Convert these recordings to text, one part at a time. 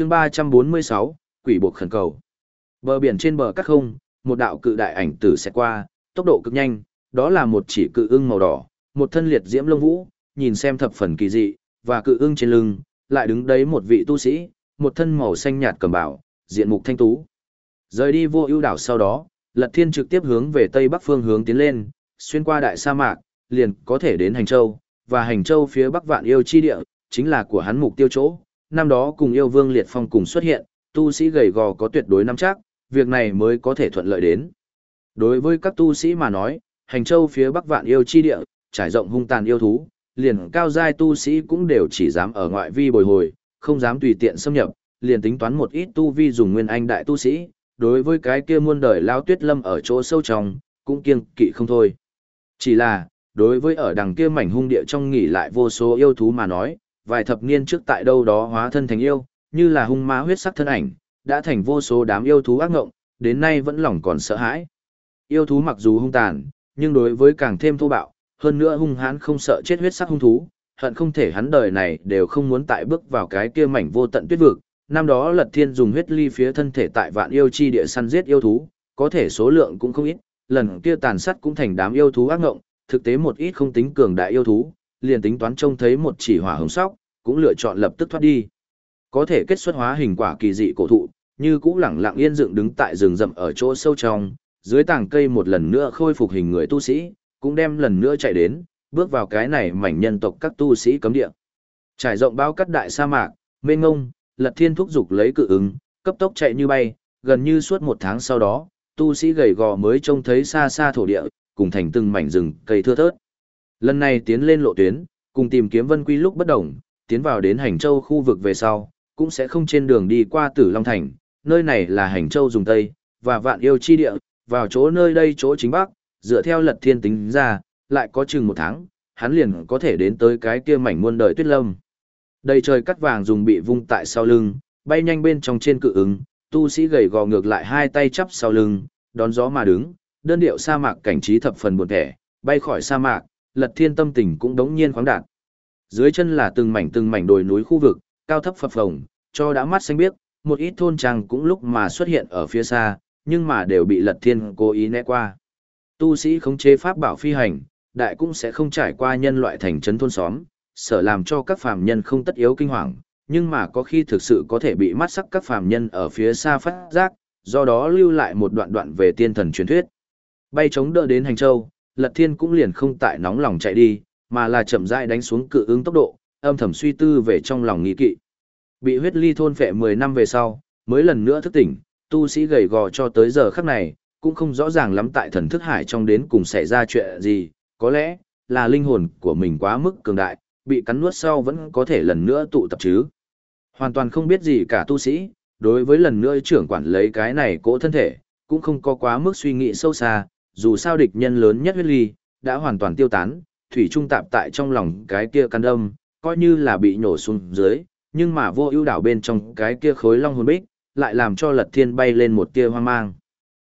chương 346, quỷ buộc khẩn cầu. Bờ biển trên bờ cắt không, một đạo cự đại ảnh tử sẽ qua, tốc độ cực nhanh, đó là một chỉ cự ưng màu đỏ, một thân liệt diễm lông vũ, nhìn xem thập phần kỳ dị, và cự ưng trên lưng, lại đứng đấy một vị tu sĩ, một thân màu xanh nhạt cầm bảo, diện mục thanh tú. Rời đi vô ưu đảo sau đó, Lật Thiên trực tiếp hướng về tây bắc phương hướng tiến lên, xuyên qua đại sa mạc, liền có thể đến Hành Châu, và Hành Châu phía bắc vạn yêu chi địa, chính là của hắn mục tiêu chỗ. Năm đó cùng yêu vương liệt phong cùng xuất hiện, tu sĩ gầy gò có tuyệt đối nắm chắc, việc này mới có thể thuận lợi đến. Đối với các tu sĩ mà nói, Hành Châu phía bắc vạn yêu chi địa, trải rộng hung tàn yêu thú, liền cao giai tu sĩ cũng đều chỉ dám ở ngoại vi bồi hồi, không dám tùy tiện xâm nhập, liền tính toán một ít tu vi dùng nguyên anh đại tu sĩ, đối với cái kia muôn đời lao tuyết lâm ở chỗ sâu trong, cũng kiêng kỵ không thôi. Chỉ là, đối với ở đằng kia mảnh hung địa trong nghỉ lại vô số yêu thú mà nói, vài thập niên trước tại đâu đó hóa thân thành yêu, như là hung ma huyết sắc thân ảnh, đã thành vô số đám yêu thú ác ngộng, đến nay vẫn lòng còn sợ hãi. Yêu thú mặc dù hung tàn, nhưng đối với càng thêm thô bạo, hơn nữa hung hãn không sợ chết huyết sắc hung thú, hận không thể hắn đời này đều không muốn tại bước vào cái kia mảnh vô tận tuyết vực. Năm đó Lật Thiên dùng huyết ly phía thân thể tại vạn yêu chi địa săn giết yêu thú, có thể số lượng cũng không ít, lần kia tàn sát cũng thành đám yêu thú ác ngộng, thực tế một ít không tính cường đại yêu thú, liền tính toán trông thấy một chỉ hỏa hồng sóc, cũng lựa chọn lập tức thoát đi. Có thể kết xuất hóa hình quả kỳ dị cổ thụ, như cũ lẳng lặng yên dựng đứng tại rừng rậm ở chỗ sâu trong, dưới tảng cây một lần nữa khôi phục hình người tu sĩ, cũng đem lần nữa chạy đến, bước vào cái này mảnh nhân tộc các tu sĩ cấm địa. Trải rộng bao cắt đại sa mạc, mênh ngông, lật thiên thúc dục lấy cự ứng, cấp tốc chạy như bay, gần như suốt một tháng sau đó, tu sĩ gầy gò mới trông thấy xa xa thổ địa, cùng thành từng mảnh rừng cây thưa thớt. Lần này tiến lên lộ tuyến, cùng tìm kiếm vân quy lúc bất đồng, tiến vào đến hành châu khu vực về sau, cũng sẽ không trên đường đi qua tử Long Thành, nơi này là hành châu dùng Tây, và vạn yêu chi địa, vào chỗ nơi đây chỗ chính Bắc, dựa theo lật thiên tính ra, lại có chừng một tháng, hắn liền có thể đến tới cái kia mảnh muôn đời tuyết lâm. Đầy trời cắt vàng dùng bị vung tại sau lưng, bay nhanh bên trong trên cự ứng, tu sĩ gầy gò ngược lại hai tay chắp sau lưng, đón gió mà đứng, đơn điệu sa mạc cảnh trí thập phần buồn thẻ, bay khỏi sa mạc, lật thiên tâm tình cũng đống nhiên khoáng đạt. Dưới chân là từng mảnh từng mảnh đồi núi khu vực, cao thấp phập phồng, cho đã mắt xanh biếc, một ít thôn trang cũng lúc mà xuất hiện ở phía xa, nhưng mà đều bị lật thiên cố ý né qua. Tu sĩ khống chế pháp bảo phi hành, đại cũng sẽ không trải qua nhân loại thành trấn thôn xóm, sợ làm cho các phàm nhân không tất yếu kinh hoàng, nhưng mà có khi thực sự có thể bị mắt sắc các phàm nhân ở phía xa phát giác, do đó lưu lại một đoạn đoạn về tiên thần truyền thuyết. Bay chống đỡ đến hành châu, Lật Thiên cũng liền không tại nóng lòng chạy đi, mà là chậm rãi đánh xuống cự ứng tốc độ, âm thầm suy tư về trong lòng nghi kỵ. Bị huyết ly thôn phệ 10 năm về sau, mới lần nữa thức tỉnh, tu sĩ gầy gò cho tới giờ khắc này, cũng không rõ ràng lắm tại thần thức hải trong đến cùng xảy ra chuyện gì, có lẽ là linh hồn của mình quá mức cường đại, bị cắn nuốt sau vẫn có thể lần nữa tụ tập chứ. Hoàn toàn không biết gì cả tu sĩ, đối với lần nữa trưởng quản lấy cái này cỗ thân thể, cũng không có quá mức suy nghĩ sâu xa, dù sao địch nhân lớn nhất huyết ly, đã hoàn toàn tiêu tán, thủy trung tạp tại trong lòng cái kia căn đâm, coi như là bị nhổ xuống dưới, nhưng mà vô ưu đảo bên trong cái kia khối long hồn bích, lại làm cho lật thiên bay lên một tia hoang mang.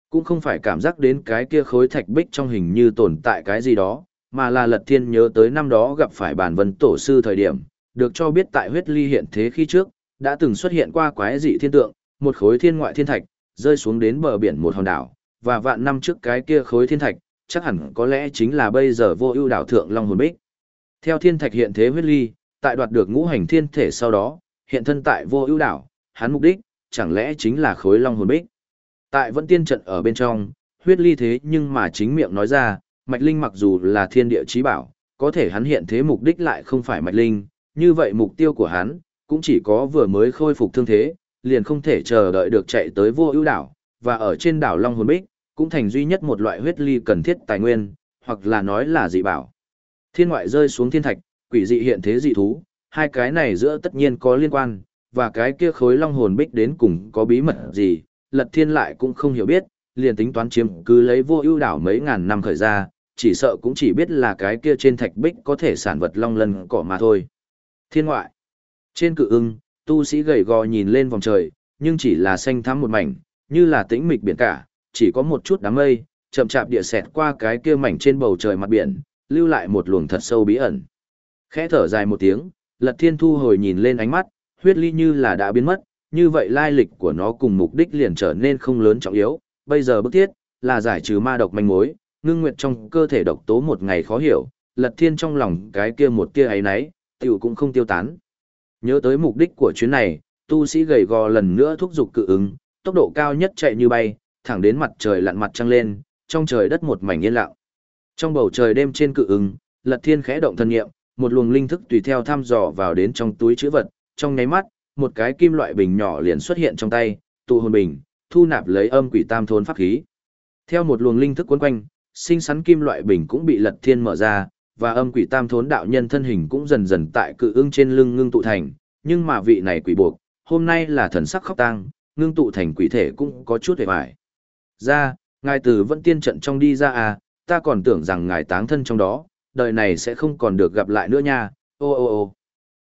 Cũng không phải cảm giác đến cái kia khối thạch bích trong hình như tồn tại cái gì đó, mà là lật thiên nhớ tới năm đó gặp phải bản vân tổ sư thời điểm, được cho biết tại huyết ly hiện thế khi trước, đã từng xuất hiện qua quái dị thiên tượng, một khối thiên ngoại thiên thạch, rơi xuống đến bờ biển một hòn đảo, và vạn năm trước cái kia khối thiên thạch, chắc hẳn có lẽ chính là bây giờ vô ưu đảo thượng Long Hồn Bích. Theo thiên thạch hiện thế huyết ly, tại đoạt được ngũ hành thiên thể sau đó, hiện thân tại vô ưu đảo, hắn mục đích, chẳng lẽ chính là khối Long Hồn Bích. Tại vẫn tiên trận ở bên trong, huyết ly thế nhưng mà chính miệng nói ra, Mạch Linh mặc dù là thiên địa trí bảo, có thể hắn hiện thế mục đích lại không phải Mạch Linh, như vậy mục tiêu của hắn, cũng chỉ có vừa mới khôi phục thương thế, liền không thể chờ đợi được chạy tới vô ưu đảo, và ở trên đảo Long Hồn Bích, cũng thành duy nhất một loại huyết ly cần thiết tài nguyên, hoặc là nói là dị bảo. Thiên ngoại rơi xuống thiên thạch, quỷ dị hiện thế dị thú, hai cái này giữa tất nhiên có liên quan, và cái kia khối Long Hồn Bích đến cùng có bí mật gì, lật thiên lại cũng không hiểu biết, liền tính toán chiếm cứ lấy vô ưu đảo mấy ngàn năm khởi ra, chỉ sợ cũng chỉ biết là cái kia trên thạch bích có thể sản vật long lân cỏ mà thôi. Thiên ngoại, trên cự ưng, tu sĩ gầy gò nhìn lên vòng trời, nhưng chỉ là xanh thắm một mảnh, như là tĩnh mịch biển cả, chỉ có một chút đám mây, chậm chạp địa xẹt qua cái kia mảnh trên bầu trời mặt biển, lưu lại một luồng thật sâu bí ẩn. Khẽ thở dài một tiếng, Lật Thiên thu hồi nhìn lên ánh mắt, huyết ly như là đã biến mất, như vậy lai lịch của nó cùng mục đích liền trở nên không lớn trọng yếu, bây giờ bức thiết là giải trừ ma độc manh mối, ngưng nguyệt trong cơ thể độc tố một ngày khó hiểu, lật thiên trong lòng cái kia một tia ấy nấy, tiểu cũng không tiêu tán. Nhớ tới mục đích của chuyến này, tu sĩ gầy gò lần nữa thúc giục cự ứng, tốc độ cao nhất chạy như bay, thẳng đến mặt trời lặn mặt trăng lên, trong trời đất một mảnh yên lặng. Trong bầu trời đêm trên cự ứng, Lật Thiên khẽ động thân nghiệm, một luồng linh thức tùy theo thăm dò vào đến trong túi chữ vật, trong nháy mắt, một cái kim loại bình nhỏ liền xuất hiện trong tay, tụ hồn bình, thu nạp lấy âm quỷ tam thôn pháp khí. Theo một luồng linh thức quấn quanh, sinh sắn kim loại bình cũng bị Lật Thiên mở ra, và âm quỷ tam thốn đạo nhân thân hình cũng dần dần tại cự ưng trên lưng ngưng tụ thành, nhưng mà vị này quỷ buộc, hôm nay là thần sắc khóc tang, ngưng tụ thành quỷ thể cũng có chút hề bại. Ra, ngài từ vẫn tiên trận trong đi ra à, ta còn tưởng rằng ngài táng thân trong đó, đời này sẽ không còn được gặp lại nữa nha, ô ô ô.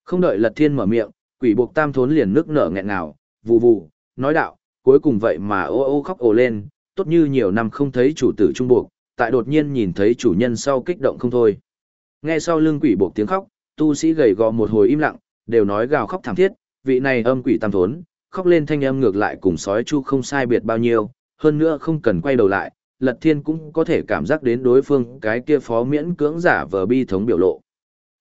Không đợi lật thiên mở miệng, quỷ buộc tam thốn liền nước nở nghẹn ngào, vù vù, nói đạo, cuối cùng vậy mà ô ô khóc ồ lên, tốt như nhiều năm không thấy chủ tử trung buộc, tại đột nhiên nhìn thấy chủ nhân sau kích động không thôi. Nghe sau lưng quỷ buộc tiếng khóc, tu sĩ gầy gò một hồi im lặng, đều nói gào khóc thảm thiết, vị này âm quỷ tam thốn, khóc lên thanh âm ngược lại cùng sói chu không sai biệt bao nhiêu, hơn nữa không cần quay đầu lại, Lật Thiên cũng có thể cảm giác đến đối phương cái kia phó miễn cưỡng giả vờ bi thống biểu lộ.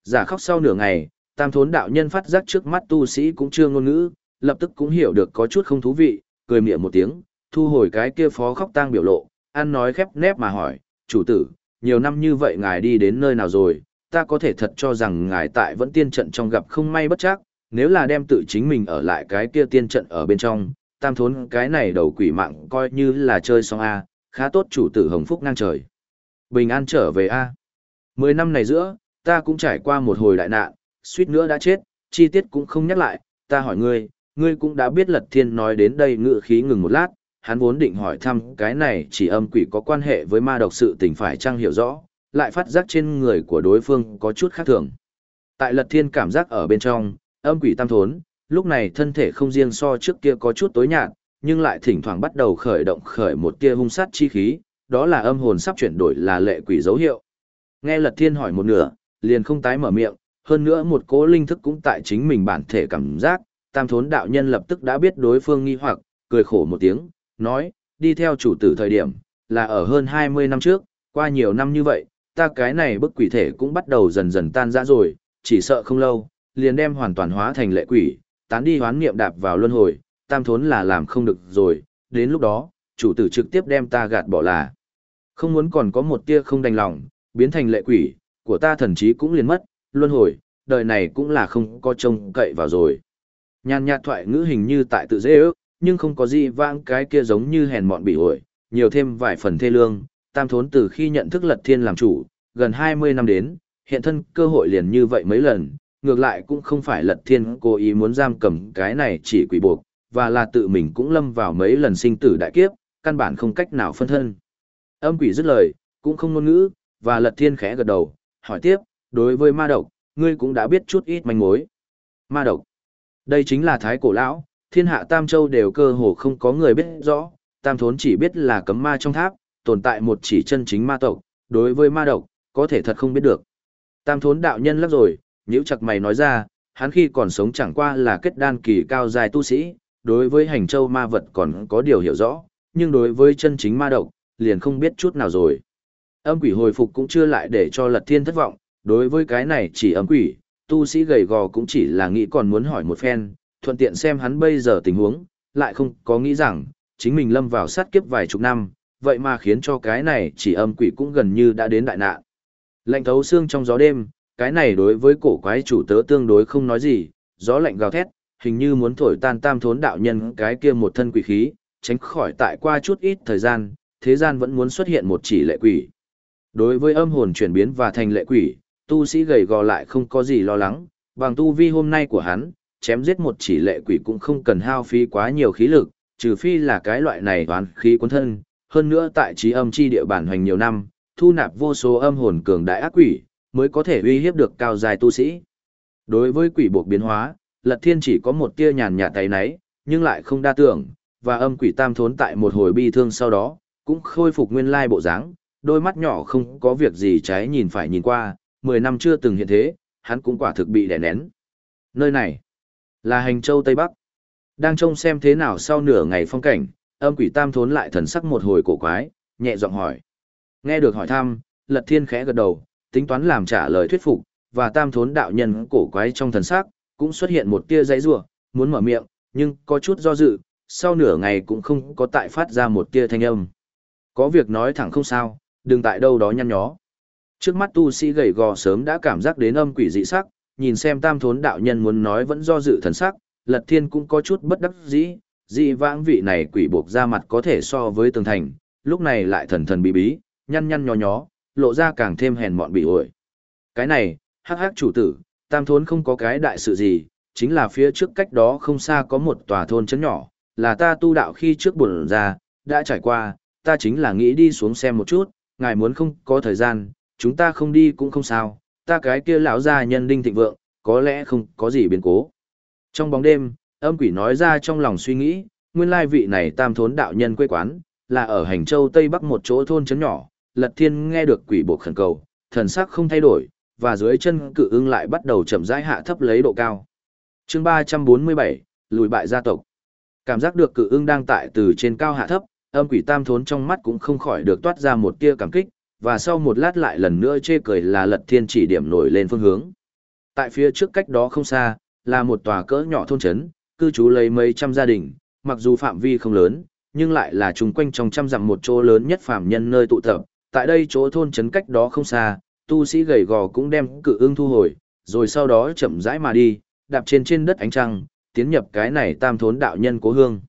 Giả khóc sau nửa ngày, tam thốn đạo nhân phát giác trước mắt tu sĩ cũng chưa ngôn ngữ, lập tức cũng hiểu được có chút không thú vị, cười miệng một tiếng, thu hồi cái kia phó khóc tang biểu lộ, ăn nói khép nép mà hỏi, chủ tử, nhiều năm như vậy ngài đi đến nơi nào rồi, ta có thể thật cho rằng ngài tại vẫn tiên trận trong gặp không may bất chắc, nếu là đem tự chính mình ở lại cái kia tiên trận ở bên trong, tam thốn cái này đầu quỷ mạng coi như là chơi xong A, khá tốt chủ tử hồng phúc ngang trời. Bình an trở về A. Mười năm này giữa, ta cũng trải qua một hồi đại nạn, suýt nữa đã chết, chi tiết cũng không nhắc lại, ta hỏi ngươi, ngươi cũng đã biết lật thiên nói đến đây ngự khí ngừng một lát, hắn vốn định hỏi thăm cái này chỉ âm quỷ có quan hệ với ma độc sự tình phải chăng hiểu rõ, lại phát giác trên người của đối phương có chút khác thường. Tại lật thiên cảm giác ở bên trong, âm quỷ tam thốn, lúc này thân thể không riêng so trước kia có chút tối nhạt, nhưng lại thỉnh thoảng bắt đầu khởi động khởi một tia hung sát chi khí, đó là âm hồn sắp chuyển đổi là lệ quỷ dấu hiệu. Nghe lật thiên hỏi một nửa, liền không tái mở miệng, hơn nữa một cố linh thức cũng tại chính mình bản thể cảm giác, tam thốn đạo nhân lập tức đã biết đối phương nghi hoặc, cười khổ một tiếng, nói, đi theo chủ tử thời điểm, là ở hơn 20 năm trước, qua nhiều năm như vậy, ta cái này bức quỷ thể cũng bắt đầu dần dần tan ra rồi, chỉ sợ không lâu, liền đem hoàn toàn hóa thành lệ quỷ, tán đi hoán niệm đạp vào luân hồi, tam thốn là làm không được rồi, đến lúc đó, chủ tử trực tiếp đem ta gạt bỏ là. Không muốn còn có một tia không đành lòng, biến thành lệ quỷ, của ta thần trí cũng liền mất, luân hồi, đời này cũng là không có trông cậy vào rồi. Nhàn nhạt thoại ngữ hình như tại tự dễ ước, nhưng không có gì vãng cái kia giống như hèn mọn bị ổi, nhiều thêm vài phần thê lương, tam thốn từ khi nhận thức lật thiên làm chủ, gần 20 năm đến, hiện thân cơ hội liền như vậy mấy lần, ngược lại cũng không phải lật thiên cố ý muốn giam cầm cái này chỉ quỷ buộc, và là tự mình cũng lâm vào mấy lần sinh tử đại kiếp, căn bản không cách nào phân thân. Âm quỷ dứt lời, cũng không ngôn ngữ, và lật thiên khẽ gật đầu, hỏi tiếp, đối với ma độc, ngươi cũng đã biết chút ít manh mối. Ma độc. Đây chính là thái cổ lão, thiên hạ tam châu đều cơ hồ không có người biết rõ, tam thốn chỉ biết là cấm ma trong tháp, tồn tại một chỉ chân chính ma tộc, đối với ma độc, có thể thật không biết được. Tam thốn đạo nhân lắc rồi, nhữ chặt mày nói ra, hắn khi còn sống chẳng qua là kết đan kỳ cao dài tu sĩ, đối với hành châu ma vật còn có điều hiểu rõ, nhưng đối với chân chính ma độc, liền không biết chút nào rồi. Âm quỷ hồi phục cũng chưa lại để cho lật thiên thất vọng, đối với cái này chỉ âm quỷ, tu sĩ gầy gò cũng chỉ là nghĩ còn muốn hỏi một phen, thuận tiện xem hắn bây giờ tình huống, lại không có nghĩ rằng, chính mình lâm vào sát kiếp vài chục năm, vậy mà khiến cho cái này chỉ âm quỷ cũng gần như đã đến đại nạn. Lạnh thấu xương trong gió đêm, cái này đối với cổ quái chủ tớ tương đối không nói gì, gió lạnh gào thét, hình như muốn thổi tan tam thốn đạo nhân cái kia một thân quỷ khí, tránh khỏi tại qua chút ít thời gian, thế gian vẫn muốn xuất hiện một chỉ lệ quỷ. Đối với âm hồn chuyển biến và thành lệ quỷ, tu sĩ gầy gò lại không có gì lo lắng, bằng tu vi hôm nay của hắn, chém giết một chỉ lệ quỷ cũng không cần hao phí quá nhiều khí lực, trừ phi là cái loại này toán khí cuốn thân, hơn nữa tại trí âm chi địa bản hoành nhiều năm, thu nạp vô số âm hồn cường đại ác quỷ, mới có thể uy hiếp được cao dài tu sĩ. Đối với quỷ buộc biến hóa, Lật Thiên chỉ có một tia nhàn nhạt tay náy, nhưng lại không đa tưởng, và âm quỷ tam thốn tại một hồi bi thương sau đó, cũng khôi phục nguyên lai bộ dáng, đôi mắt nhỏ không có việc gì trái nhìn phải nhìn qua, 10 năm chưa từng hiện thế, hắn cũng quả thực bị đè nén. Nơi này, là hành châu Tây Bắc. Đang trông xem thế nào sau nửa ngày phong cảnh, âm quỷ tam thốn lại thần sắc một hồi cổ quái, nhẹ giọng hỏi. Nghe được hỏi thăm, lật thiên khẽ gật đầu, tính toán làm trả lời thuyết phục, và tam thốn đạo nhân cổ quái trong thần sắc, cũng xuất hiện một tia dãy rủa muốn mở miệng, nhưng có chút do dự, sau nửa ngày cũng không có tại phát ra một tia thanh âm. Có việc nói thẳng không sao, đừng tại đâu đó nhăn nhó. Trước mắt tu sĩ gầy gò sớm đã cảm giác đến âm quỷ dị sắc, nhìn xem tam thốn đạo nhân muốn nói vẫn do dự thần sắc, lật thiên cũng có chút bất đắc dĩ, dị vãng vị này quỷ buộc ra mặt có thể so với tường thành, lúc này lại thần thần bí bí, nhăn nhăn nhó nhó, lộ ra càng thêm hèn mọn bị ổi. Cái này, hắc hắc chủ tử, tam thốn không có cái đại sự gì, chính là phía trước cách đó không xa có một tòa thôn chấn nhỏ, là ta tu đạo khi trước buồn ra, đã trải qua, ta chính là nghĩ đi xuống xem một chút, ngài muốn không có thời gian, chúng ta không đi cũng không sao, ta cái kia lão gia nhân đinh thịnh vượng, có lẽ không có gì biến cố. Trong bóng đêm, âm quỷ nói ra trong lòng suy nghĩ, nguyên lai vị này tam thốn đạo nhân quê quán, là ở hành châu Tây Bắc một chỗ thôn chấn nhỏ, lật thiên nghe được quỷ bộ khẩn cầu, thần sắc không thay đổi, và dưới chân cự ưng lại bắt đầu chậm rãi hạ thấp lấy độ cao. chương 347, lùi bại gia tộc. Cảm giác được cự ưng đang tại từ trên cao hạ thấp, âm quỷ tam thốn trong mắt cũng không khỏi được toát ra một tia cảm kích, và sau một lát lại lần nữa chê cười là lật thiên chỉ điểm nổi lên phương hướng. Tại phía trước cách đó không xa, là một tòa cỡ nhỏ thôn trấn, cư trú lấy mấy trăm gia đình, mặc dù phạm vi không lớn, nhưng lại là chung quanh trong trăm dặm một chỗ lớn nhất phạm nhân nơi tụ tập. Tại đây chỗ thôn trấn cách đó không xa, tu sĩ gầy gò cũng đem cự ưng thu hồi, rồi sau đó chậm rãi mà đi, đạp trên trên đất ánh trăng, tiến nhập cái này tam thốn đạo nhân cố hương.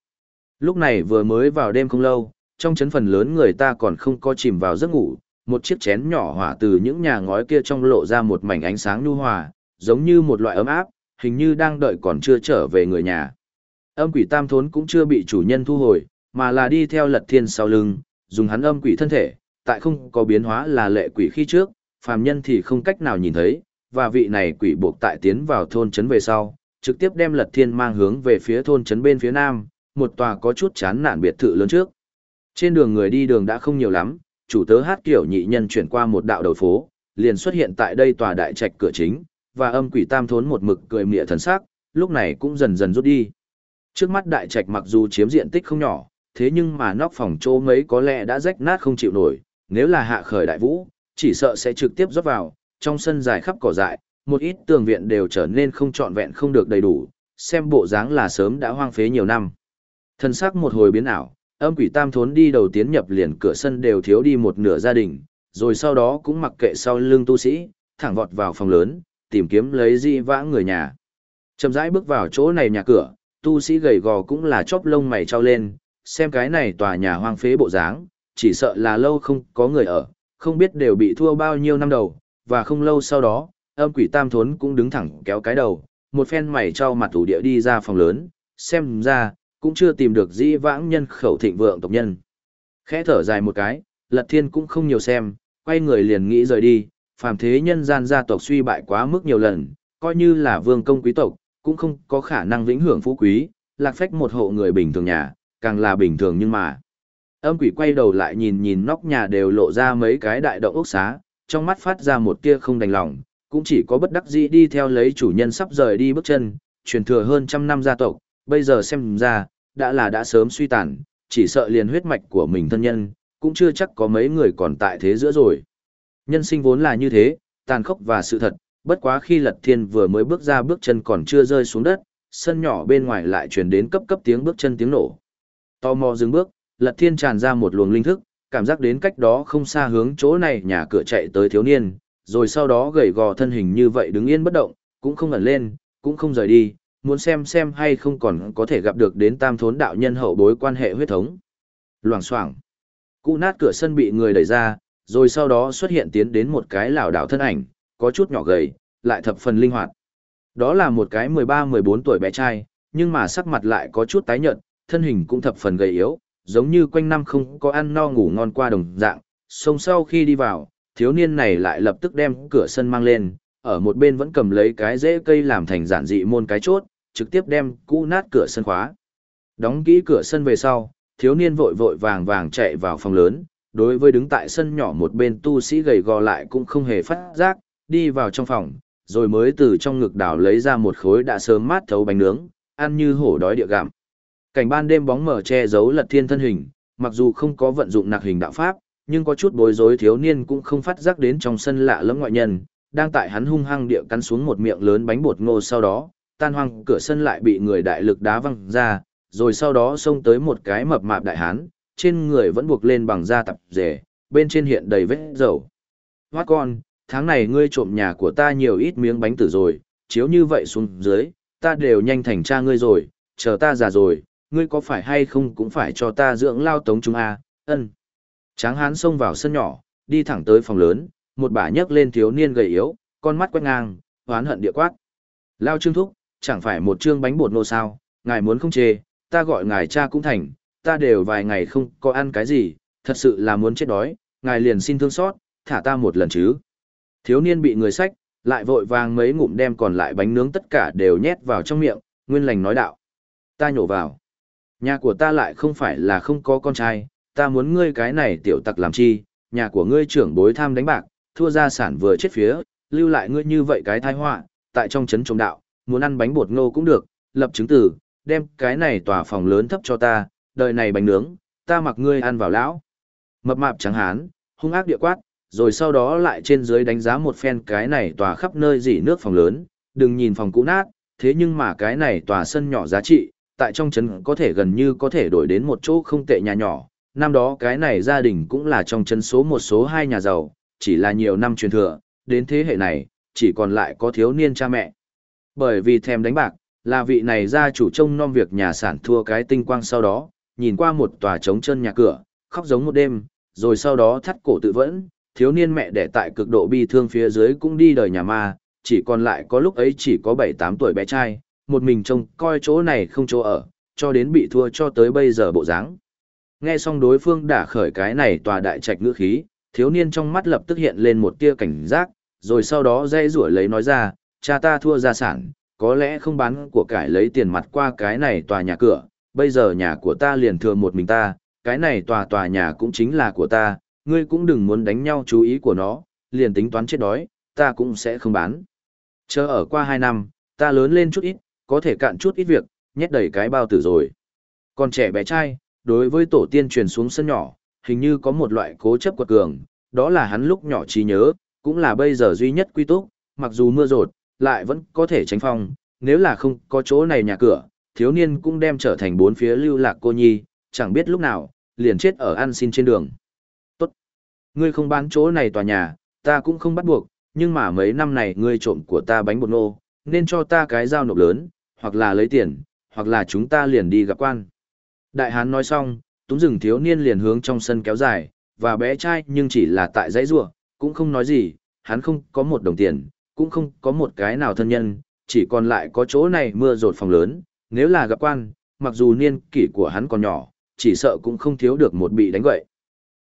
Lúc này vừa mới vào đêm không lâu, trong chấn phần lớn người ta còn không có chìm vào giấc ngủ, một chiếc chén nhỏ hỏa từ những nhà ngói kia trong lộ ra một mảnh ánh sáng nhu hòa, giống như một loại ấm áp, hình như đang đợi còn chưa trở về người nhà. Âm quỷ tam thốn cũng chưa bị chủ nhân thu hồi, mà là đi theo lật thiên sau lưng, dùng hắn âm quỷ thân thể, tại không có biến hóa là lệ quỷ khi trước, phàm nhân thì không cách nào nhìn thấy, và vị này quỷ buộc tại tiến vào thôn trấn về sau, trực tiếp đem lật thiên mang hướng về phía thôn trấn bên phía nam, một tòa có chút chán nản biệt thự lớn trước. Trên đường người đi đường đã không nhiều lắm, chủ tớ hát kiểu nhị nhân chuyển qua một đạo đầu phố, liền xuất hiện tại đây tòa đại trạch cửa chính, và âm quỷ tam thốn một mực cười mỉa thần sắc, lúc này cũng dần dần rút đi. Trước mắt đại trạch mặc dù chiếm diện tích không nhỏ, thế nhưng mà nóc phòng chỗ mấy có lẽ đã rách nát không chịu nổi, nếu là hạ khởi đại vũ, chỉ sợ sẽ trực tiếp rót vào, trong sân dài khắp cỏ dại, một ít tường viện đều trở nên không trọn vẹn không được đầy đủ, xem bộ dáng là sớm đã hoang phế nhiều năm. Thân sắc một hồi biến ảo, âm quỷ tam thốn đi đầu tiến nhập liền cửa sân đều thiếu đi một nửa gia đình, rồi sau đó cũng mặc kệ sau lưng tu sĩ, thẳng vọt vào phòng lớn, tìm kiếm lấy di vãng người nhà. Chậm rãi bước vào chỗ này nhà cửa, tu sĩ gầy gò cũng là chóp lông mày trao lên, xem cái này tòa nhà hoang phế bộ dáng, chỉ sợ là lâu không có người ở, không biết đều bị thua bao nhiêu năm đầu, và không lâu sau đó, âm quỷ tam thốn cũng đứng thẳng kéo cái đầu, một phen mày trao mặt thủ địa đi ra phòng lớn, xem ra, cũng chưa tìm được di vãng nhân khẩu thịnh vượng tộc nhân. Khẽ thở dài một cái, lật thiên cũng không nhiều xem, quay người liền nghĩ rời đi, phàm thế nhân gian gia tộc suy bại quá mức nhiều lần, coi như là vương công quý tộc, cũng không có khả năng vĩnh hưởng phú quý, lạc phách một hộ người bình thường nhà, càng là bình thường nhưng mà. Âm quỷ quay đầu lại nhìn nhìn nóc nhà đều lộ ra mấy cái đại động ốc xá, trong mắt phát ra một tia không đành lòng, cũng chỉ có bất đắc dĩ đi theo lấy chủ nhân sắp rời đi bước chân, truyền thừa hơn trăm năm gia tộc, bây giờ xem ra, đã là đã sớm suy tàn, chỉ sợ liền huyết mạch của mình thân nhân, cũng chưa chắc có mấy người còn tại thế giữa rồi. Nhân sinh vốn là như thế, tàn khốc và sự thật, bất quá khi Lật Thiên vừa mới bước ra bước chân còn chưa rơi xuống đất, sân nhỏ bên ngoài lại truyền đến cấp cấp tiếng bước chân tiếng nổ. Tò mò dừng bước, Lật Thiên tràn ra một luồng linh thức, cảm giác đến cách đó không xa hướng chỗ này nhà cửa chạy tới thiếu niên, rồi sau đó gầy gò thân hình như vậy đứng yên bất động, cũng không ẩn lên, cũng không rời đi, muốn xem xem hay không còn có thể gặp được đến tam thốn đạo nhân hậu bối quan hệ huyết thống. Loảng xoảng Cụ nát cửa sân bị người đẩy ra, rồi sau đó xuất hiện tiến đến một cái lảo đảo thân ảnh, có chút nhỏ gầy, lại thập phần linh hoạt. Đó là một cái 13-14 tuổi bé trai, nhưng mà sắc mặt lại có chút tái nhợt, thân hình cũng thập phần gầy yếu, giống như quanh năm không có ăn no ngủ ngon qua đồng dạng. Xong sau khi đi vào, thiếu niên này lại lập tức đem cửa sân mang lên, ở một bên vẫn cầm lấy cái rễ cây làm thành giản dị môn cái chốt, trực tiếp đem cũ nát cửa sân khóa. Đóng kỹ cửa sân về sau, thiếu niên vội vội vàng vàng chạy vào phòng lớn, đối với đứng tại sân nhỏ một bên tu sĩ gầy gò lại cũng không hề phát giác, đi vào trong phòng, rồi mới từ trong ngực đảo lấy ra một khối đã sớm mát thấu bánh nướng, ăn như hổ đói địa gặm. Cảnh ban đêm bóng mở che giấu lật thiên thân hình, mặc dù không có vận dụng nạc hình đạo pháp, nhưng có chút bối rối thiếu niên cũng không phát giác đến trong sân lạ lẫm ngoại nhân, đang tại hắn hung hăng địa cắn xuống một miệng lớn bánh bột ngô sau đó, tan hoang cửa sân lại bị người đại lực đá văng ra, rồi sau đó xông tới một cái mập mạp đại hán, trên người vẫn buộc lên bằng da tập rể, bên trên hiện đầy vết dầu. Hoát con, tháng này ngươi trộm nhà của ta nhiều ít miếng bánh tử rồi, chiếu như vậy xuống dưới, ta đều nhanh thành cha ngươi rồi, chờ ta già rồi, ngươi có phải hay không cũng phải cho ta dưỡng lao tống chúng a? Ân. Tráng hán xông vào sân nhỏ, đi thẳng tới phòng lớn, một bà nhấc lên thiếu niên gầy yếu, con mắt quét ngang, oán hận địa quát. Lao trương thúc, chẳng phải một chương bánh bột nô sao? Ngài muốn không chê, ta gọi ngài cha cũng thành, ta đều vài ngày không có ăn cái gì, thật sự là muốn chết đói, ngài liền xin thương xót, thả ta một lần chứ. Thiếu niên bị người sách, lại vội vàng mấy ngụm đem còn lại bánh nướng tất cả đều nhét vào trong miệng, nguyên lành nói đạo. Ta nhổ vào. Nhà của ta lại không phải là không có con trai, ta muốn ngươi cái này tiểu tặc làm chi, nhà của ngươi trưởng bối tham đánh bạc, thua gia sản vừa chết phía, lưu lại ngươi như vậy cái tai họa, tại trong trấn trồng đạo, muốn ăn bánh bột ngô cũng được, lập chứng tử, đem cái này tòa phòng lớn thấp cho ta, đời này bánh nướng, ta mặc ngươi ăn vào lão. Mập mạp trắng hán, hung ác địa quát, rồi sau đó lại trên dưới đánh giá một phen cái này tòa khắp nơi dỉ nước phòng lớn, đừng nhìn phòng cũ nát, thế nhưng mà cái này tòa sân nhỏ giá trị, tại trong trấn có thể gần như có thể đổi đến một chỗ không tệ nhà nhỏ. Năm đó cái này gia đình cũng là trong trấn số một số hai nhà giàu, chỉ là nhiều năm truyền thừa, đến thế hệ này, chỉ còn lại có thiếu niên cha mẹ. Bởi vì thèm đánh bạc, là vị này gia chủ trông nom việc nhà sản thua cái tinh quang sau đó, nhìn qua một tòa trống chân nhà cửa, khóc giống một đêm, rồi sau đó thắt cổ tự vẫn, thiếu niên mẹ đẻ tại cực độ bi thương phía dưới cũng đi đời nhà ma, chỉ còn lại có lúc ấy chỉ có 7-8 tuổi bé trai, một mình trông coi chỗ này không chỗ ở, cho đến bị thua cho tới bây giờ bộ dáng. Nghe xong đối phương đã khởi cái này tòa đại trạch ngữ khí, thiếu niên trong mắt lập tức hiện lên một tia cảnh giác, rồi sau đó dây rủi lấy nói ra, cha ta thua gia sản, có lẽ không bán của cải lấy tiền mặt qua cái này tòa nhà cửa, bây giờ nhà của ta liền thừa một mình ta, cái này tòa tòa nhà cũng chính là của ta, ngươi cũng đừng muốn đánh nhau chú ý của nó, liền tính toán chết đói, ta cũng sẽ không bán. Chờ ở qua hai năm, ta lớn lên chút ít, có thể cạn chút ít việc, nhét đầy cái bao tử rồi. Còn trẻ bé trai, đối với tổ tiên truyền xuống sân nhỏ, hình như có một loại cố chấp quật cường, đó là hắn lúc nhỏ trí nhớ, cũng là bây giờ duy nhất quy túc, mặc dù mưa rột, lại vẫn có thể tránh phong, nếu là không có chỗ này nhà cửa, thiếu niên cũng đem trở thành bốn phía lưu lạc cô nhi, chẳng biết lúc nào, liền chết ở ăn xin trên đường. Tốt. Ngươi không bán chỗ này tòa nhà, ta cũng không bắt buộc, nhưng mà mấy năm này ngươi trộm của ta bánh bột nô, nên cho ta cái dao nộp lớn, hoặc là lấy tiền, hoặc là chúng ta liền đi gặp quan. Đại hán nói xong, túng rừng thiếu niên liền hướng trong sân kéo dài, và bé trai nhưng chỉ là tại dãy rua, cũng không nói gì, hắn không có một đồng tiền, cũng không có một cái nào thân nhân, chỉ còn lại có chỗ này mưa rột phòng lớn, nếu là gặp quan, mặc dù niên kỷ của hắn còn nhỏ, chỉ sợ cũng không thiếu được một bị đánh gậy.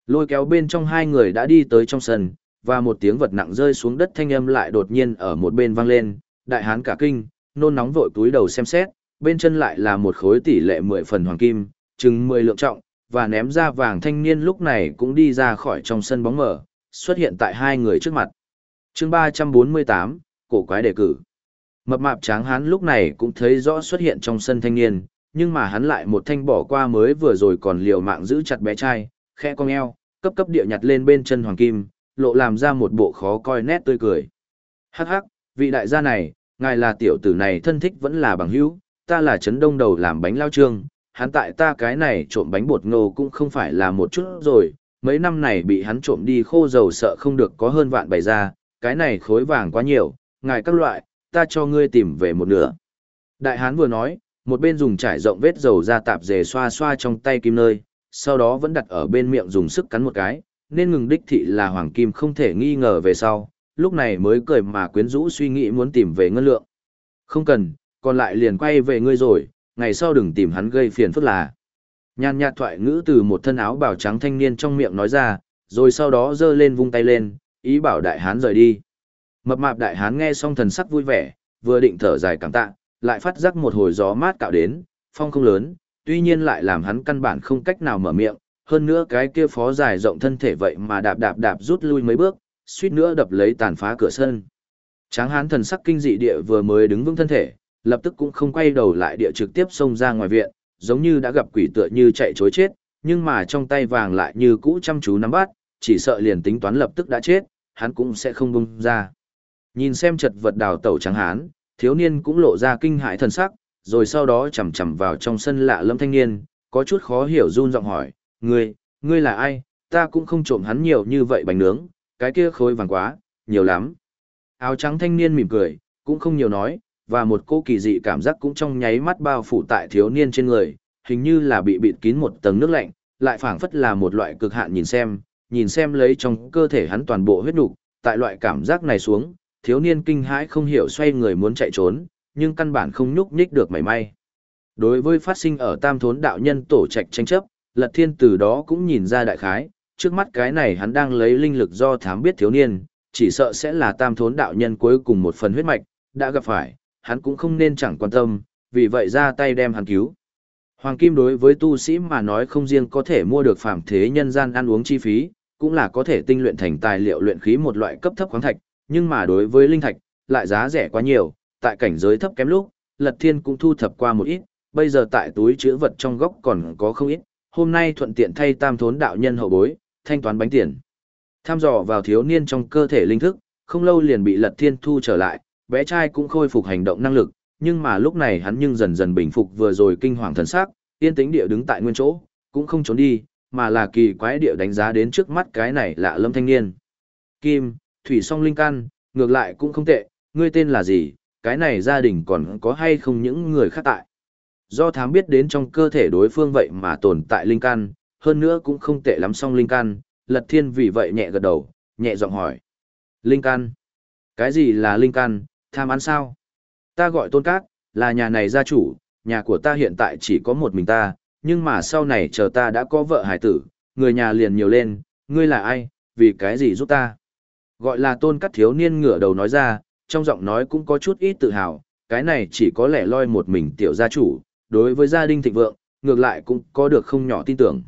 Lôi kéo bên trong hai người đã đi tới trong sân, và một tiếng vật nặng rơi xuống đất thanh âm lại đột nhiên ở một bên vang lên, đại hán cả kinh, nôn nóng vội túi đầu xem xét, bên chân lại là một khối tỷ lệ 10 phần hoàng kim, chừng 10 lượng trọng, và ném ra vàng thanh niên lúc này cũng đi ra khỏi trong sân bóng mở, xuất hiện tại hai người trước mặt. chương 348, cổ quái đề cử. Mập mạp tráng hán lúc này cũng thấy rõ xuất hiện trong sân thanh niên, nhưng mà hắn lại một thanh bỏ qua mới vừa rồi còn liều mạng giữ chặt bé trai, khẽ cong eo, cấp cấp địa nhặt lên bên chân hoàng kim, lộ làm ra một bộ khó coi nét tươi cười. Hắc hắc, vị đại gia này, ngài là tiểu tử này thân thích vẫn là bằng hữu, ta là chấn đông đầu làm bánh lao trương, hắn tại ta cái này trộm bánh bột ngô cũng không phải là một chút rồi, mấy năm này bị hắn trộm đi khô dầu sợ không được có hơn vạn bày ra, cái này khối vàng quá nhiều, ngài các loại, ta cho ngươi tìm về một nửa. Đại hán vừa nói, một bên dùng trải rộng vết dầu ra tạp dề xoa xoa trong tay kim nơi, sau đó vẫn đặt ở bên miệng dùng sức cắn một cái, nên ngừng đích thị là hoàng kim không thể nghi ngờ về sau, lúc này mới cười mà quyến rũ suy nghĩ muốn tìm về ngân lượng. Không cần, còn lại liền quay về ngươi rồi, ngày sau đừng tìm hắn gây phiền phức là. Nhàn nhạt thoại ngữ từ một thân áo bào trắng thanh niên trong miệng nói ra, rồi sau đó giơ lên vung tay lên, ý bảo đại hán rời đi. Mập mạp đại hán nghe xong thần sắc vui vẻ, vừa định thở dài cảm tạ, lại phát giác một hồi gió mát cạo đến, phong không lớn, tuy nhiên lại làm hắn căn bản không cách nào mở miệng, hơn nữa cái kia phó dài rộng thân thể vậy mà đạp đạp đạp rút lui mấy bước, suýt nữa đập lấy tàn phá cửa sân. Tráng hán thần sắc kinh dị địa vừa mới đứng vững thân thể, lập tức cũng không quay đầu lại địa trực tiếp xông ra ngoài viện, giống như đã gặp quỷ tựa như chạy chối chết, nhưng mà trong tay vàng lại như cũ chăm chú nắm bắt, chỉ sợ liền tính toán lập tức đã chết, hắn cũng sẽ không bung ra. Nhìn xem chật vật đào tẩu trắng hán, thiếu niên cũng lộ ra kinh hãi thần sắc, rồi sau đó chầm chầm vào trong sân lạ lâm thanh niên, có chút khó hiểu run giọng hỏi, ngươi, ngươi là ai, ta cũng không trộm hắn nhiều như vậy bánh nướng, cái kia khối vàng quá, nhiều lắm. Áo trắng thanh niên mỉm cười, cũng không nhiều nói, và một cô kỳ dị cảm giác cũng trong nháy mắt bao phủ tại thiếu niên trên người, hình như là bị bịt kín một tầng nước lạnh, lại phảng phất là một loại cực hạn nhìn xem, nhìn xem lấy trong cơ thể hắn toàn bộ huyết nục, tại loại cảm giác này xuống, thiếu niên kinh hãi không hiểu xoay người muốn chạy trốn, nhưng căn bản không nhúc nhích được mảy may. Đối với phát sinh ở tam thốn đạo nhân tổ trạch tranh chấp, Lật Thiên từ đó cũng nhìn ra đại khái, trước mắt cái này hắn đang lấy linh lực do thám biết thiếu niên, chỉ sợ sẽ là tam thốn đạo nhân cuối cùng một phần huyết mạch, đã gặp phải, hắn cũng không nên chẳng quan tâm, vì vậy ra tay đem hắn cứu. Hoàng kim đối với tu sĩ mà nói không riêng có thể mua được phàm thế nhân gian ăn uống chi phí, cũng là có thể tinh luyện thành tài liệu luyện khí một loại cấp thấp khoáng thạch, nhưng mà đối với linh thạch, lại giá rẻ quá nhiều, tại cảnh giới thấp kém lúc, Lật Thiên cũng thu thập qua một ít, bây giờ tại túi chứa vật trong góc còn có không ít, hôm nay thuận tiện thay tam thốn đạo nhân hậu bối, thanh toán bánh tiền. Tham dò vào thiếu niên trong cơ thể linh thức, không lâu liền bị Lật Thiên thu trở lại, bé trai cũng khôi phục hành động năng lực, nhưng mà lúc này hắn nhưng dần dần bình phục vừa rồi kinh hoàng thần sắc, yên tĩnh địa đứng tại nguyên chỗ, cũng không trốn đi, mà là kỳ quái địa đánh giá đến trước mắt cái này lạ lâm thanh niên. Kim, thủy song linh căn, ngược lại cũng không tệ, ngươi tên là gì, cái này gia đình còn có hay không những người khác tại. Do thám biết đến trong cơ thể đối phương vậy mà tồn tại linh căn, hơn nữa cũng không tệ lắm song linh căn, lật thiên vì vậy nhẹ gật đầu, nhẹ giọng hỏi. Linh căn? Cái gì là linh căn, tham ăn sao? Ta gọi tôn cát, là nhà này gia chủ, nhà của ta hiện tại chỉ có một mình ta, nhưng mà sau này chờ ta đã có vợ hải tử, người nhà liền nhiều lên, ngươi là ai, vì cái gì giúp ta? Gọi là tôn cắt thiếu niên ngửa đầu nói ra, trong giọng nói cũng có chút ít tự hào, cái này chỉ có lẻ loi một mình tiểu gia chủ, đối với gia đình thịnh vượng, ngược lại cũng có được không nhỏ tin tưởng.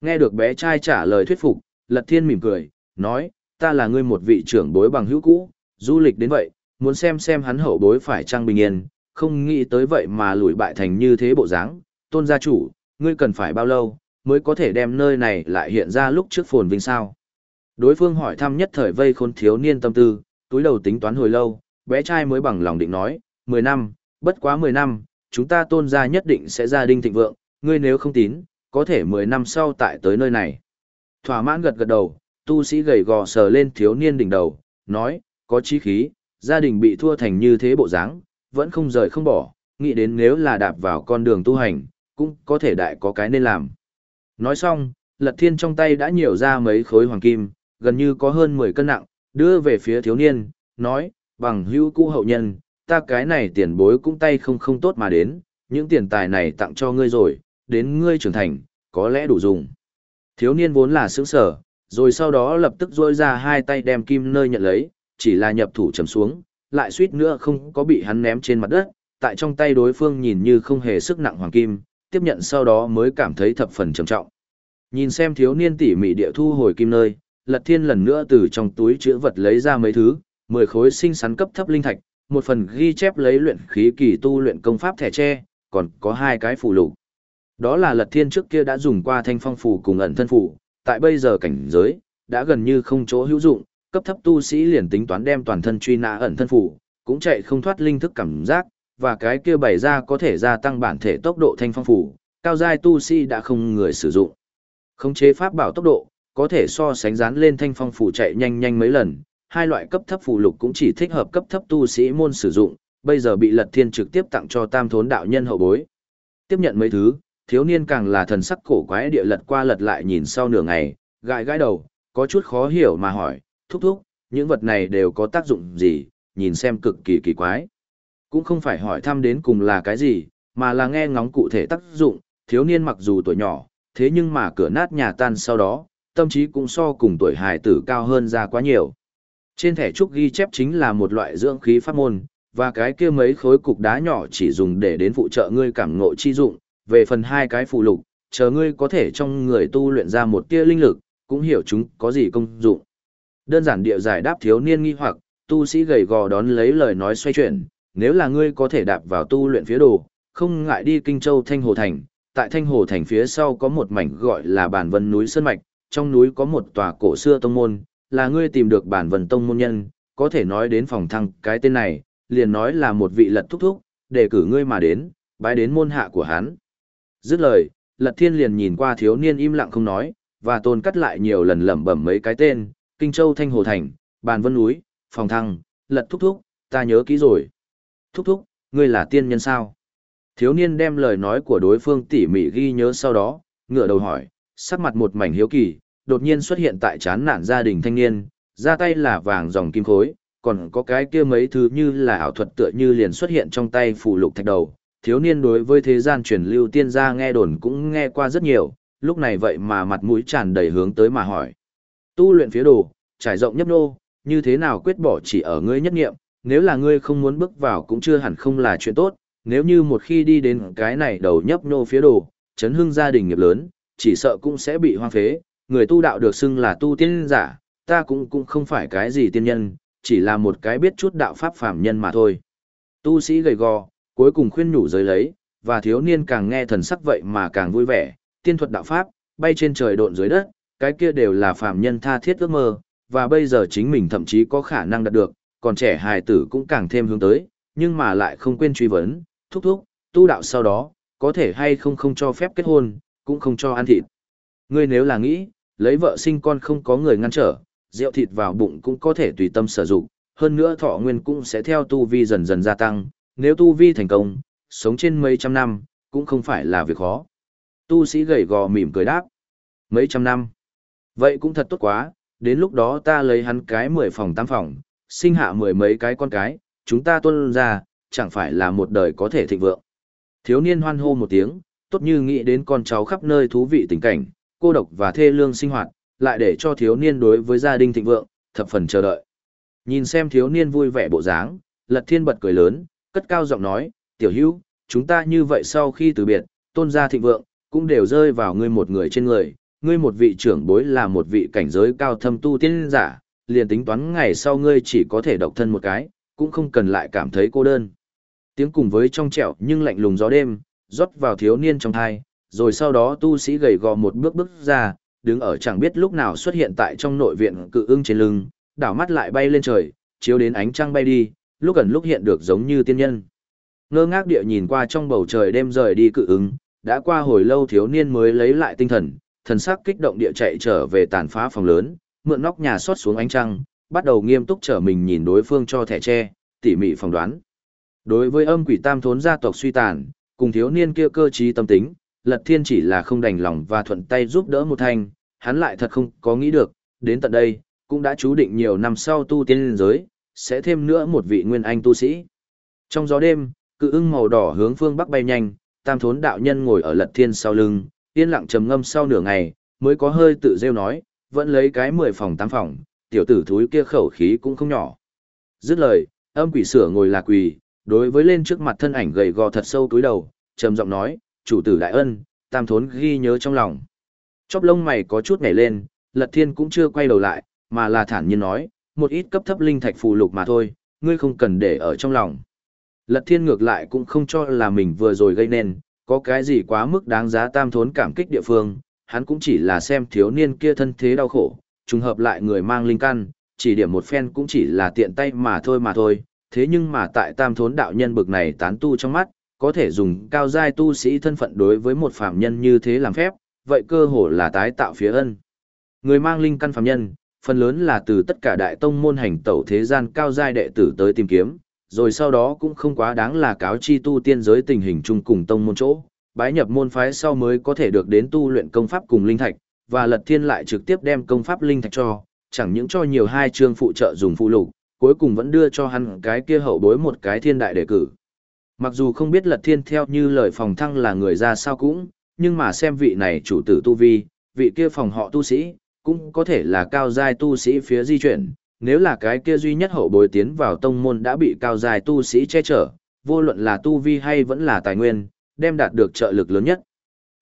Nghe được bé trai trả lời thuyết phục, Lật Thiên mỉm cười, nói, ta là ngươi một vị trưởng bối bằng hữu cũ, du lịch đến vậy, muốn xem xem hắn hậu bối phải trang bình yên, không nghĩ tới vậy mà lùi bại thành như thế bộ dáng. tôn gia chủ, ngươi cần phải bao lâu, mới có thể đem nơi này lại hiện ra lúc trước phồn vinh sao. Đối phương hỏi thăm nhất thời vây khôn thiếu niên tâm tư, túi đầu tính toán hồi lâu, bé trai mới bằng lòng định nói, 10 năm, bất quá 10 năm, chúng ta tôn gia nhất định sẽ gia đình thịnh vượng, ngươi nếu không tín, có thể 10 năm sau tại tới nơi này. Thỏa mãn gật gật đầu, tu sĩ gầy gò sờ lên thiếu niên đỉnh đầu, nói, có chí khí, gia đình bị thua thành như thế bộ dáng, vẫn không rời không bỏ, nghĩ đến nếu là đạp vào con đường tu hành, cũng có thể đại có cái nên làm. Nói xong, Lật Thiên trong tay đã nhiều ra mấy khối hoàng kim, gần như có hơn 10 cân nặng, đưa về phía thiếu niên, nói, bằng hữu cũ hậu nhân, ta cái này tiền bối cũng tay không không tốt mà đến, những tiền tài này tặng cho ngươi rồi, đến ngươi trưởng thành, có lẽ đủ dùng. Thiếu niên vốn là sướng sở, rồi sau đó lập tức rôi ra hai tay đem kim nơi nhận lấy, chỉ là nhập thủ chầm xuống, lại suýt nữa không có bị hắn ném trên mặt đất, tại trong tay đối phương nhìn như không hề sức nặng hoàng kim, tiếp nhận sau đó mới cảm thấy thập phần trầm trọng. Nhìn xem thiếu niên tỉ mỉ địa thu hồi kim nơi, Lật Thiên lần nữa từ trong túi chứa vật lấy ra mấy thứ, 10 khối sinh sắn cấp thấp linh thạch, một phần ghi chép lấy luyện khí kỳ tu luyện công pháp thẻ tre, còn có hai cái phù lục. Đó là Lật Thiên trước kia đã dùng qua thanh phong phủ cùng ẩn thân phủ tại bây giờ cảnh giới, đã gần như không chỗ hữu dụng, cấp thấp tu sĩ liền tính toán đem toàn thân truy nã ẩn thân phủ cũng chạy không thoát linh thức cảm giác, và cái kia bày ra có thể gia tăng bản thể tốc độ thanh phong phủ cao giai tu sĩ đã không người sử dụng. Khống chế pháp bảo tốc độ, có thể so sánh dán lên thanh phong phủ chạy nhanh nhanh mấy lần, hai loại cấp thấp phù lục cũng chỉ thích hợp cấp thấp tu sĩ môn sử dụng, bây giờ bị Lật Thiên trực tiếp tặng cho Tam Thốn đạo nhân hậu bối. Tiếp nhận mấy thứ, thiếu niên càng là thần sắc cổ quái địa lật qua lật lại nhìn sau nửa ngày, gãi gãi đầu, có chút khó hiểu mà hỏi, thúc thúc, những vật này đều có tác dụng gì, nhìn xem cực kỳ kỳ quái. Cũng không phải hỏi thăm đến cùng là cái gì, mà là nghe ngóng cụ thể tác dụng, thiếu niên mặc dù tuổi nhỏ, thế nhưng mà cửa nát nhà tan sau đó, tâm trí cũng so cùng tuổi hài tử cao hơn ra quá nhiều. Trên thẻ trúc ghi chép chính là một loại dưỡng khí pháp môn, và cái kia mấy khối cục đá nhỏ chỉ dùng để đến phụ trợ ngươi cảm ngộ chi dụng, về phần hai cái phụ lục, chờ ngươi có thể trong người tu luyện ra một tia linh lực, cũng hiểu chúng có gì công dụng. Đơn giản địa giải đáp thiếu niên nghi hoặc, tu sĩ gầy gò đón lấy lời nói xoay chuyển, nếu là ngươi có thể đạp vào tu luyện phía đồ, không ngại đi Kinh Châu Thanh Hồ Thành, tại Thanh Hồ thành phía sau có một mảnh gọi là Bản Vân núi Sơn Mạch, trong núi có một tòa cổ xưa tông môn, là ngươi tìm được Bản Vân tông môn nhân, có thể nói đến phòng thăng cái tên này, liền nói là một vị lật thúc thúc, để cử ngươi mà đến, bái đến môn hạ của hắn. Dứt lời, lật thiên liền nhìn qua thiếu niên im lặng không nói, và tôn cắt lại nhiều lần lẩm bẩm mấy cái tên, Kinh Châu Thanh Hồ Thành, Bàn Vân Núi, Phòng Thăng, Lật Thúc Thúc, ta nhớ kỹ rồi. Thúc Thúc, ngươi là tiên nhân sao? Thiếu niên đem lời nói của đối phương tỉ mỉ ghi nhớ sau đó, ngửa đầu hỏi, sắc mặt một mảnh hiếu kỳ, đột nhiên xuất hiện tại chán nản gia đình thanh niên, ra tay là vàng dòng kim khối, còn có cái kia mấy thứ như là ảo thuật tựa như liền xuất hiện trong tay phù lục thạch đầu. Thiếu niên đối với thế gian truyền lưu tiên gia nghe đồn cũng nghe qua rất nhiều, lúc này vậy mà mặt mũi tràn đầy hướng tới mà hỏi. Tu luyện phía đồ, trải rộng nhấp nô, như thế nào quyết bỏ chỉ ở ngươi nhất nghiệm, nếu là ngươi không muốn bước vào cũng chưa hẳn không là chuyện tốt, nếu như một khi đi đến cái này đầu nhấp nô phía đồ, chấn hưng gia đình nghiệp lớn, chỉ sợ cũng sẽ bị hoang phế, người tu đạo được xưng là tu tiên giả, ta cũng cũng không phải cái gì tiên nhân, chỉ là một cái biết chút đạo pháp phàm nhân mà thôi. Tu sĩ gầy gò, cuối cùng khuyên nhủ giới lấy, và thiếu niên càng nghe thần sắc vậy mà càng vui vẻ, tiên thuật đạo pháp, bay trên trời độn dưới đất, cái kia đều là phàm nhân tha thiết ước mơ, và bây giờ chính mình thậm chí có khả năng đạt được, còn trẻ hài tử cũng càng thêm hướng tới, nhưng mà lại không quên truy vấn, thúc thúc, tu đạo sau đó, có thể hay không không cho phép kết hôn, cũng không cho ăn thịt. Ngươi nếu là nghĩ, lấy vợ sinh con không có người ngăn trở, rượu thịt vào bụng cũng có thể tùy tâm sử dụng, hơn nữa thọ nguyên cũng sẽ theo tu vi dần dần gia tăng, nếu tu vi thành công, sống trên mấy trăm năm, cũng không phải là việc khó. Tu sĩ gầy gò mỉm cười đáp. Mấy trăm năm. Vậy cũng thật tốt quá, đến lúc đó ta lấy hắn cái mười phòng tam phòng, sinh hạ mười mấy cái con cái, chúng ta tuân ra, chẳng phải là một đời có thể thịnh vượng. Thiếu niên hoan hô một tiếng, tốt như nghĩ đến con cháu khắp nơi thú vị tình cảnh, cô độc và thê lương sinh hoạt, lại để cho thiếu niên đối với gia đình thịnh vượng, thập phần chờ đợi. Nhìn xem thiếu niên vui vẻ bộ dáng, lật thiên bật cười lớn, cất cao giọng nói, tiểu hữu, chúng ta như vậy sau khi từ biệt, tôn gia thịnh vượng, cũng đều rơi vào ngươi một người trên người, ngươi một vị trưởng bối là một vị cảnh giới cao thâm tu tiên giả, liền tính toán ngày sau ngươi chỉ có thể độc thân một cái, cũng không cần lại cảm thấy cô đơn. Tiếng cùng với trong trẻo nhưng lạnh lùng gió đêm, rót vào thiếu niên trong thai, rồi sau đó tu sĩ gầy gò một bước bước ra, đứng ở chẳng biết lúc nào xuất hiện tại trong nội viện cự ưng trên lưng, đảo mắt lại bay lên trời, chiếu đến ánh trăng bay đi, lúc gần lúc hiện được giống như tiên nhân. Ngơ ngác địa nhìn qua trong bầu trời đêm rời đi cự ứng, đã qua hồi lâu thiếu niên mới lấy lại tinh thần, thần sắc kích động địa chạy trở về tàn phá phòng lớn, mượn nóc nhà xót xuống ánh trăng, bắt đầu nghiêm túc trở mình nhìn đối phương cho thẻ tre, tỉ mỉ phỏng đoán. Đối với âm quỷ tam thốn gia tộc suy tàn, cùng thiếu niên kia cơ trí tâm tính, Lật Thiên chỉ là không đành lòng và thuận tay giúp đỡ một thanh, hắn lại thật không có nghĩ được, đến tận đây, cũng đã chú định nhiều năm sau tu tiên giới, sẽ thêm nữa một vị nguyên anh tu sĩ. Trong gió đêm, cự ưng màu đỏ hướng phương bắc bay nhanh, tam thốn đạo nhân ngồi ở Lật Thiên sau lưng, yên lặng trầm ngâm sau nửa ngày, mới có hơi tự rêu nói, vẫn lấy cái mười phòng tám phòng, tiểu tử thúi kia khẩu khí cũng không nhỏ. Dứt lời, âm quỷ sửa ngồi là quỳ, đối với lên trước mặt thân ảnh gầy gò thật sâu túi đầu, trầm giọng nói, chủ tử đại ân, tam thốn ghi nhớ trong lòng. Chóp lông mày có chút nhảy lên, lật thiên cũng chưa quay đầu lại, mà là thản nhiên nói, một ít cấp thấp linh thạch phù lục mà thôi, ngươi không cần để ở trong lòng. Lật thiên ngược lại cũng không cho là mình vừa rồi gây nên, có cái gì quá mức đáng giá tam thốn cảm kích địa phương, hắn cũng chỉ là xem thiếu niên kia thân thế đau khổ, trùng hợp lại người mang linh căn, chỉ điểm một phen cũng chỉ là tiện tay mà thôi mà thôi, thế nhưng mà tại tam thốn đạo nhân bực này tán tu trong mắt, có thể dùng cao giai tu sĩ thân phận đối với một phạm nhân như thế làm phép, vậy cơ hồ là tái tạo phía ân. Người mang linh căn phạm nhân, phần lớn là từ tất cả đại tông môn hành tẩu thế gian cao giai đệ tử tới tìm kiếm, rồi sau đó cũng không quá đáng là cáo chi tu tiên giới tình hình chung cùng tông môn chỗ, bái nhập môn phái sau mới có thể được đến tu luyện công pháp cùng linh thạch, và Lật Thiên lại trực tiếp đem công pháp linh thạch cho, chẳng những cho nhiều hai chương phụ trợ dùng phụ lục, cuối cùng vẫn đưa cho hắn cái kia hậu bối một cái thiên đại đề cử. Mặc dù không biết Lật Thiên theo như lời phòng thăng là người ra sao cũng, nhưng mà xem vị này chủ tử tu vi, vị kia phòng họ tu sĩ, cũng có thể là cao giai tu sĩ phía di chuyển, nếu là cái kia duy nhất hậu bối tiến vào tông môn đã bị cao giai tu sĩ che chở, vô luận là tu vi hay vẫn là tài nguyên, đem đạt được trợ lực lớn nhất.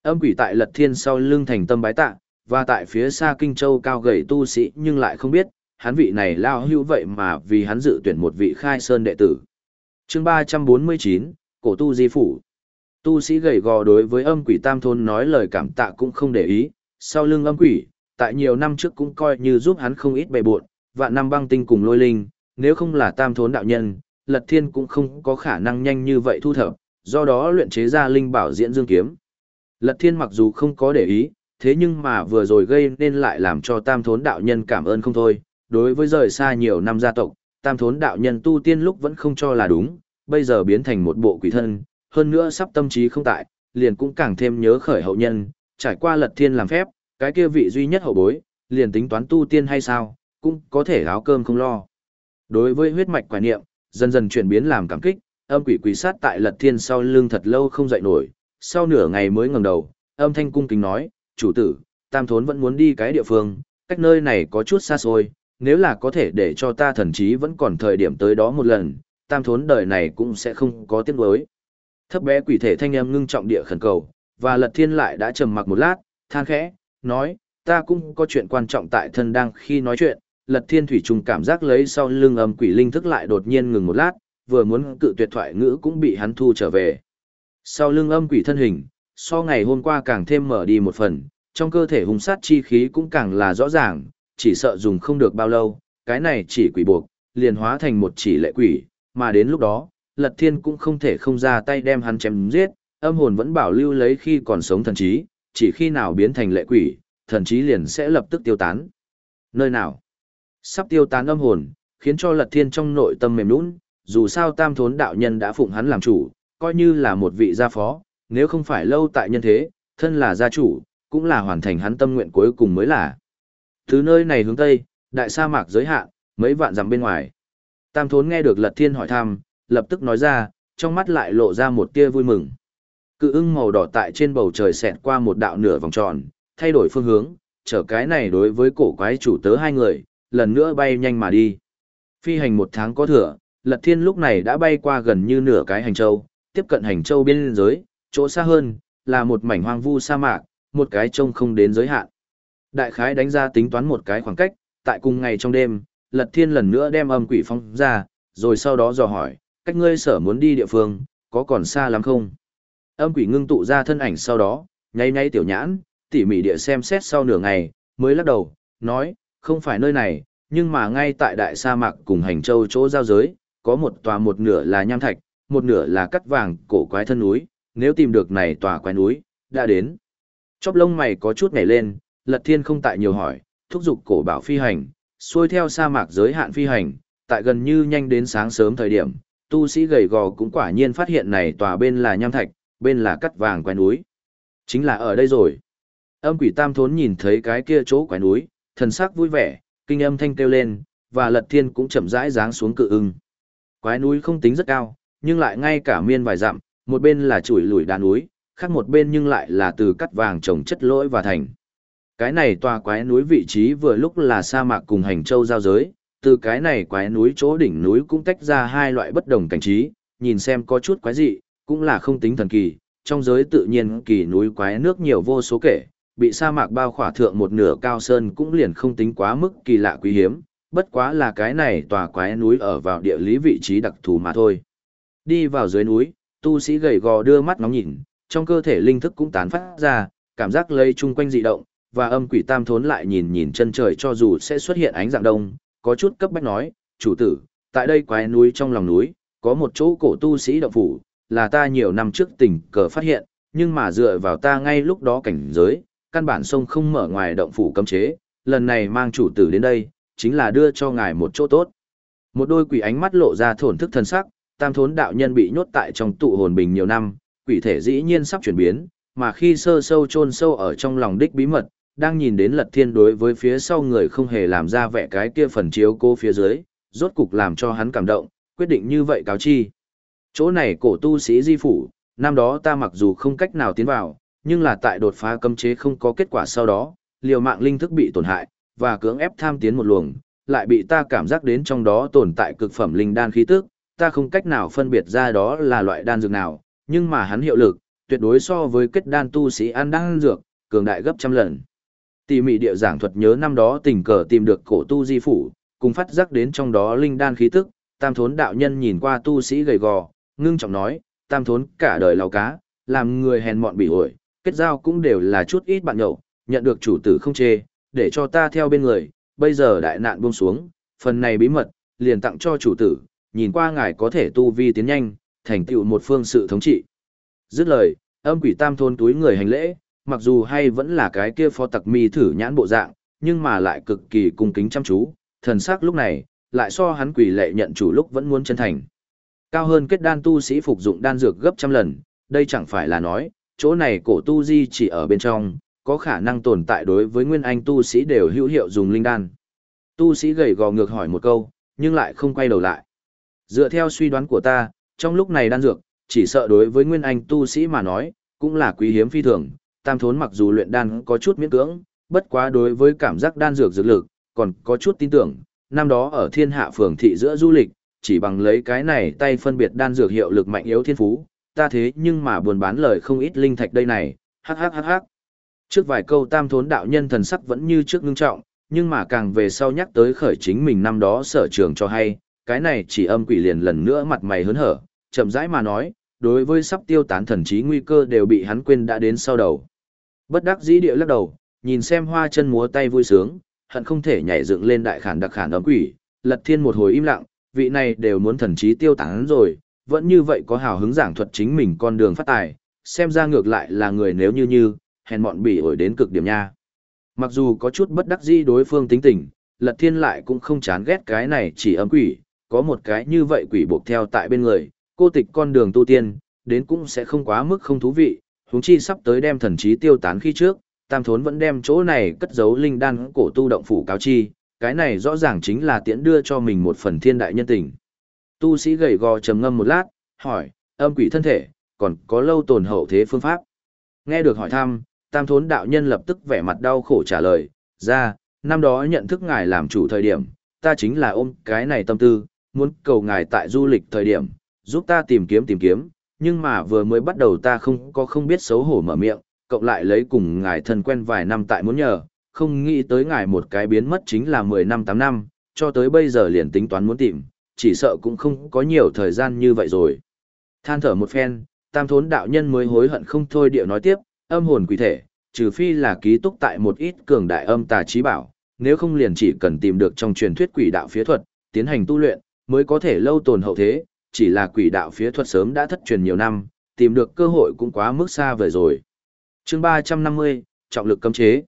Âm quỷ tại Lật Thiên sau lưng thành tâm bái tạ, và tại phía xa Kinh Châu cao gầy tu sĩ nhưng lại không biết, hắn vị này lao hữu vậy mà vì hắn dự tuyển một vị khai sơn đệ tử. chương 349, Cổ Tu Di Phủ Tu sĩ gầy gò đối với âm quỷ tam thôn nói lời cảm tạ cũng không để ý, sau lưng âm quỷ, tại nhiều năm trước cũng coi như giúp hắn không ít bề bộn, vạn năm băng tinh cùng lôi linh, nếu không là tam thốn đạo nhân, lật thiên cũng không có khả năng nhanh như vậy thu thập, do đó luyện chế ra linh bảo diễn dương kiếm. Lật thiên mặc dù không có để ý, thế nhưng mà vừa rồi gây nên lại làm cho tam thốn đạo nhân cảm ơn không thôi, đối với rời xa nhiều năm gia tộc, tam thốn đạo nhân tu tiên lúc vẫn không cho là đúng, bây giờ biến thành một bộ quỷ thân, hơn nữa sắp tâm trí không tại, liền cũng càng thêm nhớ khởi hậu nhân, trải qua lật thiên làm phép, cái kia vị duy nhất hậu bối, liền tính toán tu tiên hay sao, cũng có thể áo cơm không lo. Đối với huyết mạch quả niệm, dần dần chuyển biến làm cảm kích, âm quỷ quỷ sát tại lật thiên sau lưng thật lâu không dậy nổi, sau nửa ngày mới ngẩng đầu, âm thanh cung kính nói, chủ tử, tam thốn vẫn muốn đi cái địa phương, cách nơi này có chút xa xôi, nếu là có thể để cho ta thần chí vẫn còn thời điểm tới đó một lần, tam thốn đời này cũng sẽ không có tiếc nuối. Thấp bé quỷ thể thanh em ngưng trọng địa khẩn cầu, và lật thiên lại đã trầm mặc một lát, than khẽ, nói, ta cũng có chuyện quan trọng tại thân đang khi nói chuyện, lật thiên thủy trùng cảm giác lấy sau lưng âm quỷ linh thức lại đột nhiên ngừng một lát, vừa muốn cự tuyệt thoại ngữ cũng bị hắn thu trở về. Sau lưng âm quỷ thân hình, so ngày hôm qua càng thêm mở đi một phần, trong cơ thể hung sát chi khí cũng càng là rõ ràng, chỉ sợ dùng không được bao lâu, cái này chỉ quỷ buộc, liền hóa thành một chỉ lệ quỷ, mà đến lúc đó, Lật Thiên cũng không thể không ra tay đem hắn chém giết, âm hồn vẫn bảo lưu lấy khi còn sống thần trí, chỉ khi nào biến thành lệ quỷ, thần trí liền sẽ lập tức tiêu tán. Nơi nào? Sắp tiêu tán âm hồn, khiến cho Lật Thiên trong nội tâm mềm nhũn, dù sao tam thốn đạo nhân đã phụng hắn làm chủ, coi như là một vị gia phó, nếu không phải lâu tại nhân thế, thân là gia chủ, cũng là hoàn thành hắn tâm nguyện cuối cùng mới là. Thứ nơi này hướng Tây, đại sa mạc giới hạn, mấy vạn dặm bên ngoài. Tam thốn nghe được Lật Thiên hỏi thăm, lập tức nói ra, trong mắt lại lộ ra một tia vui mừng. Cự ưng màu đỏ tại trên bầu trời xẹt qua một đạo nửa vòng tròn, thay đổi phương hướng, trở cái này đối với cổ quái chủ tớ hai người, lần nữa bay nhanh mà đi. Phi hành một tháng có thừa, Lật Thiên lúc này đã bay qua gần như nửa cái hành châu, tiếp cận hành châu biên giới, chỗ xa hơn, là một mảnh hoang vu sa mạc, một cái trông không đến giới hạn. Đại khái đánh ra tính toán một cái khoảng cách, tại cùng ngày trong đêm, Lật Thiên lần nữa đem âm quỷ phong ra, rồi sau đó dò hỏi, cách ngươi sở muốn đi địa phương, có còn xa lắm không? Âm quỷ ngưng tụ ra thân ảnh sau đó, nháy nháy tiểu nhãn, tỉ mỉ địa xem xét sau nửa ngày, mới lắc đầu, nói, không phải nơi này, nhưng mà ngay tại đại sa mạc cùng hành châu chỗ giao giới, có một tòa một nửa là nham thạch, một nửa là cắt vàng cổ quái thân núi, nếu tìm được này tòa quái núi, đã đến. Chóp lông mày có chút nhảy lên, lật thiên không tại nhiều hỏi, thúc giục cổ bảo phi hành, xuôi theo sa mạc giới hạn phi hành, tại gần như nhanh đến sáng sớm thời điểm, tu sĩ gầy gò cũng quả nhiên phát hiện này tòa bên là nham thạch, bên là cắt vàng quái núi. Chính là ở đây rồi. Âm quỷ tam thốn nhìn thấy cái kia chỗ quái núi, thần sắc vui vẻ, kinh âm thanh kêu lên, và lật thiên cũng chậm rãi giáng xuống cự ưng. Quái núi không tính rất cao, nhưng lại ngay cả miên vài dặm, một bên là chuỗi lùi đá núi, khác một bên nhưng lại là từ cắt vàng trồng chất lỗi và thành. Cái này tòa quái núi vị trí vừa lúc là sa mạc cùng hành châu giao giới, từ cái này quái núi chỗ đỉnh núi cũng tách ra hai loại bất đồng cảnh trí, nhìn xem có chút quái dị, cũng là không tính thần kỳ, trong giới tự nhiên kỳ núi quái nước nhiều vô số kể, bị sa mạc bao khỏa thượng một nửa cao sơn cũng liền không tính quá mức kỳ lạ quý hiếm, bất quá là cái này tòa quái núi ở vào địa lý vị trí đặc thù mà thôi. Đi vào dưới núi, tu sĩ gầy gò đưa mắt ngóng nhìn, trong cơ thể linh thức cũng tán phát ra, cảm giác lây chung quanh dị động, và âm quỷ tam thốn lại nhìn nhìn chân trời cho dù sẽ xuất hiện ánh dạng đông, có chút cấp bách nói, chủ tử, tại đây quái núi trong lòng núi, có một chỗ cổ tu sĩ động phủ, là ta nhiều năm trước tình cờ phát hiện, nhưng mà dựa vào ta ngay lúc đó cảnh giới, căn bản sông không mở ngoài động phủ cấm chế, lần này mang chủ tử đến đây, chính là đưa cho ngài một chỗ tốt. Một đôi quỷ ánh mắt lộ ra thổn thức thân sắc, tam thốn đạo nhân bị nhốt tại trong tụ hồn bình nhiều năm, quỷ thể dĩ nhiên sắp chuyển biến, mà khi sơ sâu chôn sâu ở trong lòng đích bí mật, đang nhìn đến lật thiên đối với phía sau người không hề làm ra vẻ cái kia phần chiếu cô phía dưới, rốt cục làm cho hắn cảm động, quyết định như vậy cáo chi. Chỗ này cổ tu sĩ di phủ, năm đó ta mặc dù không cách nào tiến vào, nhưng là tại đột phá cấm chế không có kết quả sau đó, liều mạng linh thức bị tổn hại, và cưỡng ép tham tiến một luồng, lại bị ta cảm giác đến trong đó tồn tại cực phẩm linh đan khí tức, ta không cách nào phân biệt ra đó là loại đan dược nào, nhưng mà hắn hiệu lực, tuyệt đối so với kết đan tu sĩ ăn đan dược, cường đại gấp trăm lần. Tỉ mỉ địa giảng thuật nhớ năm đó tình cờ tìm được cổ tu di phủ, cùng phát giác đến trong đó linh đan khí tức, tam thốn đạo nhân nhìn qua tu sĩ gầy gò, ngưng trọng nói, tam thốn cả đời lào cá, làm người hèn mọn bị ổi, kết giao cũng đều là chút ít bạn nhậu, nhận được chủ tử không chê, để cho ta theo bên người, bây giờ đại nạn buông xuống, phần này bí mật, liền tặng cho chủ tử, nhìn qua ngài có thể tu vi tiến nhanh, thành tựu một phương sự thống trị. Dứt lời, âm quỷ tam thôn túi người hành lễ, mặc dù hay vẫn là cái kia phó tặc mi thử nhãn bộ dạng, nhưng mà lại cực kỳ cung kính chăm chú, thần sắc lúc này, lại so hắn quỷ lệ nhận chủ lúc vẫn muốn chân thành. Cao hơn kết đan tu sĩ phục dụng đan dược gấp trăm lần, đây chẳng phải là nói, chỗ này cổ tu di chỉ ở bên trong, có khả năng tồn tại đối với nguyên anh tu sĩ đều hữu hiệu dùng linh đan. Tu sĩ gầy gò ngược hỏi một câu, nhưng lại không quay đầu lại. Dựa theo suy đoán của ta, trong lúc này đan dược, chỉ sợ đối với nguyên anh tu sĩ mà nói, cũng là quý hiếm phi thường, tam thốn mặc dù luyện đan có chút miễn cưỡng, bất quá đối với cảm giác đan dược dược lực, còn có chút tin tưởng, năm đó ở thiên hạ phường thị giữa du lịch, chỉ bằng lấy cái này tay phân biệt đan dược hiệu lực mạnh yếu thiên phú, ta thế nhưng mà buồn bán lời không ít linh thạch đây này, hắc hắc hắc hắc. Trước vài câu tam thốn đạo nhân thần sắc vẫn như trước ngưng trọng, nhưng mà càng về sau nhắc tới khởi chính mình năm đó sở trường cho hay, cái này chỉ âm quỷ liền lần nữa mặt mày hớn hở, chậm rãi mà nói, đối với sắp tiêu tán thần trí nguy cơ đều bị hắn quên đã đến sau đầu. Bất đắc dĩ địa lắc đầu, nhìn xem hoa chân múa tay vui sướng, hận không thể nhảy dựng lên đại khản đặc khản âm quỷ, lật thiên một hồi im lặng, vị này đều muốn thần trí tiêu tán rồi, vẫn như vậy có hào hứng giảng thuật chính mình con đường phát tài, xem ra ngược lại là người nếu như như, hèn mọn bị ổi đến cực điểm nha. Mặc dù có chút bất đắc dĩ đối phương tính tình, lật thiên lại cũng không chán ghét cái này chỉ âm quỷ, có một cái như vậy quỷ buộc theo tại bên người, cô tịch con đường tu tiên, đến cũng sẽ không quá mức không thú vị, huống chi sắp tới đem thần trí tiêu tán khi trước, tam thốn vẫn đem chỗ này cất giấu linh đan cổ tu động phủ cáo chi, cái này rõ ràng chính là tiễn đưa cho mình một phần thiên đại nhân tình. Tu sĩ gầy gò trầm ngâm một lát, hỏi, âm quỷ thân thể, còn có lâu tồn hậu thế phương pháp. Nghe được hỏi thăm, tam thốn đạo nhân lập tức vẻ mặt đau khổ trả lời, ra, năm đó nhận thức ngài làm chủ thời điểm, ta chính là ôm cái này tâm tư, muốn cầu ngài tại du lịch thời điểm, giúp ta tìm kiếm tìm kiếm, nhưng mà vừa mới bắt đầu ta không có không biết xấu hổ mở miệng, cộng lại lấy cùng ngài thân quen vài năm tại muốn nhờ, không nghĩ tới ngài một cái biến mất chính là 10 năm 8 năm, cho tới bây giờ liền tính toán muốn tìm, chỉ sợ cũng không có nhiều thời gian như vậy rồi. Than thở một phen, tam thốn đạo nhân mới hối hận không thôi điệu nói tiếp, âm hồn quỷ thể, trừ phi là ký túc tại một ít cường đại âm tà trí bảo, nếu không liền chỉ cần tìm được trong truyền thuyết quỷ đạo phía thuật, tiến hành tu luyện, mới có thể lâu tồn hậu thế, chỉ là quỷ đạo phía thuật sớm đã thất truyền nhiều năm, tìm được cơ hội cũng quá mức xa vời rồi. chương 350, trọng lực cấm chế.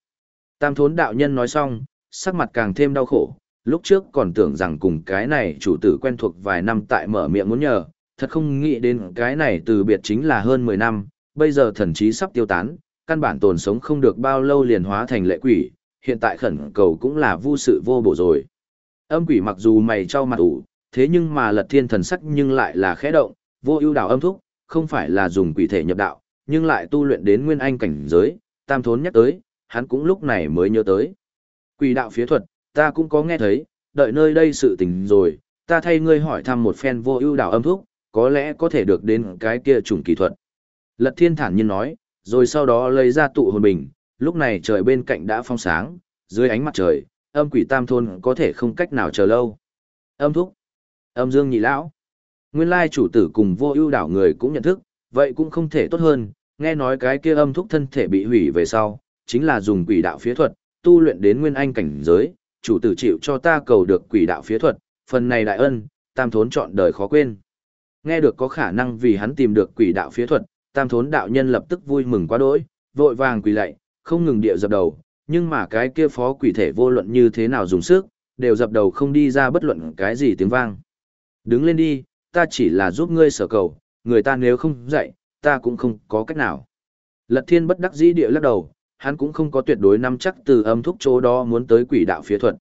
Tam thốn đạo nhân nói xong, sắc mặt càng thêm đau khổ, lúc trước còn tưởng rằng cùng cái này chủ tử quen thuộc vài năm tại mở miệng muốn nhờ, thật không nghĩ đến cái này từ biệt chính là hơn 10 năm, bây giờ thần trí sắp tiêu tán, căn bản tồn sống không được bao lâu liền hóa thành lệ quỷ, hiện tại khẩn cầu cũng là vô sự vô bổ rồi. Âm quỷ mặc dù mày cho mặt ủ, thế nhưng mà lật thiên thần sắc nhưng lại là khẽ động, vô ưu đạo âm thúc, không phải là dùng quỷ thể nhập đạo, nhưng lại tu luyện đến nguyên anh cảnh giới, tam thốn nhắc tới, hắn cũng lúc này mới nhớ tới. Quỷ đạo phía thuật, ta cũng có nghe thấy, đợi nơi đây sự tình rồi, ta thay ngươi hỏi thăm một phen vô ưu đạo âm thúc, có lẽ có thể được đến cái kia chủng kỹ thuật. Lật thiên thản nhiên nói, rồi sau đó lấy ra tụ hồn bình, lúc này trời bên cạnh đã phong sáng, dưới ánh mặt trời, âm quỷ tam thôn có thể không cách nào chờ lâu. Âm thúc, âm dương nhị lão, nguyên lai chủ tử cùng vô ưu đảo người cũng nhận thức, vậy cũng không thể tốt hơn, nghe nói cái kia âm thúc thân thể bị hủy về sau, chính là dùng quỷ đạo phía thuật, tu luyện đến nguyên anh cảnh giới, chủ tử chịu cho ta cầu được quỷ đạo phía thuật, phần này đại ân, tam thốn chọn đời khó quên. Nghe được có khả năng vì hắn tìm được quỷ đạo phía thuật, tam thốn đạo nhân lập tức vui mừng quá đỗi, vội vàng quỳ lạy, không ngừng địa dập đầu, nhưng mà cái kia phó quỷ thể vô luận như thế nào dùng sức, đều dập đầu không đi ra bất luận cái gì tiếng vang. Đứng lên đi, ta chỉ là giúp ngươi sở cầu, người ta nếu không dạy, ta cũng không có cách nào. Lật thiên bất đắc dĩ địa lắc đầu, hắn cũng không có tuyệt đối nắm chắc từ âm thúc chỗ đó muốn tới quỷ đạo phía thuật.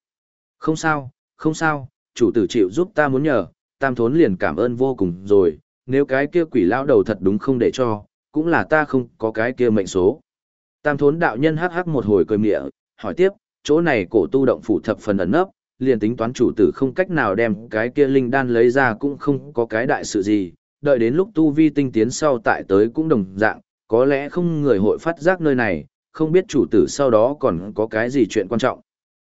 Không sao, không sao, chủ tử chịu giúp ta muốn nhờ, tam thốn liền cảm ơn vô cùng rồi, nếu cái kia quỷ lão đầu thật đúng không để cho, cũng là ta không có cái kia mệnh số. Tam thốn đạo nhân hắc hắc một hồi cười mịa, hỏi tiếp, chỗ này cổ tu động phủ thập phần ẩn nấp, liền tính toán chủ tử không cách nào đem cái kia linh đan lấy ra cũng không có cái đại sự gì, đợi đến lúc tu vi tinh tiến sau tại tới cũng đồng dạng, có lẽ không người hội phát giác nơi này, không biết chủ tử sau đó còn có cái gì chuyện quan trọng.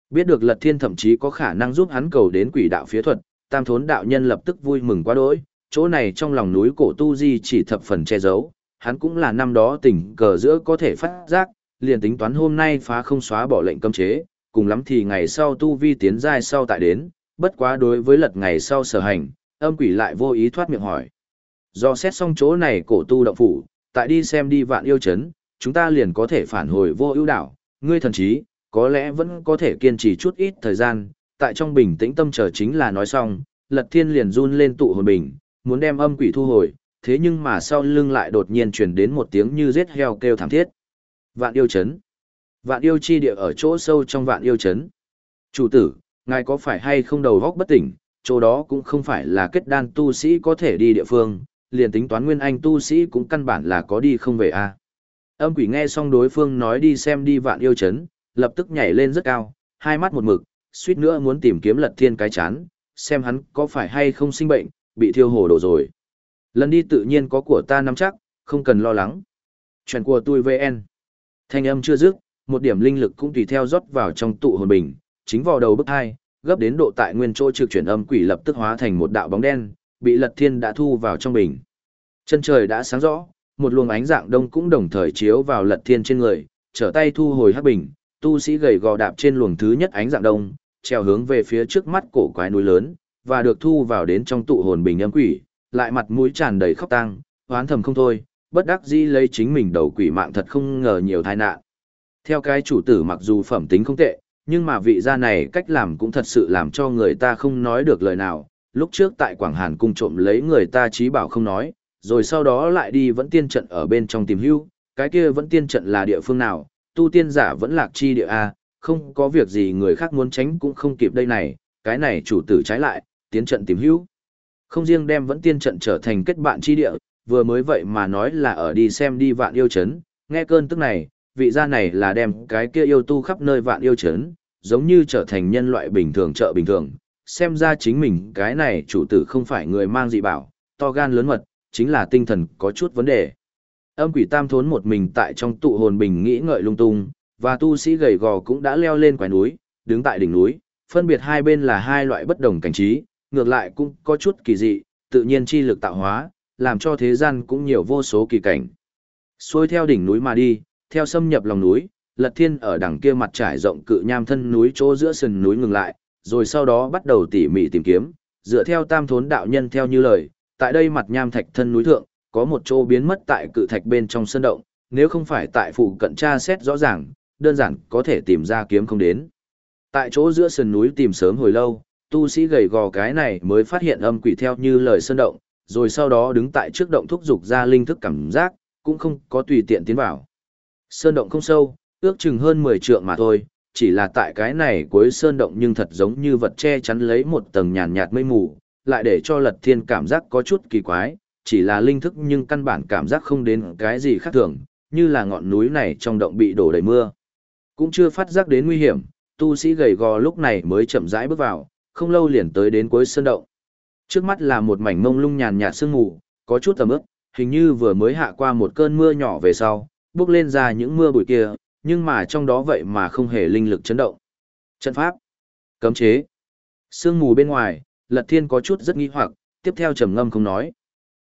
Biết được lật thiên thậm chí có khả năng giúp hắn cầu đến quỷ đạo phía thuật, tam thốn đạo nhân lập tức vui mừng quá đỗi, chỗ này trong lòng núi cổ tu di chỉ thập phần che giấu, hắn cũng là năm đó tỉnh cờ giữa có thể phát giác, liền tính toán hôm nay phá không xóa bỏ lệnh cấm chế, cùng lắm thì ngày sau tu vi tiến giai sau tại đến, bất quá đối với lật ngày sau sở hành, âm quỷ lại vô ý thoát miệng hỏi. Do xét xong chỗ này cổ tu động phủ, tại đi xem đi vạn yêu chấn, chúng ta liền có thể phản hồi vô ưu đảo, ngươi thần trí, có lẽ vẫn có thể kiên trì chút ít thời gian, tại trong bình tĩnh tâm chờ chính là nói xong, lật thiên liền run lên tụ hồn bình, muốn đem âm quỷ thu hồi, thế nhưng mà sau lưng lại đột nhiên truyền đến một tiếng như giết heo kêu thảm thiết. Vạn yêu chấn. Vạn yêu chi địa ở chỗ sâu trong vạn yêu chấn. Chủ tử, ngài có phải hay không đầu góc bất tỉnh, chỗ đó cũng không phải là kết đan tu sĩ có thể đi địa phương, liền tính toán nguyên anh tu sĩ cũng căn bản là có đi không về a. À. Âm quỷ nghe xong đối phương nói đi xem đi vạn yêu chấn, lập tức nhảy lên rất cao, hai mắt một mực, suýt nữa muốn tìm kiếm lật thiên cái chán, xem hắn có phải hay không sinh bệnh, bị thiêu hồ đổ rồi. Lần đi tự nhiên có của ta nắm chắc, không cần lo lắng. Chuyện của tôi VN. Thanh âm chưa dứt, một điểm linh lực cũng tùy theo rót vào trong tụ hồn bình, chính vào đầu bức hai, gấp đến độ tại nguyên chỗ trực chuyển âm quỷ lập tức hóa thành một đạo bóng đen, bị Lật Thiên đã thu vào trong bình. Chân trời đã sáng rõ, một luồng ánh dạng đông cũng đồng thời chiếu vào Lật Thiên trên người, trở tay thu hồi hắc bình, tu sĩ gầy gò đạp trên luồng thứ nhất ánh dạng đông, treo hướng về phía trước mắt cổ quái núi lớn, và được thu vào đến trong tụ hồn bình âm quỷ, lại mặt mũi tràn đầy khóc tang, hoán thầm không thôi, bất đắc dĩ lấy chính mình đầu quỷ mạng thật không ngờ nhiều tai nạn. Theo cái chủ tử mặc dù phẩm tính không tệ, nhưng mà vị gia này cách làm cũng thật sự làm cho người ta không nói được lời nào. Lúc trước tại Quảng Hàn cung trộm lấy người ta trí bảo không nói, rồi sau đó lại đi vẫn tiên trận ở bên trong tìm hưu, cái kia vẫn tiên trận là địa phương nào, tu tiên giả vẫn lạc chi địa A, không có việc gì người khác muốn tránh cũng không kịp đây này, cái này chủ tử trái lại, tiến trận tìm hưu. Không riêng đem vẫn tiên trận trở thành kết bạn chi địa, vừa mới vậy mà nói là ở đi xem đi vạn yêu chấn, nghe cơn tức này, vị gia này là đem cái kia yêu tu khắp nơi vạn yêu chấn, giống như trở thành nhân loại bình thường chợ bình thường. Xem ra chính mình cái này chủ tử không phải người mang dị bảo, to gan lớn mật, chính là tinh thần có chút vấn đề. Âm quỷ tam thốn một mình tại trong tụ hồn bình nghĩ ngợi lung tung, và tu sĩ gầy gò cũng đã leo lên quái núi, đứng tại đỉnh núi, phân biệt hai bên là hai loại bất đồng cảnh trí, ngược lại cũng có chút kỳ dị, tự nhiên chi lực tạo hóa, làm cho thế gian cũng nhiều vô số kỳ cảnh. Xuôi theo đỉnh núi mà đi, theo xâm nhập lòng núi, Lật Thiên ở đằng kia mặt trải rộng cự nham thân núi chỗ giữa sườn núi ngừng lại, rồi sau đó bắt đầu tỉ mỉ tìm kiếm, dựa theo tam thốn đạo nhân theo như lời, tại đây mặt nham thạch thân núi thượng, có một chỗ biến mất tại cự thạch bên trong sơn động, nếu không phải tại phụ cận tra xét rõ ràng, đơn giản có thể tìm ra kiếm không đến. Tại chỗ giữa sườn núi tìm sớm hồi lâu, tu sĩ gầy gò cái này mới phát hiện âm quỷ theo như lời sơn động, rồi sau đó đứng tại trước động thúc dục ra linh thức cảm giác, cũng không có tùy tiện tiến vào. Sơn động không sâu, ước chừng hơn 10 trượng mà thôi, chỉ là tại cái này cuối sơn động nhưng thật giống như vật che chắn lấy một tầng nhàn nhạt mây mù, lại để cho lật thiên cảm giác có chút kỳ quái, chỉ là linh thức nhưng căn bản cảm giác không đến cái gì khác thường, như là ngọn núi này trong động bị đổ đầy mưa. Cũng chưa phát giác đến nguy hiểm, tu sĩ gầy gò lúc này mới chậm rãi bước vào, không lâu liền tới đến cuối sơn động. Trước mắt là một mảnh mông lung nhàn nhạt sương mù, có chút tầm ướp, hình như vừa mới hạ qua một cơn mưa nhỏ về sau, bước lên ra những mưa bụi kia, nhưng mà trong đó vậy mà không hề linh lực chấn động. Trận pháp, cấm chế, sương mù bên ngoài, Lật Thiên có chút rất nghi hoặc, tiếp theo trầm ngâm không nói.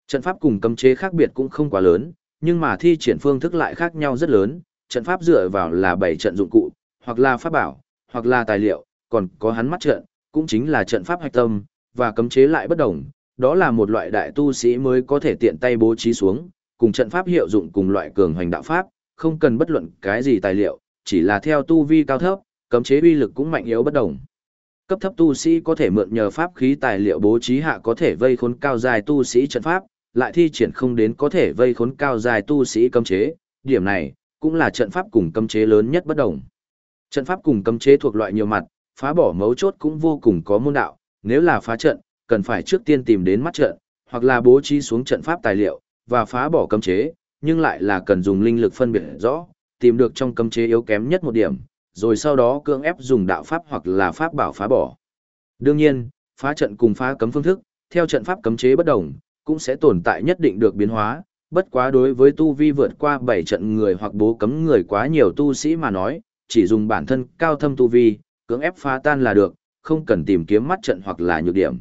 Trận pháp cùng cấm chế khác biệt cũng không quá lớn, nhưng mà thi triển phương thức lại khác nhau rất lớn, trận pháp dựa vào là bảy trận dụng cụ, hoặc là pháp bảo, hoặc là tài liệu, còn có hắn mắt trận, cũng chính là trận pháp hạch tâm, và cấm chế lại bất đồng, đó là một loại đại tu sĩ mới có thể tiện tay bố trí xuống, cùng trận pháp hiệu dụng cùng loại cường hoành đạo pháp, không cần bất luận cái gì tài liệu, chỉ là theo tu vi cao thấp, cấm chế uy lực cũng mạnh yếu bất đồng. Cấp thấp tu sĩ có thể mượn nhờ pháp khí tài liệu bố trí hạ có thể vây khốn cao dài tu sĩ trận pháp, lại thi triển không đến có thể vây khốn cao dài tu sĩ cấm chế, điểm này cũng là trận pháp cùng cấm chế lớn nhất bất đồng. Trận pháp cùng cấm chế thuộc loại nhiều mặt, phá bỏ mấu chốt cũng vô cùng có môn đạo, nếu là phá trận, cần phải trước tiên tìm đến mắt trận, hoặc là bố trí xuống trận pháp tài liệu, và phá bỏ cấm chế, nhưng lại là cần dùng linh lực phân biệt rõ, tìm được trong cấm chế yếu kém nhất một điểm, rồi sau đó cưỡng ép dùng đạo pháp hoặc là pháp bảo phá bỏ. Đương nhiên, phá trận cùng phá cấm phương thức, theo trận pháp cấm chế bất đồng, cũng sẽ tồn tại nhất định được biến hóa, bất quá đối với tu vi vượt qua 7 trận người hoặc bố cấm người quá nhiều tu sĩ mà nói, chỉ dùng bản thân cao thâm tu vi, cưỡng ép phá tan là được, không cần tìm kiếm mắt trận hoặc là nhược điểm.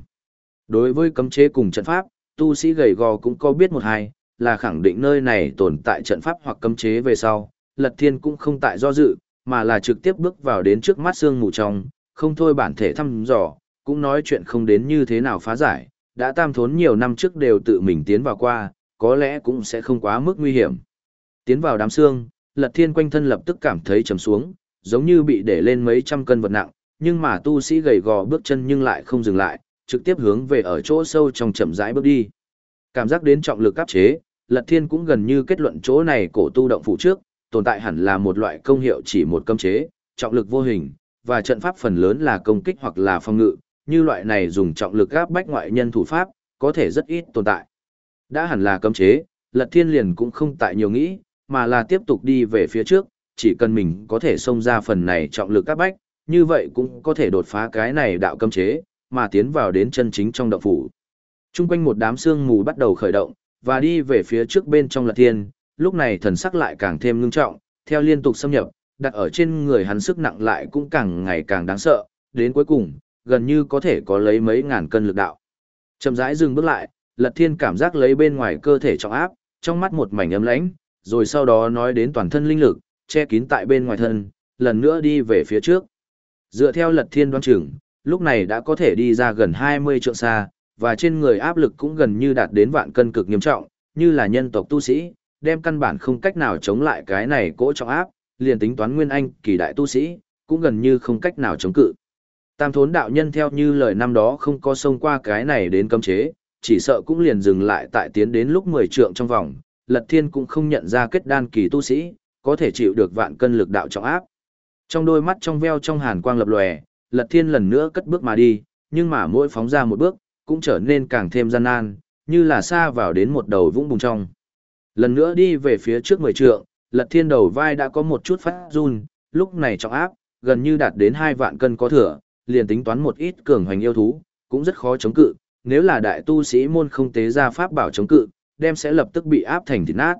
Đối với cấm chế cùng trận pháp, tu sĩ gầy gò cũng có biết một hai, là khẳng định nơi này tồn tại trận pháp hoặc cấm chế về sau, Lật Thiên cũng không tại do dự, mà là trực tiếp bước vào đến trước mắt xương mù trong, không thôi bản thể thăm dò, cũng nói chuyện không đến như thế nào phá giải, đã tam thốn nhiều năm trước đều tự mình tiến vào qua, có lẽ cũng sẽ không quá mức nguy hiểm. Tiến vào đám xương, Lật Thiên quanh thân lập tức cảm thấy trầm xuống, giống như bị để lên mấy trăm cân vật nặng, nhưng mà tu sĩ gầy gò bước chân nhưng lại không dừng lại, trực tiếp hướng về ở chỗ sâu trong chậm rãi bước đi. Cảm giác đến trọng lực áp chế, Lật Thiên cũng gần như kết luận chỗ này cổ tu động phủ trước, tồn tại hẳn là một loại công hiệu chỉ một cấm chế, trọng lực vô hình, và trận pháp phần lớn là công kích hoặc là phòng ngự, như loại này dùng trọng lực áp bách ngoại nhân thủ pháp, có thể rất ít tồn tại. Đã hẳn là cấm chế, Lật Thiên liền cũng không tại nhiều nghĩ, mà là tiếp tục đi về phía trước, chỉ cần mình có thể xông ra phần này trọng lực áp bách, như vậy cũng có thể đột phá cái này đạo cấm chế, mà tiến vào đến chân chính trong động phủ. Trung quanh một đám sương mù bắt đầu khởi động, và đi về phía trước bên trong Lật Thiên, lúc này thần sắc lại càng thêm ngưng trọng, theo liên tục xâm nhập, đặt ở trên người hắn sức nặng lại cũng càng ngày càng đáng sợ, đến cuối cùng, gần như có thể có lấy mấy ngàn cân lực đạo. Chậm rãi dừng bước lại, Lật Thiên cảm giác lấy bên ngoài cơ thể trọng áp, trong mắt một mảnh ấm lãnh, rồi sau đó nói đến toàn thân linh lực, che kín tại bên ngoài thân, lần nữa đi về phía trước. Dựa theo Lật Thiên đoán chừng, lúc này đã có thể đi ra gần 20 trượng xa, và trên người áp lực cũng gần như đạt đến vạn cân cực nghiêm trọng, như là nhân tộc tu sĩ, đem căn bản không cách nào chống lại cái này cỗ trọng áp, liền tính toán nguyên anh kỳ đại tu sĩ, cũng gần như không cách nào chống cự. Tam thốn đạo nhân theo như lời năm đó không có xông qua cái này đến cấm chế, chỉ sợ cũng liền dừng lại tại tiến đến lúc 10 trượng trong vòng, Lật Thiên cũng không nhận ra kết đan kỳ tu sĩ, có thể chịu được vạn cân lực đạo trọng áp. Trong đôi mắt trong veo trong hàn quang lập lòe, Lật Thiên lần nữa cất bước mà đi, nhưng mà mỗi phóng ra một bước, cũng trở nên càng thêm gian nan, như là xa vào đến một đầu vũng bùn trong. Lần nữa đi về phía trước mười trượng, Lật Thiên đầu vai đã có một chút phát run, lúc này trọng áp, gần như đạt đến hai vạn cân có thừa, liền tính toán một ít cường hoành yêu thú, cũng rất khó chống cự, nếu là đại tu sĩ môn không tế ra pháp bảo chống cự, đem sẽ lập tức bị áp thành thịt nát.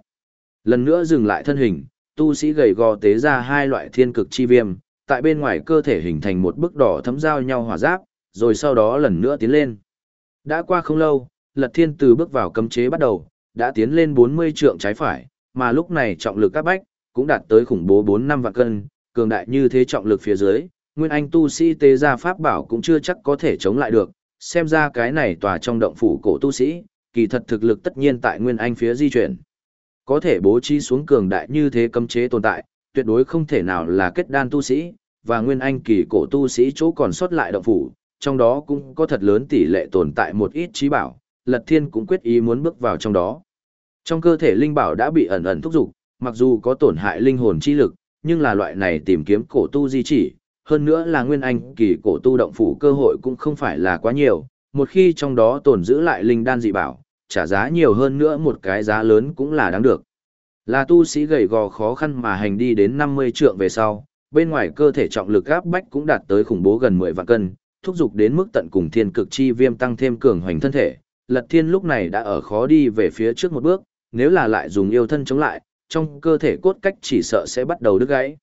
Lần nữa dừng lại thân hình, tu sĩ gầy gò tế ra hai loại thiên cực chi viêm, tại bên ngoài cơ thể hình thành một bức đỏ thấm giao nhau hỏa giáp, rồi sau đó lần nữa tiến lên. Đã qua không lâu, Lật Thiên từ bước vào cấm chế bắt đầu, đã tiến lên 40 trượng trái phải, mà lúc này trọng lực các bách, cũng đạt tới khủng bố 4 năm vạn cân, cường đại như thế trọng lực phía dưới, Nguyên Anh tu sĩ tế ra pháp bảo cũng chưa chắc có thể chống lại được, xem ra cái này tòa trong động phủ cổ tu sĩ, kỳ thật thực lực tất nhiên tại Nguyên Anh phía di chuyển. Có thể bố trí xuống cường đại như thế cấm chế tồn tại, tuyệt đối không thể nào là kết đan tu sĩ, và Nguyên Anh kỳ cổ tu sĩ chỗ còn sót lại động phủ, trong đó cũng có thật lớn tỷ lệ tồn tại một ít trí bảo, Lật Thiên cũng quyết ý muốn bước vào trong đó. Trong cơ thể linh bảo đã bị ẩn ẩn thúc dục, mặc dù có tổn hại linh hồn chi lực, nhưng là loại này tìm kiếm cổ tu di chỉ, hơn nữa là nguyên anh kỳ cổ tu động phủ cơ hội cũng không phải là quá nhiều, một khi trong đó tổn giữ lại linh đan dị bảo, trả giá nhiều hơn nữa một cái giá lớn cũng là đáng được. Là tu sĩ gầy gò khó khăn mà hành đi đến 50 trượng về sau, bên ngoài cơ thể trọng lực áp bách cũng đạt tới khủng bố gần 10 vạn cân, thúc giục đến mức tận cùng thiên cực chi viêm tăng thêm cường hoành thân thể. Lật thiên lúc này đã ở khó đi về phía trước một bước, nếu là lại dùng yêu thân chống lại, trong cơ thể cốt cách chỉ sợ sẽ bắt đầu đứt gãy.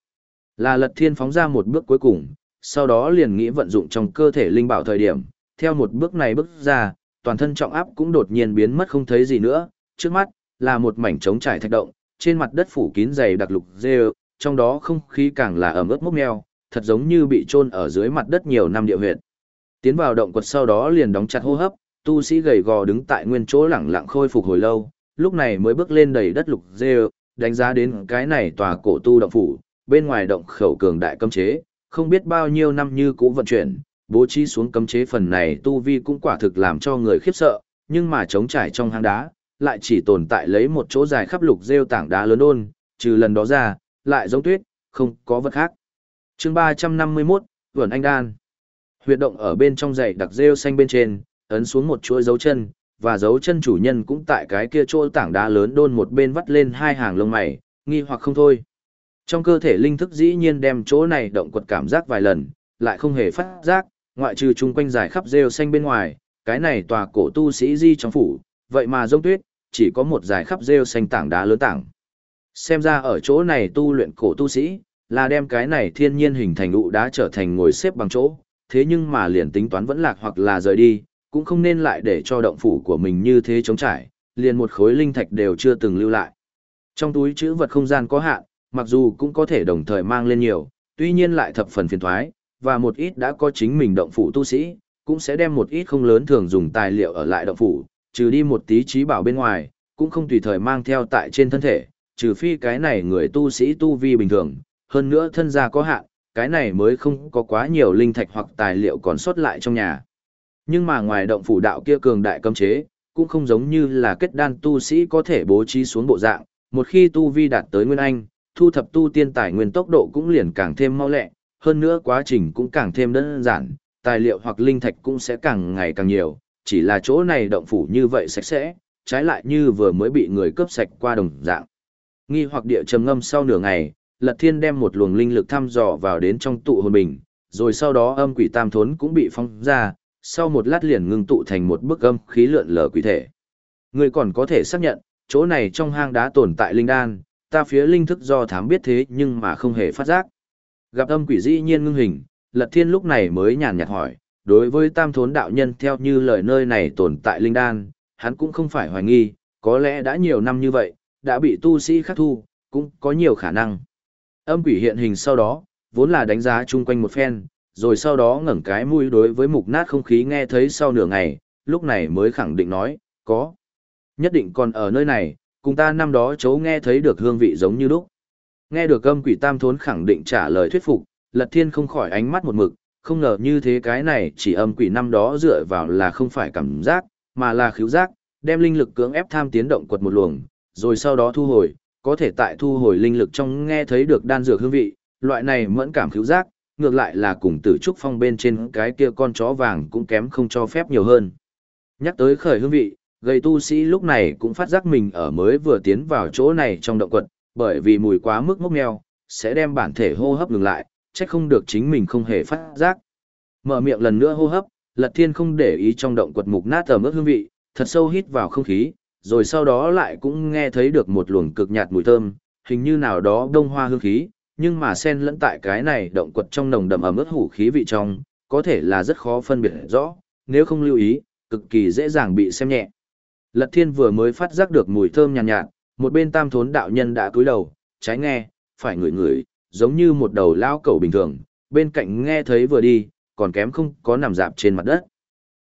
Là lật thiên phóng ra một bước cuối cùng, sau đó liền nghĩ vận dụng trong cơ thể linh bảo thời điểm, theo một bước này bước ra, toàn thân trọng áp cũng đột nhiên biến mất không thấy gì nữa, trước mắt, là một mảnh trống trải thạch động, trên mặt đất phủ kín dày đặc lục dê, trong đó không khí càng là ẩm ướt mốc meo, thật giống như bị chôn ở dưới mặt đất nhiều năm địa huyệt. Tiến vào động quật sau đó liền đóng chặt hô hấp, tu sĩ gầy gò đứng tại nguyên chỗ lẳng lặng khôi phục hồi lâu, lúc này mới bước lên đầy đất lục dê, đánh giá đến cái này tòa cổ tu động phủ, bên ngoài động khẩu cường đại cấm chế, không biết bao nhiêu năm như cũ vận chuyển, bố trí xuống cấm chế phần này tu vi cũng quả thực làm cho người khiếp sợ, nhưng mà chống trải trong hang đá, lại chỉ tồn tại lấy một chỗ dài khắp lục rêu tảng đá lớn ôn, trừ lần đó ra, lại giống tuyết, không có vật khác. chương 351, Vườn Anh Đan. Huyệt động ở bên trong dãy đặc rêu xanh bên trên, ấn xuống một chuỗi dấu chân, và dấu chân chủ nhân cũng tại cái kia chỗ tảng đá lớn đôn một bên vắt lên hai hàng lông mày, nghi hoặc không thôi. Trong cơ thể linh thức dĩ nhiên đem chỗ này động quật cảm giác vài lần, lại không hề phát giác, ngoại trừ chung quanh dài khắp rêu xanh bên ngoài, cái này tòa cổ tu sĩ di trong phủ, vậy mà rông tuyết, chỉ có một dài khắp rêu xanh tảng đá lớn tảng. Xem ra ở chỗ này tu luyện cổ tu sĩ, là đem cái này thiên nhiên hình thành ụ đá trở thành ngồi xếp bằng chỗ, thế nhưng mà liền tính toán vẫn lạc hoặc là rời đi, cũng không nên lại để cho động phủ của mình như thế chống trải, liền một khối linh thạch đều chưa từng lưu lại. Trong túi chữ vật không gian có hạn, mặc dù cũng có thể đồng thời mang lên nhiều, tuy nhiên lại thập phần phiền thoái, và một ít đã có chính mình động phủ tu sĩ, cũng sẽ đem một ít không lớn thường dùng tài liệu ở lại động phủ, trừ đi một tí trí bảo bên ngoài, cũng không tùy thời mang theo tại trên thân thể, trừ phi cái này người tu sĩ tu vi bình thường, hơn nữa thân gia có hạn, cái này mới không có quá nhiều linh thạch hoặc tài liệu còn sót lại trong nhà. Nhưng mà ngoài động phủ đạo kia cường đại cấm chế, cũng không giống như là kết đan tu sĩ có thể bố trí xuống bộ dạng, một khi tu vi đạt tới nguyên anh, thu thập tu tiên tài nguyên tốc độ cũng liền càng thêm mau lẹ, hơn nữa quá trình cũng càng thêm đơn giản, tài liệu hoặc linh thạch cũng sẽ càng ngày càng nhiều, chỉ là chỗ này động phủ như vậy sạch sẽ, trái lại như vừa mới bị người cướp sạch qua đồng dạng. Nghi hoặc địa trầm ngâm sau nửa ngày, Lật Thiên đem một luồng linh lực thăm dò vào đến trong tụ hồn bình, rồi sau đó âm quỷ tam thốn cũng bị phong ra, sau một lát liền ngưng tụ thành một bức âm khí lượn lờ quỷ thể. Người còn có thể xác nhận, chỗ này trong hang đá tồn tại linh đan, ta phía linh thức do thám biết thế nhưng mà không hề phát giác. Gặp âm quỷ dĩ nhiên ngưng hình, Lật Thiên lúc này mới nhàn nhạt hỏi, đối với tam thốn đạo nhân theo như lời nơi này tồn tại linh đan, hắn cũng không phải hoài nghi, có lẽ đã nhiều năm như vậy, đã bị tu sĩ khắc thu, cũng có nhiều khả năng. Âm quỷ hiện hình sau đó, vốn là đánh giá chung quanh một phen, rồi sau đó ngẩng cái mũi đối với mục nát không khí nghe thấy sau nửa ngày, lúc này mới khẳng định nói, có. Nhất định còn ở nơi này, cùng ta năm đó chấu nghe thấy được hương vị giống như lúc. Nghe được âm quỷ tam thốn khẳng định trả lời thuyết phục, lật thiên không khỏi ánh mắt một mực, không ngờ như thế cái này chỉ âm quỷ năm đó dựa vào là không phải cảm giác, mà là khiếu giác, đem linh lực cưỡng ép tham tiến động quật một luồng, rồi sau đó thu hồi, có thể tại thu hồi linh lực trong nghe thấy được đan dược hương vị, loại này mẫn cảm khiếu giác, ngược lại là cùng tử trúc phong bên trên cái kia con chó vàng cũng kém không cho phép nhiều hơn. Nhắc tới khởi hương vị, gầy tu sĩ lúc này cũng phát giác mình ở mới vừa tiến vào chỗ này trong động quật, bởi vì mùi quá mức mốc meo, sẽ đem bản thể hô hấp ngừng lại, chắc không được chính mình không hề phát giác. Mở miệng lần nữa hô hấp, Lật Thiên không để ý trong động quật mục nát tầm ướt hương vị, thật sâu hít vào không khí, rồi sau đó lại cũng nghe thấy được một luồng cực nhạt mùi thơm, hình như nào đó đông hoa hương khí, nhưng mà xen lẫn tại cái này động quật trong nồng đậm ẩm ướt hủ khí vị trong, có thể là rất khó phân biệt rõ, nếu không lưu ý, cực kỳ dễ dàng bị xem nhẹ. Lật Thiên vừa mới phát giác được mùi thơm nhàn nhạt, nhạt, một bên tam thốn đạo nhân đã cúi đầu, trái nghe, phải ngửi ngửi, giống như một đầu lao cẩu bình thường, bên cạnh nghe thấy vừa đi, còn kém không có nằm dạp trên mặt đất.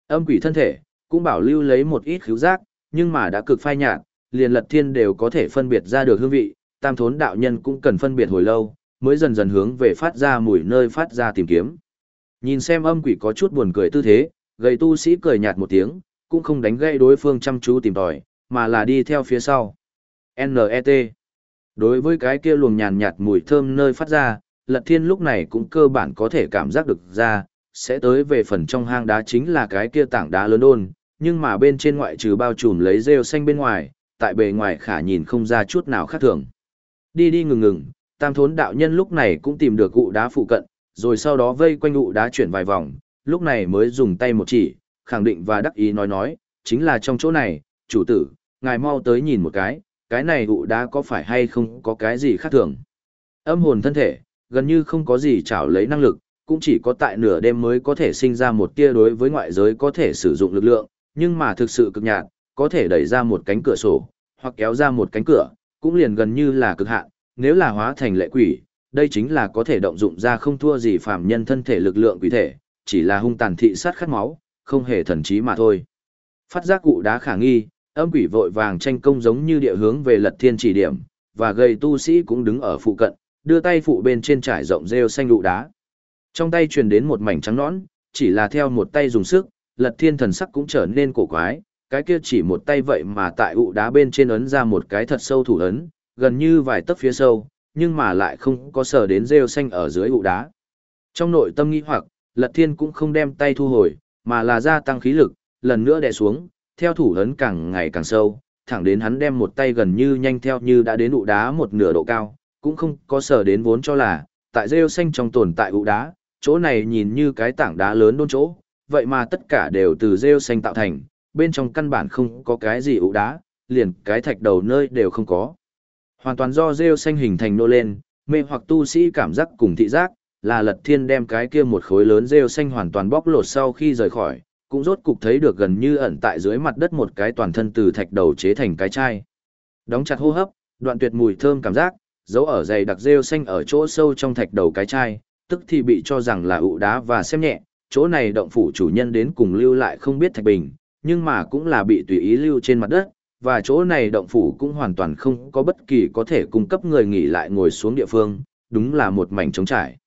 Âm quỷ thân thể, cũng bảo lưu lấy một ít khứu giác, nhưng mà đã cực phai nhạt, liền lật thiên đều có thể phân biệt ra được hương vị, tam thốn đạo nhân cũng cần phân biệt hồi lâu, mới dần dần hướng về phát ra mùi nơi phát ra tìm kiếm. Nhìn xem âm quỷ có chút buồn cười tư thế, gầy tu sĩ cười nhạt một tiếng, cũng không đánh gãy đối phương chăm chú tìm tòi, mà là đi theo phía sau. N.E.T. Đối với cái kia luồng nhàn nhạt mùi thơm nơi phát ra, Lật Thiên lúc này cũng cơ bản có thể cảm giác được ra, sẽ tới về phần trong hang đá chính là cái kia tảng đá lớn ôn, nhưng mà bên trên ngoại trừ bao trùm lấy rêu xanh bên ngoài, tại bề ngoài khả nhìn không ra chút nào khác thường. Đi đi ngừng ngừng, tam thốn đạo nhân lúc này cũng tìm được ụ đá phụ cận, rồi sau đó vây quanh ụ đá chuyển vài vòng, lúc này mới dùng tay một chỉ, khẳng định và đắc ý nói nói, chính là trong chỗ này, chủ tử, ngài mau tới nhìn một cái, cái này ụ đá có phải hay không có cái gì khác thường. Âm hồn thân thể, gần như không có gì trảo lấy năng lực, cũng chỉ có tại nửa đêm mới có thể sinh ra một tia đối với ngoại giới có thể sử dụng lực lượng, nhưng mà thực sự cực nhạt, có thể đẩy ra một cánh cửa sổ, hoặc kéo ra một cánh cửa, cũng liền gần như là cực hạn, nếu là hóa thành lệ quỷ, đây chính là có thể động dụng ra không thua gì phàm nhân thân thể lực lượng quỷ thể, chỉ là hung tàn thị sát khát máu, không hề thần trí mà thôi. Phát giác cụ đá khả nghi, âm quỷ vội vàng tranh công giống như địa hướng về lật thiên chỉ điểm, và gây tu sĩ cũng đứng ở phụ cận, đưa tay phụ bên trên trải rộng rêu xanh đụ đá. Trong tay truyền đến một mảnh trắng nõn, chỉ là theo một tay dùng sức, lật thiên thần sắc cũng trở nên cổ quái, cái kia chỉ một tay vậy mà tại ụ đá bên trên ấn ra một cái thật sâu thủ ấn, gần như vài tấc phía sâu, nhưng mà lại không có sờ đến rêu xanh ở dưới ụ đá. Trong nội tâm nghi hoặc, lật thiên cũng không đem tay thu hồi, mà là gia tăng khí lực, lần nữa đè xuống, theo thủ lớn càng ngày càng sâu, thẳng đến hắn đem một tay gần như nhanh theo như đã đến ụ đá một nửa độ cao, cũng không có sờ đến vốn cho là, tại rêu xanh trong tồn tại ụ đá, chỗ này nhìn như cái tảng đá lớn đôn chỗ, vậy mà tất cả đều từ rêu xanh tạo thành, bên trong căn bản không có cái gì ụ đá, liền cái thạch đầu nơi đều không có. Hoàn toàn do rêu xanh hình thành nô lên, mê hoặc tu sĩ cảm giác cùng thị giác, là lật thiên đem cái kia một khối lớn rêu xanh hoàn toàn bóc lột sau khi rời khỏi, cũng rốt cục thấy được gần như ẩn tại dưới mặt đất một cái toàn thân từ thạch đầu chế thành cái chai. Đóng chặt hô hấp, đoạn tuyệt mùi thơm cảm giác, giấu ở dày đặc rêu xanh ở chỗ sâu trong thạch đầu cái chai, tức thì bị cho rằng là ụ đá và xem nhẹ, chỗ này động phủ chủ nhân đến cùng lưu lại không biết thạch bình, nhưng mà cũng là bị tùy ý lưu trên mặt đất, và chỗ này động phủ cũng hoàn toàn không có bất kỳ có thể cung cấp người nghỉ lại ngồi xuống địa phương, đúng là một mảnh trống trải.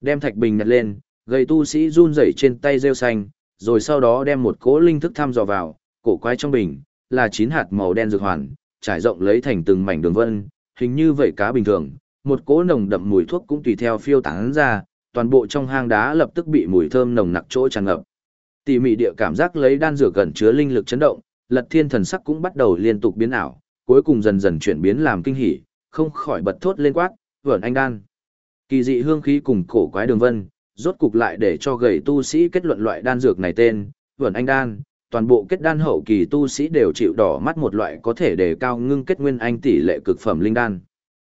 Đem thạch bình nhặt lên, gầy tu sĩ run rẩy trên tay rêu xanh, rồi sau đó đem một cỗ linh thức thăm dò vào, cổ quái trong bình, là chín hạt màu đen dược hoàn, trải rộng lấy thành từng mảnh đường vân, hình như vậy cá bình thường, một cỗ nồng đậm mùi thuốc cũng tùy theo phiêu tán ra, toàn bộ trong hang đá lập tức bị mùi thơm nồng nặc chỗ tràn ngập. Tỉ mỉ địa cảm giác lấy đan dược gần chứa linh lực chấn động, Lật Thiên thần sắc cũng bắt đầu liên tục biến ảo, cuối cùng dần dần chuyển biến làm kinh hỉ, không khỏi bật thốt lên quát, "Vẩn anh đan!" Kỳ dị hương khí cùng cổ quái đường vân, rốt cục lại để cho gầy tu sĩ kết luận loại đan dược này tên, Vẩn anh đan. Toàn bộ kết đan hậu kỳ tu sĩ đều chịu đỏ mắt một loại có thể đề cao ngưng kết nguyên anh tỷ lệ cực phẩm linh đan.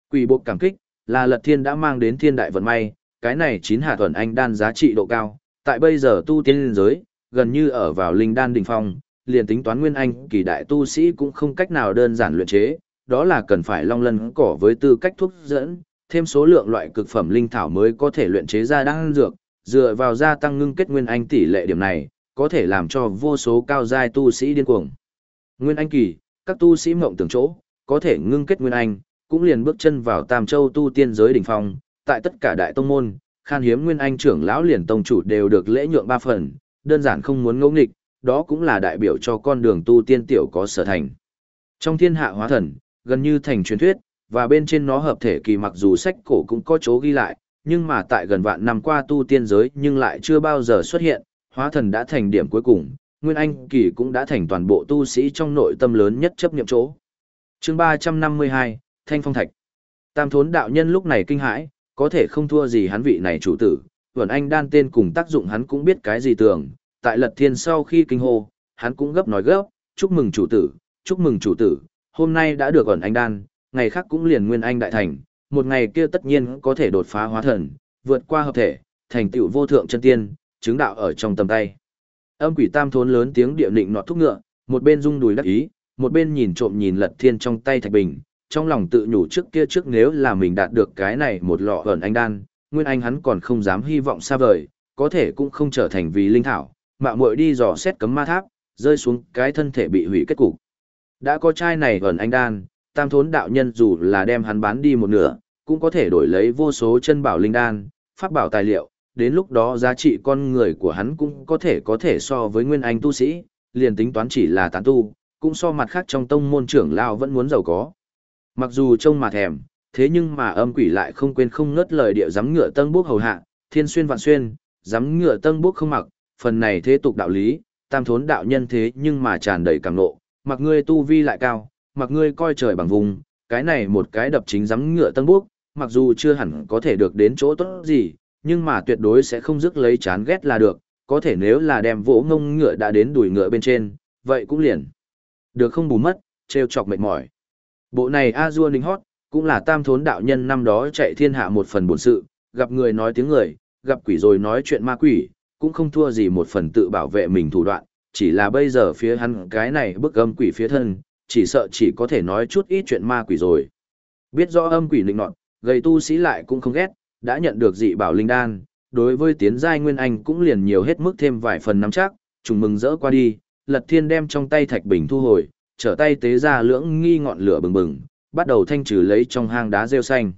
Quỷ bộ cảm kích, là Lật Thiên đã mang đến thiên đại vận may, cái này chín hạt thuần anh đan giá trị độ cao, tại bây giờ tu tiên liên giới, gần như ở vào linh đan đỉnh phong, liền tính toán nguyên anh kỳ đại tu sĩ cũng không cách nào đơn giản luyện chế, đó là cần phải long lân cỏ với tư cách thuốc dẫn, thêm số lượng loại cực phẩm linh thảo mới có thể luyện chế ra đan dược, dựa vào gia tăng ngưng kết nguyên anh tỷ lệ điểm này, có thể làm cho vô số cao giai tu sĩ điên cuồng. Nguyên anh kỳ, các tu sĩ mộng tưởng chỗ, có thể ngưng kết nguyên anh, cũng liền bước chân vào Tam Châu tu tiên giới đỉnh phong, tại tất cả đại tông môn, khan hiếm nguyên anh trưởng lão liền tông chủ đều được lễ nhượng ba phần, đơn giản không muốn ngẫu nghịch, đó cũng là đại biểu cho con đường tu tiên tiểu có sở thành. Trong thiên hạ hóa thần, gần như thành truyền thuyết, và bên trên nó hợp thể kỳ mặc dù sách cổ cũng có chỗ ghi lại, nhưng mà tại gần vạn năm qua tu tiên giới nhưng lại chưa bao giờ xuất hiện, hóa thần đã thành điểm cuối cùng, Nguyên Anh kỳ cũng đã thành toàn bộ tu sĩ trong nội tâm lớn nhất chấp nhiệm chỗ. chương 352, Thanh Phong Thạch. Tam thốn đạo nhân lúc này kinh hãi, có thể không thua gì hắn vị này chủ tử, Vườn anh đan tên cùng tác dụng hắn cũng biết cái gì tưởng, tại lật thiên sau khi kinh hô, hắn cũng gấp nói gấp, chúc mừng chủ tử, chúc mừng chủ tử, hôm nay đã được ẩn anh đan, ngày khác cũng liền nguyên anh đại thành, một ngày kia tất nhiên có thể đột phá hóa thần, vượt qua hợp thể, thành tựu vô thượng chân tiên, chứng đạo ở trong tầm tay. Âm quỷ tam thốn lớn tiếng địa định nọt thúc ngựa, một bên rung đùi đắc ý, một bên nhìn trộm nhìn lật thiên trong tay thạch bình, trong lòng tự nhủ trước kia trước nếu là mình đạt được cái này một lọ ẩn anh đan, nguyên anh hắn còn không dám hy vọng xa vời, có thể cũng không trở thành vì linh thảo, mạo muội đi dò xét cấm ma tháp, rơi xuống cái thân thể bị hủy kết cục. Đã có chai này ẩn anh đan, tam thốn đạo nhân dù là đem hắn bán đi một nửa, cũng có thể đổi lấy vô số chân bảo linh đan, pháp bảo tài liệu, đến lúc đó giá trị con người của hắn cũng có thể có thể so với nguyên anh tu sĩ, liền tính toán chỉ là tán tu, cũng so mặt khác trong tông môn trưởng lao vẫn muốn giàu có. Mặc dù trông mà thèm, thế nhưng mà âm quỷ lại không quên không ngớt lời điệu giám ngựa tân bốc hầu hạ, thiên xuyên vạn xuyên, giám ngựa tân bốc không mặc, phần này thế tục đạo lý, tam thốn đạo nhân thế nhưng mà tràn đầy càng nộ, mặc ngươi tu vi lại cao, mặc ngươi coi trời bằng vùng, cái này một cái đập chính giám ngựa tân bước mặc dù chưa hẳn có thể được đến chỗ tốt gì, nhưng mà tuyệt đối sẽ không dứt lấy chán ghét là được, có thể nếu là đem vỗ ngông ngựa đã đến đuổi ngựa bên trên, vậy cũng liền. Được không bù mất, trêu chọc mệt mỏi. Bộ này a du ninh hót, cũng là tam thốn đạo nhân năm đó chạy thiên hạ một phần bổn sự, gặp người nói tiếng người, gặp quỷ rồi nói chuyện ma quỷ, cũng không thua gì một phần tự bảo vệ mình thủ đoạn, chỉ là bây giờ phía hắn cái này bức âm quỷ phía thân, chỉ sợ chỉ có thể nói chút ít chuyện ma quỷ rồi. Biết rõ âm quỷ linh nọt, gầy tu sĩ lại cũng không ghét, đã nhận được dị bảo linh đan, đối với tiến giai nguyên anh cũng liền nhiều hết mức thêm vài phần nắm chắc, trùng mừng rỡ qua đi, lật thiên đem trong tay thạch bình thu hồi, trở tay tế ra lưỡng nghi ngọn lửa bừng bừng, bắt đầu thanh trừ lấy trong hang đá rêu xanh.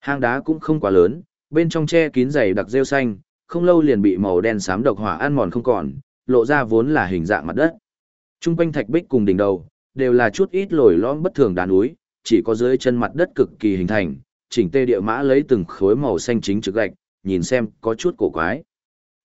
Hang đá cũng không quá lớn, bên trong che kín dày đặc rêu xanh, không lâu liền bị màu đen xám độc hỏa ăn mòn không còn, lộ ra vốn là hình dạng mặt đất. Trung quanh thạch bích cùng đỉnh đầu, đều là chút ít lồi lõm bất thường đá núi, chỉ có dưới chân mặt đất cực kỳ hình thành, chỉnh tê địa mã lấy từng khối màu xanh chính trực gạch, nhìn xem có chút cổ quái.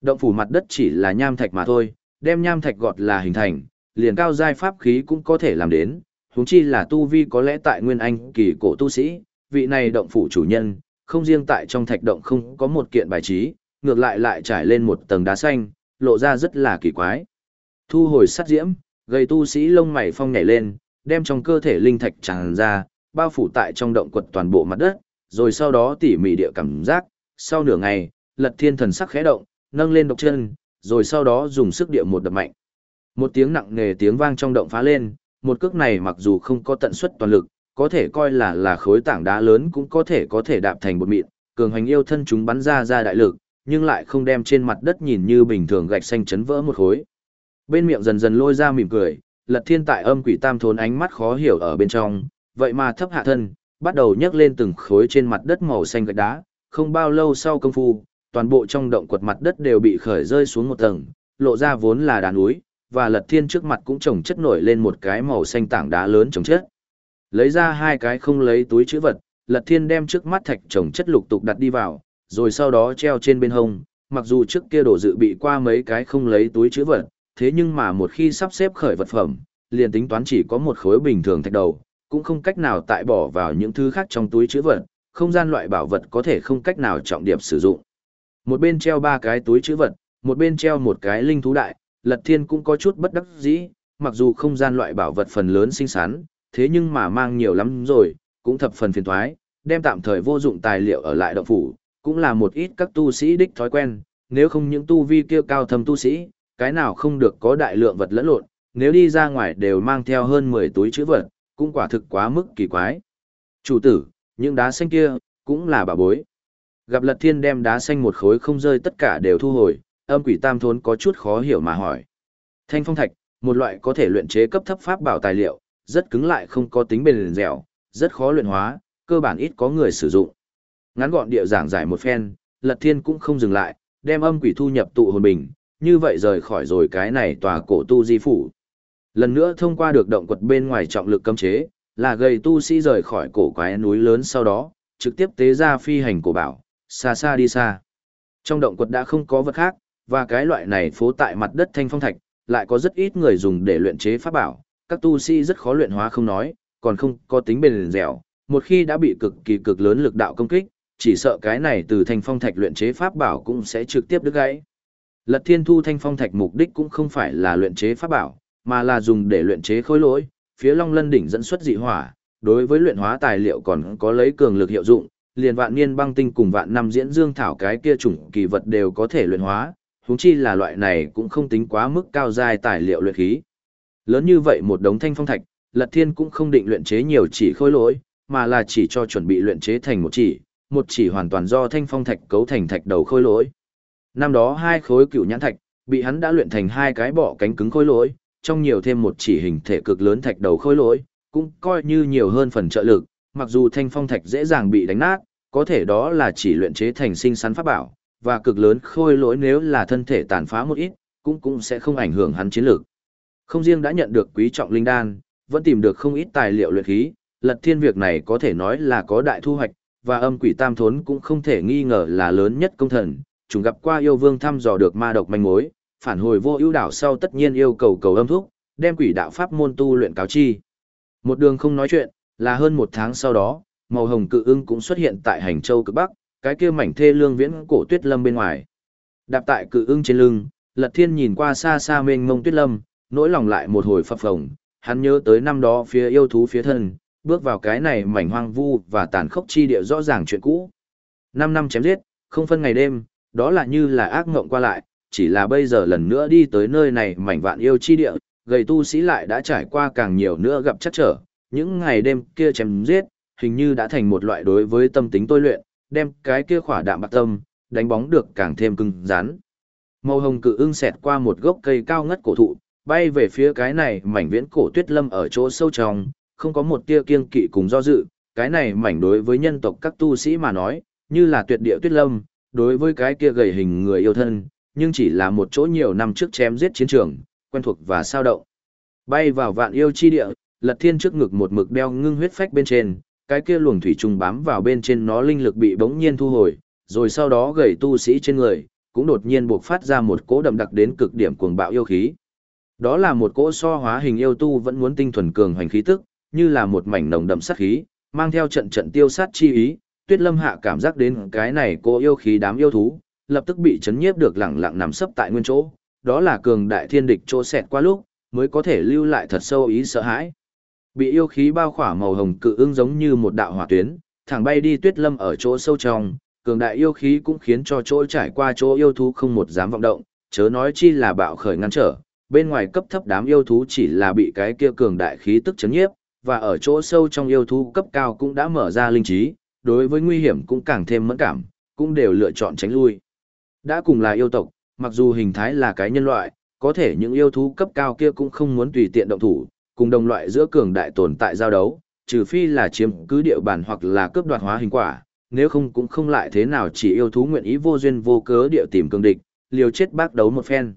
Động phủ mặt đất chỉ là nham thạch mà thôi, đem nham thạch gọt là hình thành, liền cao giai pháp khí cũng có thể làm đến, huống chi là tu vi có lẽ tại nguyên anh kỳ cổ tu sĩ, vị này động phủ chủ nhân, không riêng tại trong thạch động không có một kiện bài trí, ngược lại lại trải lên một tầng đá xanh, lộ ra rất là kỳ quái. Thu hồi sát diễm, gây tu sĩ lông mày phong nhảy lên, đem trong cơ thể linh thạch tràn ra, bao phủ tại trong động quật toàn bộ mặt đất, rồi sau đó tỉ mỉ địa cảm giác, sau nửa ngày, lật thiên thần sắc khẽ động, nâng lên độc chân, rồi sau đó dùng sức địa một đập mạnh. Một tiếng nặng nề tiếng vang trong động phá lên, một cước này mặc dù không có tận suất toàn lực, có thể coi là là khối tảng đá lớn cũng có thể có thể đạp thành một mịn, cường hành yêu thân chúng bắn ra ra đại lực, nhưng lại không đem trên mặt đất nhìn như bình thường gạch xanh chấn vỡ một khối. Bên miệng dần dần lôi ra mỉm cười, lật thiên tại âm quỷ tam thốn ánh mắt khó hiểu ở bên trong, vậy mà thấp hạ thân, bắt đầu nhấc lên từng khối trên mặt đất màu xanh gạch đá, không bao lâu sau công phu, toàn bộ trong động quật mặt đất đều bị khởi rơi xuống một tầng, lộ ra vốn là đá núi, và lật thiên trước mặt cũng trồng chất nổi lên một cái màu xanh tảng đá lớn trồng chất. Lấy ra hai cái không lấy túi chữ vật, lật thiên đem trước mắt thạch trồng chất lục tục đặt đi vào, rồi sau đó treo trên bên hông, mặc dù trước kia đổ dự bị qua mấy cái không lấy túi chữ vật, thế nhưng mà một khi sắp xếp khởi vật phẩm, liền tính toán chỉ có một khối bình thường thạch đầu, cũng không cách nào tại bỏ vào những thứ khác trong túi chữ vật, không gian loại bảo vật có thể không cách nào trọng điểm sử dụng. Một bên treo ba cái túi chữ vật, một bên treo một cái linh thú đại, Lật Thiên cũng có chút bất đắc dĩ, mặc dù không gian loại bảo vật phần lớn sinh sản, thế nhưng mà mang nhiều lắm rồi, cũng thập phần phiền toái, đem tạm thời vô dụng tài liệu ở lại động phủ, cũng là một ít các tu sĩ đích thói quen, nếu không những tu vi kia cao thâm tu sĩ, cái nào không được có đại lượng vật lẫn lộn, nếu đi ra ngoài đều mang theo hơn 10 túi chữ vật, cũng quả thực quá mức kỳ quái. Chủ tử, những đá xanh kia, cũng là bà bối. Gặp lật thiên đem đá xanh một khối không rơi tất cả đều thu hồi, âm quỷ tam thốn có chút khó hiểu mà hỏi. Thanh phong thạch, một loại có thể luyện chế cấp thấp pháp bảo tài liệu, rất cứng lại không có tính bền dẻo, rất khó luyện hóa, cơ bản ít có người sử dụng. Ngắn gọn địa giảng giải một phen, Lật Thiên cũng không dừng lại, đem âm quỷ thu nhập tụ hồn bình, như vậy rời khỏi rồi cái này tòa cổ tu di phủ. Lần nữa thông qua được động quật bên ngoài trọng lực cấm chế, là gầy tu sĩ rời khỏi cổ quái núi lớn sau đó, trực tiếp tế ra phi hành cổ bảo, xa xa đi xa. Trong động quật đã không có vật khác, và cái loại này phố tại mặt đất thanh phong thạch, lại có rất ít người dùng để luyện chế pháp bảo, các tu sĩ rất khó luyện hóa không nói, còn không có tính bền dẻo, một khi đã bị cực kỳ cực lớn lực đạo công kích, chỉ sợ cái này từ thanh phong thạch luyện chế pháp bảo cũng sẽ trực tiếp đứt gãy. Lật Thiên Thu thanh phong thạch mục đích cũng không phải là luyện chế pháp bảo, mà là dùng để luyện chế khối lỗi, phía Long Lân đỉnh dẫn xuất dị hỏa, đối với luyện hóa tài liệu còn có lấy cường lực hiệu dụng, liền vạn niên băng tinh cùng vạn năm diễn dương thảo cái kia chủng kỳ vật đều có thể luyện hóa, huống chi là loại này cũng không tính quá mức cao dài tài liệu luyện khí. Lớn như vậy một đống thanh phong thạch, Lật Thiên cũng không định luyện chế nhiều chỉ khối lỗi, mà là chỉ cho chuẩn bị luyện chế thành một chỉ, một chỉ hoàn toàn do thanh phong thạch cấu thành thạch đầu khối lỗi. Năm đó hai khối cựu nhãn thạch, bị hắn đã luyện thành hai cái bọ cánh cứng khối lỗi, trong nhiều thêm một chỉ hình thể cực lớn thạch đầu khối lỗi, cũng coi như nhiều hơn phần trợ lực, mặc dù thanh phong thạch dễ dàng bị đánh nát, có thể đó là chỉ luyện chế thành sinh sắn pháp bảo, và cực lớn khôi lỗi nếu là thân thể tàn phá một ít, cũng cũng sẽ không ảnh hưởng hắn chiến lược. Không riêng đã nhận được quý trọng linh đan, vẫn tìm được không ít tài liệu luyện khí, lật thiên việc này có thể nói là có đại thu hoạch, và âm quỷ tam thốn cũng không thể nghi ngờ là lớn nhất công thần, chúng gặp qua yêu vương thăm dò được ma độc manh mối, phản hồi vô ưu đảo sau tất nhiên yêu cầu cầu âm thúc, đem quỷ đạo pháp môn tu luyện cáo chi. Một đường không nói chuyện, là hơn một tháng sau đó, màu hồng cự ưng cũng xuất hiện tại hành châu cực bắc, cái kia mảnh thê lương viễn cổ tuyết lâm bên ngoài. Đạp tại cự ưng trên lưng, Lật Thiên nhìn qua xa xa mênh mông tuyết lâm, nỗi lòng lại một hồi phập phồng, hắn nhớ tới năm đó phía yêu thú phía thân, bước vào cái này mảnh hoang vu và tàn khốc chi địa rõ ràng chuyện cũ. Năm năm chém giết, không phân ngày đêm, đó là như là ác ngộng qua lại, chỉ là bây giờ lần nữa đi tới nơi này mảnh vạn yêu chi địa, gầy tu sĩ lại đã trải qua càng nhiều nữa gặp chắc trở, những ngày đêm kia chém giết, hình như đã thành một loại đối với tâm tính tôi luyện, đem cái kia khỏa đạm bạc tâm, đánh bóng được càng thêm cứng rắn. Màu hồng cự ưng xẹt qua một gốc cây cao ngất cổ thụ, bay về phía cái này mảnh viễn cổ tuyết lâm ở chỗ sâu trong, không có một tia kiêng kỵ cùng do dự, cái này mảnh đối với nhân tộc các tu sĩ mà nói, như là tuyệt địa tuyết lâm, đối với cái kia gầy hình người yêu thân, nhưng chỉ là một chỗ nhiều năm trước chém giết chiến trường, quen thuộc và sao động. Bay vào vạn yêu chi địa, lật thiên trước ngực một mực đeo ngưng huyết phách bên trên, cái kia luồng thủy trùng bám vào bên trên nó linh lực bị bỗng nhiên thu hồi, rồi sau đó gầy tu sĩ trên người, cũng đột nhiên buộc phát ra một cỗ đậm đặc đến cực điểm cuồng bạo yêu khí. Đó là một cỗ so hóa hình yêu tu vẫn muốn tinh thuần cường hành khí tức, như là một mảnh nồng đậm sát khí, mang theo trận trận tiêu sát chi ý, Tuyết Lâm hạ cảm giác đến cái này cô yêu khí đám yêu thú, lập tức bị chấn nhiếp được lẳng lặng nằm sấp tại nguyên chỗ, đó là cường đại thiên địch chỗ xẹt qua lúc, mới có thể lưu lại thật sâu ý sợ hãi. Bị yêu khí bao khỏa màu hồng cự ưng giống như một đạo hỏa tuyến, thẳng bay đi tuyết lâm ở chỗ sâu trong, cường đại yêu khí cũng khiến cho chỗ trải qua chỗ yêu thú không một dám vọng động, chớ nói chi là bạo khởi ngăn trở, bên ngoài cấp thấp đám yêu thú chỉ là bị cái kia cường đại khí tức chấn nhiếp, và ở chỗ sâu trong yêu thú cấp cao cũng đã mở ra linh trí, đối với nguy hiểm cũng càng thêm mẫn cảm, cũng đều lựa chọn tránh lui. Đã cùng là yêu tộc, mặc dù hình thái là cái nhân loại, có thể những yêu thú cấp cao kia cũng không muốn tùy tiện động thủ, cùng đồng loại giữa cường đại tồn tại giao đấu, trừ phi là chiếm cứ địa bàn hoặc là cướp đoạt hóa hình quả, nếu không cũng không lại thế nào chỉ yêu thú nguyện ý vô duyên vô cớ địa tìm cường địch, liều chết bác đấu một phen.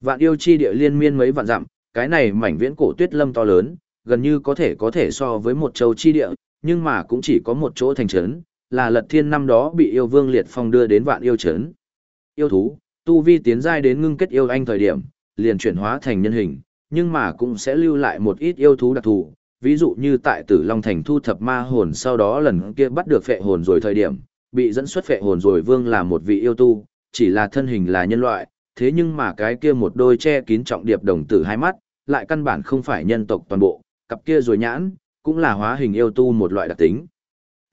Vạn yêu chi địa liên miên mấy vạn dặm, cái này mảnh viễn cổ tuyết lâm to lớn, gần như có thể có thể so với một châu chi địa, nhưng mà cũng chỉ có một chỗ thành trấn, là Lật Thiên năm đó bị yêu vương liệt phong đưa đến vạn yêu trấn. Yêu thú, tu vi tiến giai đến ngưng kết yêu anh thời điểm, liền chuyển hóa thành nhân hình, nhưng mà cũng sẽ lưu lại một ít yêu thú đặc thù, ví dụ như tại Tử Long Thành thu thập ma hồn sau đó lần kia bắt được phệ hồn rồi thời điểm, bị dẫn xuất phệ hồn rồi vương là một vị yêu tu, chỉ là thân hình là nhân loại, thế nhưng mà cái kia một đôi che kín trọng điệp đồng tử hai mắt, lại căn bản không phải nhân tộc toàn bộ, cặp kia rồi nhãn, cũng là hóa hình yêu tu một loại đặc tính.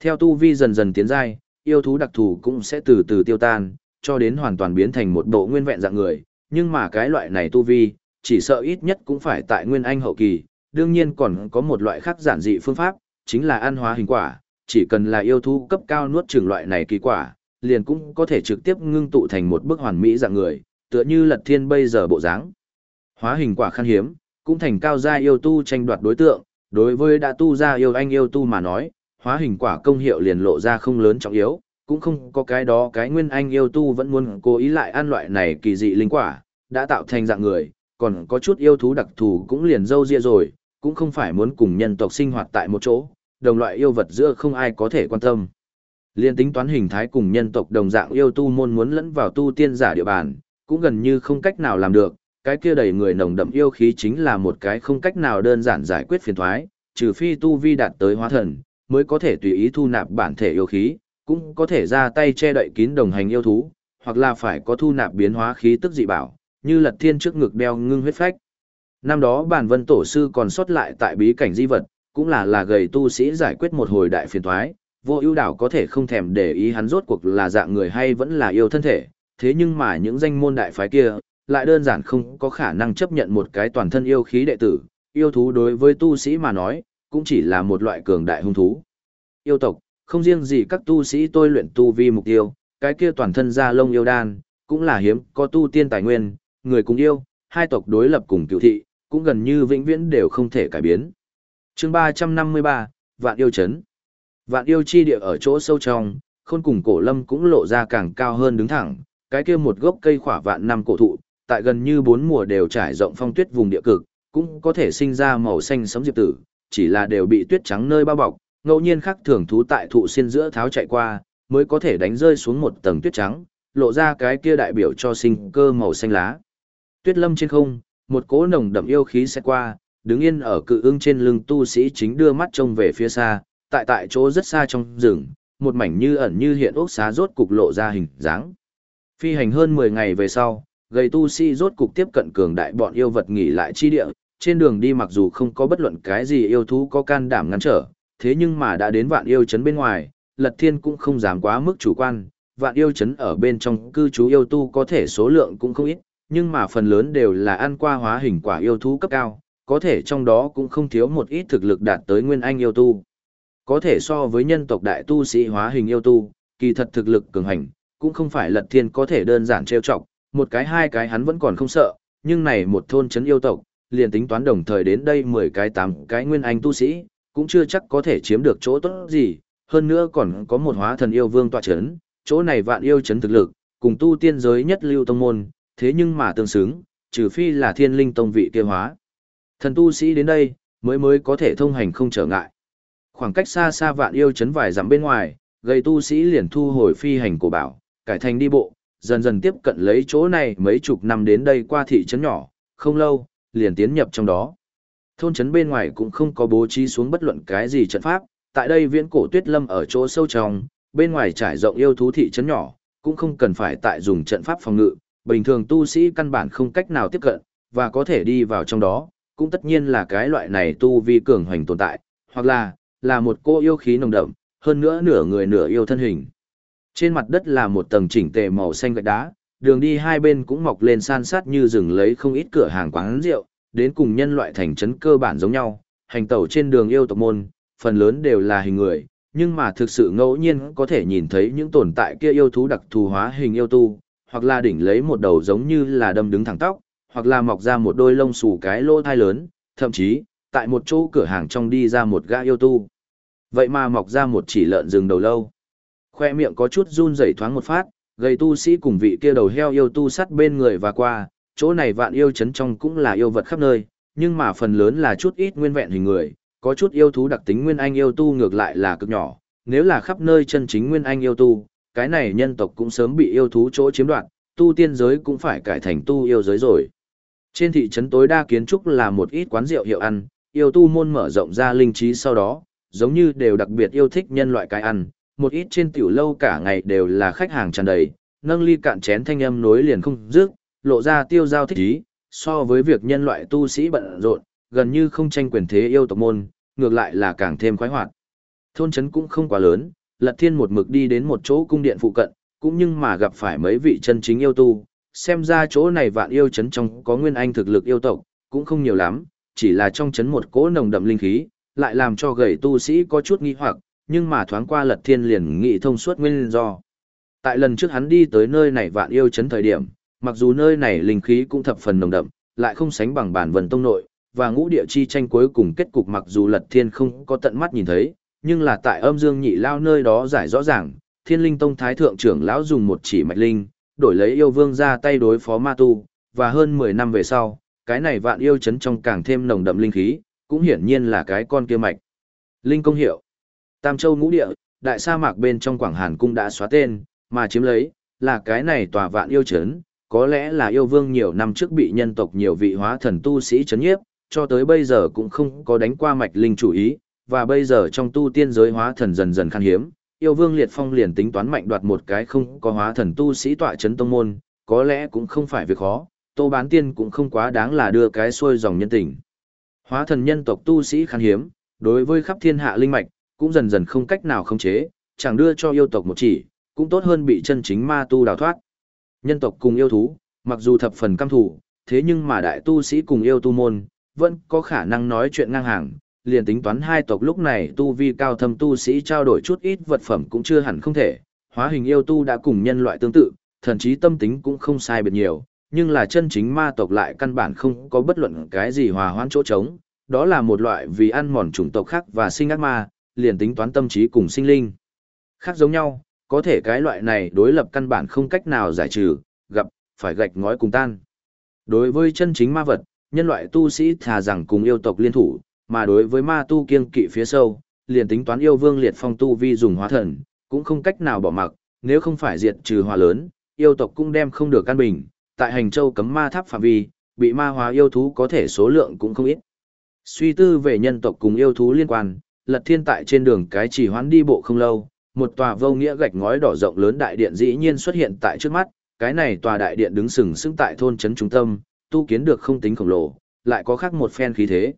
Theo tu vi dần dần tiến giai, yêu thú đặc thù cũng sẽ từ từ tiêu tan, cho đến hoàn toàn biến thành một bộ nguyên vẹn dạng người, nhưng mà cái loại này tu vi, chỉ sợ ít nhất cũng phải tại nguyên anh hậu kỳ, đương nhiên còn có một loại khác giản dị phương pháp, chính là ăn hóa hình quả, chỉ cần là yêu thú cấp cao nuốt chửng loại này kỳ quả, liền cũng có thể trực tiếp ngưng tụ thành một bức hoàn mỹ dạng người, tựa như Lật Thiên bây giờ bộ dáng. Hóa hình quả khan hiếm, cũng thành cao gia yêu tu tranh đoạt đối tượng, đối với đã tu ra yêu anh yêu tu mà nói, hóa hình quả công hiệu liền lộ ra không lớn trọng yếu, cũng không có cái đó cái nguyên anh yêu tu vẫn muốn cố ý lại ăn loại này kỳ dị linh quả, đã tạo thành dạng người, còn có chút yêu thú đặc thù cũng liền dâu ria rồi, cũng không phải muốn cùng nhân tộc sinh hoạt tại một chỗ, đồng loại yêu vật giữa không ai có thể quan tâm. Liên tính toán hình thái cùng nhân tộc đồng dạng yêu tu môn muốn lẫn vào tu tiên giả địa bàn, cũng gần như không cách nào làm được, cái kia đầy người nồng đậm yêu khí chính là một cái không cách nào đơn giản giải quyết phiền thoái, trừ phi tu vi đạt tới hóa thần, mới có thể tùy ý thu nạp bản thể yêu khí, cũng có thể ra tay che đậy kín đồng hành yêu thú, hoặc là phải có thu nạp biến hóa khí tức dị bảo, như lật thiên trước ngực đeo ngưng huyết phách. Năm đó bản vân tổ sư còn sót lại tại bí cảnh di vật, cũng là là gầy tu sĩ giải quyết một hồi đại phiền thoái, vô ưu đảo có thể không thèm để ý hắn rốt cuộc là dạng người hay vẫn là yêu thân thể, thế nhưng mà những danh môn đại phái kia, lại đơn giản không có khả năng chấp nhận một cái toàn thân yêu khí đệ tử, yêu thú đối với tu sĩ mà nói, cũng chỉ là một loại cường đại hung thú. Yêu tộc, không riêng gì các tu sĩ tôi luyện tu vi mục tiêu, cái kia toàn thân da lông yêu đan, cũng là hiếm có tu tiên tài nguyên, người cùng yêu, hai tộc đối lập cùng cựu thị, cũng gần như vĩnh viễn đều không thể cải biến. chương 353, Vạn Yêu Chấn Vạn Yêu Chi địa ở chỗ sâu trong, khôn cùng cổ lâm cũng lộ ra càng cao hơn đứng thẳng, cái kia một gốc cây khỏa vạn năm cổ thụ, tại gần như bốn mùa đều trải rộng phong tuyết vùng địa cực, cũng có thể sinh ra màu xanh sấm diệp tử, chỉ là đều bị tuyết trắng nơi bao bọc, ngẫu nhiên khắc thường thú tại thụ xiên giữa tháo chạy qua, mới có thể đánh rơi xuống một tầng tuyết trắng, lộ ra cái kia đại biểu cho sinh cơ màu xanh lá. Tuyết lâm trên không, một cỗ nồng đậm yêu khí sẽ qua, đứng yên ở cự ưng trên lưng tu sĩ chính đưa mắt trông về phía xa, tại tại chỗ rất xa trong rừng, một mảnh như ẩn như hiện ốc xá rốt cục lộ ra hình dáng. Phi hành hơn 10 ngày về sau, gầy tu sĩ rốt cục tiếp cận cường đại bọn yêu vật nghỉ lại chi địa, trên đường đi mặc dù không có bất luận cái gì yêu thú có can đảm ngăn trở, thế nhưng mà đã đến vạn yêu chấn bên ngoài, Lật Thiên cũng không dám quá mức chủ quan, vạn yêu chấn ở bên trong cư trú yêu tu có thể số lượng cũng không ít, nhưng mà phần lớn đều là ăn qua hóa hình quả yêu thú cấp cao, có thể trong đó cũng không thiếu một ít thực lực đạt tới nguyên anh yêu tu. Có thể so với nhân tộc đại tu sĩ hóa hình yêu tu, kỳ thật thực lực cường hành, cũng không phải Lật Thiên có thể đơn giản trêu chọc, một cái hai cái hắn vẫn còn không sợ, nhưng này một thôn chấn yêu tộc, liền tính toán đồng thời đến đây 10 cái 8 cái nguyên anh tu sĩ, cũng chưa chắc có thể chiếm được chỗ tốt gì, hơn nữa còn có một hóa thần yêu vương tọa chấn, chỗ này vạn yêu chấn thực lực, cùng tu tiên giới nhất lưu tông môn, thế nhưng mà tương xứng, trừ phi là thiên linh tông vị kia hóa. Thần tu sĩ đến đây, mới mới có thể thông hành không trở ngại. Khoảng cách xa xa vạn yêu chấn vài dặm bên ngoài, gây tu sĩ liền thu hồi phi hành của bảo, cải thành đi bộ, dần dần tiếp cận lấy chỗ này mấy chục năm đến đây qua thị trấn nhỏ, không lâu, liền tiến nhập trong đó. Thôn trấn bên ngoài cũng không có bố trí xuống bất luận cái gì trận pháp, tại đây viễn cổ tuyết lâm ở chỗ sâu trong, bên ngoài trải rộng yêu thú thị trấn nhỏ, cũng không cần phải tại dùng trận pháp phòng ngự, bình thường tu sĩ căn bản không cách nào tiếp cận, và có thể đi vào trong đó, cũng tất nhiên là cái loại này tu vi cường hoành tồn tại, hoặc là, là một cô yêu khí nồng đậm, hơn nữa nửa người nửa yêu thân hình. Trên mặt đất là một tầng chỉnh tề màu xanh gạch đá, đường đi hai bên cũng mọc lên san sát như rừng lấy không ít cửa hàng quán rượu, đến cùng nhân loại thành trấn cơ bản giống nhau, hành tẩu trên đường yêu tộc môn, phần lớn đều là hình người, nhưng mà thực sự ngẫu nhiên có thể nhìn thấy những tồn tại kia yêu thú đặc thù hóa hình yêu tu, hoặc là đỉnh lấy một đầu giống như là đâm đứng thẳng tóc, hoặc là mọc ra một đôi lông xù cái lỗ thai lớn, thậm chí, tại một chỗ cửa hàng trong đi ra một gã yêu tu. Vậy mà mọc ra một chỉ lợn rừng đầu lâu. Khoe miệng có chút run rẩy thoáng một phát, gầy tu sĩ cùng vị kia đầu heo yêu tu sắt bên người và qua, chỗ này vạn yêu chấn trong cũng là yêu vật khắp nơi, nhưng mà phần lớn là chút ít nguyên vẹn hình người, có chút yêu thú đặc tính nguyên anh yêu tu ngược lại là cực nhỏ, nếu là khắp nơi chân chính nguyên anh yêu tu, cái này nhân tộc cũng sớm bị yêu thú chỗ chiếm đoạt, tu tiên giới cũng phải cải thành tu yêu giới rồi. Trên thị trấn tối đa kiến trúc là một ít quán rượu hiệu ăn, yêu tu môn mở rộng ra linh trí sau đó, giống như đều đặc biệt yêu thích nhân loại cái ăn, một ít trên tiểu lâu cả ngày đều là khách hàng tràn đầy, nâng ly cạn chén thanh âm nối liền không dứt, lộ ra tiêu giao thích ý, so với việc nhân loại tu sĩ bận rộn, gần như không tranh quyền thế yêu tộc môn, ngược lại là càng thêm khoái hoạt. Thôn trấn cũng không quá lớn, Lật Thiên một mực đi đến một chỗ cung điện phụ cận, cũng nhưng mà gặp phải mấy vị chân chính yêu tu, xem ra chỗ này vạn yêu trấn trong có nguyên anh thực lực yêu tộc, cũng không nhiều lắm, chỉ là trong trấn một cỗ nồng đậm linh khí, lại làm cho gầy tu sĩ có chút nghi hoặc, nhưng mà thoáng qua Lật Thiên liền nghĩ thông suốt nguyên do. Tại lần trước hắn đi tới nơi này vạn yêu chấn thời điểm, mặc dù nơi này linh khí cũng thập phần nồng đậm, lại không sánh bằng bản vần tông nội, và ngũ địa chi tranh cuối cùng kết cục mặc dù Lật Thiên không có tận mắt nhìn thấy, nhưng là tại âm dương nhị lao nơi đó giải rõ ràng, thiên linh tông thái thượng trưởng lão dùng một chỉ mạch linh, đổi lấy yêu vương ra tay đối phó ma tu, và hơn 10 năm về sau, cái này vạn yêu chấn trong càng thêm nồng đậm linh khí, cũng hiển nhiên là cái con kia mạch. Linh công hiệu. Tam châu ngũ địa, đại sa mạc bên trong Quảng Hàn cung đã xóa tên, mà chiếm lấy, là cái này tòa vạn yêu chấn, có lẽ là yêu vương nhiều năm trước bị nhân tộc nhiều vị hóa thần tu sĩ chấn nhiếp, cho tới bây giờ cũng không có đánh qua mạch linh chủ ý, và bây giờ trong tu tiên giới hóa thần dần dần khan hiếm, yêu vương liệt phong liền tính toán mạnh đoạt một cái không có hóa thần tu sĩ tọa chấn tông môn, có lẽ cũng không phải việc khó, tô bán tiên cũng không quá đáng là đưa cái xuôi dòng nhân tình. Hóa thần nhân tộc tu sĩ khan hiếm, đối với khắp thiên hạ linh mạch, cũng dần dần không cách nào khống chế, chẳng đưa cho yêu tộc một chỉ, cũng tốt hơn bị chân chính ma tu đào thoát. Nhân tộc cùng yêu thú, mặc dù thập phần căm thủ, thế nhưng mà đại tu sĩ cùng yêu tu môn, vẫn có khả năng nói chuyện ngang hàng, liền tính toán hai tộc lúc này tu vi cao thâm tu sĩ trao đổi chút ít vật phẩm cũng chưa hẳn không thể, hóa hình yêu tu đã cùng nhân loại tương tự, thần chí tâm tính cũng không sai biệt nhiều, nhưng là chân chính ma tộc lại căn bản không có bất luận cái gì hòa hoãn chỗ trống, đó là một loại vì ăn mòn chủng tộc khác và sinh ác ma, liền tính toán tâm trí cùng sinh linh. Khác giống nhau, có thể cái loại này đối lập căn bản không cách nào giải trừ, gặp, phải gạch ngói cùng tan. Đối với chân chính ma vật, nhân loại tu sĩ thà rằng cùng yêu tộc liên thủ, mà đối với ma tu kiêng kỵ phía sâu, liền tính toán yêu vương liệt phong tu vi dùng hóa thần, cũng không cách nào bỏ mặc, nếu không phải diệt trừ hòa lớn, yêu tộc cũng đem không được căn bình, tại hành châu cấm ma tháp phạm vi, bị ma hóa yêu thú có thể số lượng cũng không ít. Suy tư về nhân tộc cùng yêu thú liên quan, lật thiên tại trên đường cái chỉ hoán đi bộ không lâu, một tòa vô nghĩa gạch ngói đỏ rộng lớn đại điện dĩ nhiên xuất hiện tại trước mắt, cái này tòa đại điện đứng sừng sững tại thôn trấn trung tâm, tu kiến được không tính khổng lồ, lại có khác một phen khí thế.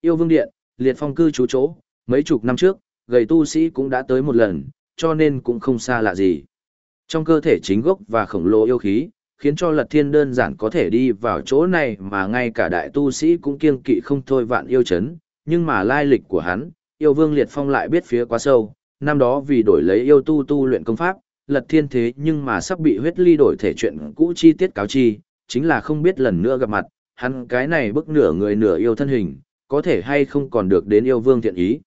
Yêu Vương Điện, liệt phong cư trú chỗ, mấy chục năm trước, gầy tu sĩ cũng đã tới một lần, cho nên cũng không xa lạ gì. Trong cơ thể chính gốc và khổng lồ yêu khí, khiến cho Lật Thiên đơn giản có thể đi vào chỗ này mà ngay cả đại tu sĩ cũng kiêng kỵ không thôi vạn yêu chấn, nhưng mà lai lịch của hắn, yêu vương liệt phong lại biết phía quá sâu, năm đó vì đổi lấy yêu tu tu luyện công pháp, Lật Thiên thế nhưng mà sắp bị huyết ly đổi thể chuyện cũ chi tiết cáo chi, chính là không biết lần nữa gặp mặt, hắn cái này bức nửa người nửa yêu thân hình, có thể hay không còn được đến yêu vương thiện ý.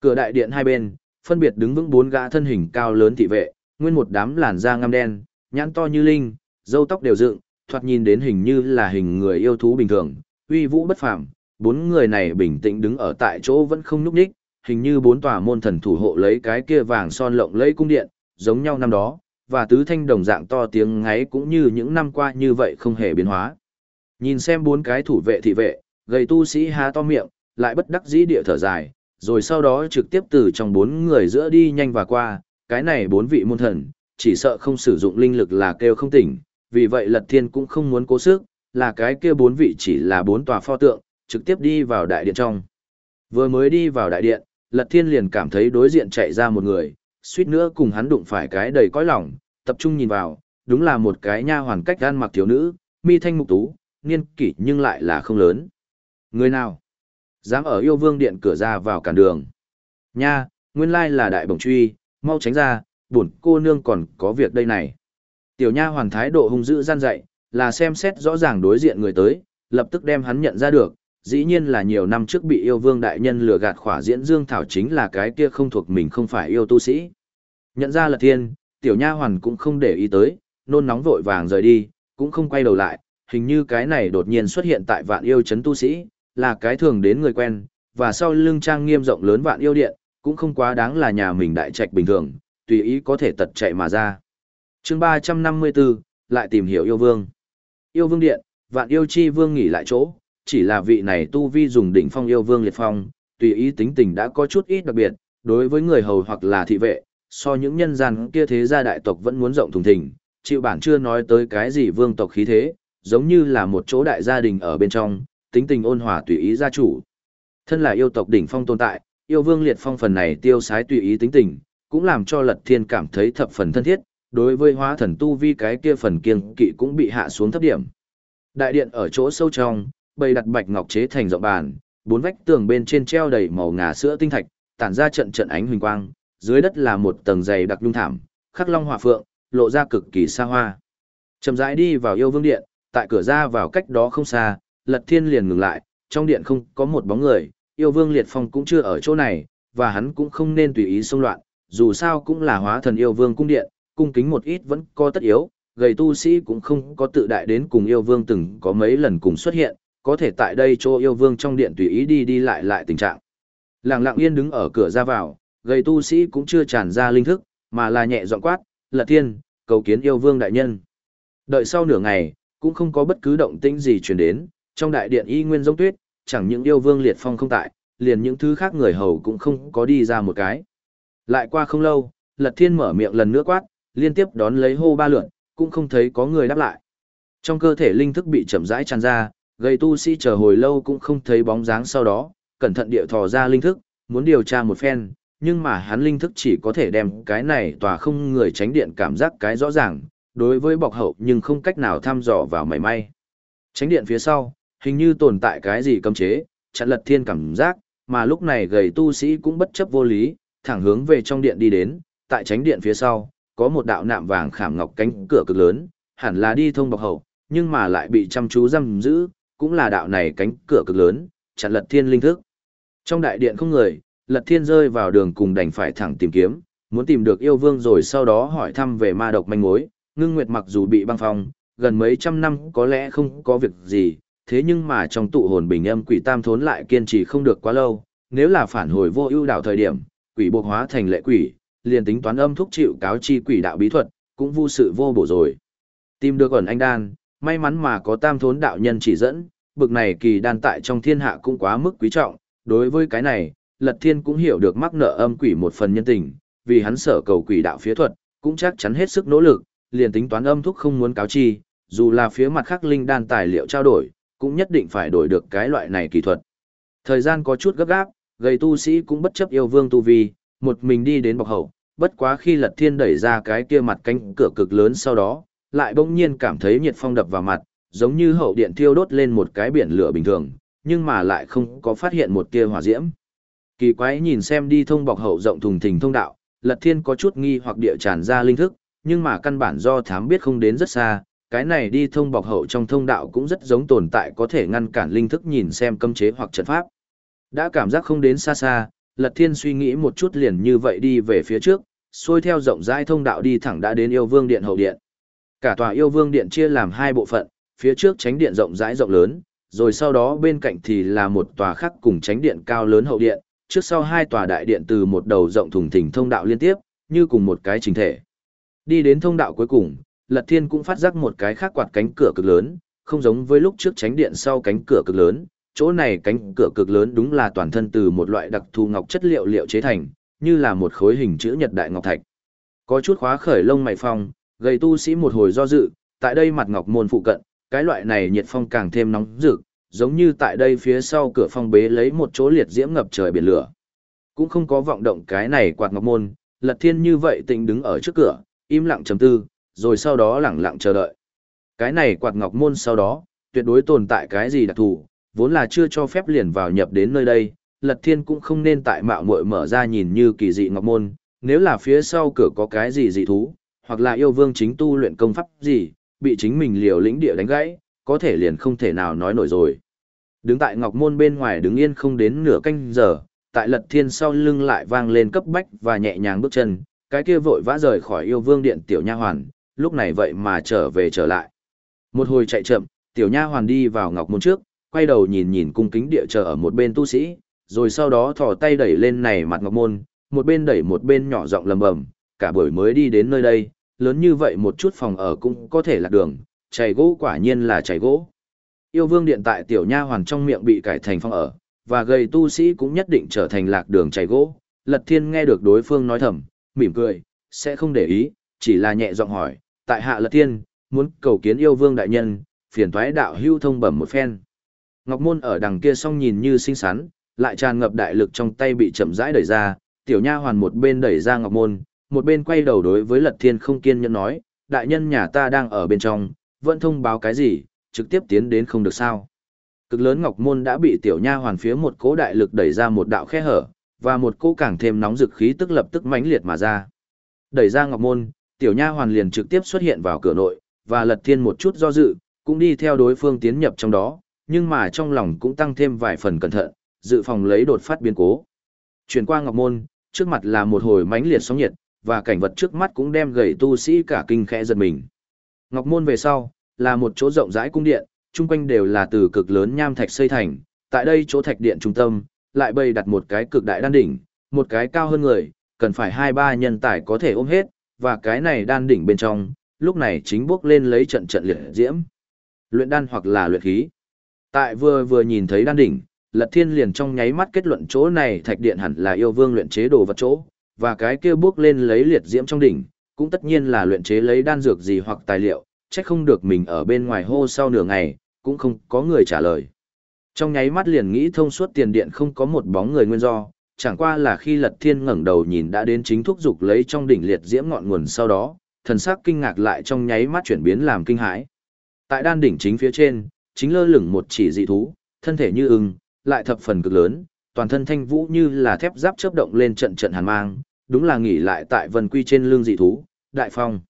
Cửa đại điện hai bên, phân biệt đứng vững bốn gã thân hình cao lớn thị vệ, nguyên một đám làn da ngăm đen, nhãn to như linh, râu tóc đều dựng, thoạt nhìn đến hình như là hình người yêu thú bình thường, uy vũ bất phàm. Bốn người này bình tĩnh đứng ở tại chỗ vẫn không nhúc nhích, hình như bốn tòa môn thần thủ hộ lấy cái kia vàng son lộng lấy cung điện, giống nhau năm đó, và tứ thanh đồng dạng to tiếng ngáy cũng như những năm qua như vậy không hề biến hóa. Nhìn xem bốn cái thủ vệ thị vệ, gầy tu sĩ há to miệng, lại bất đắc dĩ địa thở dài, rồi sau đó trực tiếp từ trong bốn người giữa đi nhanh và qua, cái này bốn vị môn thần, chỉ sợ không sử dụng linh lực là kêu không tỉnh, vì vậy Lật Thiên cũng không muốn cố sức, là cái kia bốn vị chỉ là bốn tòa pho tượng, trực tiếp đi vào đại điện trong. Vừa mới đi vào đại điện, Lật Thiên liền cảm thấy đối diện chạy ra một người, suýt nữa cùng hắn đụng phải cái đầy cõi lòng, tập trung nhìn vào, đúng là một cái nha hoàn cách gan mặc thiếu nữ, mi thanh mục tú, niên kỷ nhưng lại là không lớn. Người nào? Dám ở yêu vương điện cửa ra vào cản đường. Nha, nguyên lai là đại bổng truy, mau tránh ra, buồn cô nương còn có việc đây này. Tiểu nha hoàn thái độ hung dữ gian dạy, là xem xét rõ ràng đối diện người tới, lập tức đem hắn nhận ra được, dĩ nhiên là nhiều năm trước bị yêu vương đại nhân lừa gạt khỏa diễn dương thảo chính là cái kia không thuộc mình không phải yêu tu sĩ. Nhận ra là thiên, tiểu nha hoàn cũng không để ý tới, nôn nóng vội vàng rời đi, cũng không quay đầu lại, hình như cái này đột nhiên xuất hiện tại vạn yêu chấn tu sĩ, là cái thường đến người quen, và sau lưng trang nghiêm rộng lớn vạn yêu điện, cũng không quá đáng là nhà mình đại trạch bình thường, tùy ý có thể tật chạy mà ra. chương 354, lại tìm hiểu yêu vương. Yêu vương điện, vạn yêu chi vương nghỉ lại chỗ, chỉ là vị này tu vi dùng đỉnh phong yêu vương liệt phong, tùy ý tính tình đã có chút ít đặc biệt, đối với người hầu hoặc là thị vệ, so những nhân gian kia thế gia đại tộc vẫn muốn rộng thùng thình, chịu bản chưa nói tới cái gì vương tộc khí thế, giống như là một chỗ đại gia đình ở bên trong, tính tình ôn hòa tùy ý gia chủ. Thân là yêu tộc đỉnh phong tồn tại, yêu vương liệt phong phần này tiêu sái tùy ý tính tình, cũng làm cho lật thiên cảm thấy thập phần thân thiết, đối với hóa thần tu vi cái kia phần kiêng kỵ cũng bị hạ xuống thấp điểm. Đại điện ở chỗ sâu trong, bày đặt bạch ngọc chế thành rộng bàn, bốn vách tường bên trên treo đầy màu ngà sữa tinh thạch, tản ra trận trận ánh huỳnh quang, dưới đất là một tầng dày đặc nhung thảm, khắc long hỏa phượng, lộ ra cực kỳ xa hoa. Chậm rãi đi vào yêu vương điện, tại cửa ra vào cách đó không xa, Lật Thiên liền ngừng lại, trong điện không có một bóng người, yêu vương liệt phong cũng chưa ở chỗ này, và hắn cũng không nên tùy ý xông loạn, dù sao cũng là hóa thần yêu vương cung điện, cung kính một ít vẫn có tất yếu, gầy tu sĩ cũng không có tự đại đến cùng yêu vương từng có mấy lần cùng xuất hiện, có thể tại đây chỗ yêu vương trong điện tùy ý đi đi lại lại tình trạng. Làng lặng yên đứng ở cửa ra vào, gầy tu sĩ cũng chưa tràn ra linh thức, mà là nhẹ giọng quát, lật thiên, cầu kiến yêu vương đại nhân. Đợi sau nửa ngày, cũng không có bất cứ động tĩnh gì truyền đến, trong đại điện y nguyên giống tuyết, chẳng những yêu vương liệt phong không tại, liền những thứ khác người hầu cũng không có đi ra một cái. Lại qua không lâu, lật thiên mở miệng lần nữa quát, liên tiếp đón lấy hô ba lượn, cũng không thấy có người đáp lại. Trong cơ thể linh thức bị chậm rãi tràn ra, gây tu sĩ chờ hồi lâu cũng không thấy bóng dáng sau đó, cẩn thận địa thò ra linh thức, muốn điều tra một phen, nhưng mà hắn linh thức chỉ có thể đem cái này tòa không người tránh điện cảm giác cái rõ ràng, đối với bọc hậu nhưng không cách nào thăm dò vào mảy may. Tránh điện phía sau, hình như tồn tại cái gì cấm chế, chặn lật thiên cảm giác, mà lúc này gầy tu sĩ cũng bất chấp vô lý, thẳng hướng về trong điện đi đến, tại tránh điện phía sau, có một đạo nạm vàng khảm ngọc cánh cửa cực lớn, hẳn là đi thông bọc hậu, nhưng mà lại bị chăm chú giam giữ, cũng là đạo này cánh cửa cực lớn, chặn lật thiên linh thức. Trong đại điện không người, lật thiên rơi vào đường cùng đành phải thẳng tìm kiếm, muốn tìm được yêu vương rồi sau đó hỏi thăm về ma độc manh mối, ngưng nguyệt mặc dù bị băng phong, gần mấy trăm năm có lẽ không có việc gì, thế nhưng mà trong tụ hồn bình âm quỷ tam thốn lại kiên trì không được quá lâu, nếu là phản hồi vô ưu đạo thời điểm, quỷ buộc hóa thành lệ quỷ, liền tính toán âm thúc chịu cáo chi quỷ đạo bí thuật, cũng vô sự vô bổ rồi. Tìm được ẩn anh đan, may mắn mà có tam thốn đạo nhân chỉ dẫn, bực này kỳ đan tại trong thiên hạ cũng quá mức quý trọng, đối với cái này, Lật Thiên cũng hiểu được mắc nợ âm quỷ một phần nhân tình, vì hắn sở cầu quỷ đạo phía thuật, cũng chắc chắn hết sức nỗ lực, liền tính toán âm thúc không muốn cáo chi, dù là phía mặt khác linh đan tài liệu trao đổi, cũng nhất định phải đổi được cái loại này kỹ thuật. Thời gian có chút gấp gáp, gầy tu sĩ cũng bất chấp yêu vương tu vi, một mình đi đến bọc hậu, bất quá khi lật thiên đẩy ra cái kia mặt cánh cửa cực lớn sau đó, lại bỗng nhiên cảm thấy nhiệt phong đập vào mặt, giống như hậu điện thiêu đốt lên một cái biển lửa bình thường, nhưng mà lại không có phát hiện một tia hỏa diễm. Kỳ quái nhìn xem đi thông bọc hậu rộng thùng thình thông đạo, lật thiên có chút nghi hoặc địa tràn ra linh thức, nhưng mà căn bản do thám biết không đến rất xa, cái này đi thông bọc hậu trong thông đạo cũng rất giống tồn tại có thể ngăn cản linh thức nhìn xem cấm chế hoặc trận pháp. Đã cảm giác không đến xa xa, Lật Thiên suy nghĩ một chút liền như vậy đi về phía trước, xuôi theo rộng rãi thông đạo đi thẳng đã đến yêu vương điện hậu điện. Cả tòa yêu vương điện chia làm hai bộ phận, phía trước tránh điện rộng rãi rộng lớn, rồi sau đó bên cạnh thì là một tòa khác cùng tránh điện cao lớn hậu điện, trước sau hai tòa đại điện từ một đầu rộng thùng thình thông đạo liên tiếp, như cùng một cái chính thể. Đi đến thông đạo cuối cùng, Lật Thiên cũng phát giác một cái khác quạt cánh cửa cực lớn, không giống với lúc trước tránh điện sau cánh cửa cực lớn, chỗ này cánh cửa cực lớn đúng là toàn thân từ một loại đặc thù ngọc chất liệu liệu chế thành, như là một khối hình chữ nhật đại ngọc thạch. Có chút khóa khởi lông mày phong, gây tu sĩ một hồi do dự, tại đây mặt ngọc môn phụ cận, cái loại này nhiệt phong càng thêm nóng rực, giống như tại đây phía sau cửa phong bế lấy một chỗ liệt diễm ngập trời biển lửa. Cũng không có vọng động cái này quạt ngọc môn, Lật Thiên như vậy tĩnh đứng ở trước cửa, im lặng trầm tư, rồi sau đó lẳng lặng chờ đợi. Cái này quạt ngọc môn sau đó, tuyệt đối tồn tại cái gì đặc thù, vốn là chưa cho phép liền vào nhập đến nơi đây, Lật Thiên cũng không nên tại mạo muội mở ra nhìn như kỳ dị ngọc môn, nếu là phía sau cửa có cái gì dị thú, hoặc là yêu vương chính tu luyện công pháp gì, bị chính mình liều lĩnh địa đánh gãy, có thể liền không thể nào nói nổi rồi. Đứng tại ngọc môn bên ngoài đứng yên không đến nửa canh giờ, tại Lật Thiên sau lưng lại vang lên cấp bách và nhẹ nhàng bước chân, cái kia vội vã rời khỏi yêu vương điện tiểu nha hoàn, lúc này vậy mà trở về trở lại. Một hồi chạy chậm, tiểu nha hoàn đi vào ngọc môn trước, quay đầu nhìn nhìn cung kính địa chờ ở một bên tu sĩ, rồi sau đó thò tay đẩy lên này mặt ngọc môn, một bên đẩy một bên nhỏ giọng lầm bầm, cả buổi mới đi đến nơi đây, lớn như vậy một chút phòng ở cũng có thể là đường, chảy gỗ quả nhiên là chảy gỗ. Yêu vương điện tại tiểu nha hoàn trong miệng bị cải thành phòng ở, và gầy tu sĩ cũng nhất định trở thành lạc đường chảy gỗ. Lật thiên nghe được đối phương nói thầm, mỉm cười, sẽ không để ý, chỉ là nhẹ giọng hỏi, tại hạ lật thiên, muốn cầu kiến yêu vương đại nhân, phiền thoái đạo hưu thông bẩm một phen. Ngọc môn ở đằng kia song nhìn như xinh xắn, lại tràn ngập đại lực trong tay bị chậm rãi đẩy ra, tiểu nha hoàn một bên đẩy ra ngọc môn, một bên quay đầu đối với lật thiên không kiên nhẫn nói, đại nhân nhà ta đang ở bên trong, vẫn thông báo cái gì, trực tiếp tiến đến không được sao. Cực lớn ngọc môn đã bị tiểu nha hoàn phía một cố đại lực đẩy ra một đạo khe hở, và một cố càng thêm nóng dực khí tức lập tức mãnh liệt mà ra. Đẩy ra ngọc môn, tiểu nha hoàn liền trực tiếp xuất hiện vào cửa nội, và lật thiên một chút do dự, cũng đi theo đối phương tiến nhập trong đó, nhưng mà trong lòng cũng tăng thêm vài phần cẩn thận, dự phòng lấy đột phát biến cố. Chuyển qua ngọc môn, trước mặt là một hồi mãnh liệt sóng nhiệt, và cảnh vật trước mắt cũng đem gầy tu sĩ cả kinh khẽ giật mình. Ngọc môn về sau, là một chỗ rộng rãi cung điện, chung quanh đều là từ cực lớn nham thạch xây thành, tại đây chỗ thạch điện trung tâm, lại bày đặt một cái cực đại đan đỉnh, một cái cao hơn người, cần phải hai ba nhân tài có thể ôm hết, và cái này đan đỉnh bên trong, lúc này chính bước lên lấy trận trận liệt diễm. Luyện đan hoặc là luyện khí. Tại vừa vừa nhìn thấy đan đỉnh, Lật Thiên liền trong nháy mắt kết luận chỗ này thạch điện hẳn là yêu vương luyện chế đồ vật chỗ, và cái kia bước lên lấy liệt diễm trong đỉnh, cũng tất nhiên là luyện chế lấy đan dược gì hoặc tài liệu, chắc không được mình ở bên ngoài hô sau nửa ngày, cũng không có người trả lời. Trong nháy mắt liền nghĩ thông suốt tiền điện không có một bóng người nguyên do, chẳng qua là khi Lật Thiên ngẩng đầu nhìn đã đến chính thúc dục lấy trong đỉnh liệt diễm ngọn nguồn sau đó, thần sắc kinh ngạc lại trong nháy mắt chuyển biến làm kinh hãi. Tại đan đỉnh chính phía trên, chính lơ lửng một chỉ dị thú, thân thể như ưng, lại thập phần cực lớn, toàn thân thanh vũ như là thép giáp chớp động lên trận trận hàn mang, đúng là nghỉ lại tại vân quy trên lưng dị thú, đại phong.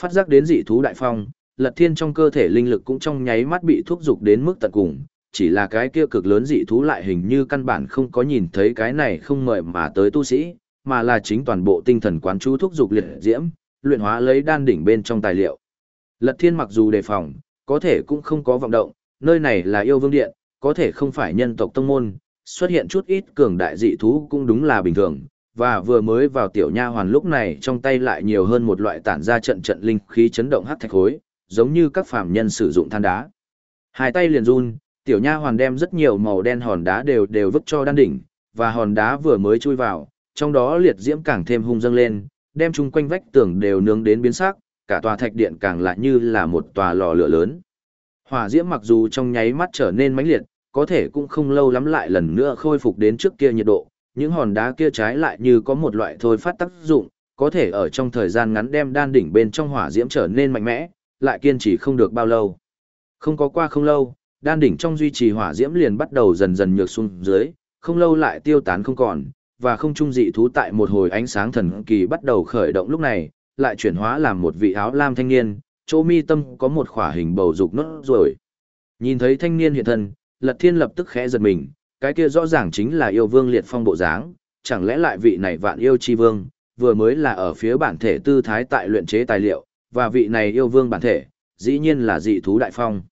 Phát giác đến dị thú đại phong, lật thiên trong cơ thể linh lực cũng trong nháy mắt bị thúc dục đến mức tận cùng, chỉ là cái kia cực lớn dị thú lại hình như căn bản không có nhìn thấy cái này không mời mà tới tu sĩ, mà là chính toàn bộ tinh thần quán chú thúc dục liệt diễm, luyện hóa lấy đan đỉnh bên trong tài liệu. Lật thiên mặc dù đề phòng, có thể cũng không có vọng động, nơi này là yêu vương điện, có thể không phải nhân tộc tông môn, xuất hiện chút ít cường đại dị thú cũng đúng là bình thường, và vừa mới vào tiểu nha hoàn lúc này trong tay lại nhiều hơn một loại tản ra trận trận linh khí chấn động hắc thạch khối, giống như các phàm nhân sử dụng than đá. Hai tay liền run, tiểu nha hoàn đem rất nhiều màu đen hòn đá đều đều vứt cho đan đỉnh, và hòn đá vừa mới chui vào, trong đó liệt diễm càng thêm hung dâng lên, đem chung quanh vách tường đều nướng đến biến sắc, cả tòa thạch điện càng lại như là một tòa lò lửa lớn. Hỏa diễm mặc dù trong nháy mắt trở nên mãnh liệt, có thể cũng không lâu lắm lại lần nữa khôi phục đến trước kia nhiệt độ, những hòn đá kia trái lại như có một loại thôi phát tác dụng, có thể ở trong thời gian ngắn đem đan đỉnh bên trong hỏa diễm trở nên mạnh mẽ, lại kiên trì không được bao lâu. Không có qua không lâu, đan đỉnh trong duy trì hỏa diễm liền bắt đầu dần dần nhược xuống dưới, không lâu lại tiêu tán không còn, và không trung dị thú tại một hồi ánh sáng thần kỳ bắt đầu khởi động lúc này, lại chuyển hóa làm một vị áo lam thanh niên, chỗ mi tâm có một khỏa hình bầu dục nốt rồi. Nhìn thấy thanh niên hiện thân, Lật Thiên lập tức khẽ giật mình, cái kia rõ ràng chính là yêu vương liệt phong bộ dáng, chẳng lẽ lại vị này vạn yêu chi vương, vừa mới là ở phía bản thể tư thái tại luyện chế tài liệu, và vị này yêu vương bản thể, dĩ nhiên là dị thú đại phong.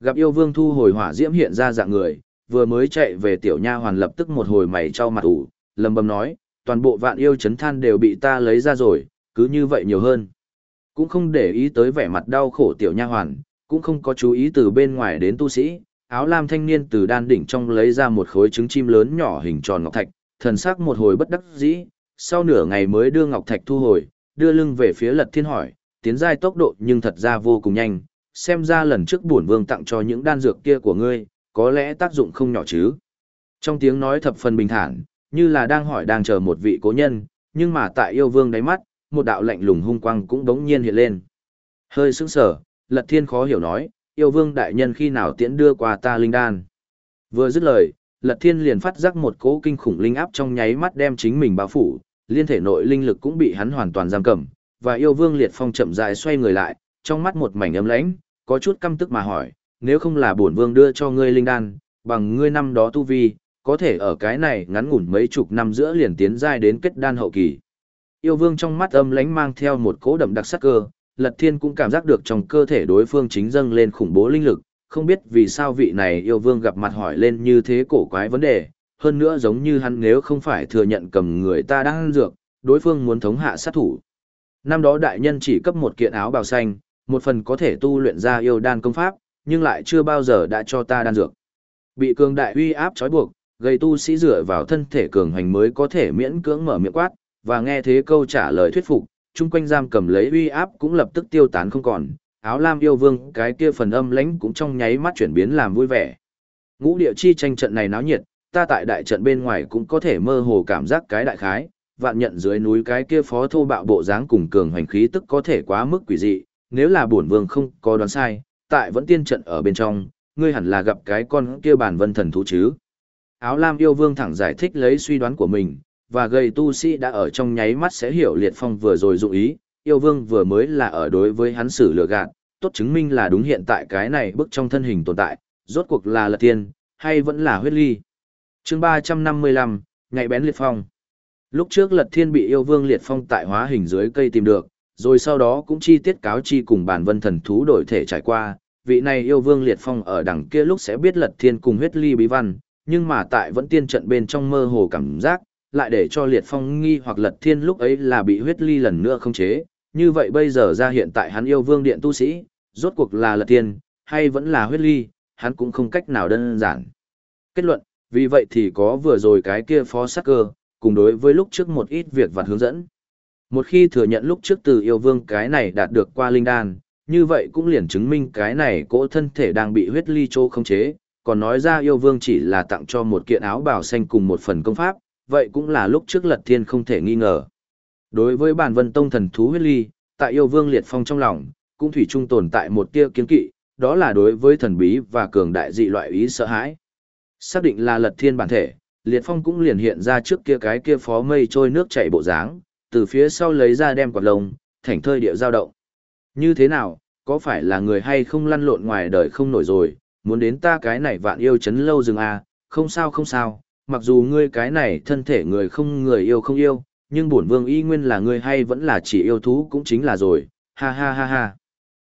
Gặp yêu vương thu hồi hỏa diễm hiện ra dạng người, vừa mới chạy về tiểu nha hoàn lập tức một hồi mày cho mặt ủ, lầm bầm nói, toàn bộ vạn yêu chấn than đều bị ta lấy ra rồi, cứ như vậy nhiều hơn. Cũng không để ý tới vẻ mặt đau khổ tiểu nha hoàn, cũng không có chú ý từ bên ngoài đến tu sĩ, áo lam thanh niên từ đan đỉnh trong lấy ra một khối trứng chim lớn nhỏ hình tròn ngọc thạch, thần sắc một hồi bất đắc dĩ, sau nửa ngày mới đưa ngọc thạch thu hồi, đưa lưng về phía lật thiên hỏi, tiến giai tốc độ nhưng thật ra vô cùng nhanh, xem ra lần trước bổn vương tặng cho những đan dược kia của ngươi, có lẽ tác dụng không nhỏ chứ. Trong tiếng nói thập phần bình thản, như là đang hỏi đang chờ một vị cố nhân, nhưng mà tại yêu vương đáy mắt, một đạo lạnh lùng hung quang cũng đống nhiên hiện lên. Hơi sững sờ, Lật Thiên khó hiểu nói, yêu vương đại nhân khi nào tiễn đưa qua ta linh đan. Vừa dứt lời, Lật Thiên liền phát giác một cỗ kinh khủng linh áp trong nháy mắt đem chính mình bao phủ, liên thể nội linh lực cũng bị hắn hoàn toàn giam cầm, và yêu vương liệt phong chậm rãi xoay người lại, trong mắt một mảnh ấm lãnh, có chút căm tức mà hỏi, nếu không là bổn vương đưa cho ngươi linh đan, bằng ngươi năm đó tu vi, có thể ở cái này ngắn ngủn mấy chục năm giữa liền tiến giai đến kết đan hậu kỳ. Yêu vương trong mắt âm lãnh mang theo một cỗ đậm đặc sắc cơ, Lật Thiên cũng cảm giác được trong cơ thể đối phương chính dâng lên khủng bố linh lực, không biết vì sao vị này yêu vương gặp mặt hỏi lên như thế cổ quái vấn đề, hơn nữa giống như hắn nếu không phải thừa nhận cầm người ta đang ăn dược, đối phương muốn thống hạ sát thủ. Năm đó đại nhân chỉ cấp một kiện áo bào xanh, một phần có thể tu luyện ra yêu đan công pháp, nhưng lại chưa bao giờ đã cho ta đan dược. Bị cường đại uy áp trói buộc, gây tu sĩ dựa vào thân thể cường hành mới có thể miễn cưỡng mở miệng quát, và nghe thế câu trả lời thuyết phục, chung quanh giam cầm lấy uy áp cũng lập tức tiêu tán không còn, áo lam yêu vương cái kia phần âm lãnh cũng trong nháy mắt chuyển biến làm vui vẻ. Ngũ địa chi tranh trận này náo nhiệt, ta tại đại trận bên ngoài cũng có thể mơ hồ cảm giác cái đại khái, vạn nhận dưới núi cái kia phó thô bạo bộ dáng cùng cường hành khí tức có thể quá mức quỷ dị, nếu là bổn vương không có đoán sai, tại vẫn tiên trận ở bên trong, ngươi hẳn là gặp cái con kia bản vân thần thú chứ. Áo lam yêu vương thẳng giải thích lấy suy đoán của mình, và gầy tu sĩ đã ở trong nháy mắt sẽ hiểu liệt phong vừa rồi dụng ý, yêu vương vừa mới là ở đối với hắn xử lừa gạt, tốt chứng minh là đúng hiện tại cái này bức trong thân hình tồn tại, rốt cuộc là lật tiên, hay vẫn là huyết ly. chương 355, ngày bén liệt phong. Lúc trước lật thiên bị yêu vương liệt phong tại hóa hình dưới cây tìm được, rồi sau đó cũng chi tiết cáo chi cùng bản vân thần thú đổi thể trải qua, vị này yêu vương liệt phong ở đằng kia lúc sẽ biết lật thiên cùng huyết ly bí văn, nhưng mà tại vẫn tiên trận bên trong mơ hồ cảm giác, lại để cho liệt phong nghi hoặc lật thiên lúc ấy là bị huyết ly lần nữa không chế, như vậy bây giờ ra hiện tại hắn yêu vương điện tu sĩ, rốt cuộc là lật thiên, hay vẫn là huyết ly, hắn cũng không cách nào đơn giản. Kết luận, vì vậy thì có vừa rồi cái kia phó sắc cơ, cùng đối với lúc trước một ít việc vặt hướng dẫn. Một khi thừa nhận lúc trước từ yêu vương cái này đạt được qua linh đan, như vậy cũng liền chứng minh cái này cỗ thân thể đang bị huyết ly trô không chế, còn nói ra yêu vương chỉ là tặng cho một kiện áo bào xanh cùng một phần công pháp, vậy cũng là lúc trước lật thiên không thể nghi ngờ. Đối với bản vân tông thần thú huyết ly, tại yêu vương liệt phong trong lòng, cũng thủy chung tồn tại một tia kiến kỵ, đó là đối với thần bí và cường đại dị loại ý sợ hãi. Xác định là lật thiên bản thể, liệt phong cũng liền hiện ra trước kia cái kia phó mây trôi nước chảy bộ dáng, từ phía sau lấy ra đem quạt lông, thành thơi địa giao động. Như thế nào, có phải là người hay không lăn lộn ngoài đời không nổi rồi, muốn đến ta cái này vạn yêu chấn lâu rừng à, không sao không sao, mặc dù ngươi cái này thân thể người không người yêu không yêu, nhưng bổn vương y nguyên là ngươi hay vẫn là chỉ yêu thú cũng chính là rồi, ha ha ha ha.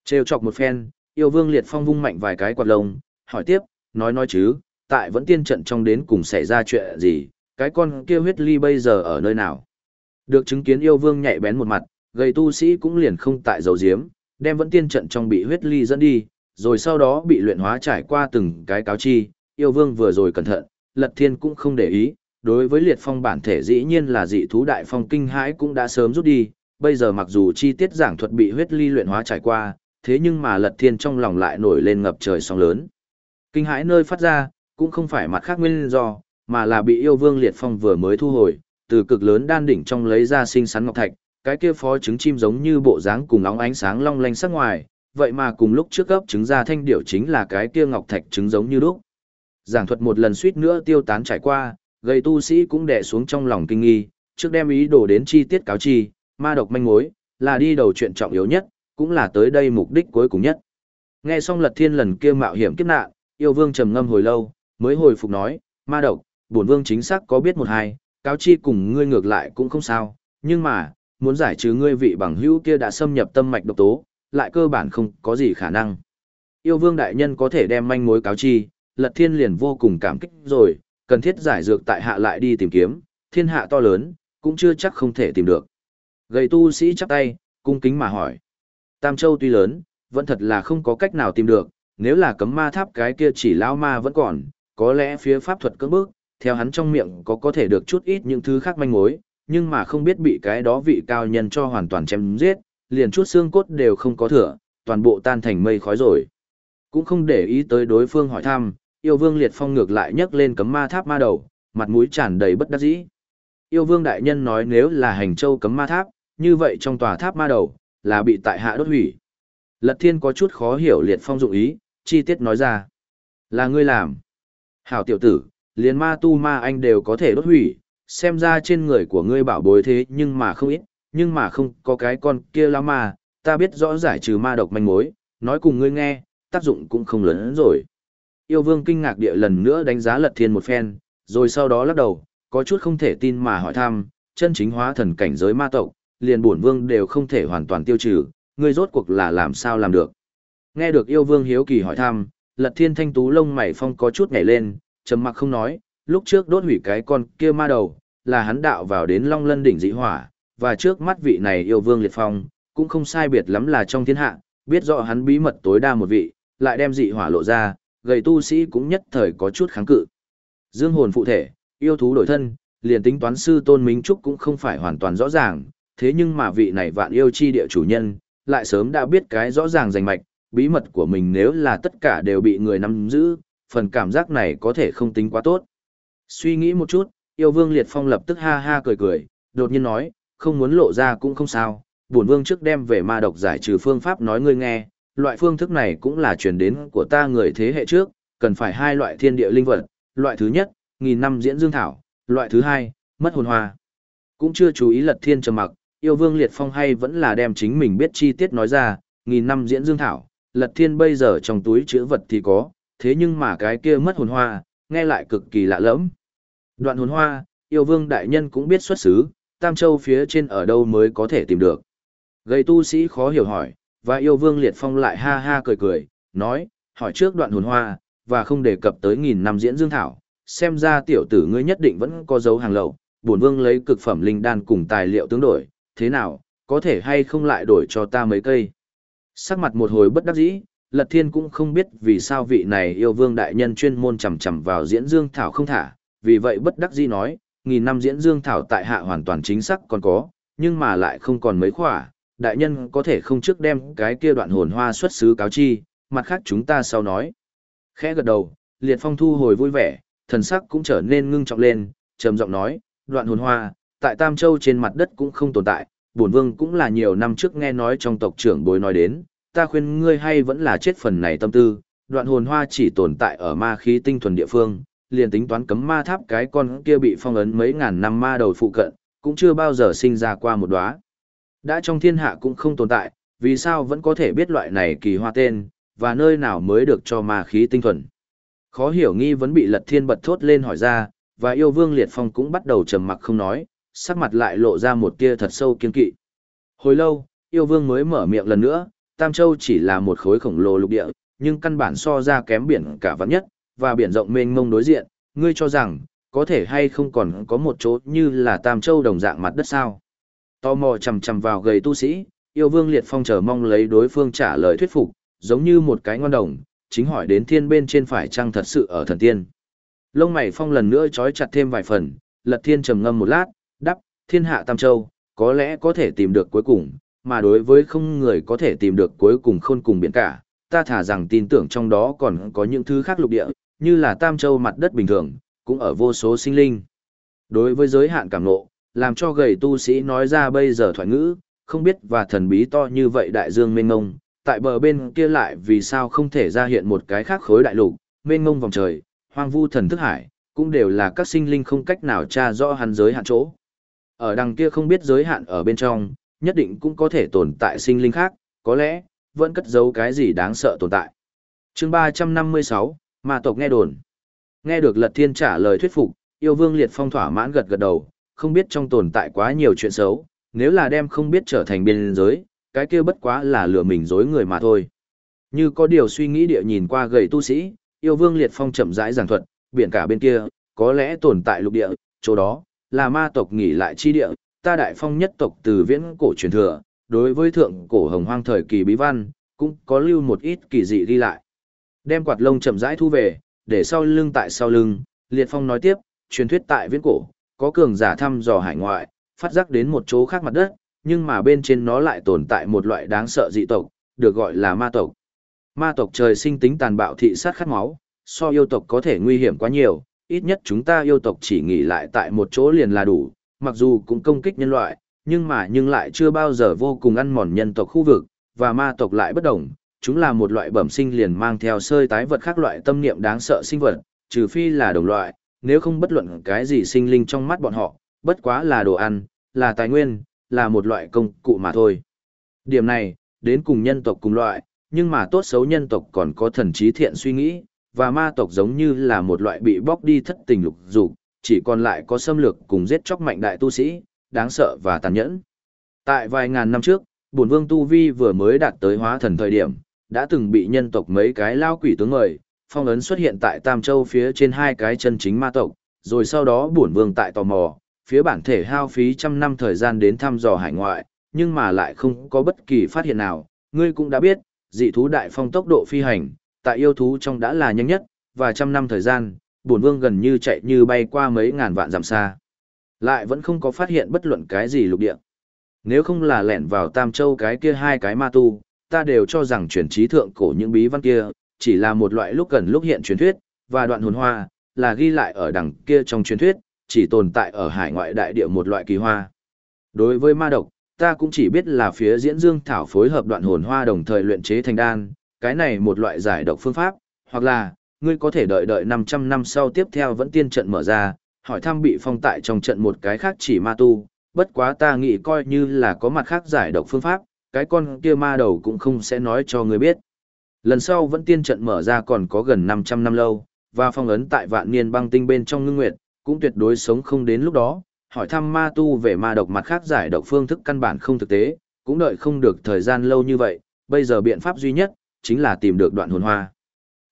Trêu chọc một phen, yêu vương liệt phong vung mạnh vài cái quạt lông, hỏi tiếp, nói nói chứ, tại vẫn tiên trận trong đến cùng xảy ra chuyện gì, cái con kia huyết ly bây giờ ở nơi nào. Được chứng kiến yêu vương nhạy bén một mặt, gầy tu sĩ cũng liền không tại dầu diếm, đem vẫn tiên trận trong bị huyết ly dẫn đi, rồi sau đó bị luyện hóa trải qua từng cái cáo chi, yêu vương vừa rồi cẩn thận, lật thiên cũng không để ý, đối với liệt phong bản thể dĩ nhiên là dị thú đại phong kinh hãi cũng đã sớm rút đi, bây giờ mặc dù chi tiết giảng thuật bị huyết ly luyện hóa trải qua, thế nhưng mà lật thiên trong lòng lại nổi lên ngập trời sóng lớn. Kinh hãi nơi phát ra, cũng không phải mặt khác nguyên do, mà là bị yêu vương liệt phong vừa mới thu hồi, từ cực lớn đan đỉnh trong lấy ra sinh sắn ngọc thạch, cái kia phó trứng chim giống như bộ dáng cùng óng ánh sáng long lanh sắc ngoài, vậy mà cùng lúc trước gấp trứng ra thanh điểu chính là cái kia ngọc thạch trứng giống như lúc. Giảng thuật một lần suýt nữa tiêu tán trải qua, gây tu sĩ cũng đè xuống trong lòng kinh nghi, trước đem ý đồ đến chi tiết cáo chi, ma độc manh mối, là đi đầu chuyện trọng yếu nhất, cũng là tới đây mục đích cuối cùng nhất. Nghe xong lật thiên lần kia mạo hiểm kiếp nạn, yêu vương trầm ngâm hồi lâu, mới hồi phục nói, ma độc, bổn vương chính xác có biết một hai, cáo chi cùng ngươi ngược lại cũng không sao, nhưng mà, muốn giải trừ ngươi vị bằng hữu kia đã xâm nhập tâm mạch độc tố, lại cơ bản không có gì khả năng. Yêu vương đại nhân có thể đem manh mối cáo chi, lật thiên liền vô cùng cảm kích rồi, cần thiết giải dược tại hạ lại đi tìm kiếm, thiên hạ to lớn, cũng chưa chắc không thể tìm được. Gầy tu sĩ chắp tay, cung kính mà hỏi. Tam Châu tuy lớn, vẫn thật là không có cách nào tìm được, nếu là cấm ma tháp cái kia chỉ lao ma vẫn còn, có lẽ phía pháp thuật cưỡng bước, theo hắn trong miệng có có thể được chút ít những thứ khác manh mối, nhưng mà không biết bị cái đó vị cao nhân cho hoàn toàn chém giết, liền chút xương cốt đều không có thừa, toàn bộ tan thành mây khói rồi. Cũng không để ý tới đối phương hỏi thăm, yêu vương liệt phong ngược lại nhấc lên cấm ma tháp ma đầu, mặt mũi tràn đầy bất đắc dĩ. Yêu vương đại nhân nói nếu là hành châu cấm ma tháp, như vậy trong tòa tháp ma đầu, là bị tại hạ đốt hủy. Lật thiên có chút khó hiểu liệt phong dụng ý, chi tiết nói ra. Là ngươi làm. Hảo tiểu tử, liền ma tu ma anh đều có thể đốt hủy, xem ra trên người của ngươi bảo bối thế nhưng mà không ít, nhưng mà không có cái con kia la ma, ta biết rõ giải trừ ma độc manh mối, nói cùng ngươi nghe, tác dụng cũng không lớn rồi. Yêu vương kinh ngạc địa lần nữa đánh giá lật thiên một phen, rồi sau đó lắc đầu, có chút không thể tin mà hỏi thăm, chân chính hóa thần cảnh giới ma tộc, liền bổn vương đều không thể hoàn toàn tiêu trừ, ngươi rốt cuộc là làm sao làm được. Nghe được yêu vương hiếu kỳ hỏi thăm, lật thiên thanh tú lông mày phong có chút nhảy lên, trầm mặc không nói, lúc trước đốt hủy cái con kia ma đầu, là hắn đạo vào đến long lân đỉnh dị hỏa, và trước mắt vị này yêu vương liệt phong, cũng không sai biệt lắm là trong thiên hạ, biết rõ hắn bí mật tối đa một vị, lại đem dị hỏa lộ ra, gầy tu sĩ cũng nhất thời có chút kháng cự. Dương hồn phụ thể, yêu thú đổi thân, liền tính toán sư tôn minh trúc cũng không phải hoàn toàn rõ ràng, thế nhưng mà vị này vạn yêu chi địa chủ nhân, lại sớm đã biết cái rõ ràng rành mạch, bí mật của mình nếu là tất cả đều bị người nắm giữ, phần cảm giác này có thể không tính quá tốt. Suy nghĩ một chút, yêu vương liệt phong lập tức ha ha cười cười, đột nhiên nói, không muốn lộ ra cũng không sao, bổn vương trước đem về ma độc giải trừ phương pháp nói ngươi nghe, loại phương thức này cũng là truyền đến của ta người thế hệ trước, cần phải hai loại thiên địa linh vật, loại thứ nhất, nghìn năm diễn dương thảo, loại thứ hai, mất hồn hoa. Cũng chưa chú ý lật thiên trầm mặc, yêu vương liệt phong hay vẫn là đem chính mình biết chi tiết nói ra, nghìn năm diễn dương thảo, lật thiên bây giờ trong túi chữ vật thì có, thế nhưng mà cái kia mất hồn hoa, nghe lại cực kỳ lạ lẫm. Đoạn hồn hoa, yêu vương đại nhân cũng biết xuất xứ, Tam Châu phía trên ở đâu mới có thể tìm được. Gây tu sĩ khó hiểu hỏi, và yêu vương liệt phong lại ha ha cười cười, nói, hỏi trước đoạn hồn hoa, và không đề cập tới nghìn năm diễn dương thảo, xem ra tiểu tử ngươi nhất định vẫn có dấu hàng lậu, bổn vương lấy cực phẩm linh đan cùng tài liệu tướng đổi, thế nào, có thể hay không lại đổi cho ta mấy cây. Sắc mặt một hồi bất đắc dĩ, Lật Thiên cũng không biết vì sao vị này yêu vương đại nhân chuyên môn chầm chầm vào diễn dương thảo không thả, vì vậy bất đắc dĩ nói, nghìn năm diễn dương thảo tại hạ hoàn toàn chính xác còn có, nhưng mà lại không còn mấy khỏa, đại nhân có thể không trước đem cái kia đoạn hồn hoa xuất xứ cáo chi, mặt khác chúng ta sau nói. Khẽ gật đầu, liệt phong thu hồi vui vẻ, thần sắc cũng trở nên ngưng trọng lên, trầm giọng nói, đoạn hồn hoa, tại Tam Châu trên mặt đất cũng không tồn tại, bổn vương cũng là nhiều năm trước nghe nói trong tộc trưởng bối nói đến, ta khuyên ngươi hay vẫn là chết phần này tâm tư, đoạn hồn hoa chỉ tồn tại ở ma khí tinh thuần địa phương, liền tính toán cấm ma tháp cái con kia bị phong ấn mấy ngàn năm ma đầu phụ cận, cũng chưa bao giờ sinh ra qua một đóa. Đã trong thiên hạ cũng không tồn tại, vì sao vẫn có thể biết loại này kỳ hoa tên, và nơi nào mới được cho ma khí tinh thuần. Khó hiểu nghi vẫn bị lật thiên bật thốt lên hỏi ra, và yêu vương liệt phong cũng bắt đầu trầm mặc không nói, sắc mặt lại lộ ra một tia thật sâu kiên kỵ. Hồi lâu, yêu vương mới mở miệng lần nữa, Tam Châu chỉ là một khối khổng lồ lục địa, nhưng căn bản so ra kém biển cả vắng nhất, và biển rộng mênh mông đối diện, ngươi cho rằng, có thể hay không còn có một chỗ như là Tam Châu đồng dạng mặt đất sao. Tò mò chầm chầm vào gầy tu sĩ, yêu vương liệt phong chờ mong lấy đối phương trả lời thuyết phục, giống như một cái ngon đồng, chính hỏi đến thiên bên trên phải chăng thật sự ở thần tiên. Lông mày phong lần nữa trói chặt thêm vài phần, lật thiên trầm ngâm một lát, đắp, thiên hạ Tam Châu, có lẽ có thể tìm được cuối cùng, mà đối với không người có thể tìm được cuối cùng khôn cùng biển cả, ta thả rằng tin tưởng trong đó còn có những thứ khác lục địa, như là tam châu mặt đất bình thường, cũng ở vô số sinh linh. Đối với giới hạn cảm nộ, làm cho gầy tu sĩ nói ra bây giờ thoại ngữ, không biết và thần bí to như vậy đại dương mênh ngông, tại bờ bên kia lại vì sao không thể ra hiện một cái khác khối đại lục, mênh ngông vòng trời, hoang vu thần thức hải, cũng đều là các sinh linh không cách nào tra rõ hắn giới hạn chỗ. Ở đằng kia không biết giới hạn ở bên trong, nhất định cũng có thể tồn tại sinh linh khác, có lẽ, vẫn cất giấu cái gì đáng sợ tồn tại. chương 356, mà tộc nghe đồn. Nghe được Lật Thiên trả lời thuyết phục, yêu vương liệt phong thỏa mãn gật gật đầu, không biết trong tồn tại quá nhiều chuyện xấu, nếu là đem không biết trở thành biên giới, cái kia bất quá là lừa mình dối người mà thôi. Như có điều suy nghĩ địa nhìn qua gầy tu sĩ, yêu vương liệt phong chậm rãi giảng thuật, biển cả bên kia, có lẽ tồn tại lục địa, chỗ đó, là ma tộc nghỉ lại chi địa, ta đại phong nhất tộc từ viễn cổ truyền thừa, đối với thượng cổ hồng hoang thời kỳ bí văn, cũng có lưu một ít kỳ dị ghi lại. Đem quạt lông chậm rãi thu về, để sau lưng tại sau lưng, Liệt Phong nói tiếp, truyền thuyết tại viễn cổ, có cường giả thăm dò hải ngoại, phát giác đến một chỗ khác mặt đất, nhưng mà bên trên nó lại tồn tại một loại đáng sợ dị tộc, được gọi là ma tộc. Ma tộc trời sinh tính tàn bạo thị sát khát máu, so yêu tộc có thể nguy hiểm quá nhiều, ít nhất chúng ta yêu tộc chỉ nghỉ lại tại một chỗ liền là đủ, mặc dù cũng công kích nhân loại, nhưng mà nhưng lại chưa bao giờ vô cùng ăn mòn nhân tộc khu vực, và ma tộc lại bất đồng, chúng là một loại bẩm sinh liền mang theo sơi tái vật khác loại tâm niệm đáng sợ sinh vật, trừ phi là đồng loại, nếu không bất luận cái gì sinh linh trong mắt bọn họ, bất quá là đồ ăn, là tài nguyên, là một loại công cụ mà thôi. Điểm này, đến cùng nhân tộc cùng loại, nhưng mà tốt xấu nhân tộc còn có thần trí thiện suy nghĩ, và ma tộc giống như là một loại bị bóc đi thất tình lục dục, chỉ còn lại có xâm lược cùng giết chóc mạnh đại tu sĩ, đáng sợ và tàn nhẫn. Tại vài ngàn năm trước, bổn vương tu vi vừa mới đạt tới hóa thần thời điểm, đã từng bị nhân tộc mấy cái lao quỷ tướng mời, phong ấn xuất hiện tại Tam Châu phía trên hai cái chân chính ma tộc, rồi sau đó bổn vương tại tò mò, phía bản thể hao phí trăm năm thời gian đến thăm dò hải ngoại, nhưng mà lại không có bất kỳ phát hiện nào, ngươi cũng đã biết, dị thú đại phong tốc độ phi hành, tại yêu thú trong đã là nhanh nhất, và trăm năm thời gian, bổn vương gần như chạy như bay qua mấy ngàn vạn dặm xa. Lại vẫn không có phát hiện bất luận cái gì lục địa. Nếu không là lẻn vào Tam Châu cái kia hai cái ma tu, ta đều cho rằng truyền trí thượng cổ những bí văn kia, chỉ là một loại lúc gần lúc hiện truyền thuyết, và đoạn hồn hoa, là ghi lại ở đằng kia trong truyền thuyết, chỉ tồn tại ở hải ngoại đại địa một loại kỳ hoa. Đối với ma độc, ta cũng chỉ biết là phía diễn dương thảo phối hợp đoạn hồn hoa đồng thời luyện chế thành đan, cái này một loại giải độc phương pháp, hoặc là, ngươi có thể đợi đợi 500 năm sau tiếp theo vẫn tiên trận mở ra, hỏi thăm bị phong tại trong trận một cái khác chỉ ma tu, bất quá ta nghĩ coi như là có mặt khác giải độc phương pháp, cái con kia ma đầu cũng không sẽ nói cho ngươi biết. Lần sau vẫn tiên trận mở ra còn có gần 500 năm lâu, và phong ấn tại vạn niên băng tinh bên trong ngưng nguyệt, cũng tuyệt đối sống không đến lúc đó, hỏi thăm ma tu về ma độc mặt khác giải độc phương thức căn bản không thực tế, cũng đợi không được thời gian lâu như vậy, bây giờ biện pháp duy nhất, chính là tìm được đoạn hồn hoa.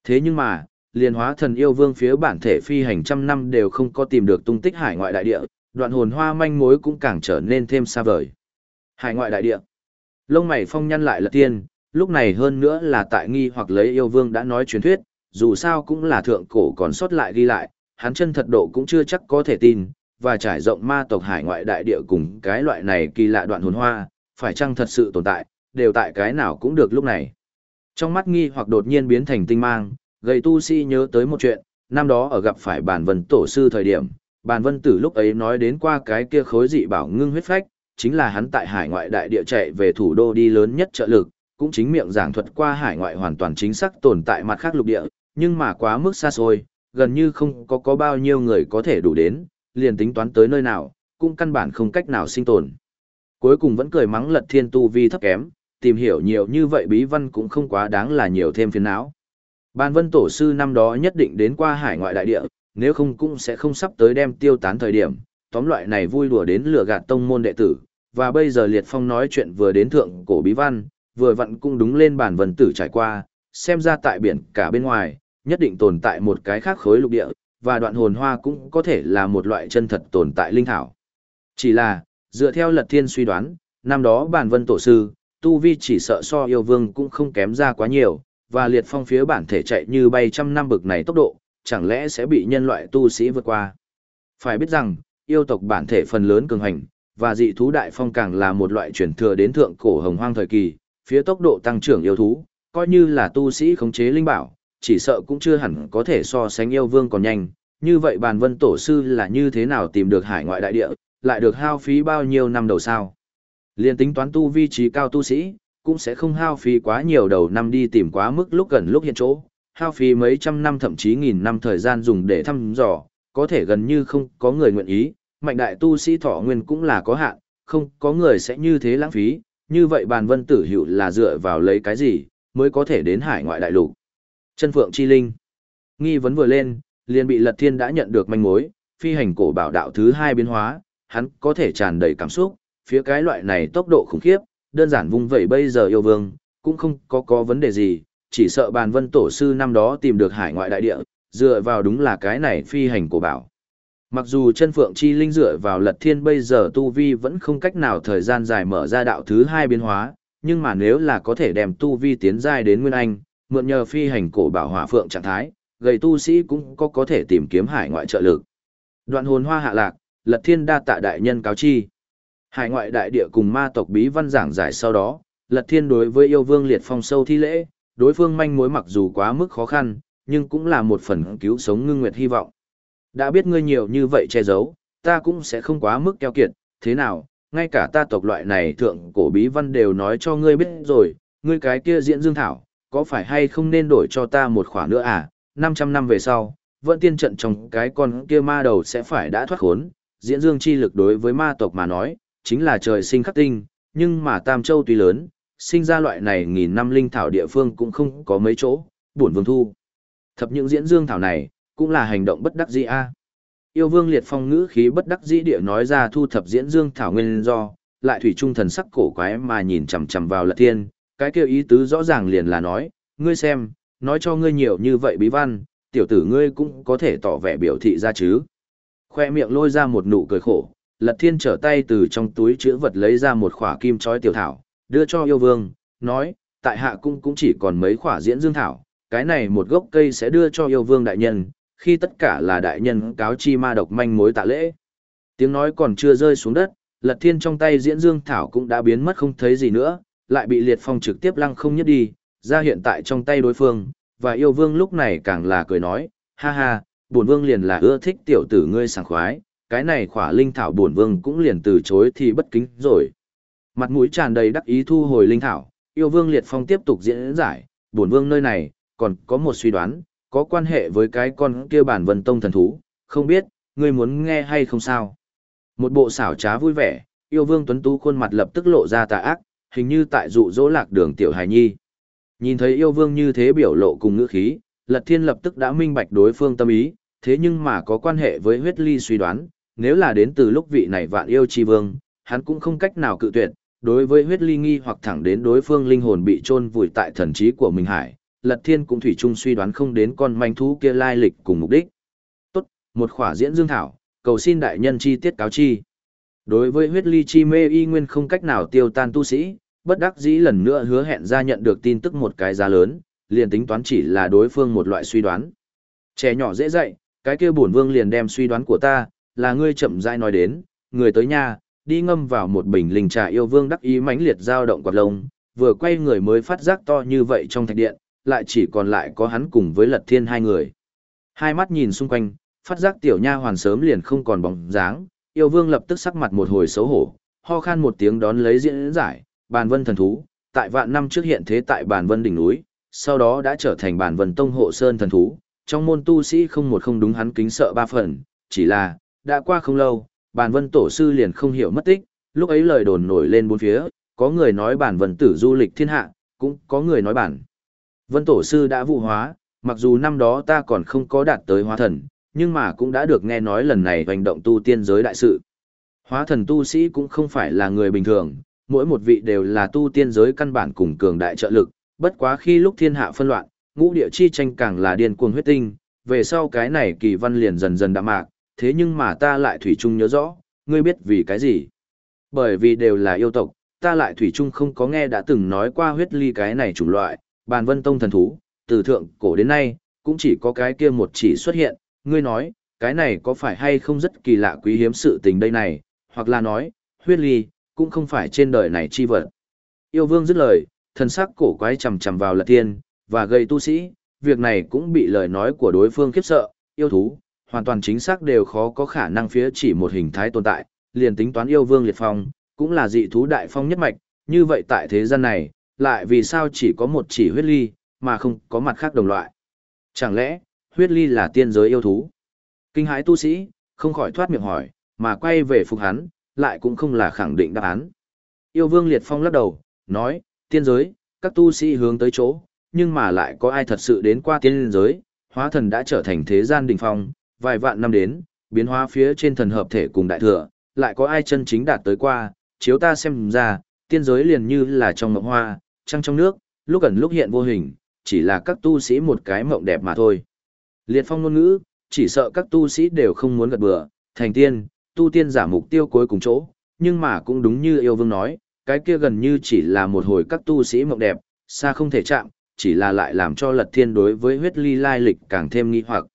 Thế nhưng mà, liền hóa thần yêu vương phía bản thể phi hành trăm năm đều không có tìm được tung tích hải ngoại đại địa, đoạn hồn hoa manh mối cũng càng trở nên thêm xa vời. Hải ngoại đại địa. Lông mày phong nhăn lại là tiên, lúc này hơn nữa là tại nghi hoặc lấy yêu vương đã nói truyền thuyết, dù sao cũng là thượng cổ còn sót lại ghi lại, hắn chân thật độ cũng chưa chắc có thể tin, và trải rộng ma tộc hải ngoại đại địa cùng cái loại này kỳ lạ đoạn hồn hoa, phải chăng thật sự tồn tại, đều tại cái nào cũng được lúc này. Trong mắt nghi hoặc đột nhiên biến thành tinh mang, gầy tu sĩ nhớ tới một chuyện, năm đó ở gặp phải bản vân tổ sư thời điểm, bản vân tử lúc ấy nói đến qua cái kia khối dị bảo ngưng huyết phách, chính là hắn tại hải ngoại đại địa chạy về thủ đô đi lớn nhất trợ lực, cũng chính miệng giảng thuật qua hải ngoại hoàn toàn chính xác tồn tại mặt khác lục địa, nhưng mà quá mức xa xôi, gần như không có có bao nhiêu người có thể đủ đến, liền tính toán tới nơi nào, cũng căn bản không cách nào sinh tồn. Cuối cùng vẫn cười mắng lật thiên tu vi thấp kém, tìm hiểu nhiều như vậy bí văn cũng không quá đáng là nhiều thêm phiền não. Ban vân tổ sư năm đó nhất định đến qua hải ngoại đại địa, nếu không cũng sẽ không sắp tới đem tiêu tán thời điểm, tóm loại này vui đùa đến lừa gạt tông môn đệ tử, và bây giờ liệt phong nói chuyện vừa đến thượng cổ bí văn, vừa vặn cũng đúng lên bản vân tử trải qua, xem ra tại biển cả bên ngoài, nhất định tồn tại một cái khác khối lục địa, và đoạn hồn hoa cũng có thể là một loại chân thật tồn tại linh thảo. Chỉ là, dựa theo lật thiên suy đoán, năm đó bản vân tổ sư, tu vi chỉ sợ so yêu vương cũng không kém ra quá nhiều, và liệt phong phía bản thể chạy như bay trăm năm bực này tốc độ, chẳng lẽ sẽ bị nhân loại tu sĩ vượt qua. Phải biết rằng, yêu tộc bản thể phần lớn cường hành, và dị thú đại phong càng là một loại truyền thừa đến thượng cổ hồng hoang thời kỳ, phía tốc độ tăng trưởng yêu thú, coi như là tu sĩ khống chế linh bảo, chỉ sợ cũng chưa hẳn có thể so sánh yêu vương còn nhanh. Như vậy bàn vân tổ sư là như thế nào tìm được hải ngoại đại địa, lại được hao phí bao nhiêu năm đầu sao? Liên tính toán tu vi trí cao tu sĩ, cũng sẽ không hao phí quá nhiều đầu năm đi tìm quá mức lúc gần lúc hiện chỗ, hao phí mấy trăm năm thậm chí nghìn năm thời gian dùng để thăm dò, có thể gần như không có người nguyện ý, mạnh đại tu sĩ thọ nguyên cũng là có hạn, không có người sẽ như thế lãng phí, như vậy bàn vân tử hữu là dựa vào lấy cái gì, mới có thể đến hải ngoại đại lục. Chân Phượng Chi Linh Nghi vấn vừa lên, liền bị Lật Thiên đã nhận được manh mối, phi hành cổ bảo đạo thứ hai biến hóa, hắn có thể tràn đầy cảm xúc, phía cái loại này tốc độ khủng khiếp, đơn giản vung vẩy bây giờ yêu vương, cũng không có có vấn đề gì, chỉ sợ bàn vân tổ sư năm đó tìm được hải ngoại đại địa, dựa vào đúng là cái này phi hành cổ bảo. Mặc dù chân phượng chi linh dựa vào lật thiên bây giờ tu vi vẫn không cách nào thời gian dài mở ra đạo thứ hai biến hóa, nhưng mà nếu là có thể đem tu vi tiến dài đến nguyên anh, mượn nhờ phi hành cổ bảo hỏa phượng trạng thái, gầy tu sĩ cũng có có thể tìm kiếm hải ngoại trợ lực. Đoạn hồn hoa hạ lạc, lật thiên đa tạ đại nhân cáo chi. Hải ngoại đại địa cùng ma tộc bí văn giảng giải sau đó, lật thiên đối với yêu vương liệt phong sâu thi lễ, đối phương manh mối mặc dù quá mức khó khăn, nhưng cũng là một phần cứu sống ngưng nguyệt hy vọng. Đã biết ngươi nhiều như vậy che giấu, ta cũng sẽ không quá mức keo kiệt, thế nào, ngay cả ta tộc loại này thượng cổ bí văn đều nói cho ngươi biết rồi, ngươi cái kia diễn dương thảo, có phải hay không nên đổi cho ta một khoản nữa à, 500 năm về sau, vẫn tiên trận trong cái con kia ma đầu sẽ phải đã thoát khốn, diễn dương chi lực đối với ma tộc mà nói, chính là trời sinh khắc tinh, nhưng mà Tam Châu tuy lớn, sinh ra loại này nghìn năm linh thảo địa phương cũng không có mấy chỗ, buồn vương thu. Thập những diễn dương thảo này, cũng là hành động bất đắc dĩ a. Yêu vương liệt phong ngữ khí bất đắc dĩ địa nói ra thu thập diễn dương thảo nguyên do, lại thủy trung thần sắc cổ quái mà nhìn chằm chằm vào lật thiên, cái kêu ý tứ rõ ràng liền là nói, ngươi xem, nói cho ngươi nhiều như vậy bí văn, tiểu tử ngươi cũng có thể tỏ vẻ biểu thị ra chứ. Khoe miệng lôi ra một nụ cười khổ, lật thiên trở tay từ trong túi chữ vật lấy ra một khỏa kim chói tiểu thảo, đưa cho yêu vương, nói, tại hạ cung cũng chỉ còn mấy khỏa diễn dương thảo, cái này một gốc cây sẽ đưa cho yêu vương đại nhân, khi tất cả là đại nhân cáo chi ma độc manh mối tạ lễ. Tiếng nói còn chưa rơi xuống đất, lật thiên trong tay diễn dương thảo cũng đã biến mất không thấy gì nữa, lại bị liệt phong trực tiếp lăng không nhất đi, ra hiện tại trong tay đối phương, và yêu vương lúc này càng là cười nói, ha ha, bổn vương liền là ưa thích tiểu tử ngươi sảng khoái, cái này khỏa linh thảo bổn vương cũng liền từ chối thì bất kính rồi. Mặt mũi tràn đầy đắc ý thu hồi linh thảo, yêu vương liệt phong tiếp tục diễn giải, bổn vương nơi này, còn có một suy đoán, có quan hệ với cái con kia bản vân tông thần thú, không biết, ngươi muốn nghe hay không sao. Một bộ xảo trá vui vẻ, yêu vương tuấn tú khuôn mặt lập tức lộ ra tà ác, hình như tại dụ dỗ lạc đường tiểu hài nhi. Nhìn thấy yêu vương như thế biểu lộ cùng ngữ khí, lật thiên lập tức đã minh bạch đối phương tâm ý, thế nhưng mà có quan hệ với huyết ly suy đoán, nếu là đến từ lúc vị này vạn yêu chi vương, hắn cũng không cách nào cự tuyệt, đối với huyết ly nghi hoặc thẳng đến đối phương linh hồn bị chôn vùi tại thần trí của mình hải, Lật Thiên cũng thủy chung suy đoán không đến con manh thú kia lai lịch cùng mục đích. Tốt, một khỏa diễn dương thảo, cầu xin đại nhân chi tiết cáo chi. Đối với huyết ly chi mê y nguyên không cách nào tiêu tan tu sĩ, bất đắc dĩ lần nữa hứa hẹn ra nhận được tin tức một cái giá lớn, liền tính toán chỉ là đối phương một loại suy đoán. Trẻ nhỏ dễ dạy, cái kia bổn vương liền đem suy đoán của ta, là ngươi chậm rãi nói đến, người tới nhà, đi ngâm vào một bình linh trà yêu vương đắc ý mãnh liệt dao động quạt lông, vừa quay người mới phát giác to như vậy trong thạch điện, lại chỉ còn lại có hắn cùng với lật thiên hai người. Hai mắt nhìn xung quanh, phát giác tiểu nha hoàn sớm liền không còn bóng dáng, yêu vương lập tức sắc mặt một hồi xấu hổ, ho khan một tiếng đón lấy diễn giải, bàn vân thần thú, tại vạn năm trước hiện thế tại bàn vân đỉnh núi, sau đó đã trở thành bàn vân tông hộ sơn thần thú, trong môn tu sĩ không một không đúng hắn kính sợ ba phần, chỉ là, đã qua không lâu, bàn vân tổ sư liền không hiểu mất tích, lúc ấy lời đồn nổi lên bốn phía, có người nói bản vân tử du lịch thiên hạ, cũng có người nói bản. Vân tổ sư đã vụ hóa, mặc dù năm đó ta còn không có đạt tới hóa thần, nhưng mà cũng đã được nghe nói lần này hành động tu tiên giới đại sự. Hóa thần tu sĩ cũng không phải là người bình thường, mỗi một vị đều là tu tiên giới căn bản cùng cường đại trợ lực, bất quá khi lúc thiên hạ phân loạn, ngũ địa chi tranh càng là điên cuồng huyết tinh, về sau cái này kỳ văn liền dần dần đạm mạc, thế nhưng mà ta lại thủy chung nhớ rõ, ngươi biết vì cái gì? Bởi vì đều là yêu tộc, ta lại thủy chung không có nghe đã từng nói qua huyết ly cái này chủng loại, bàn vân tông thần thú, từ thượng cổ đến nay, cũng chỉ có cái kia một chỉ xuất hiện, ngươi nói, cái này có phải hay không rất kỳ lạ quý hiếm sự tình đây này, hoặc là nói, huyết ly, cũng không phải trên đời này chi vật. Yêu vương dứt lời, thần sắc cổ quái chầm chầm vào lật tiên, và gây tu sĩ, việc này cũng bị lời nói của đối phương khiếp sợ, yêu thú, hoàn toàn chính xác đều khó có khả năng phía chỉ một hình thái tồn tại, liền tính toán yêu vương liệt phong, cũng là dị thú đại phong nhất mạch, như vậy tại thế gian này, lại vì sao chỉ có một chỉ huyết ly, mà không có mặt khác đồng loại. Chẳng lẽ, huyết ly là tiên giới yêu thú? Kinh hãi tu sĩ, không khỏi thoát miệng hỏi, mà quay về phục hắn, lại cũng không là khẳng định đáp án. Yêu vương liệt phong lắc đầu, nói, tiên giới, các tu sĩ hướng tới chỗ, nhưng mà lại có ai thật sự đến qua tiên giới, hóa thần đã trở thành thế gian đỉnh phong, vài vạn năm đến, biến hóa phía trên thần hợp thể cùng đại thừa, lại có ai chân chính đạt tới qua, chiếu ta xem ra, tiên giới liền như là trong ngọc hoa, trăng trong nước, lúc ẩn lúc hiện vô hình, chỉ là các tu sĩ một cái mộng đẹp mà thôi. Liệt phong ngôn ngữ, chỉ sợ các tu sĩ đều không muốn gật bừa, thành tiên, tu tiên giả mục tiêu cuối cùng chỗ, nhưng mà cũng đúng như yêu vương nói, cái kia gần như chỉ là một hồi các tu sĩ mộng đẹp, xa không thể chạm, chỉ là lại làm cho lật thiên đối với huyết ly lai lịch càng thêm nghi hoặc.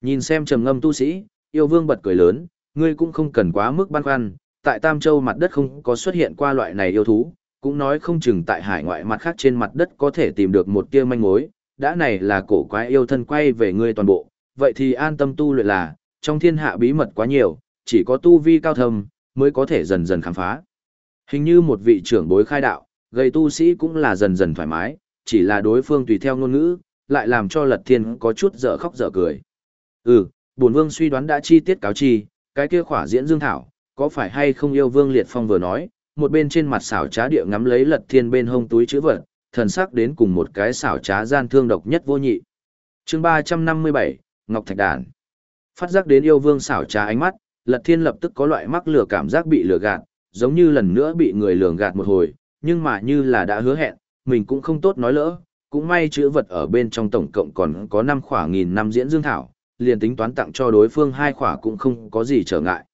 Nhìn xem trầm ngâm tu sĩ, yêu vương bật cười lớn, ngươi cũng không cần quá mức băn khoăn, tại Tam Châu mặt đất không có xuất hiện qua loại này yêu thú, cũng nói không chừng tại hải ngoại mặt khác trên mặt đất có thể tìm được một tia manh mối, đã này là cổ quái yêu thân quay về ngươi toàn bộ, vậy thì an tâm tu luyện là, trong thiên hạ bí mật quá nhiều, chỉ có tu vi cao thâm, mới có thể dần dần khám phá. Hình như một vị trưởng bối khai đạo, Gây tu sĩ cũng là dần dần thoải mái, chỉ là đối phương tùy theo ngôn ngữ, lại làm cho Lật Thiên có chút dở khóc dở cười. Ừ, bổn vương suy đoán đã chi tiết cáo chi, cái kia khỏa diễn dương thảo, có phải hay không yêu vương liệt phong vừa nói, một bên trên mặt xảo trá địa ngắm lấy Lật Thiên bên hông túi chữ vật, thần sắc đến cùng một cái xảo trá gian thương độc nhất vô nhị. Chương 357, Ngọc Thạch Đàn. Phát giác đến yêu vương xảo trá ánh mắt, Lật Thiên lập tức có loại mắc lửa cảm giác bị lừa gạt, giống như lần nữa bị người lường gạt một hồi, nhưng mà như là đã hứa hẹn, mình cũng không tốt nói lỡ, cũng may chữ vật ở bên trong tổng cộng còn có năm khỏa nghìn năm diễn dương thảo, liền tính toán tặng cho đối phương hai khỏa cũng không có gì trở ngại.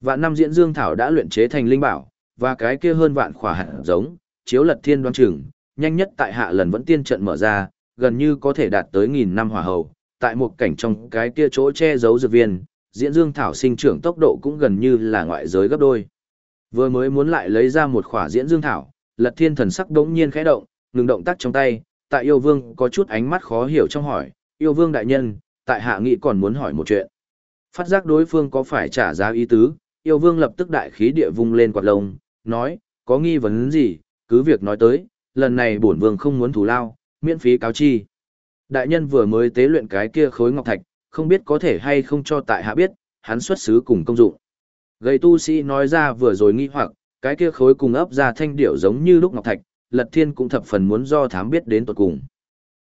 và năm diễn dương thảo đã luyện chế thành linh bảo, và cái kia hơn vạn khỏa hạt giống, chiếu lật thiên đoan chừng, nhanh nhất tại hạ lần vẫn tiên trận mở ra, gần như có thể đạt tới nghìn năm hỏa hầu, tại một cảnh trong cái kia chỗ che giấu dược viên, diễn dương thảo sinh trưởng tốc độ cũng gần như là ngoại giới gấp đôi. Vừa mới muốn lại lấy ra một khỏa diễn dương thảo, lật thiên thần sắc đống nhiên khẽ động, ngừng động tác trong tay, tại yêu vương có chút ánh mắt khó hiểu trong hỏi, yêu vương đại nhân, tại hạ nghị còn muốn hỏi một chuyện. Phát giác đối phương có phải trả giá ý tứ, yêu vương lập tức đại khí địa vung lên quạt lông, nói, có nghi vấn gì, cứ việc nói tới, lần này bổn vương không muốn thủ lao, miễn phí cáo chi. Đại nhân vừa mới tế luyện cái kia khối ngọc thạch, không biết có thể hay không cho tại hạ biết, hắn xuất xứ cùng công dụng. Gầy tu sĩ nói ra vừa rồi nghi hoặc, cái kia khối cùng ấp ra thanh điệu giống như lúc ngọc thạch, lật thiên cũng thập phần muốn do thám biết đến tuột cùng.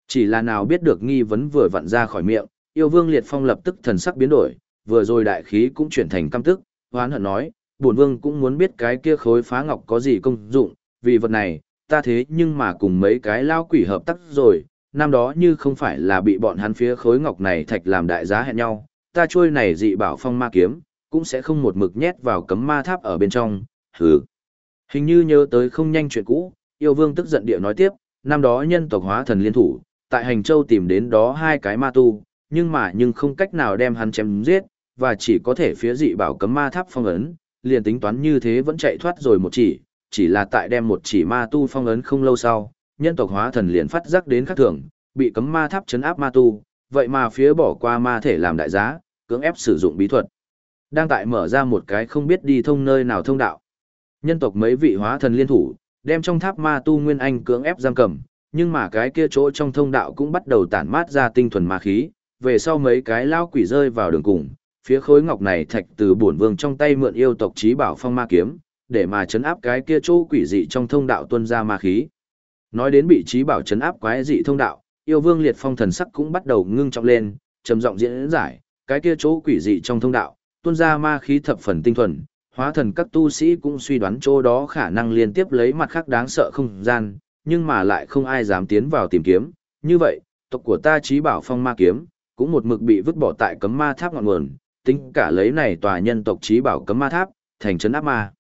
Chỉ là nào biết được nghi vấn vừa vặn ra khỏi miệng, yêu vương liệt phong lập tức thần sắc biến đổi, vừa rồi đại khí cũng chuyển thành căm tức, hoán hận nói, bổn vương cũng muốn biết cái kia khối phá ngọc có gì công dụng, vì vật này, ta thế nhưng mà cùng mấy cái lao quỷ hợp tác rồi, năm đó như không phải là bị bọn hắn phía khối ngọc này thạch làm đại giá hẹn nhau, ta trôi này dị bảo phong ma kiếm, cũng sẽ không một mực nhét vào cấm ma tháp ở bên trong, hừ. Hình như nhớ tới không nhanh chuyện cũ, yêu vương tức giận địa nói tiếp, năm đó nhân tộc hóa thần liên thủ, tại hành châu tìm đến đó hai cái ma tu, nhưng mà nhưng không cách nào đem hắn chém giết, và chỉ có thể phía dị bảo cấm ma tháp phong ấn, liền tính toán như thế vẫn chạy thoát rồi một chỉ, chỉ là tại đem một chỉ ma tu phong ấn không lâu sau, nhân tộc hóa thần liền phát giác đến khắc thường, bị cấm ma tháp chấn áp ma tu, vậy mà phía bỏ qua ma thể làm đại giá, cưỡng ép sử dụng bí thuật. Đang tại mở ra một cái không biết đi thông nơi nào thông đạo. Nhân tộc mấy vị hóa thần liên thủ, đem trong tháp ma tu nguyên anh cưỡng ép giam cầm, nhưng mà cái kia chỗ trong thông đạo cũng bắt đầu tản mát ra tinh thuần ma khí, về sau mấy cái lao quỷ rơi vào đường cùng, phía khối ngọc này thạch từ bổn vương trong tay mượn yêu tộc trí bảo phong ma kiếm, để mà chấn áp cái kia chỗ quỷ dị trong thông đạo tuân ra ma khí. Nói đến bị trí bảo chấn áp quái dị thông đạo, yêu vương liệt phong thần sắc cũng bắt đầu ngưng trọng lên, trầm giọng diễn giải, cái kia chỗ quỷ dị trong thông đạo, tuân ra ma khí thập phần tinh thuần, hóa thần các tu sĩ cũng suy đoán chỗ đó khả năng liên tiếp lấy mặt khác đáng sợ không gian, nhưng mà lại không ai dám tiến vào tìm kiếm. Như vậy, tộc của ta trí bảo phong ma kiếm, cũng một mực bị vứt bỏ tại cấm ma tháp ngọn nguồn, tính cả lấy này tòa nhân tộc trí bảo cấm ma tháp, thành trấn áp ma.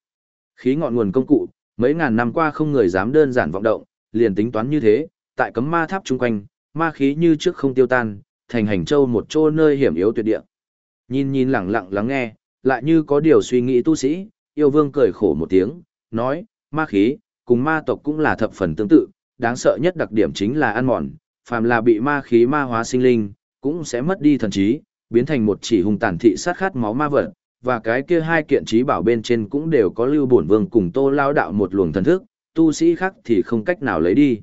Khí ngọn nguồn công cụ, mấy ngàn năm qua không người dám đơn giản vọng động, liền tính toán như thế, tại cấm ma tháp chung quanh, ma khí như trước không tiêu tan, thành hành châu một chỗ nơi hiểm yếu tuyệt địa. Nhìn nhìn lặng lặng lắng nghe, lại như có điều suy nghĩ tu sĩ, yêu vương cười khổ một tiếng, nói, ma khí, cùng ma tộc cũng là thập phần tương tự, đáng sợ nhất đặc điểm chính là ăn mòn, phàm là bị ma khí ma hóa sinh linh, cũng sẽ mất đi thần trí, biến thành một chỉ hung tàn thị sát khát máu ma vật, và cái kia hai kiện trí bảo bên trên cũng đều có lưu bổn vương cùng tô lao đạo một luồng thần thức, tu sĩ khác thì không cách nào lấy đi.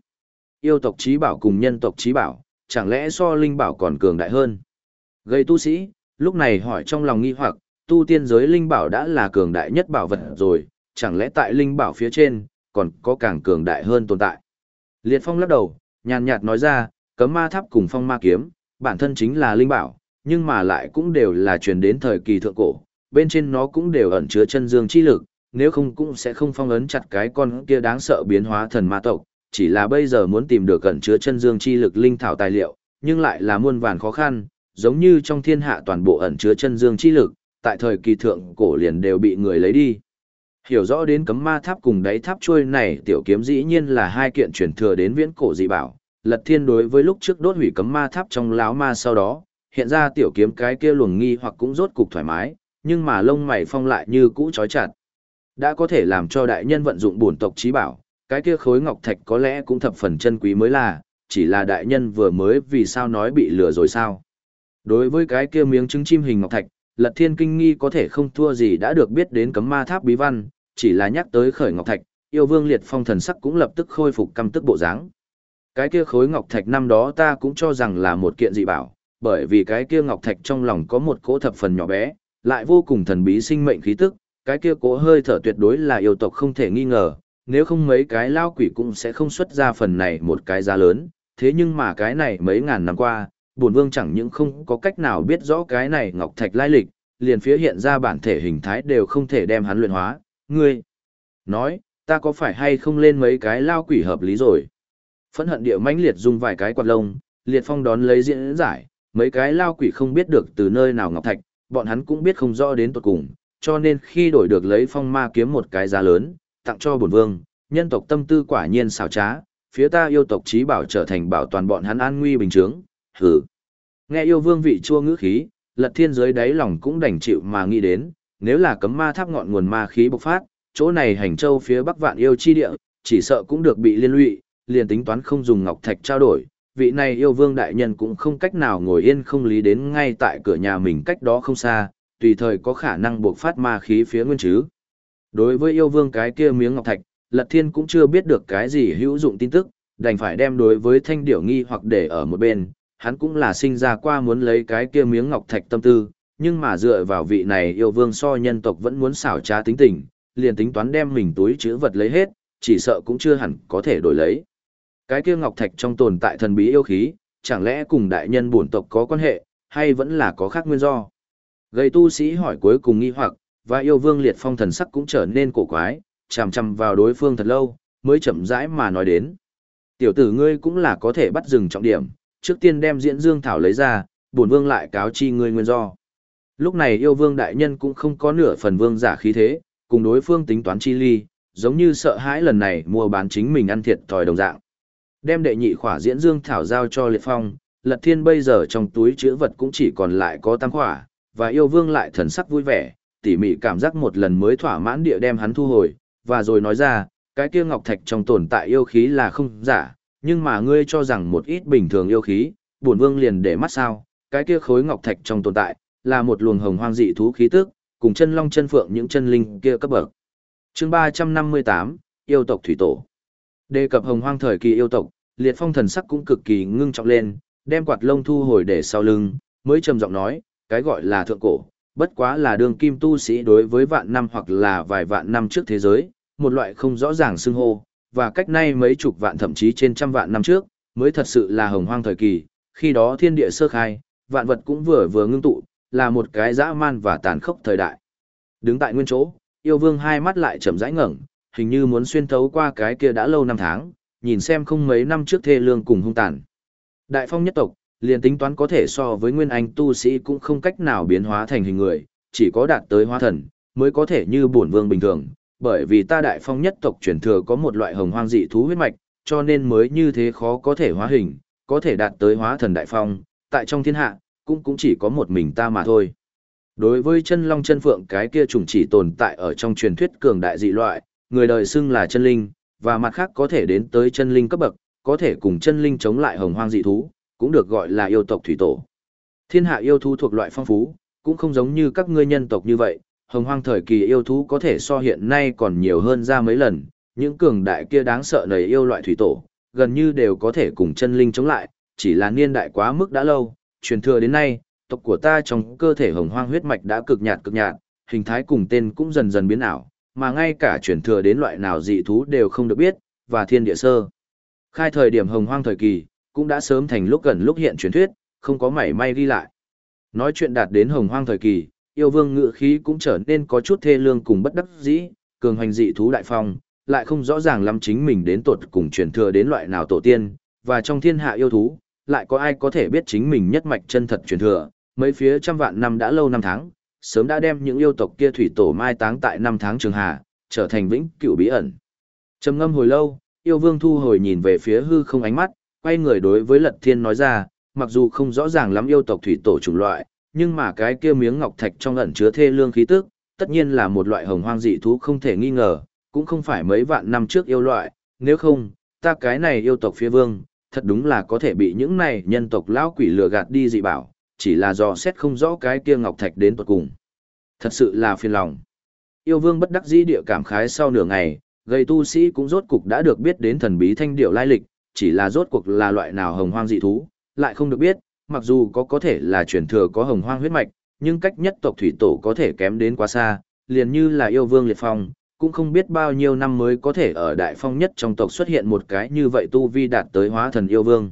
Yêu tộc trí bảo cùng nhân tộc trí bảo, chẳng lẽ so linh bảo còn cường đại hơn? Gây tu sĩ, lúc này hỏi trong lòng nghi hoặc, tu tiên giới linh bảo đã là cường đại nhất bảo vật rồi, chẳng lẽ tại linh bảo phía trên, còn có càng cường đại hơn tồn tại. Liệt Phong lắc đầu, nhàn nhạt nói ra, cấm ma tháp cùng phong ma kiếm, bản thân chính là linh bảo, nhưng mà lại cũng đều là truyền đến thời kỳ thượng cổ, bên trên nó cũng đều ẩn chứa chân dương chi lực, nếu không cũng sẽ không phong ấn chặt cái con kia đáng sợ biến hóa thần ma tộc, chỉ là bây giờ muốn tìm được ẩn chứa chân dương chi lực linh thảo tài liệu, nhưng lại là muôn vàn khó khăn, giống như trong thiên hạ toàn bộ ẩn chứa chân dương chi lực, tại thời kỳ thượng cổ liền đều bị người lấy đi. Hiểu rõ đến cấm ma tháp cùng đáy tháp trôi này tiểu kiếm dĩ nhiên là hai kiện truyền thừa đến viễn cổ dị bảo. Lật thiên đối với lúc trước đốt hủy cấm ma tháp trong láo ma sau đó, hiện ra tiểu kiếm cái kia luồng nghi hoặc cũng rốt cục thoải mái, nhưng mà lông mày phong lại như cũ trói chặt. Đã có thể làm cho đại nhân vận dụng bổn tộc trí bảo, cái kia khối ngọc thạch có lẽ cũng thập phần chân quý mới là, chỉ là đại nhân vừa mới vì sao nói bị lừa rồi sao. Đối với cái kia miếng trứng chim hình ngọc thạch, Lật Thiên Kinh Nghi có thể không thua gì đã được biết đến cấm ma tháp bí văn, chỉ là nhắc tới khởi ngọc thạch, yêu vương liệt phong thần sắc cũng lập tức khôi phục căm tức bộ dáng. Cái kia khối ngọc thạch năm đó ta cũng cho rằng là một kiện dị bảo, bởi vì cái kia ngọc thạch trong lòng có một cỗ thập phần nhỏ bé, lại vô cùng thần bí sinh mệnh khí tức, cái kia cỗ hơi thở tuyệt đối là yêu tộc không thể nghi ngờ, nếu không mấy cái lao quỷ cũng sẽ không xuất ra phần này một cái giá lớn, thế nhưng mà cái này mấy ngàn năm qua, bổn vương chẳng những không có cách nào biết rõ cái này ngọc thạch lai lịch, liền phía hiện ra bản thể hình thái đều không thể đem hắn luyện hóa, ngươi nói, ta có phải hay không lên mấy cái lao quỷ hợp lý rồi? Phẫn hận địa mãnh liệt dùng vài cái quạt lông, liệt phong đón lấy diễn giải, mấy cái lao quỷ không biết được từ nơi nào ngọc thạch, bọn hắn cũng biết không rõ đến tuột cùng, cho nên khi đổi được lấy phong ma kiếm một cái giá lớn, tặng cho bổn vương, nhân tộc tâm tư quả nhiên xảo trá, phía ta yêu tộc trí bảo trở thành bảo toàn bọn hắn an nguy bình chướng, hừ. Nghe yêu vương vị chua ngữ khí, lật thiên giới đáy lòng cũng đành chịu mà nghĩ đến, nếu là cấm ma tháp ngọn nguồn ma khí bộc phát, chỗ này hành châu phía bắc vạn yêu chi địa, chỉ sợ cũng được bị liên lụy, liền tính toán không dùng ngọc thạch trao đổi, vị này yêu vương đại nhân cũng không cách nào ngồi yên không lý đến ngay tại cửa nhà mình cách đó không xa, tùy thời có khả năng buộc phát ma khí phía nguyên chứ. Đối với yêu vương cái kia miếng ngọc thạch, Lật Thiên cũng chưa biết được cái gì hữu dụng tin tức, đành phải đem đối với thanh điểu nghi hoặc để ở một bên, hắn cũng là sinh ra qua muốn lấy cái kia miếng ngọc thạch tâm tư, nhưng mà dựa vào vị này yêu vương so nhân tộc vẫn muốn xảo trá tính tình, liền tính toán đem mình túi chữ vật lấy hết, chỉ sợ cũng chưa hẳn có thể đổi lấy. Cái kia ngọc thạch trong tồn tại thần bí yêu khí, chẳng lẽ cùng đại nhân bổn tộc có quan hệ, hay vẫn là có khác nguyên do? Gây tu sĩ hỏi cuối cùng nghi hoặc, và yêu vương liệt phong thần sắc cũng trở nên cổ quái, chằm chằm vào đối phương thật lâu, mới chậm rãi mà nói đến. Tiểu tử ngươi cũng là có thể bắt dừng trọng điểm, trước tiên đem diễn dương thảo lấy ra, bổn vương lại cáo chi ngươi nguyên do. Lúc này yêu vương đại nhân cũng không có nửa phần vương giả khí thế, cùng đối phương tính toán chi ly, giống như sợ hãi lần này mua bán chính mình ăn thiệt thòi đồng dạng. Đem đệ nhị khỏa diễn dương thảo giao cho liệt phong, lật thiên bây giờ trong túi chữ vật cũng chỉ còn lại có tam khỏa, và yêu vương lại thần sắc vui vẻ, tỉ mỉ cảm giác một lần mới thỏa mãn địa đem hắn thu hồi, và rồi nói ra, cái kia ngọc thạch trong tồn tại yêu khí là không giả, nhưng mà ngươi cho rằng một ít bình thường yêu khí, bổn vương liền để mắt sao, cái kia khối ngọc thạch trong tồn tại, là một luồng hồng hoang dị thú khí tức, cùng chân long chân phượng những chân linh kia cấp bậc. Chương 358, yêu tộc thủy tổ. Đề cập hồng hoang thời kỳ yêu tộc, liệt phong thần sắc cũng cực kỳ ngưng trọng lên, đem quạt lông thu hồi để sau lưng, mới trầm giọng nói, cái gọi là thượng cổ, bất quá là đường kim tu sĩ đối với vạn năm hoặc là vài vạn năm trước thế giới, một loại không rõ ràng xưng hô, và cách nay mấy chục vạn thậm chí trên trăm vạn năm trước, mới thật sự là hồng hoang thời kỳ, khi đó thiên địa sơ khai, vạn vật cũng vừa vừa ngưng tụ, là một cái dã man và tàn khốc thời đại. Đứng tại nguyên chỗ, yêu vương hai mắt lại chậm rãi ngẩng, hình như muốn xuyên thấu qua cái kia đã lâu năm tháng, nhìn xem không mấy năm trước thê lương cùng hung tàn. Đại phong nhất tộc, liền tính toán có thể so với nguyên anh tu sĩ cũng không cách nào biến hóa thành hình người, chỉ có đạt tới hóa thần, mới có thể như bổn vương bình thường, bởi vì ta đại phong nhất tộc truyền thừa có một loại hồng hoang dị thú huyết mạch, cho nên mới như thế khó có thể hóa hình, có thể đạt tới hóa thần đại phong, tại trong thiên hạ, cũng cũng chỉ có một mình ta mà thôi. Đối với chân long chân phượng cái kia trùng chỉ tồn tại ở trong truyền thuyết cường đại dị loại, người đời xưng là chân linh, và mặt khác có thể đến tới chân linh cấp bậc, có thể cùng chân linh chống lại hồng hoang dị thú, cũng được gọi là yêu tộc thủy tổ. Thiên hạ yêu thú thuộc loại phong phú, cũng không giống như các ngươi nhân tộc như vậy, hồng hoang thời kỳ yêu thú có thể so hiện nay còn nhiều hơn ra mấy lần, những cường đại kia đáng sợ nầy yêu loại thủy tổ, gần như đều có thể cùng chân linh chống lại, chỉ là niên đại quá mức đã lâu, truyền thừa đến nay, tộc của ta trong cơ thể hồng hoang huyết mạch đã cực nhạt cực nhạt, hình thái cùng tên cũng dần dần biến ảo, mà ngay cả truyền thừa đến loại nào dị thú đều không được biết, và thiên địa sơ. Khai thời điểm hồng hoang thời kỳ, cũng đã sớm thành lúc gần lúc hiện truyền thuyết, không có mảy may ghi lại. Nói chuyện đạt đến hồng hoang thời kỳ, yêu vương ngự khí cũng trở nên có chút thê lương cùng bất đắc dĩ, cường hành dị thú đại phong, lại không rõ ràng lắm chính mình đến tột cùng truyền thừa đến loại nào tổ tiên, và trong thiên hạ yêu thú, lại có ai có thể biết chính mình nhất mạch chân thật truyền thừa, mấy phía trăm vạn năm đã lâu năm tháng, sớm đã đem những yêu tộc kia thủy tổ mai táng tại năm tháng trường hà, trở thành vĩnh cửu bí ẩn. Trầm ngâm hồi lâu, yêu vương thu hồi nhìn về phía hư không ánh mắt, quay người đối với lật thiên nói ra, mặc dù không rõ ràng lắm yêu tộc thủy tổ chủng loại, nhưng mà cái kia miếng ngọc thạch trong ẩn chứa thê lương khí tức, tất nhiên là một loại hồng hoang dị thú không thể nghi ngờ, cũng không phải mấy vạn năm trước yêu loại, nếu không, ta cái này yêu tộc phía vương, thật đúng là có thể bị những này nhân tộc lão quỷ lừa gạt đi dị bảo, chỉ là do xét không rõ cái kia ngọc thạch đến tuột cùng. Thật sự là phiền lòng. Yêu vương bất đắc dĩ địa cảm khái sau nửa ngày, gây tu sĩ cũng rốt cục đã được biết đến thần bí thanh điệu lai lịch, chỉ là rốt cuộc là loại nào hồng hoang dị thú, lại không được biết, mặc dù có có thể là truyền thừa có hồng hoang huyết mạch, nhưng cách nhất tộc thủy tổ có thể kém đến quá xa, liền như là yêu vương liệt phong, cũng không biết bao nhiêu năm mới có thể ở đại phong nhất trong tộc xuất hiện một cái như vậy tu vi đạt tới hóa thần yêu vương.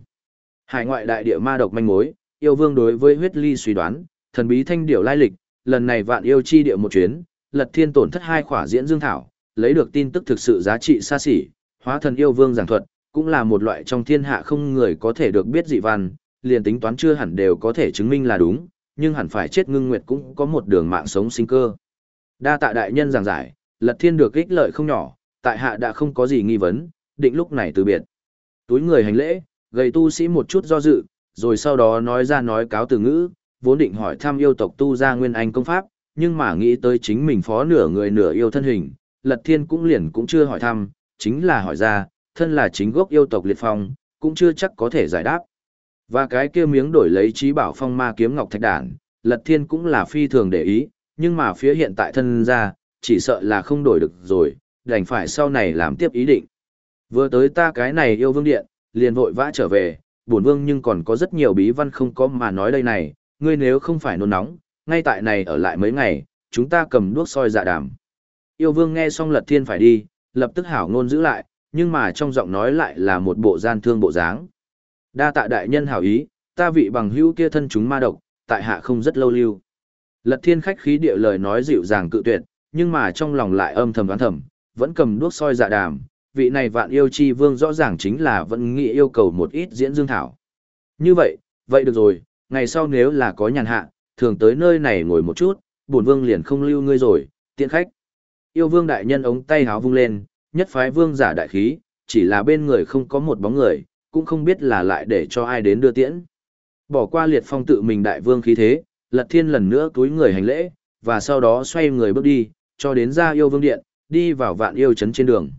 Hải ngoại đại địa ma độc manh mối, yêu vương đối với huyết ly suy đoán, thần bí thanh điểu lai lịch, lần này vạn yêu chi địa một chuyến, lật thiên tổn thất hai khỏa diễn dương thảo, lấy được tin tức thực sự giá trị xa xỉ, hóa thần yêu vương giảng thuật, cũng là một loại trong thiên hạ không người có thể được biết dị văn, liền tính toán chưa hẳn đều có thể chứng minh là đúng, nhưng hẳn phải chết ngưng nguyệt cũng có một đường mạng sống sinh cơ. Đa tạ đại nhân giảng giải, lật thiên được ích lợi không nhỏ, tại hạ đã không có gì nghi vấn, định lúc này từ biệt. Túi người hành lễ, gầy tu sĩ một chút do dự, rồi sau đó nói ra nói cáo từ ngữ, vốn định hỏi thăm yêu tộc tu ra nguyên anh công pháp, nhưng mà nghĩ tới chính mình phó nửa người nửa yêu thân hình, lật thiên cũng liền cũng chưa hỏi thăm, chính là hỏi ra, thân là chính gốc yêu tộc liệt phong, cũng chưa chắc có thể giải đáp. Và cái kia miếng đổi lấy trí bảo phong ma kiếm ngọc thạch đản, lật thiên cũng là phi thường để ý, nhưng mà phía hiện tại thân ra, chỉ sợ là không đổi được rồi, đành phải sau này làm tiếp ý định. Vừa tới ta cái này yêu vương điện, liền vội vã trở về, Bổn vương nhưng còn có rất nhiều bí văn không có mà nói đây này, ngươi nếu không phải nôn nóng, ngay tại này ở lại mấy ngày, chúng ta cầm đuốc soi dạ đàm. Yêu vương nghe xong lật thiên phải đi, lập tức hảo ngôn giữ lại, nhưng mà trong giọng nói lại là một bộ gian thương bộ dáng. Đa tạ đại nhân hảo ý, ta vị bằng hữu kia thân chúng ma độc, tại hạ không rất lâu lưu. Lật thiên khách khí địa lời nói dịu dàng cự tuyệt, nhưng mà trong lòng lại âm thầm đoán thầm, vẫn cầm đuốc soi dạ đàm, vị này vạn yêu chi vương rõ ràng chính là vẫn nghĩ yêu cầu một ít diễn dương thảo. Như vậy, vậy được rồi, ngày sau nếu là có nhàn hạ, thường tới nơi này ngồi một chút, bổn vương liền không lưu ngươi rồi, tiện khách. Yêu vương đại nhân ống tay háo vung lên, nhất phái vương giả đại khí, chỉ là bên người không có một bóng người, cũng không biết là lại để cho ai đến đưa tiễn. Bỏ qua liệt phong tự mình đại vương khí thế, lật thiên lần nữa túi người hành lễ, và sau đó xoay người bước đi, cho đến ra yêu vương điện, đi vào vạn yêu trấn trên đường.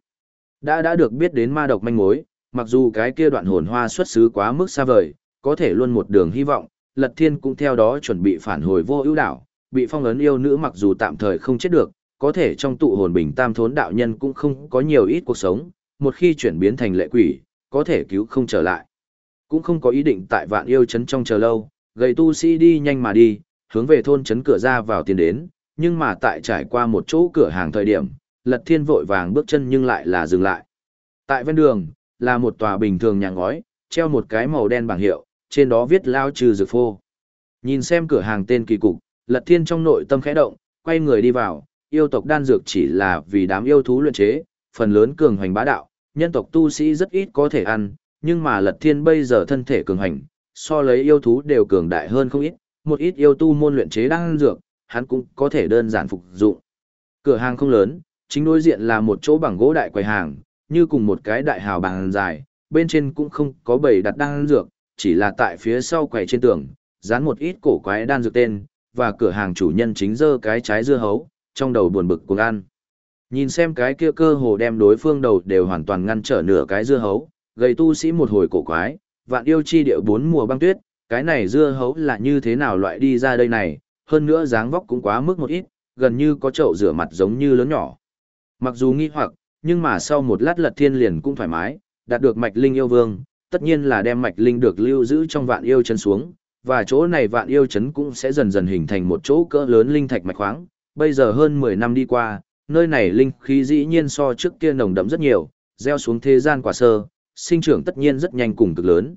Đã đã được biết đến ma độc manh mối, mặc dù cái kia đoạn hồn hoa xuất xứ quá mức xa vời, có thể luôn một đường hy vọng, Lật Thiên cũng theo đó chuẩn bị phản hồi vô ưu đảo, bị phong ấn yêu nữ mặc dù tạm thời không chết được, có thể trong tụ hồn bình tam thốn đạo nhân cũng không có nhiều ít cuộc sống, một khi chuyển biến thành lệ quỷ, có thể cứu không trở lại. Cũng không có ý định tại vạn yêu trấn trong chờ lâu, gầy tu sĩ đi nhanh mà đi, hướng về thôn trấn cửa ra vào tiến đến, nhưng mà tại trải qua một chỗ cửa hàng thời điểm, lật thiên vội vàng bước chân nhưng lại là dừng lại. Tại ven đường, là một tòa bình thường nhà ngói, treo một cái màu đen bảng hiệu, trên đó viết lao trừ dược phô. Nhìn xem cửa hàng tên kỳ cục, lật thiên trong nội tâm khẽ động, quay người đi vào, yêu tộc đan dược chỉ là vì đám yêu thú luyện chế, phần lớn cường hoành bá đạo, nhân tộc tu sĩ rất ít có thể ăn, nhưng mà lật thiên bây giờ thân thể cường hành, so lấy yêu thú đều cường đại hơn không ít, một ít yêu tu môn luyện chế đan dược, hắn cũng có thể đơn giản phục dụng. Cửa hàng không lớn, chính đối diện là một chỗ bằng gỗ đại quầy hàng, như cùng một cái đại hào bàn dài, bên trên cũng không có bầy đặt đan dược, chỉ là tại phía sau quầy trên tường, dán một ít cổ quái đan dược tên, và cửa hàng chủ nhân chính dơ cái trái dưa hấu, trong đầu buồn bực cuồng ăn. Nhìn xem cái kia cơ hồ đem đối phương đầu đều hoàn toàn ngăn trở nửa cái dưa hấu, gầy tu sĩ một hồi cổ quái, vạn yêu chi điệu bốn mùa băng tuyết, cái này dưa hấu là như thế nào loại đi ra đây này, hơn nữa dáng vóc cũng quá mức một ít, gần như có chậu rửa mặt giống như lớn nhỏ. Mặc dù nghi hoặc, nhưng mà sau một lát lật thiên liền cũng thoải mái, đạt được mạch linh yêu vương, tất nhiên là đem mạch linh được lưu giữ trong vạn yêu chân xuống, và chỗ này vạn yêu chấn cũng sẽ dần dần hình thành một chỗ cỡ lớn linh thạch mạch khoáng. Bây giờ hơn 10 năm đi qua, nơi này linh khí dĩ nhiên so trước kia nồng đậm rất nhiều, gieo xuống thế gian quả sơ, sinh trưởng tất nhiên rất nhanh cùng cực lớn.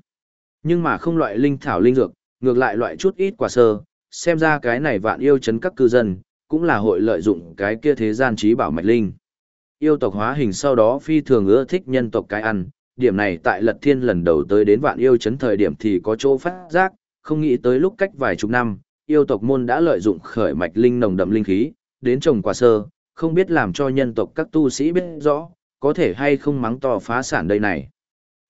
Nhưng mà không loại linh thảo linh dược, ngược lại loại chút ít quả sơ, xem ra cái này vạn yêu chấn các cư dân, cũng là hội lợi dụng cái kia thế gian trí bảo mạch linh. Yêu tộc hóa hình sau đó phi thường ưa thích nhân tộc cái ăn, điểm này tại lật thiên lần đầu tới đến vạn yêu chấn thời điểm thì có chỗ phát giác, không nghĩ tới lúc cách vài chục năm, yêu tộc môn đã lợi dụng khởi mạch linh nồng đậm linh khí, đến trồng quả sơ, không biết làm cho nhân tộc các tu sĩ biết rõ, có thể hay không mắng to phá sản đây này.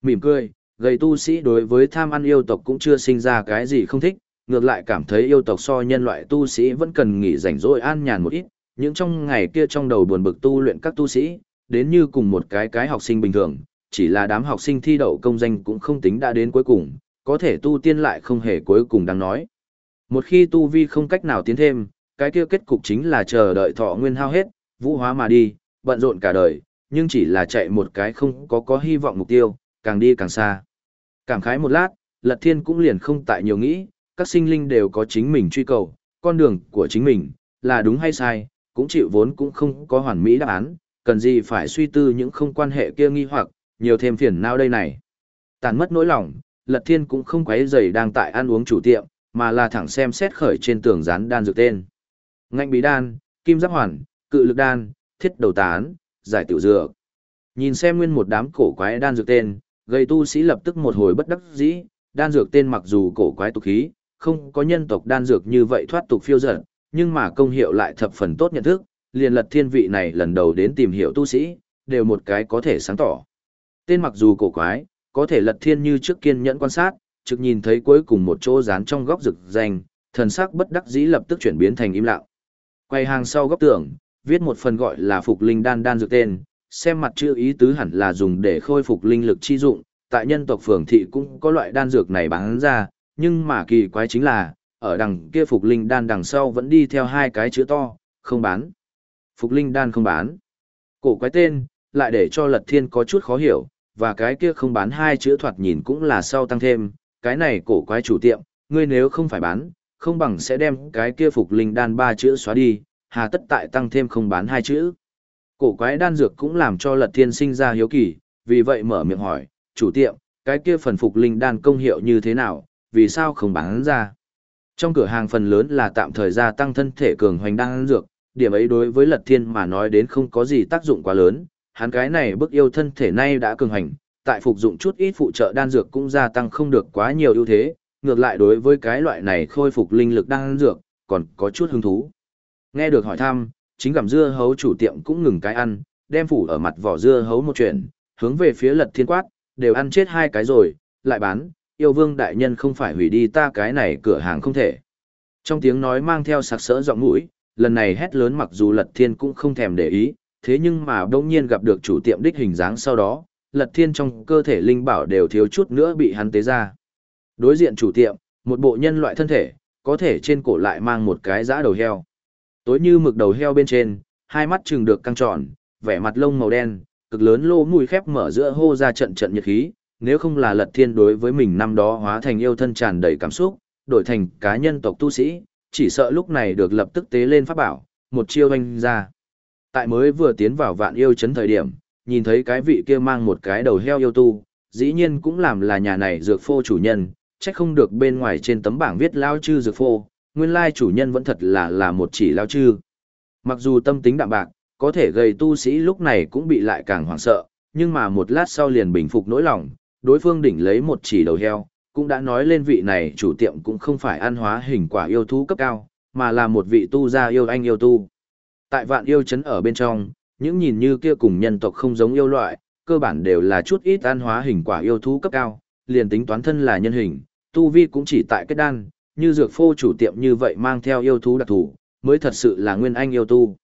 Mỉm cười, gầy tu sĩ đối với tham ăn yêu tộc cũng chưa sinh ra cái gì không thích, ngược lại cảm thấy yêu tộc so nhân loại tu sĩ vẫn cần nghỉ rảnh rỗi an nhàn một ít, những trong ngày kia trong đầu buồn bực tu luyện các tu sĩ, đến như cùng một cái cái học sinh bình thường, chỉ là đám học sinh thi đậu công danh cũng không tính đã đến cuối cùng, có thể tu tiên lại không hề cuối cùng đáng nói. Một khi tu vi không cách nào tiến thêm, cái kia kết cục chính là chờ đợi thọ nguyên hao hết, vũ hóa mà đi, bận rộn cả đời, nhưng chỉ là chạy một cái không có có hy vọng mục tiêu, càng đi càng xa. Cảm khái một lát, Lật Thiên cũng liền không tại nhiều nghĩ, các sinh linh đều có chính mình truy cầu, con đường của chính mình, là đúng hay sai, cũng chịu vốn cũng không có hoàn mỹ đáp án, cần gì phải suy tư những không quan hệ kia nghi hoặc, nhiều thêm phiền não đây này. Tàn mất nỗi lòng, Lật Thiên cũng không quấy rầy đang tại ăn uống chủ tiệm, mà là thẳng xem xét khởi trên tường dán đan dược tên. Ngạnh bí đan, kim giáp hoàn, cự lực đan, thiết đầu tán, giải tiểu dược. Nhìn xem nguyên một đám cổ quái đan dược tên, gây tu sĩ lập tức một hồi bất đắc dĩ, đan dược tên mặc dù cổ quái tục khí, không có nhân tộc đan dược như vậy thoát tục phiêu dở nhưng mà công hiệu lại thập phần tốt nhận thức, liền lật thiên vị này lần đầu đến tìm hiểu tu sĩ, đều một cái có thể sáng tỏ. Tên mặc dù cổ quái, có thể lật thiên như trước kiên nhẫn quan sát, trực nhìn thấy cuối cùng một chỗ dán trong góc rực danh, thần sắc bất đắc dĩ lập tức chuyển biến thành im lặng. Quay hàng sau góc tường, viết một phần gọi là phục linh đan đan dược tên, xem mặt chữ ý tứ hẳn là dùng để khôi phục linh lực chi dụng, tại nhân tộc phường thị cũng có loại đan dược này bán ra, nhưng mà kỳ quái chính là, ở đằng kia phục linh đan đằng sau vẫn đi theo hai cái chữ to, không bán. Phục linh đan không bán. Cổ quái tên, lại để cho lật thiên có chút khó hiểu, và cái kia không bán hai chữ thoạt nhìn cũng là sau tăng thêm, cái này cổ quái chủ tiệm, ngươi nếu không phải bán, không bằng sẽ đem cái kia phục linh đan ba chữ xóa đi, hà tất tại tăng thêm không bán hai chữ. Cổ quái đan dược cũng làm cho lật thiên sinh ra hiếu kỳ, vì vậy mở miệng hỏi, chủ tiệm, cái kia phần phục linh đan công hiệu như thế nào, vì sao không bán ra. Trong cửa hàng phần lớn là tạm thời gia tăng thân thể cường hoành đan dược, điểm ấy đối với lật thiên mà nói đến không có gì tác dụng quá lớn, hắn cái này bức yêu thân thể nay đã cường hành, tại phục dụng chút ít phụ trợ đan dược cũng gia tăng không được quá nhiều ưu thế, ngược lại đối với cái loại này khôi phục linh lực đan dược, còn có chút hứng thú. Nghe được hỏi thăm, chính gặm dưa hấu chủ tiệm cũng ngừng cái ăn, đem phủ ở mặt vỏ dưa hấu một chuyện, hướng về phía lật thiên quát, đều ăn chết hai cái rồi, lại bán, yêu vương đại nhân không phải hủy đi ta cái này cửa hàng không thể. Trong tiếng nói mang theo sặc sỡ giọng mũi, lần này hét lớn mặc dù lật thiên cũng không thèm để ý, thế nhưng mà đông nhiên gặp được chủ tiệm đích hình dáng sau đó, lật thiên trong cơ thể linh bảo đều thiếu chút nữa bị hắn tế ra. Đối diện chủ tiệm, một bộ nhân loại thân thể, có thể trên cổ lại mang một cái giã đầu heo. Tối như mực đầu heo bên trên, hai mắt trừng được căng tròn, vẻ mặt lông màu đen, cực lớn lô mùi khép mở giữa hô ra trận trận nhiệt khí, nếu không là lật thiên đối với mình năm đó hóa thành yêu thân tràn đầy cảm xúc, đổi thành cá nhân tộc tu sĩ, chỉ sợ lúc này được lập tức tế lên pháp bảo, một chiêu anh ra. Tại mới vừa tiến vào vạn yêu chấn thời điểm, nhìn thấy cái vị kia mang một cái đầu heo yêu tu, dĩ nhiên cũng làm là nhà này dược phô chủ nhân, chắc không được bên ngoài trên tấm bảng viết lao chư dược phô, nguyên lai chủ nhân vẫn thật là là một chỉ lao chư. Mặc dù tâm tính đạm bạc, có thể gây tu sĩ lúc này cũng bị lại càng hoảng sợ, nhưng mà một lát sau liền bình phục nỗi lòng, đối phương đỉnh lấy một chỉ đầu heo, cũng đã nói lên vị này chủ tiệm cũng không phải ăn hóa hình quả yêu thú cấp cao, mà là một vị tu gia yêu anh yêu tu. Tại vạn yêu chấn ở bên trong, những nhìn như kia cùng nhân tộc không giống yêu loại, cơ bản đều là chút ít ăn hóa hình quả yêu thú cấp cao, liền tính toán thân là nhân hình, tu vi cũng chỉ tại kết đan, như dược phô chủ tiệm như vậy mang theo yêu thú đặc thù, mới thật sự là nguyên anh yêu tu.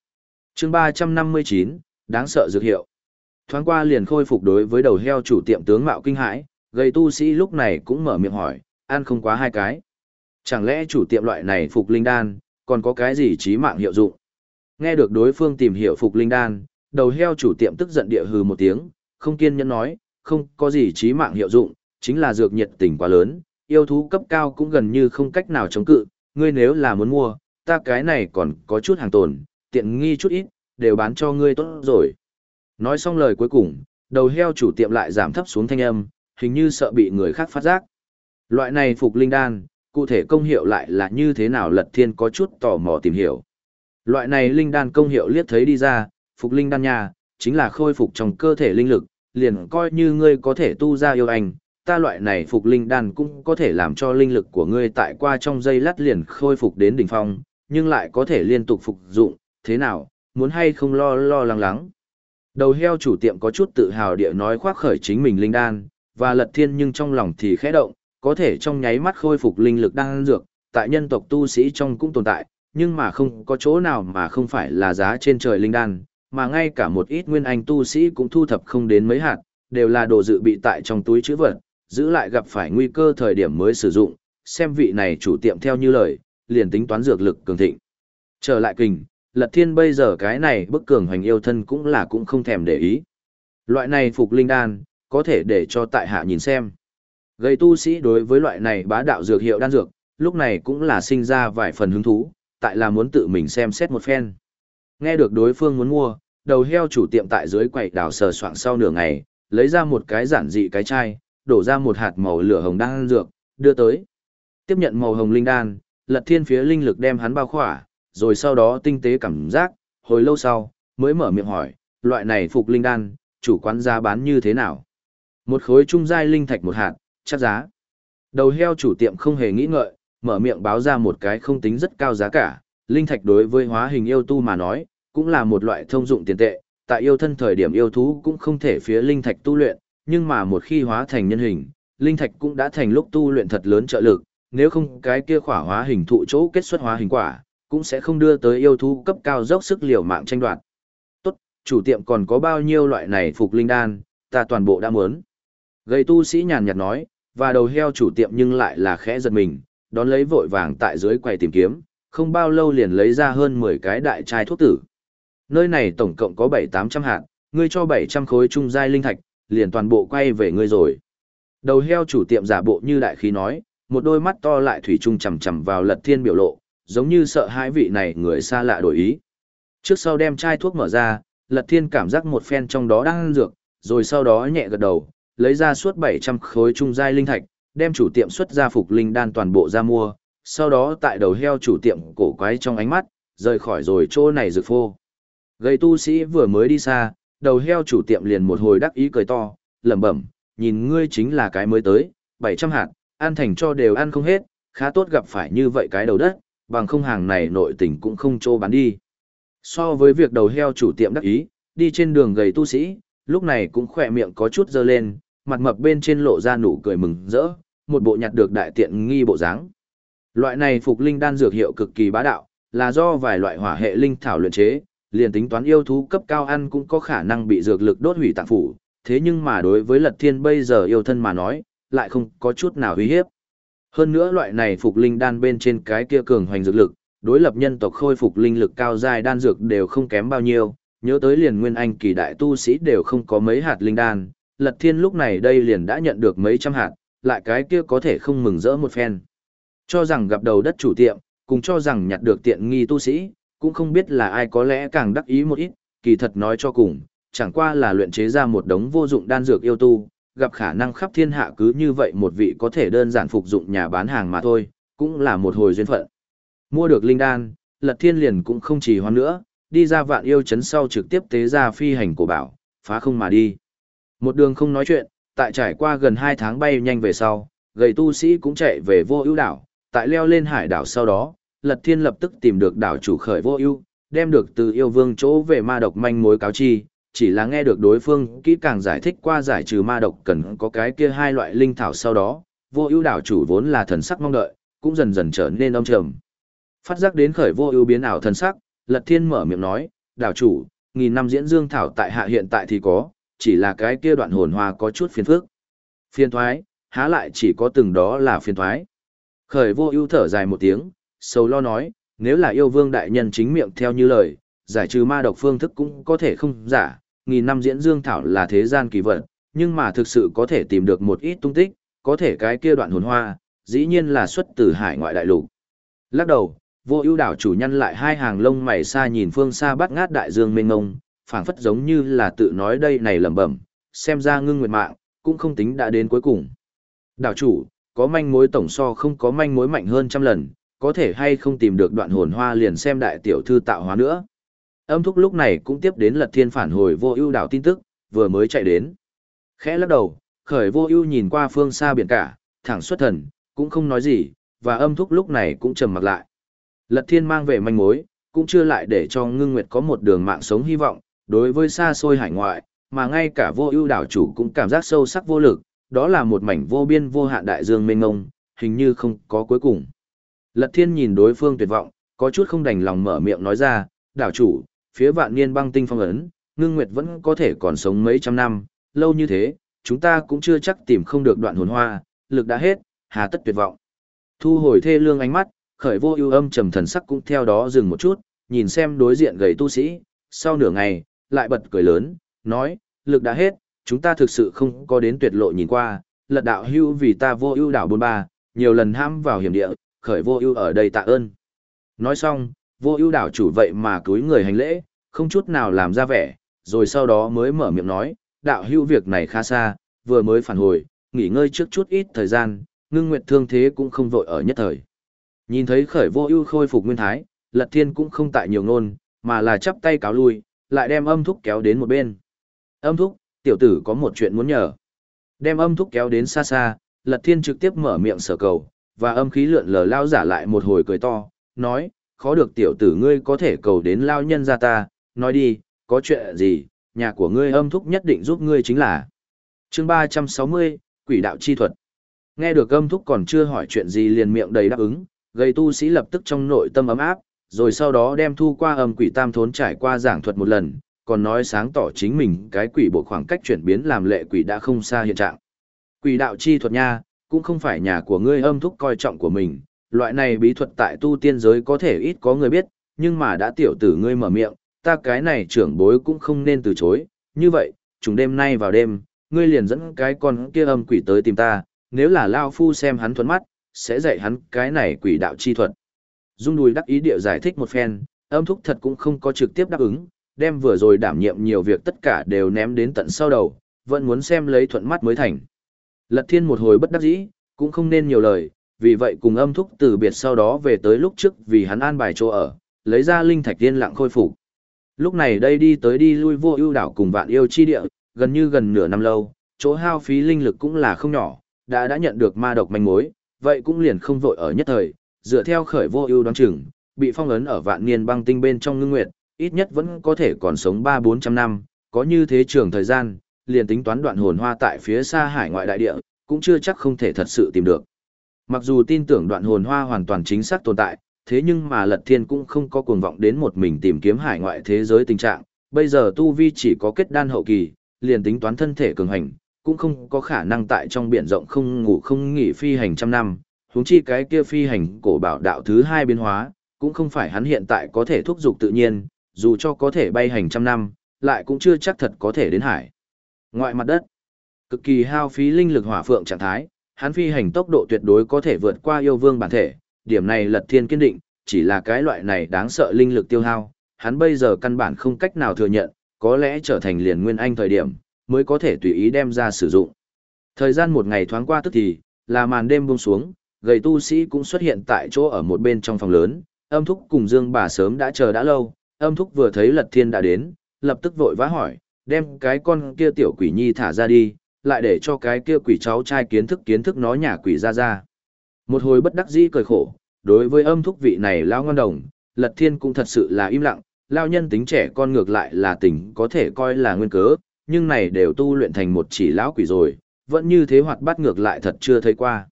Chương 359, đáng sợ dược hiệu. Thoáng qua liền khôi phục đối với đầu heo chủ tiệm tướng mạo kinh hãi, gây tu sĩ lúc này cũng mở miệng hỏi, ăn không quá hai cái. Chẳng lẽ chủ tiệm loại này phục linh đan, còn có cái gì trí mạng hiệu dụng? Nghe được đối phương tìm hiểu phục linh đan, đầu heo chủ tiệm tức giận địa hừ một tiếng, không kiên nhẫn nói, không có gì trí mạng hiệu dụng, chính là dược nhiệt tình quá lớn, yêu thú cấp cao cũng gần như không cách nào chống cự, ngươi nếu là muốn mua, ta cái này còn có chút hàng tồn, tiện nghi chút ít, đều bán cho ngươi tốt rồi. Nói xong lời cuối cùng, đầu heo chủ tiệm lại giảm thấp xuống thanh âm, hình như sợ bị người khác phát giác. Loại này phục linh đan, cụ thể công hiệu lại là như thế nào lật thiên có chút tò mò tìm hiểu. Loại này linh đan công hiệu liếc thấy đi ra, phục linh đan nhà, chính là khôi phục trong cơ thể linh lực, liền coi như ngươi có thể tu ra yêu anh, ta loại này phục linh đan cũng có thể làm cho linh lực của ngươi tại qua trong giây lát liền khôi phục đến đỉnh phong, nhưng lại có thể liên tục phục dụng, thế nào, muốn hay không lo lo lắng lắng. Đầu heo chủ tiệm có chút tự hào địa nói khoác khởi chính mình linh đan, và lật thiên nhưng trong lòng thì khẽ động, có thể trong nháy mắt khôi phục linh lực đang dược, tại nhân tộc tu sĩ trong cũng tồn tại, nhưng mà không có chỗ nào mà không phải là giá trên trời linh đan, mà ngay cả một ít nguyên anh tu sĩ cũng thu thập không đến mấy hạt, đều là đồ dự bị tại trong túi chữ vật, giữ lại gặp phải nguy cơ thời điểm mới sử dụng, xem vị này chủ tiệm theo như lời, liền tính toán dược lực cường thịnh. Trở lại kình, Lật Thiên bây giờ cái này bức cường hoành yêu thân cũng là cũng không thèm để ý. Loại này phục linh đan, có thể để cho tại hạ nhìn xem. Gây tu sĩ đối với loại này bá đạo dược hiệu đan dược, lúc này cũng là sinh ra vài phần hứng thú, tại là muốn tự mình xem xét một phen. Nghe được đối phương muốn mua, đầu heo chủ tiệm tại dưới quầy đào sờ soạng sau nửa ngày, lấy ra một cái giản dị cái chai, đổ ra một hạt màu lửa hồng đan dược, đưa tới. Tiếp nhận màu hồng linh đan, lật thiên phía linh lực đem hắn bao khỏa, rồi sau đó tinh tế cảm giác, hồi lâu sau, mới mở miệng hỏi, loại này phục linh đan, chủ quán giá bán như thế nào? Một khối trung giai linh thạch một hạt, chắc giá. Đầu heo chủ tiệm không hề nghĩ ngợi, mở miệng báo ra một cái không tính rất cao giá cả, linh thạch đối với hóa hình yêu tu mà nói, cũng là một loại thông dụng tiền tệ, tại yêu thân thời điểm yêu thú cũng không thể phía linh thạch tu luyện, nhưng mà một khi hóa thành nhân hình, linh thạch cũng đã thành lúc tu luyện thật lớn trợ lực, nếu không cái kia khỏa hóa hình thụ chỗ kết xuất hóa hình quả, cũng sẽ không đưa tới yêu thú cấp cao dốc sức liều mạng tranh đoạt. Tốt, chủ tiệm còn có bao nhiêu loại này phục linh đan, ta toàn bộ đã muốn. Gây tu sĩ nhàn nhạt nói, và đầu heo chủ tiệm nhưng lại là khẽ giật mình, đón lấy vội vàng tại dưới quầy tìm kiếm, không bao lâu liền lấy ra hơn 10 cái đại chai thuốc tử. Nơi này tổng cộng có 7-800 hạt, ngươi cho 700 khối trung giai linh thạch, liền toàn bộ quay về ngươi rồi. Đầu heo chủ tiệm giả bộ như đại khí nói, một đôi mắt to lại thủy chung chầm chầm vào lật thiên biểu lộ, giống như sợ hai vị này người xa lạ đổi ý. Trước sau đem chai thuốc mở ra, lật thiên cảm giác một phen trong đó đang ăn dược, rồi sau đó nhẹ gật đầu, lấy ra suốt 700 khối trung giai linh thạch, đem chủ tiệm xuất ra phục linh đan toàn bộ ra mua, sau đó tại đầu heo chủ tiệm cổ quái trong ánh mắt, rời khỏi rồi chỗ này rực phô. Gây tu sĩ vừa mới đi xa, đầu heo chủ tiệm liền một hồi đắc ý cười to, lẩm bẩm, nhìn ngươi chính là cái mới tới, 700 hạt, ăn thành cho đều ăn không hết, khá tốt gặp phải như vậy cái đầu đất, bằng không hàng này nội tình cũng không trô bán đi. So với việc đầu heo chủ tiệm đắc ý, đi trên đường gầy tu sĩ, lúc này cũng khỏe miệng có chút dơ lên, mặt mập bên trên lộ ra nụ cười mừng rỡ, một bộ nhặt được đại tiện nghi bộ dáng. Loại này phục linh đan dược hiệu cực kỳ bá đạo, là do vài loại hỏa hệ linh thảo luyện chế, liền tính toán yêu thú cấp cao ăn cũng có khả năng bị dược lực đốt hủy tạng phủ, thế nhưng mà đối với Lật Thiên bây giờ yêu thân mà nói, lại không có chút nào uy hiếp. Hơn nữa loại này phục linh đan bên trên cái kia cường hoành dược lực, đối lập nhân tộc khôi phục linh lực cao dài đan dược đều không kém bao nhiêu, nhớ tới liền nguyên anh kỳ đại tu sĩ đều không có mấy hạt linh đan, Lật Thiên lúc này đây liền đã nhận được mấy trăm hạt, lại cái kia có thể không mừng rỡ một phen. Cho rằng gặp đầu đất chủ tiệm, cùng cho rằng nhặt được tiện nghi tu sĩ, cũng không biết là ai có lẽ càng đắc ý một ít, kỳ thật nói cho cùng, chẳng qua là luyện chế ra một đống vô dụng đan dược yêu tu, gặp khả năng khắp thiên hạ cứ như vậy một vị có thể đơn giản phục dụng nhà bán hàng mà thôi, cũng là một hồi duyên phận. Mua được linh đan, Lật Thiên liền cũng không chỉ hoan nữa, đi ra vạn yêu chấn sau trực tiếp tế ra phi hành cổ bảo, phá không mà đi. Một đường không nói chuyện, tại trải qua gần 2 tháng bay nhanh về sau, gầy tu sĩ cũng chạy về vô ưu đảo, tại leo lên hải đảo sau đó, Lật Thiên lập tức tìm được đảo chủ khởi vô ưu, đem được từ yêu vương chỗ về ma độc manh mối cáo chi, chỉ là nghe được đối phương kỹ càng giải thích qua giải trừ ma độc cần có cái kia hai loại linh thảo sau đó, vô ưu đảo chủ vốn là thần sắc mong đợi, cũng dần dần trở nên âm trầm. Phát giác đến khởi vô ưu biến ảo thần sắc, Lật Thiên mở miệng nói, đảo chủ, nghìn năm diễn dương thảo tại hạ hiện tại thì có, chỉ là cái kia đoạn hồn hoa có chút phiền phức. Phiền thoái, há lại chỉ có từng đó là phiền thoái. Khởi vô ưu thở dài một tiếng, sầu lo nói, nếu là yêu vương đại nhân chính miệng theo như lời, giải trừ ma độc phương thức cũng có thể không giả, nghìn năm diễn dương thảo là thế gian kỳ vật, nhưng mà thực sự có thể tìm được một ít tung tích, có thể cái kia đoạn hồn hoa, dĩ nhiên là xuất từ hải ngoại đại lục. Lắc đầu, vô ưu đảo chủ nhân lại hai hàng lông mày xa nhìn phương xa bắt ngát đại dương mênh ngông, phảng phất giống như là tự nói đây này lẩm bẩm, xem ra ngưng nguyệt mạng, cũng không tính đã đến cuối cùng. Đảo chủ, có manh mối tổng so không có manh mối mạnh hơn trăm lần, có thể hay không tìm được đoạn hồn hoa liền xem đại tiểu thư tạo hóa nữa. Âm thúc lúc này cũng tiếp đến lật thiên phản hồi vô ưu đảo tin tức, vừa mới chạy đến. Khẽ lắc đầu, khởi vô ưu nhìn qua phương xa biển cả, thẳng xuất thần, cũng không nói gì, và âm thúc lúc này cũng trầm mặc lại. Lật thiên mang về manh mối, cũng chưa lại để cho ngưng nguyệt có một đường mạng sống hy vọng, đối với xa xôi hải ngoại, mà ngay cả vô ưu đảo chủ cũng cảm giác sâu sắc vô lực, đó là một mảnh vô biên vô hạn đại dương mênh ngông, hình như không có cuối cùng. Lật thiên nhìn đối phương tuyệt vọng, có chút không đành lòng mở miệng nói ra, đảo chủ, phía vạn niên băng tinh phong ấn, ngưng nguyệt vẫn có thể còn sống mấy trăm năm, lâu như thế, chúng ta cũng chưa chắc tìm không được đoạn hồn hoa, lực đã hết, hà tất tuyệt vọng. Thu hồi thê lương ánh mắt, khởi vô ưu âm trầm thần sắc cũng theo đó dừng một chút, nhìn xem đối diện gầy tu sĩ, sau nửa ngày, lại bật cười lớn, nói, lực đã hết, chúng ta thực sự không có đến tuyệt lộ nhìn qua, lật đạo hưu vì ta vô ưu đảo bôn ba, nhiều lần ham vào hiểm địa, khởi vô ưu ở đây tạ ơn. Nói xong, vô ưu đảo chủ vậy mà cúi người hành lễ, không chút nào làm ra vẻ, rồi sau đó mới mở miệng nói, đạo hữu việc này khá xa, vừa mới phản hồi, nghỉ ngơi trước chút ít thời gian, ngưng nguyệt thương thế cũng không vội ở nhất thời. Nhìn thấy khởi vô ưu khôi phục nguyên thái, lật thiên cũng không tại nhiều ngôn, mà là chắp tay cáo lui, lại đem âm thúc kéo đến một bên. Âm thúc, tiểu tử có một chuyện muốn nhờ. Đem âm thúc kéo đến xa xa, lật thiên trực tiếp mở miệng sở cầu, và âm khí lượn lờ lao giả lại một hồi cười to, nói, khó được tiểu tử ngươi có thể cầu đến lao nhân ra ta, nói đi, có chuyện gì, nhà của ngươi âm thúc nhất định giúp ngươi chính là. chương ba trăm sáu mươi Quỷ đạo chi thuật. Nghe được âm thúc còn chưa hỏi chuyện gì liền miệng đầy đáp ứng, gây tu sĩ lập tức trong nội tâm ấm áp, rồi sau đó đem thu qua âm quỷ tam thốn trải qua giảng thuật một lần, còn nói sáng tỏ chính mình cái quỷ bộ khoảng cách chuyển biến làm lệ quỷ đã không xa hiện trạng. Quỷ đạo chi thuật nha, cũng không phải nhà của ngươi âm thúc coi trọng của mình, loại này bí thuật tại tu tiên giới có thể ít có người biết, nhưng mà đã tiểu tử ngươi mở miệng, ta cái này trưởng bối cũng không nên từ chối, như vậy, chúng đêm nay vào đêm, ngươi liền dẫn cái con kia âm quỷ tới tìm ta, nếu là Lao Phu xem hắn thuẫn mắt, sẽ dạy hắn cái này quỷ đạo chi thuật. Dung đùi đắc ý địa giải thích một phen, âm thúc thật cũng không có trực tiếp đáp ứng, đem vừa rồi đảm nhiệm nhiều việc tất cả đều ném đến tận sau đầu, vẫn muốn xem lấy thuận mắt mới thành. Lật thiên một hồi bất đắc dĩ, cũng không nên nhiều lời, vì vậy cùng âm thúc từ biệt sau đó về tới lúc trước vì hắn an bài chỗ ở, lấy ra linh thạch tiên lặng khôi phục. Lúc này đây đi tới đi lui vô ưu đảo cùng vạn yêu chi địa, gần như gần nửa năm lâu, chỗ hao phí linh lực cũng là không nhỏ, đã đã nhận được ma độc manh mối, vậy cũng liền không vội ở nhất thời, dựa theo khởi vô ưu đoán chừng, bị phong ấn ở vạn niên băng tinh bên trong ngưng nguyệt, ít nhất vẫn có thể còn sống 3-400 năm, có như thế trường thời gian, liền tính toán đoạn hồn hoa tại phía xa hải ngoại đại địa, cũng chưa chắc không thể thật sự tìm được. Mặc dù tin tưởng đoạn hồn hoa hoàn toàn chính xác tồn tại, thế nhưng mà Lật Thiên cũng không có cuồng vọng đến một mình tìm kiếm hải ngoại thế giới tình trạng, bây giờ Tu Vi chỉ có kết đan hậu kỳ, liền tính toán thân thể cường hành, cũng không có khả năng tại trong biển rộng không ngủ không nghỉ phi hành trăm năm, huống chi cái kia phi hành cổ bảo đạo thứ hai biến hóa, cũng không phải hắn hiện tại có thể thúc dục tự nhiên, dù cho có thể bay hành trăm năm, lại cũng chưa chắc thật có thể đến hải. Ngoại mặt đất, cực kỳ hao phí linh lực hỏa phượng trạng thái, hắn phi hành tốc độ tuyệt đối có thể vượt qua yêu vương bản thể, điểm này lật thiên kiên định, chỉ là cái loại này đáng sợ linh lực tiêu hao, hắn bây giờ căn bản không cách nào thừa nhận, có lẽ trở thành liền nguyên anh thời điểm, mới có thể tùy ý đem ra sử dụng. Thời gian một ngày thoáng qua tức thì, là màn đêm buông xuống, gầy tu sĩ cũng xuất hiện tại chỗ ở một bên trong phòng lớn, âm thúc cùng dương bà sớm đã chờ đã lâu, âm thúc vừa thấy lật thiên đã đến, lập tức vội vã hỏi, đem cái con kia tiểu quỷ nhi thả ra đi, lại để cho cái kia quỷ cháu trai kiến thức kiến thức nó nhà quỷ ra ra. Một hồi bất đắc dĩ cười khổ, đối với âm thúc vị này lao ngon đồng, lật thiên cũng thật sự là im lặng, lao nhân tính trẻ con ngược lại là tình có thể coi là nguyên cớ, nhưng này đều tu luyện thành một chỉ lão quỷ rồi, vẫn như thế hoạt bát ngược lại thật chưa thấy qua.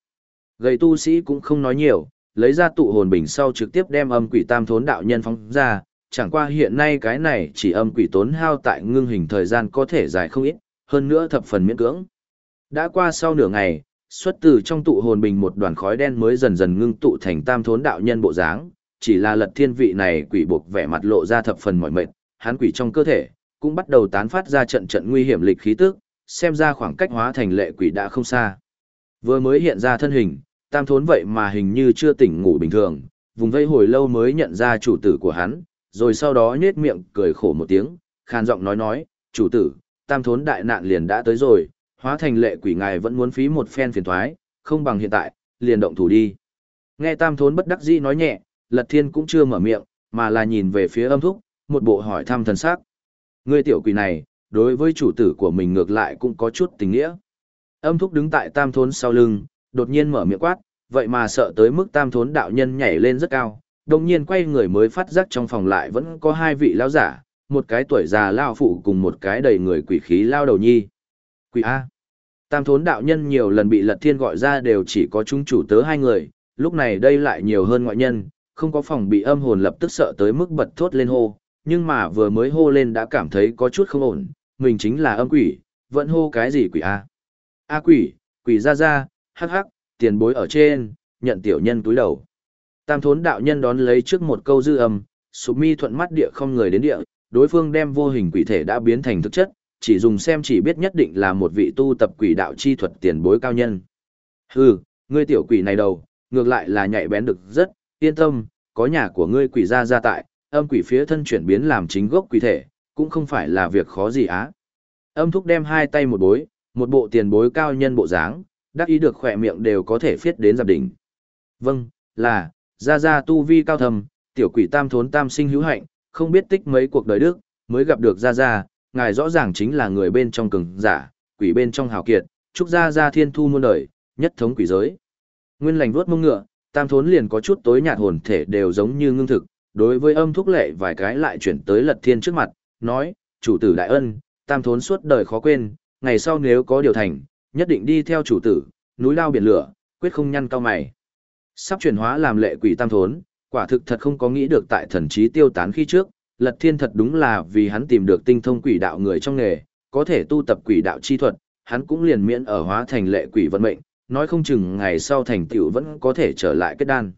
Gầy tu sĩ cũng không nói nhiều, lấy ra tụ hồn bình sau trực tiếp đem âm quỷ tam thốn đạo nhân phóng ra, chẳng qua hiện nay cái này chỉ âm quỷ tốn hao tại ngưng hình thời gian có thể dài không ít, hơn nữa thập phần miễn cưỡng. Đã qua sau nửa ngày, xuất từ trong tụ hồn bình một đoàn khói đen mới dần dần ngưng tụ thành tam thốn đạo nhân bộ dáng, chỉ là lật thiên vị này quỷ buộc vẻ mặt lộ ra thập phần mỏi mệt, hắn quỷ trong cơ thể, cũng bắt đầu tán phát ra trận trận nguy hiểm lịch khí tức, xem ra khoảng cách hóa thành lệ quỷ đã không xa. Vừa mới hiện ra thân hình, tam thốn vậy mà hình như chưa tỉnh ngủ bình thường, vùng vây hồi lâu mới nhận ra chủ tử của hắn, rồi sau đó nhếch miệng cười khổ một tiếng, khan giọng nói nói, chủ tử, tam thốn đại nạn liền đã tới rồi, hóa thành lệ quỷ ngài vẫn muốn phí một phen phiền thoái, không bằng hiện tại, liền động thủ đi. Nghe tam thốn bất đắc dĩ nói nhẹ, lật thiên cũng chưa mở miệng, mà là nhìn về phía âm thúc, một bộ hỏi thăm thần sắc. Ngươi tiểu quỷ này, đối với chủ tử của mình ngược lại cũng có chút tình nghĩa. Âm thúc đứng tại tam thốn sau lưng, đột nhiên mở miệng quát, vậy mà sợ tới mức tam thốn đạo nhân nhảy lên rất cao, đồng nhiên quay người mới phát giác trong phòng lại vẫn có hai vị lao giả, một cái tuổi già lao phụ cùng một cái đầy người quỷ khí lao đầu nhi. Quỷ A. Tam thốn đạo nhân nhiều lần bị lật thiên gọi ra đều chỉ có chúng chủ tớ hai người, lúc này đây lại nhiều hơn ngoại nhân, không có phòng bị âm hồn lập tức sợ tới mức bật thốt lên hô, nhưng mà vừa mới hô lên đã cảm thấy có chút không ổn, mình chính là âm quỷ, vẫn hô cái gì quỷ A. A quỷ, quỷ ra ra, hắc hắc, tiền bối ở trên, nhận tiểu nhân túi đầu. Tam thốn đạo nhân đón lấy trước một câu dư âm, sụp mi thuận mắt địa không người đến địa, đối phương đem vô hình quỷ thể đã biến thành thực chất, chỉ dùng xem chỉ biết nhất định là một vị tu tập quỷ đạo chi thuật tiền bối cao nhân. Hừ, ngươi tiểu quỷ này đầu, ngược lại là nhạy bén được rất, yên tâm, có nhà của ngươi quỷ ra ra tại, âm quỷ phía thân chuyển biến làm chính gốc quỷ thể, cũng không phải là việc khó gì á. Âm thúc đem hai tay một bối, một bộ tiền bối cao nhân bộ dáng, đắc ý được khỏe miệng đều có thể phiết đến giáp đỉnh. Vâng, là, ra ra tu vi cao thầm, tiểu quỷ tam thốn tam sinh hữu hạnh, không biết tích mấy cuộc đời đức, mới gặp được ra ra, ngài rõ ràng chính là người bên trong cường giả, quỷ bên trong hào kiệt, chúc ra ra thiên thu muôn đời, nhất thống quỷ giới. Nguyên lành vuốt mông ngựa, tam thốn liền có chút tối nhạt hồn thể đều giống như ngưng thực, đối với âm thúc lệ vài cái lại chuyển tới lật thiên trước mặt, nói, chủ tử đại ân, tam thốn suốt đời khó quên, ngày sau nếu có điều thành, nhất định đi theo chủ tử, núi lao biển lửa, quyết không nhăn cao mày. Sắp chuyển hóa làm lệ quỷ tam thốn, quả thực thật không có nghĩ được tại thần trí tiêu tán khi trước, lật thiên thật đúng là vì hắn tìm được tinh thông quỷ đạo người trong nghề, có thể tu tập quỷ đạo chi thuật, hắn cũng liền miễn ở hóa thành lệ quỷ vận mệnh, nói không chừng ngày sau thành tựu vẫn có thể trở lại kết đan.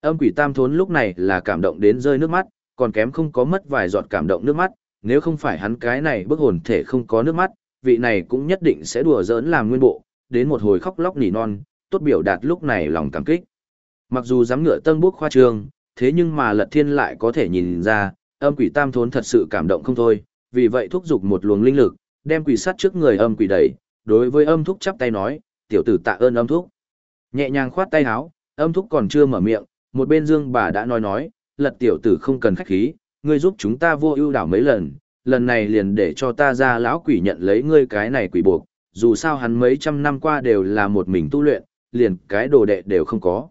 Âm quỷ tam thốn lúc này là cảm động đến rơi nước mắt, còn kém không có mất vài giọt cảm động nước mắt, nếu không phải hắn cái này bức hồn thể không có nước mắt, vị này cũng nhất định sẽ đùa giỡn làm nguyên bộ, đến một hồi khóc lóc nỉ non, tốt biểu đạt lúc này lòng cảm kích. Mặc dù dám ngựa tân bước khoa trương, thế nhưng mà lật thiên lại có thể nhìn ra, âm quỷ tam thốn thật sự cảm động không thôi, vì vậy thúc giục một luồng linh lực, đem quỷ sắt trước người âm quỷ đẩy, đối với âm thúc chắp tay nói, tiểu tử tạ ơn âm thúc. Nhẹ nhàng khoát tay háo, âm thúc còn chưa mở miệng, một bên dương bà đã nói nói, lật tiểu tử không cần khách khí, ngươi giúp chúng ta vô ưu đảo mấy lần, lần này liền để cho ta ra lão quỷ nhận lấy ngươi cái này quỷ buộc, dù sao hắn mấy trăm năm qua đều là một mình tu luyện, liền cái đồ đệ đều không có.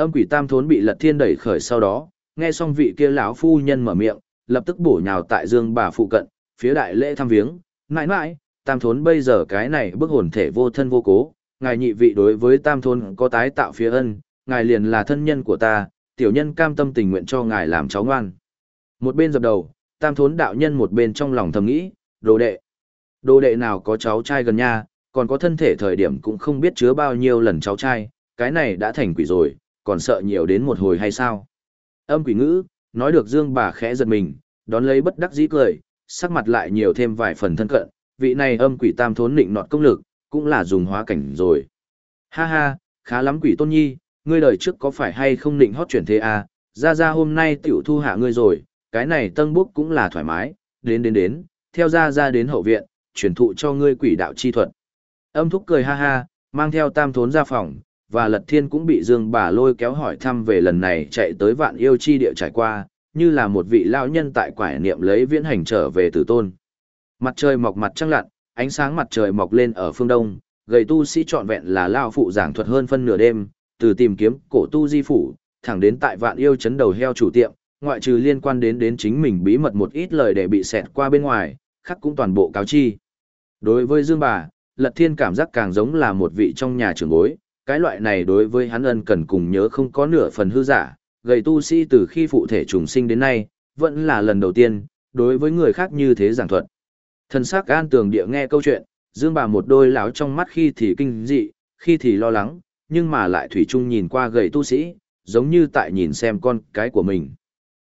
Âm quỷ tam thốn bị lật thiên đẩy khởi sau đó, nghe xong vị kia lão phu nhân mở miệng, lập tức bổ nhào tại dương bà phụ cận, phía đại lễ thăm viếng, mãi mãi, tam thốn bây giờ cái này bức hồn thể vô thân vô cố, ngài nhị vị đối với tam thốn có tái tạo phía ân, ngài liền là thân nhân của ta, tiểu nhân cam tâm tình nguyện cho ngài làm cháu ngoan. Một bên dập đầu, tam thốn đạo nhân một bên trong lòng thầm nghĩ, đồ đệ. Đồ đệ nào có cháu trai gần nha, còn có thân thể thời điểm cũng không biết chứa bao nhiêu lần cháu trai, cái này đã thành quỷ rồi, còn sợ nhiều đến một hồi hay sao. Âm quỷ ngữ, nói được dương bà khẽ giật mình, đón lấy bất đắc dĩ cười, sắc mặt lại nhiều thêm vài phần thân cận, vị này âm quỷ tam thốn định nọt công lực, cũng là dùng hóa cảnh rồi. Ha ha, khá lắm quỷ tôn nhi, ngươi đời trước có phải hay không định hót chuyển thế à, ra ra hôm nay tiểu thu hạ ngươi rồi, cái này tân búc cũng là thoải mái, đến đến đến, theo ra ra đến hậu viện, truyền thụ cho ngươi quỷ đạo chi thuật. Âm thúc cười ha ha, mang theo tam thốn ra phòng, và lật thiên cũng bị dương bà lôi kéo hỏi thăm về lần này chạy tới vạn yêu chi địa trải qua, như là một vị lao nhân tại quải niệm lấy viễn hành trở về tử tôn. Mặt trời mọc mặt trăng lặn, ánh sáng mặt trời mọc lên ở phương đông, gầy tu sĩ trọn vẹn là lao phụ giảng thuật hơn phân nửa đêm, từ tìm kiếm cổ tu di phủ, thẳng đến tại vạn yêu chấn đầu heo chủ tiệm, ngoại trừ liên quan đến đến chính mình bí mật một ít lời để bị xẹt qua bên ngoài, khắc cũng toàn bộ cáo chi. Đối với Dương bà, Lật Thiên cảm giác càng giống là một vị trong nhà trưởng bối, cái loại này đối với hắn ân cần cùng nhớ không có nửa phần hư giả, gầy tu sĩ từ khi phụ thể trùng sinh đến nay, vẫn là lần đầu tiên, đối với người khác như thế giảng thuật. Thần sắc an tường địa nghe câu chuyện, Dương bà một đôi láo trong mắt khi thì kinh dị, khi thì lo lắng, nhưng mà lại thủy chung nhìn qua gầy tu sĩ, giống như tại nhìn xem con cái của mình.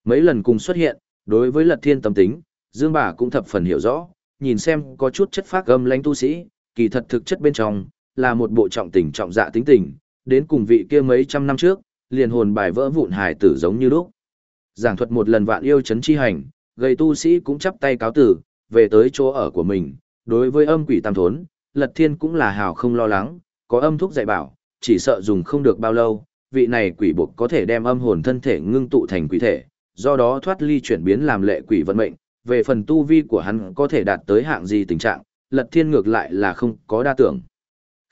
Mấy lần cùng xuất hiện, đối với lật thiên tâm tính, Dương bà cũng thập phần hiểu rõ, nhìn xem có chút chất phác âm lãnh tu sĩ, kỳ thật thực chất bên trong, là một bộ trọng tình trọng dạ tính tình, đến cùng vị kia mấy trăm năm trước, liền hồn bài vỡ vụn hài tử giống như lúc. Giảng thuật một lần vạn yêu chấn chi hành, gầy tu sĩ cũng chắp tay cáo tử, về tới chỗ ở của mình, đối với âm quỷ tam thốn, lật thiên cũng là hào không lo lắng, có âm thúc dạy bảo, chỉ sợ dùng không được bao lâu, vị này quỷ buộc có thể đem âm hồn thân thể ngưng tụ thành quỷ thể, do đó thoát ly chuyển biến làm lệ quỷ vận mệnh, về phần tu vi của hắn có thể đạt tới hạng gì tình trạng, lật thiên ngược lại là không có đa tưởng.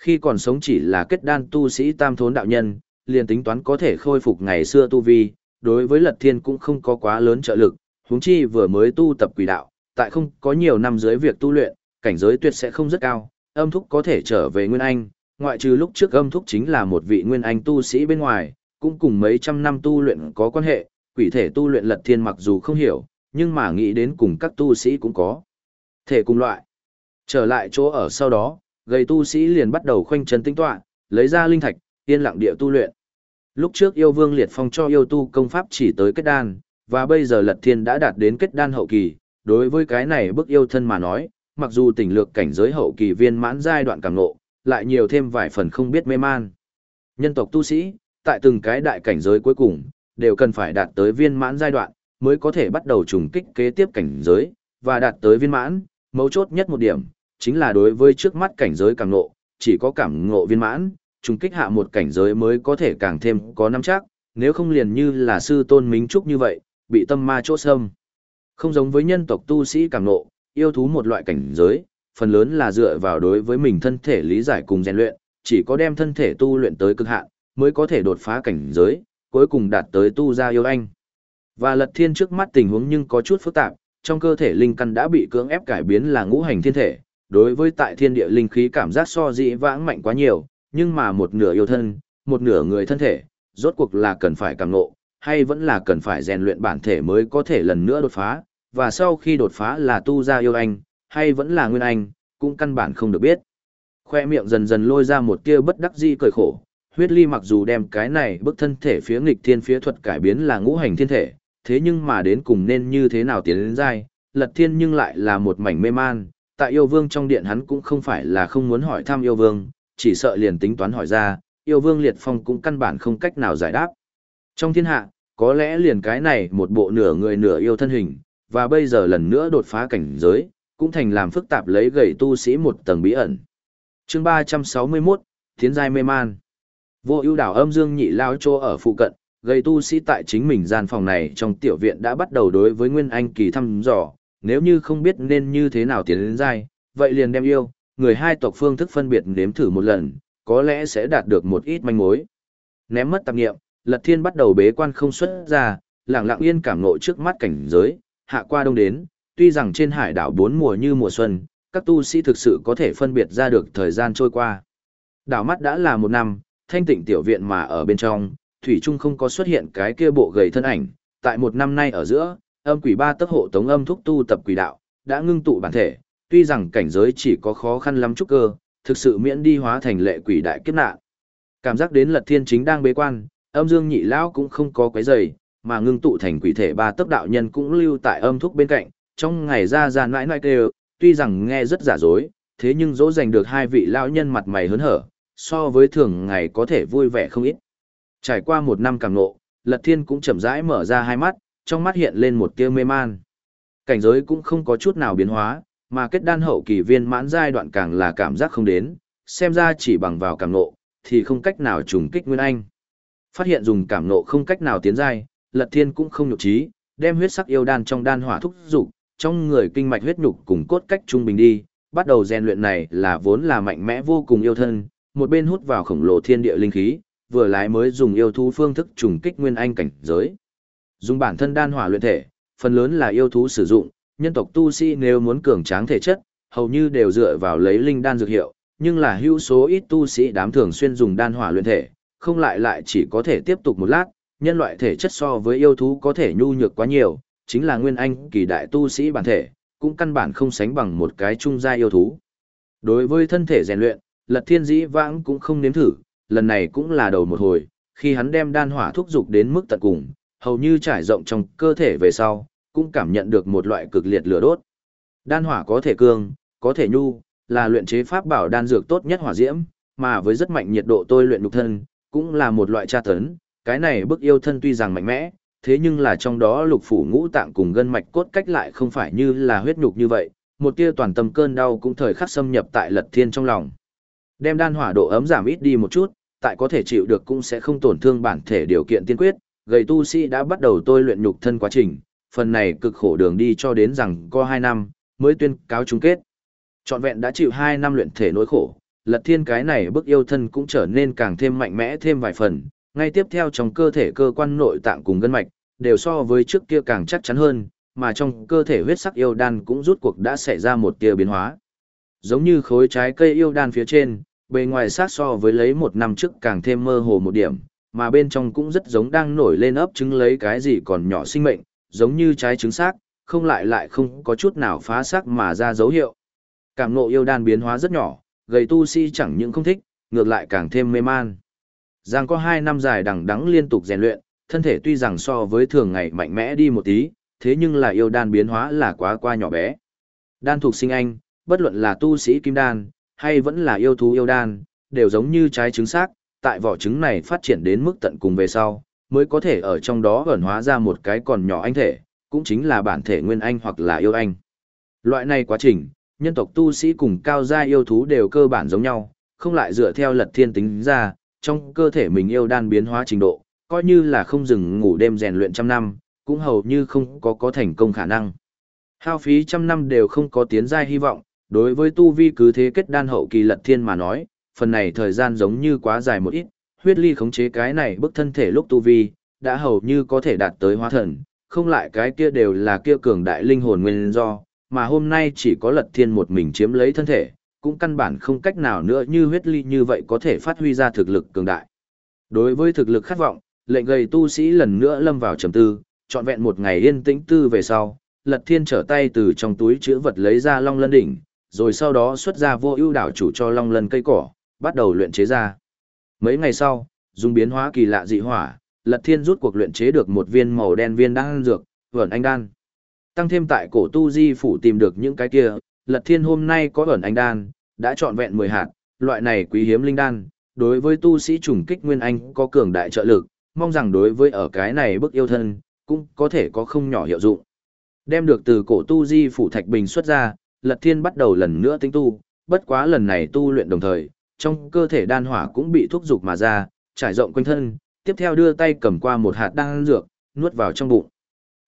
Khi còn sống chỉ là kết đan tu sĩ tam thốn đạo nhân, liền tính toán có thể khôi phục ngày xưa tu vi, đối với lật thiên cũng không có quá lớn trợ lực, huống chi vừa mới tu tập quỷ đạo, tại không có nhiều năm dưới việc tu luyện, cảnh giới tuyệt sẽ không rất cao, âm thúc có thể trở về Nguyên Anh, ngoại trừ lúc trước âm thúc chính là một vị Nguyên Anh tu sĩ bên ngoài, cũng cùng mấy trăm năm tu luyện có quan hệ, quỷ thể tu luyện lật thiên mặc dù không hiểu, nhưng mà nghĩ đến cùng các tu sĩ cũng có. Thể cùng loại. Trở lại chỗ ở sau đó, gầy tu sĩ liền bắt đầu khoanh chân tinh tọa, lấy ra linh thạch, yên lặng địa tu luyện. Lúc trước yêu vương liệt phong cho yêu tu công pháp chỉ tới kết đan, và bây giờ lật thiên đã đạt đến kết đan hậu kỳ, đối với cái này bức yêu thân mà nói, mặc dù tỉnh lược cảnh giới hậu kỳ viên mãn giai đoạn càng ngộ, lại nhiều thêm vài phần không biết mê man. Nhân tộc tu sĩ, tại từng cái đại cảnh giới cuối cùng, đều cần phải đạt tới viên mãn giai đoạn, mới có thể bắt đầu trùng kích kế tiếp cảnh giới, và đạt tới viên mãn, mấu chốt nhất một điểm, chính là đối với trước mắt cảnh giới càng ngộ, chỉ có cảm ngộ viên mãn, trùng kích hạ một cảnh giới mới có thể càng thêm có nắm chắc, nếu không liền như là sư tôn minh trúc như vậy, bị tâm ma chỗ sâm. Không giống với nhân tộc tu sĩ cảm ngộ, yêu thú một loại cảnh giới, phần lớn là dựa vào đối với mình thân thể lý giải cùng rèn luyện, chỉ có đem thân thể tu luyện tới cực hạn, mới có thể đột phá cảnh giới, cuối cùng đạt tới tu gia yêu anh. Và lật thiên trước mắt tình huống nhưng có chút phức tạp, trong cơ thể linh căn đã bị cưỡng ép cải biến là ngũ hành thiên thể, đối với tại thiên địa linh khí cảm giác so dị vãng mạnh quá nhiều, nhưng mà một nửa yêu thân, một nửa người thân thể, rốt cuộc là cần phải càng ngộ, hay vẫn là cần phải rèn luyện bản thể mới có thể lần nữa đột phá, và sau khi đột phá là tu ra yêu anh, hay vẫn là nguyên anh, cũng căn bản không được biết. Khoe miệng dần dần lôi ra một tia bất đắc dĩ cười khổ, huyết ly mặc dù đem cái này bức thân thể phía nghịch thiên phía thuật cải biến là ngũ hành thiên thể, thế nhưng mà đến cùng nên như thế nào tiến đến dai, lật thiên nhưng lại là một mảnh mê man, tại yêu vương trong điện hắn cũng không phải là không muốn hỏi thăm yêu vương, chỉ sợ liền tính toán hỏi ra, yêu vương liệt phong cũng căn bản không cách nào giải đáp. Trong thiên hạ, có lẽ liền cái này một bộ nửa người nửa yêu thân hình, và bây giờ lần nữa đột phá cảnh giới, cũng thành làm phức tạp lấy gầy tu sĩ một tầng bí ẩn. chương 361, Thiến giai mê man. Vô ưu đảo âm dương nhị lao chô ở phụ cận, gầy tu sĩ tại chính mình gian phòng này trong tiểu viện đã bắt đầu đối với Nguyên Anh kỳ thăm dò, nếu như không biết nên như thế nào tiến đến giai, vậy liền đem yêu, người hai tộc phương thức phân biệt nếm thử một lần, có lẽ sẽ đạt được một ít manh mối. Ném mất tạp nghiệm, Lật Thiên bắt đầu bế quan không xuất ra, lặng lặng yên cảm ngộ trước mắt cảnh giới, hạ qua đông đến, tuy rằng trên hải đảo bốn mùa như mùa xuân, các tu sĩ thực sự có thể phân biệt ra được thời gian trôi qua. Đảo mắt đã là một năm, thanh tịnh tiểu viện mà ở bên trong, Thủy Trung không có xuất hiện cái kia bộ gầy thân ảnh, tại một năm nay ở giữa, âm quỷ ba tấc hộ tống âm thúc tu tập quỷ đạo, đã ngưng tụ bản thể, tuy rằng cảnh giới chỉ có khó khăn lắm chút cơ, thực sự miễn đi hóa thành lệ quỷ đại kiếp nạn. Cảm giác đến Lật Thiên chính đang bế quan, âm dương nhị lão cũng không có quấy rầy, mà ngưng tụ thành quỷ thể ba tấc đạo nhân cũng lưu tại âm thúc bên cạnh, trong ngày ra ra nãi nãi kêu, tuy rằng nghe rất giả dối, thế nhưng dỗ dành được hai vị lão nhân mặt mày hớn hở, so với thường ngày có thể vui vẻ không ít. Trải qua một năm càng ngộ, Lật Thiên cũng chậm rãi mở ra hai mắt, trong mắt hiện lên một tia mê man. Cảnh giới cũng không có chút nào biến hóa, mà kết đan hậu kỳ viên mãn giai đoạn càng là cảm giác không đến, xem ra chỉ bằng vào cảm nộ, thì không cách nào trùng kích Nguyên Anh. Phát hiện dùng cảm nộ không cách nào tiến giai, Lật Thiên cũng không nhục trí, đem huyết sắc yêu đan trong đan hỏa thúc dục, trong người kinh mạch huyết nhục cùng cốt cách trung bình đi, bắt đầu rèn luyện này là vốn là mạnh mẽ vô cùng yêu thân, một bên hút vào khổng lồ thiên địa linh khí, vừa lái mới dùng yêu thú phương thức trùng kích nguyên anh cảnh giới. Dùng bản thân đan hỏa luyện thể, phần lớn là yêu thú sử dụng, nhân tộc tu sĩ nếu muốn cường tráng thể chất, hầu như đều dựa vào lấy linh đan dược hiệu, nhưng là hữu số ít tu sĩ đám thường xuyên dùng đan hỏa luyện thể, không lại lại chỉ có thể tiếp tục một lát, nhân loại thể chất so với yêu thú có thể nhu nhược quá nhiều, chính là nguyên anh kỳ đại tu sĩ bản thể, cũng căn bản không sánh bằng một cái trung gia yêu thú. Đối với thân thể rèn luyện, Lật Thiên Dĩ Vãng cũng không nếm thử, lần này cũng là đầu một hồi, khi hắn đem đan hỏa thúc dục đến mức tận cùng, hầu như trải rộng trong cơ thể về sau, cũng cảm nhận được một loại cực liệt lửa đốt. Đan hỏa có thể cương, có thể nhu, là luyện chế pháp bảo đan dược tốt nhất hỏa diễm, mà với rất mạnh nhiệt độ tôi luyện nhục thân, cũng là một loại tra tấn, cái này bức yêu thân tuy rằng mạnh mẽ, thế nhưng là trong đó lục phủ ngũ tạng cùng gân mạch cốt cách lại không phải như là huyết nhục như vậy, một tia toàn tâm cơn đau cũng thời khắc xâm nhập tại lật thiên trong lòng. Đem đan hỏa độ ấm giảm ít đi một chút, tại có thể chịu được cũng sẽ không tổn thương bản thể điều kiện tiên quyết, gầy tu sĩ đã bắt đầu tôi luyện nhục thân quá trình, phần này cực khổ đường đi cho đến rằng có 2 năm, mới tuyên cáo chung kết. Trọn vẹn đã chịu 2 năm luyện thể nỗi khổ, lật thiên cái này bức yêu thân cũng trở nên càng thêm mạnh mẽ thêm vài phần, ngay tiếp theo trong cơ thể cơ quan nội tạng cùng gân mạch, đều so với trước kia càng chắc chắn hơn, mà trong cơ thể huyết sắc yêu đan cũng rút cuộc đã xảy ra một tia biến hóa. Giống như khối trái cây yêu đan phía trên, bề ngoài sát so với lấy một năm trước càng thêm mơ hồ một điểm, mà bên trong cũng rất giống đang nổi lên ấp trứng lấy cái gì còn nhỏ sinh mệnh, giống như trái trứng xác, không lại lại không có chút nào phá xác mà ra dấu hiệu. Cảm ngộ yêu đan biến hóa rất nhỏ, gầy tu si chẳng những không thích, ngược lại càng thêm mê man. Giang có hai năm dài đằng đẵng liên tục rèn luyện, thân thể tuy rằng so với thường ngày mạnh mẽ đi một tí, thế nhưng là yêu đan biến hóa là quá qua nhỏ bé. Đan thuộc sinh anh, bất luận là tu sĩ kim đan, hay vẫn là yêu thú yêu đan, đều giống như trái trứng xác, tại vỏ trứng này phát triển đến mức tận cùng về sau, mới có thể ở trong đó ẩn hóa ra một cái còn nhỏ anh thể, cũng chính là bản thể nguyên anh hoặc là yêu anh. Loại này quá trình, nhân tộc tu sĩ cùng cao gia yêu thú đều cơ bản giống nhau, không lại dựa theo lật thiên tính ra, trong cơ thể mình yêu đan biến hóa trình độ, coi như là không dừng ngủ đêm rèn luyện trăm năm, cũng hầu như không có có thành công khả năng. Hao phí trăm năm đều không có tiến giai hy vọng, đối với tu vi cứ thế kết đan hậu kỳ lật thiên mà nói, phần này thời gian giống như quá dài một ít, huyết ly khống chế cái này bức thân thể lúc tu vi, đã hầu như có thể đạt tới hóa thần, không lại cái kia đều là kia cường đại linh hồn nguyên do, mà hôm nay chỉ có lật thiên một mình chiếm lấy thân thể, cũng căn bản không cách nào nữa như huyết ly như vậy có thể phát huy ra thực lực cường đại. Đối với thực lực khát vọng, lệnh gầy tu sĩ lần nữa lâm vào trầm tư, trọn vẹn một ngày yên tĩnh tư về sau, lật thiên trở tay từ trong túi chữ vật lấy ra long lân đỉnh, rồi sau đó xuất ra vô ưu đảo chủ cho long lân cây cỏ, bắt đầu luyện chế ra. Mấy ngày sau, dùng biến hóa kỳ lạ dị hỏa, Lật Thiên rút cuộc luyện chế được một viên màu đen viên đan dược, vẩn anh đan. Tăng thêm tại cổ tu di phủ tìm được những cái kia, Lật Thiên hôm nay có vẩn anh đan, đã chọn vẹn 10 hạt, loại này quý hiếm linh đan, đối với tu sĩ trùng kích nguyên anh có cường đại trợ lực, mong rằng đối với ở cái này bức yêu thân, cũng có thể có không nhỏ hiệu dụng. Đem được từ cổ tu di phủ thạch bình xuất ra, Lật Thiên bắt đầu lần nữa tính tu, bất quá lần này tu luyện đồng thời, trong cơ thể đan hỏa cũng bị thúc dục mà ra, trải rộng quanh thân, tiếp theo đưa tay cầm qua một hạt đan dược, nuốt vào trong bụng.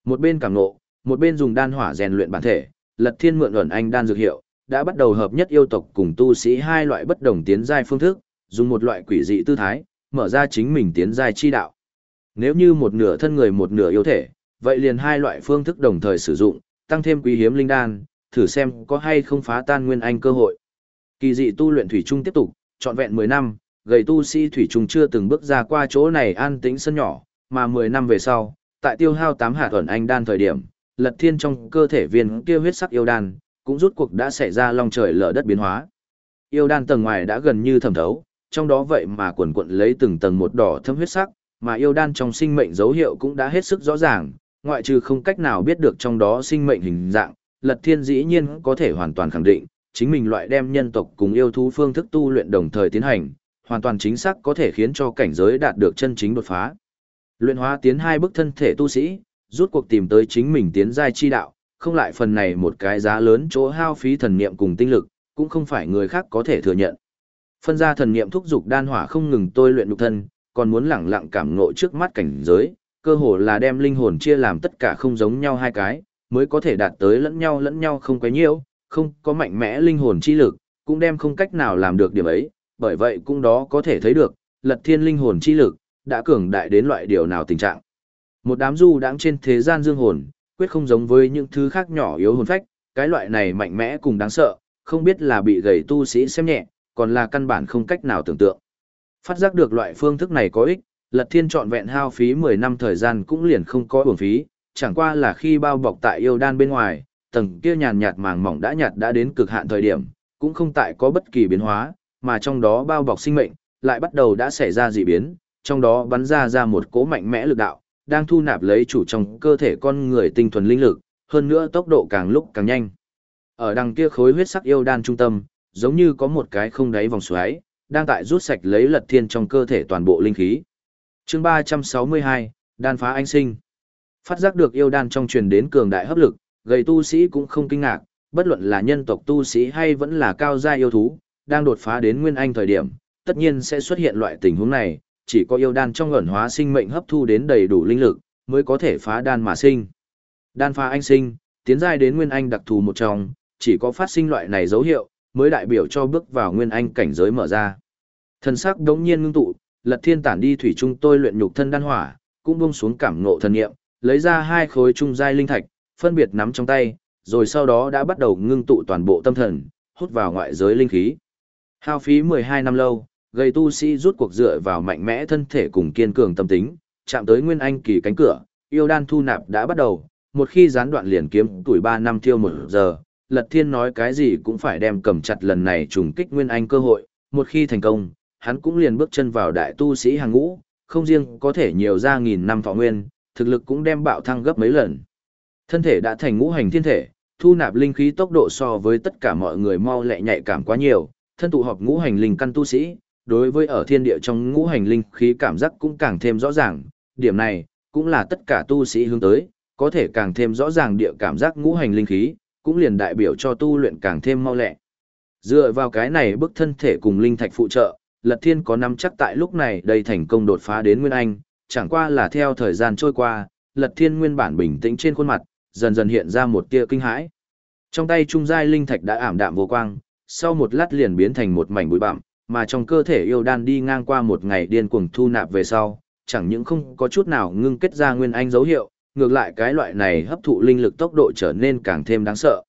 Một bên cảm nộ, một bên dùng đan hỏa rèn luyện bản thể, Lật Thiên mượn ẩn anh đan dược hiệu, đã bắt đầu hợp nhất yêu tộc cùng tu sĩ hai loại bất đồng tiến giai phương thức, dùng một loại quỷ dị tư thái, mở ra chính mình tiến giai chi đạo. Nếu như một nửa thân người một nửa yêu thể, vậy liền hai loại phương thức đồng thời sử dụng, tăng thêm quý hiếm linh đan, thử xem có hay không phá tan nguyên anh cơ hội. Kỳ dị tu luyện thủy chung tiếp tục, trọn vẹn 10 năm, gầy tu sĩ thủy trùng chưa từng bước ra qua chỗ này an tĩnh sân nhỏ, mà 10 năm về sau, tại tiêu hao 8 hạt tuần anh đan thời điểm, lật thiên trong cơ thể viên kia huyết sắc yêu đan, cũng rút cuộc đã xảy ra long trời lở đất biến hóa. Yêu đan tầng ngoài đã gần như thẩm thấu, trong đó vậy mà quần quận lấy từng tầng một đỏ thâm huyết sắc, mà yêu đan trong sinh mệnh dấu hiệu cũng đã hết sức rõ ràng, ngoại trừ không cách nào biết được trong đó sinh mệnh hình dạng, Lật Thiên dĩ nhiên có thể hoàn toàn khẳng định, chính mình loại đem nhân tộc cùng yêu thú phương thức tu luyện đồng thời tiến hành, hoàn toàn chính xác có thể khiến cho cảnh giới đạt được chân chính đột phá. Luyện hóa tiến hai bước thân thể tu sĩ, rút cuộc tìm tới chính mình tiến giai chi đạo, không lại phần này một cái giá lớn chỗ hao phí thần niệm cùng tinh lực, cũng không phải người khác có thể thừa nhận. Phân ra thần niệm thúc dục đan hỏa không ngừng tôi luyện nhục thân, còn muốn lẳng lặng cảm ngộ trước mắt cảnh giới, cơ hồ là đem linh hồn chia làm tất cả không giống nhau hai cái, mới có thể đạt tới lẫn nhau lẫn nhau không quấy nhiễu, không có mạnh mẽ linh hồn chi lực, cũng đem không cách nào làm được điểm ấy, bởi vậy cũng đó có thể thấy được, lật thiên linh hồn chi lực, đã cường đại đến loại điều nào tình trạng. Một đám du đáng trên thế gian dương hồn, quyết không giống với những thứ khác nhỏ yếu hồn phách, cái loại này mạnh mẽ cùng đáng sợ, không biết là bị gầy tu sĩ xem nhẹ, còn là căn bản không cách nào tưởng tượng. Phát giác được loại phương thức này có ích, Lật Thiên chọn vẹn hao phí 10 năm thời gian cũng liền không có uổng phí, chẳng qua là khi bao bọc tại yêu đan bên ngoài, tầng kia nhàn nhạt màng mỏng đã nhạt đã đến cực hạn thời điểm, cũng không tại có bất kỳ biến hóa, mà trong đó bao bọc sinh mệnh, lại bắt đầu đã xảy ra dị biến, trong đó bắn ra ra một cỗ mạnh mẽ lực đạo, đang thu nạp lấy chủ trong cơ thể con người tinh thuần linh lực, hơn nữa tốc độ càng lúc càng nhanh. Ở đằng kia khối huyết sắc yêu đan trung tâm, giống như có một cái không đáy vòng xoáy, đang tại rút sạch lấy lật thiên trong cơ thể toàn bộ linh khí. chương 362, đan phá anh sinh. Phát giác được yêu đan trong truyền đến cường đại hấp lực, gầy tu sĩ cũng không kinh ngạc, bất luận là nhân tộc tu sĩ hay vẫn là cao gia yêu thú, đang đột phá đến nguyên anh thời điểm, tất nhiên sẽ xuất hiện loại tình huống này, chỉ có yêu đan trong ẩn hóa sinh mệnh hấp thu đến đầy đủ linh lực, mới có thể phá đan mà sinh. Đan phá anh sinh, tiến giai đến nguyên anh đặc thù một trong, chỉ có phát sinh loại này dấu hiệu, mới đại biểu cho bước vào nguyên anh cảnh giới mở ra. Thần sắc đống nhiên ngưng tụ, Lật Thiên tản đi thủy trung tôi luyện nhục thân đan hỏa, cũng buông xuống cảm ngộ thần niệm, lấy ra hai khối trung giai linh thạch, phân biệt nắm trong tay, rồi sau đó đã bắt đầu ngưng tụ toàn bộ tâm thần, hút vào ngoại giới linh khí. Hao phí 12 năm lâu, gây tu sĩ rút cuộc dựa vào mạnh mẽ thân thể cùng kiên cường tâm tính, chạm tới nguyên anh kỳ cánh cửa, yêu đan thu nạp đã bắt đầu, một khi gián đoạn liền kiếm tuổi 3 năm tiêu một giờ, Lật Thiên nói cái gì cũng phải đem cầm chặt lần này trùng kích nguyên anh cơ hội, một khi thành công, hắn cũng liền bước chân vào đại tu sĩ hàng ngũ, không riêng có thể nhiều ra nghìn năm thọ nguyên, thực lực cũng đem bạo thăng gấp mấy lần. Thân thể đã thành ngũ hành thiên thể, thu nạp linh khí tốc độ so với tất cả mọi người mau lẹ nhạy cảm quá nhiều, thân tụ họp ngũ hành linh căn tu sĩ, đối với ở thiên địa trong ngũ hành linh khí cảm giác cũng càng thêm rõ ràng, điểm này cũng là tất cả tu sĩ hướng tới, có thể càng thêm rõ ràng địa cảm giác ngũ hành linh khí, cũng liền đại biểu cho tu luyện càng thêm mau lẹ. Dựa vào cái này bức thân thể cùng linh thạch phụ trợ, Lật Thiên có nắm chắc tại lúc này đây thành công đột phá đến Nguyên Anh, chẳng qua là theo thời gian trôi qua, Lật Thiên nguyên bản bình tĩnh trên khuôn mặt, dần dần hiện ra một tia kinh hãi. Trong tay trung giai linh thạch đã ảm đạm vô quang, sau một lát liền biến thành một mảnh bụi bặm, mà trong cơ thể yêu đan đi ngang qua một ngày điên cuồng thu nạp về sau, chẳng những không có chút nào ngưng kết ra nguyên anh dấu hiệu, ngược lại cái loại này hấp thụ linh lực tốc độ trở nên càng thêm đáng sợ.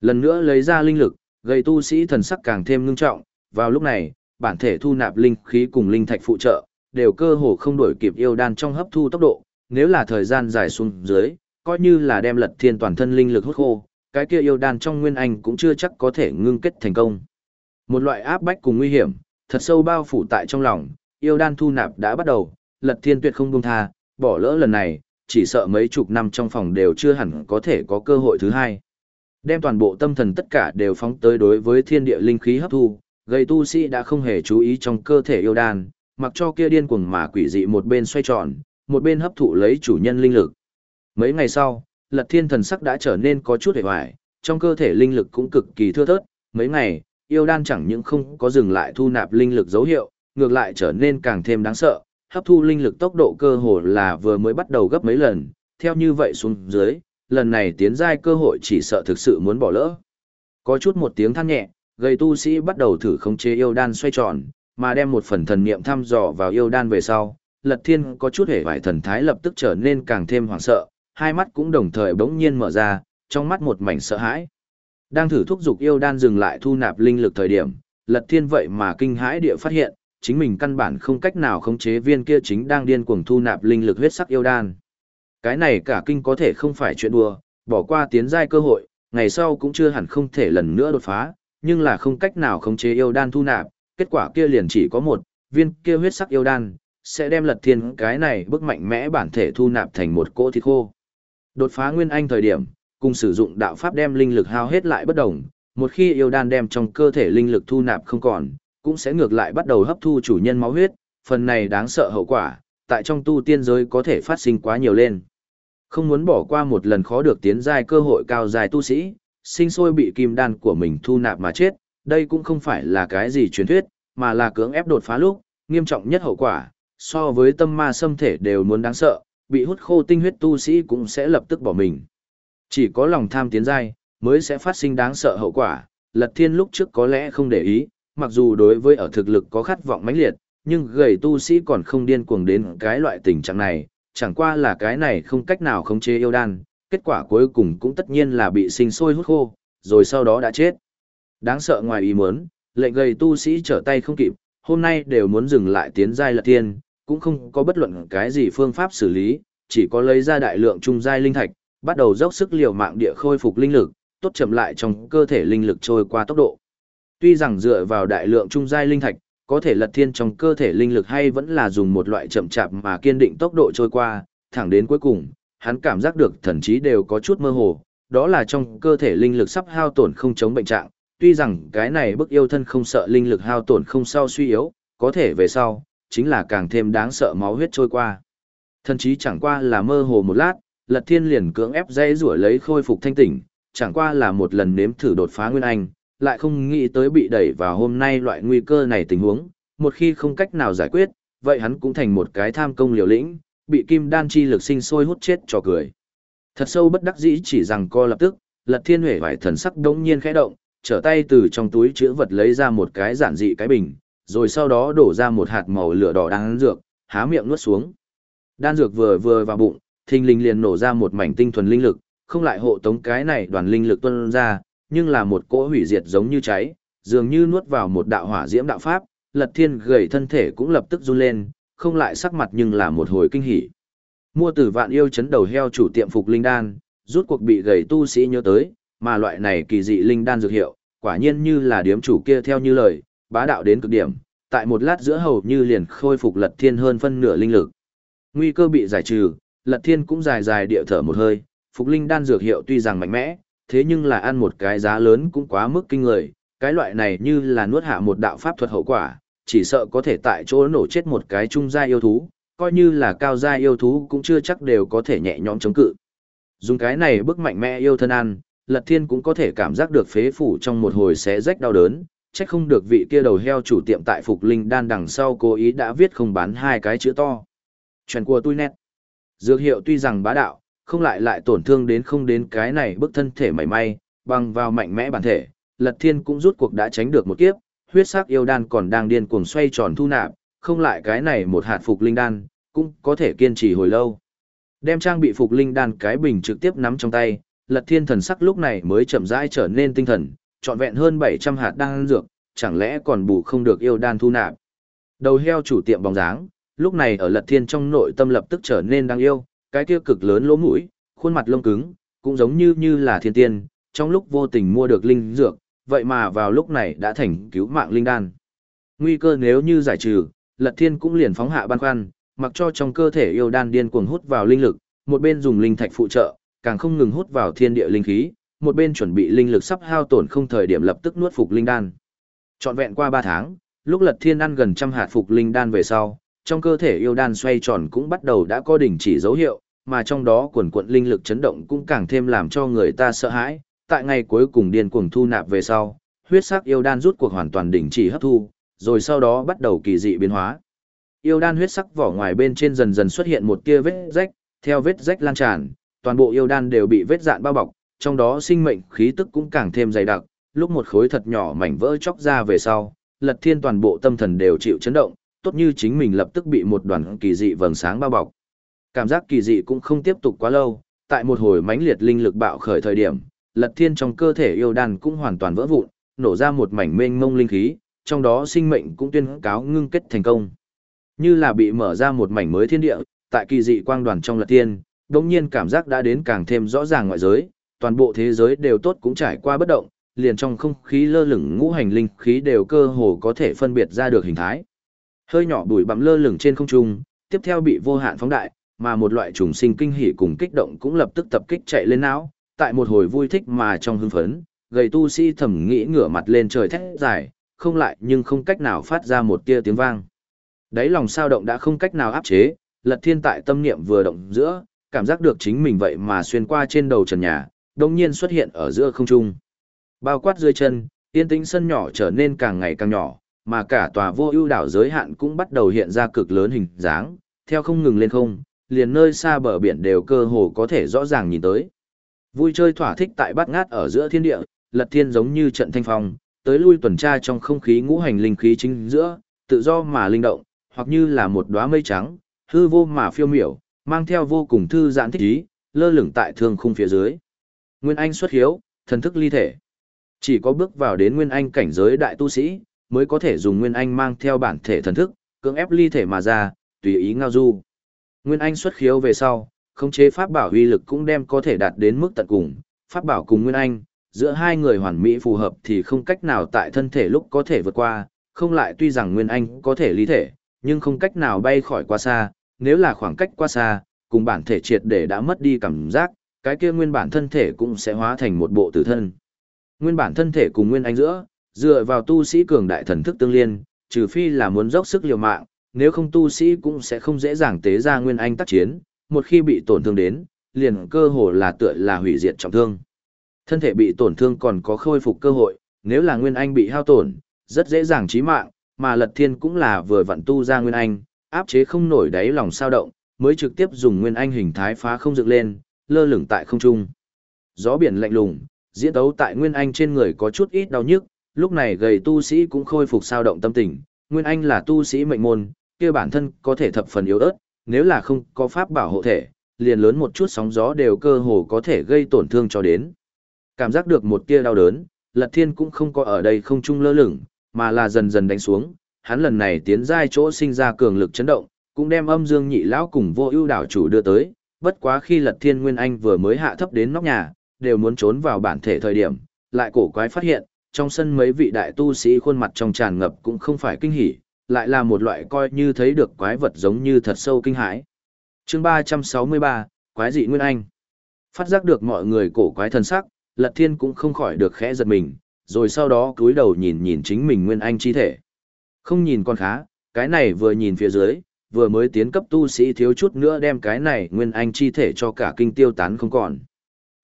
Lần nữa lấy ra linh lực, gây tu sĩ thần sắc càng thêm ngưng trọng, vào lúc này, bản thể thu nạp linh khí cùng linh thạch phụ trợ, đều cơ hồ không đổi kịp yêu đan trong hấp thu tốc độ, nếu là thời gian dài xuống dưới, coi như là đem lật thiên toàn thân linh lực hút khô, cái kia yêu đan trong nguyên anh cũng chưa chắc có thể ngưng kết thành công. Một loại áp bách cùng nguy hiểm, thật sâu bao phủ tại trong lòng, yêu đan thu nạp đã bắt đầu, lật thiên tuyệt không buông tha, bỏ lỡ lần này, chỉ sợ mấy chục năm trong phòng đều chưa hẳn có thể có cơ hội thứ hai. Đem toàn bộ tâm thần tất cả đều phóng tới đối với thiên địa linh khí hấp thu, gây tu sĩ đã không hề chú ý trong cơ thể yêu đan, mặc cho kia điên cuồng mà quỷ dị một bên xoay tròn, một bên hấp thụ lấy chủ nhân linh lực. Mấy ngày sau, Lật Thiên thần sắc đã trở nên có chút hề hoài, trong cơ thể linh lực cũng cực kỳ thưa thớt, mấy ngày, yêu đan chẳng những không có dừng lại thu nạp linh lực dấu hiệu, ngược lại trở nên càng thêm đáng sợ, hấp thu linh lực tốc độ cơ hồ là vừa mới bắt đầu gấp mấy lần, theo như vậy xuống dưới, lần này tiến giai cơ hội chỉ sợ thực sự muốn bỏ lỡ. Có chút một tiếng than nhẹ, gầy tu sĩ bắt đầu thử khống chế yêu đan xoay tròn, mà đem một phần thần niệm thăm dò vào yêu đan về sau, Lật Thiên có chút hề vải thần thái lập tức trở nên càng thêm hoảng sợ, hai mắt cũng đồng thời bỗng nhiên mở ra, trong mắt một mảnh sợ hãi. Đang thử thúc dục yêu đan dừng lại thu nạp linh lực thời điểm, Lật Thiên vậy mà kinh hãi địa phát hiện, chính mình căn bản không cách nào khống chế viên kia chính đang điên cuồng thu nạp linh lực huyết sắc yêu đan. Cái này cả kinh có thể không phải chuyện đùa, bỏ qua tiến giai cơ hội, ngày sau cũng chưa hẳn không thể lần nữa đột phá, nhưng là không cách nào khống chế yêu đan thu nạp, kết quả kia liền chỉ có một, viên kia huyết sắc yêu đan, sẽ đem lật thiên cái này bức mạnh mẽ bản thể thu nạp thành một cỗ thịt khô. Đột phá nguyên anh thời điểm, cùng sử dụng đạo pháp đem linh lực hao hết lại bất đồng, một khi yêu đan đem trong cơ thể linh lực thu nạp không còn, cũng sẽ ngược lại bắt đầu hấp thu chủ nhân máu huyết, phần này đáng sợ hậu quả, tại trong tu tiên giới có thể phát sinh quá nhiều lên. Không muốn bỏ qua một lần khó được tiến giai cơ hội cao dài tu sĩ, sinh sôi bị kim đan của mình thu nạp mà chết, đây cũng không phải là cái gì truyền thuyết, mà là cưỡng ép đột phá lúc, nghiêm trọng nhất hậu quả, so với tâm ma xâm thể đều muốn đáng sợ, bị hút khô tinh huyết tu sĩ cũng sẽ lập tức bỏ mình. Chỉ có lòng tham tiến giai, mới sẽ phát sinh đáng sợ hậu quả, Lật Thiên lúc trước có lẽ không để ý, mặc dù đối với ở thực lực có khát vọng mãnh liệt, nhưng gầy tu sĩ còn không điên cuồng đến cái loại tình trạng này, chẳng qua là cái này không cách nào khống chế yêu đan, kết quả cuối cùng cũng tất nhiên là bị sinh sôi hút khô, rồi sau đó đã chết. Đáng sợ ngoài ý muốn, lệnh gầy tu sĩ trở tay không kịp, hôm nay đều muốn dừng lại tiến giai lật thiên cũng không có bất luận cái gì phương pháp xử lý, chỉ có lấy ra đại lượng trung giai linh thạch, bắt đầu dốc sức liều mạng địa khôi phục linh lực, tốt chậm lại trong cơ thể linh lực trôi qua tốc độ. Tuy rằng dựa vào đại lượng trung giai linh thạch, có thể lật thiên trong cơ thể linh lực hay vẫn là dùng một loại chậm chạp mà kiên định tốc độ trôi qua, thẳng đến cuối cùng, hắn cảm giác được thần trí đều có chút mơ hồ, đó là trong cơ thể linh lực sắp hao tổn không chống bệnh trạng, tuy rằng cái này bức yêu thân không sợ linh lực hao tổn không sao suy yếu, có thể về sau, chính là càng thêm đáng sợ máu huyết trôi qua. Thần trí chẳng qua là mơ hồ một lát, lật thiên liền cưỡng ép dây rủa lấy khôi phục thanh tỉnh, chẳng qua là một lần nếm thử đột phá nguyên anh, lại không nghĩ tới bị đẩy vào hôm nay loại nguy cơ này tình huống, một khi không cách nào giải quyết, vậy hắn cũng thành một cái tham công liều lĩnh, bị kim đan chi lực sinh sôi hút chết cho cười. Thật sâu bất đắc dĩ chỉ rằng co lập tức, lật thiên huệ vải thần sắc đống nhiên khẽ động, trở tay từ trong túi chữ vật lấy ra một cái giản dị cái bình, rồi sau đó đổ ra một hạt màu lửa đỏ đan dược, há miệng nuốt xuống. Đan dược vừa vừa vào bụng, thình lình liền nổ ra một mảnh tinh thuần linh lực, không lại hộ tống cái này đoàn linh lực tuôn ra, nhưng là một cỗ hủy diệt giống như cháy, dường như nuốt vào một đạo hỏa diễm đạo pháp, Lật Thiên gầy thân thể cũng lập tức run lên, không lại sắc mặt nhưng là một hồi kinh hỉ. Mua từ vạn yêu chấn đầu heo chủ tiệm phục linh đan, rút cuộc bị gầy tu sĩ nhớ tới, mà loại này kỳ dị linh đan dược hiệu, quả nhiên như là điếm chủ kia theo như lời, bá đạo đến cực điểm, tại một lát giữa hầu như liền khôi phục Lật Thiên hơn phân nửa linh lực. Nguy cơ bị giải trừ, Lật Thiên cũng dài dài địa thở một hơi, phục linh đan dược hiệu tuy rằng mạnh mẽ, thế nhưng là ăn một cái giá lớn cũng quá mức kinh người, cái loại này như là nuốt hạ một đạo pháp thuật hậu quả, chỉ sợ có thể tại chỗ nổ chết một cái trung gia yêu thú, coi như là cao gia yêu thú cũng chưa chắc đều có thể nhẹ nhõm chống cự. Dùng cái này bức mạnh mẽ yêu thân ăn, Lật Thiên cũng có thể cảm giác được phế phủ trong một hồi xé rách đau đớn, chắc không được vị kia đầu heo chủ tiệm tại Phục Linh đan đằng sau cố ý đã viết không bán hai cái chữ to. Chuyện của tôi nét. Dược hiệu tuy rằng bá đạo, không lại lại tổn thương đến không đến cái này bức thân thể mảy may, bằng vào mạnh mẽ bản thể, Lật Thiên cũng rút cuộc đã tránh được một kiếp, huyết sắc yêu đan còn đang điên cuồng xoay tròn thu nạp, không lại cái này một hạt phục linh đan, cũng có thể kiên trì hồi lâu. Đem trang bị phục linh đan cái bình trực tiếp nắm trong tay, Lật Thiên thần sắc lúc này mới chậm rãi trở nên tinh thần, trọn vẹn hơn 700 hạt đan dược, chẳng lẽ còn bù không được yêu đan thu nạp. Đầu heo chủ tiệm bóng dáng, lúc này ở Lật Thiên trong nội tâm lập tức trở nên đáng yêu, cái kia cực lớn lỗ mũi, khuôn mặt lông cứng, cũng giống như như là thiên tiên, trong lúc vô tình mua được linh dược, vậy mà vào lúc này đã thành cứu mạng linh đan. Nguy cơ nếu như giải trừ, Lật Thiên cũng liền phóng hạ ban khoăn, mặc cho trong cơ thể yêu đan điên cuồng hút vào linh lực, một bên dùng linh thạch phụ trợ, càng không ngừng hút vào thiên địa linh khí, một bên chuẩn bị linh lực sắp hao tổn không thời điểm lập tức nuốt phục linh đan. Trọn vẹn qua 3 tháng, lúc Lật Thiên ăn gần trăm hạt phục linh đan về sau, trong cơ thể yêu đan xoay tròn cũng bắt đầu đã có đỉnh chỉ dấu hiệu, mà trong đó quần quận linh lực chấn động cũng càng thêm làm cho người ta sợ hãi. Tại ngày cuối cùng điên cuồng thu nạp về sau, huyết sắc yêu đan rút cuộc hoàn toàn đỉnh chỉ hấp thu, rồi sau đó bắt đầu kỳ dị biến hóa. Yêu đan huyết sắc vỏ ngoài bên trên dần dần xuất hiện một tia vết rách, theo vết rách lan tràn, toàn bộ yêu đan đều bị vết dạn bao bọc, trong đó sinh mệnh khí tức cũng càng thêm dày đặc, lúc một khối thật nhỏ mảnh vỡ chóc ra về sau, Lật Thiên toàn bộ tâm thần đều chịu chấn động, tốt như chính mình lập tức bị một đoàn kỳ dị vầng sáng bao bọc. Cảm giác kỳ dị cũng không tiếp tục quá lâu, tại một hồi mãnh liệt linh lực bạo khởi thời điểm, Lật Thiên trong cơ thể yêu đan cũng hoàn toàn vỡ vụn, nổ ra một mảnh mênh mông linh khí, trong đó sinh mệnh cũng tuyên cáo ngưng kết thành công. Như là bị mở ra một mảnh mới thiên địa, tại kỳ dị quang đoàn trong Lật Thiên, đột nhiên cảm giác đã đến càng thêm rõ ràng ngoại giới, toàn bộ thế giới đều tốt cũng trải qua bất động, liền trong không khí lơ lửng ngũ hành linh khí đều cơ hồ có thể phân biệt ra được hình thái. Hơi nhỏ bụi bặm lơ lửng trên không trung, tiếp theo bị vô hạn phóng đại, mà một loại trùng sinh kinh hỉ cùng kích động cũng lập tức tập kích chạy lên não, tại một hồi vui thích mà trong hưng phấn, gầy tu sĩ thầm nghĩ ngửa mặt lên trời thét dài, không lại nhưng không cách nào phát ra một tia tiếng vang. Đấy lòng sao động đã không cách nào áp chế, lật thiên tại tâm niệm vừa động giữa, cảm giác được chính mình vậy mà xuyên qua trên đầu trần nhà, đồng nhiên xuất hiện ở giữa không trung. Bao quát dưới chân, yên tĩnh sân nhỏ trở nên càng ngày càng nhỏ, mà cả tòa vô ưu đảo giới hạn cũng bắt đầu hiện ra cực lớn hình dáng, theo không ngừng lên không, liền nơi xa bờ biển đều cơ hồ có thể rõ ràng nhìn tới. Vui chơi thỏa thích tại bát ngát ở giữa thiên địa, lật thiên giống như trận thanh phong, tới lui tuần tra trong không khí ngũ hành linh khí chính giữa, tự do mà linh động, hoặc như là một đóa mây trắng, hư vô mà phiêu miểu, mang theo vô cùng thư giãn thích ý, lơ lửng tại thương khung phía dưới. Nguyên Anh xuất hiếu, thần thức ly thể. Chỉ có bước vào đến Nguyên Anh cảnh giới đại tu sĩ, mới có thể dùng Nguyên Anh mang theo bản thể thần thức, cưỡng ép ly thể mà ra, tùy ý ngao du. Nguyên Anh xuất khiếu về sau, khống chế pháp bảo uy lực cũng đem có thể đạt đến mức tận cùng, pháp bảo cùng Nguyên Anh, giữa hai người hoàn mỹ phù hợp thì không cách nào tại thân thể lúc có thể vượt qua, không lại tuy rằng Nguyên Anh có thể lý thể, nhưng không cách nào bay khỏi quá xa, nếu là khoảng cách quá xa, cùng bản thể triệt để đã mất đi cảm giác, cái kia nguyên bản thân thể cũng sẽ hóa thành một bộ tử thân. Nguyên bản thân thể cùng Nguyên Anh giữa, dựa vào tu sĩ cường đại thần thức tương liên, trừ phi là muốn dốc sức liều mạng, nếu không tu sĩ cũng sẽ không dễ dàng tế ra nguyên anh tác chiến, một khi bị tổn thương đến, liền cơ hồ là tựa là hủy diệt trọng thương. Thân thể bị tổn thương còn có khôi phục cơ hội, nếu là nguyên anh bị hao tổn, rất dễ dàng chí mạng, mà Lật Thiên cũng là vừa vận tu ra nguyên anh, áp chế không nổi đáy lòng sao động, mới trực tiếp dùng nguyên anh hình thái phá không dựng lên, lơ lửng tại không trung. Gió biển lạnh lùng, diễn tấu tại nguyên anh trên người có chút ít đau nhức, lúc này gầy tu sĩ cũng khôi phục sao động tâm tình, nguyên anh là tu sĩ mệnh môn, kia bản thân có thể thập phần yếu ớt, nếu là không có pháp bảo hộ thể, liền lớn một chút sóng gió đều cơ hồ có thể gây tổn thương cho đến. Cảm giác được một tia đau đớn, Lật Thiên cũng không có ở đây không trung lơ lửng, mà là dần dần đánh xuống, hắn lần này tiến giai chỗ sinh ra cường lực chấn động, cũng đem âm dương nhị lão cùng vô ưu đảo chủ đưa tới, bất quá khi Lật Thiên Nguyên Anh vừa mới hạ thấp đến nóc nhà, đều muốn trốn vào bản thể thời điểm, lại cổ quái phát hiện, trong sân mấy vị đại tu sĩ khuôn mặt trong tràn ngập cũng không phải kinh hỉ, lại là một loại coi như thấy được quái vật giống như thật sâu kinh hãi. Chương 363, Quái dị Nguyên Anh. Phát giác được mọi người cổ quái thần sắc, Lật Thiên cũng không khỏi được khẽ giật mình, rồi sau đó cúi đầu nhìn nhìn chính mình Nguyên Anh chi thể. Không nhìn con khá, cái này vừa nhìn phía dưới, vừa mới tiến cấp tu sĩ thiếu chút nữa đem cái này Nguyên Anh chi thể cho cả kinh tiêu tán không còn.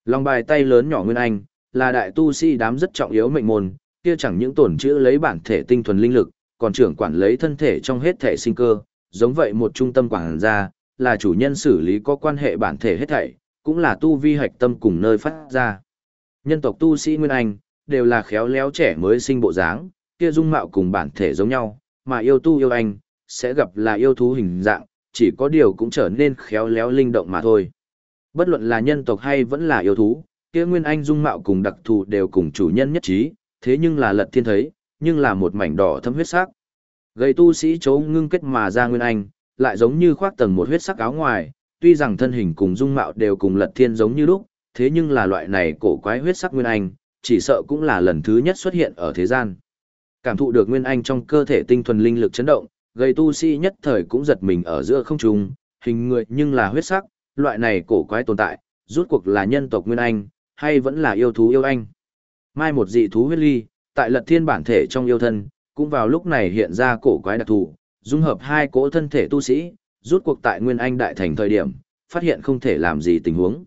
Lòng bài tay lớn nhỏ Nguyên Anh, là đại tu sĩ đám rất trọng yếu mệnh môn, kia chẳng những tổn chữ lấy bản thể tinh thuần linh lực, còn trưởng quản lấy thân thể trong hết thể sinh cơ, giống vậy một trung tâm quản gia, là chủ nhân xử lý có quan hệ bản thể hết thảy, cũng là tu vi hạch tâm cùng nơi phát ra. Nhân tộc tu sĩ Nguyên Anh, đều là khéo léo trẻ mới sinh bộ dáng, kia dung mạo cùng bản thể giống nhau, mà yêu tu yêu anh, sẽ gặp là yêu thú hình dạng, chỉ có điều cũng trở nên khéo léo linh động mà thôi. Bất luận là nhân tộc hay vẫn là yêu thú, kia Nguyên Anh dung mạo cùng đặc thù đều cùng chủ nhân nhất trí, thế nhưng là lật thiên thấy, nhưng là một mảnh đỏ thâm huyết sắc. Gầy tu sĩ chấu ngưng kết mà ra Nguyên Anh, lại giống như khoác tầng một huyết sắc áo ngoài, tuy rằng thân hình cùng dung mạo đều cùng lật thiên giống như lúc, thế nhưng là loại này cổ quái huyết sắc Nguyên Anh, chỉ sợ cũng là lần thứ nhất xuất hiện ở thế gian. Cảm thụ được Nguyên Anh trong cơ thể tinh thuần linh lực chấn động, gầy tu sĩ nhất thời cũng giật mình ở giữa không trung, hình người nhưng là huyết sắc, loại này cổ quái tồn tại, rút cuộc là nhân tộc Nguyên Anh, hay vẫn là yêu thú yêu anh. Mai một dị thú huyết ly, tại lật thiên bản thể trong yêu thân, cũng vào lúc này hiện ra cổ quái đặc thù, dung hợp hai cỗ thân thể tu sĩ, rút cuộc tại Nguyên Anh đại thành thời điểm, phát hiện không thể làm gì tình huống.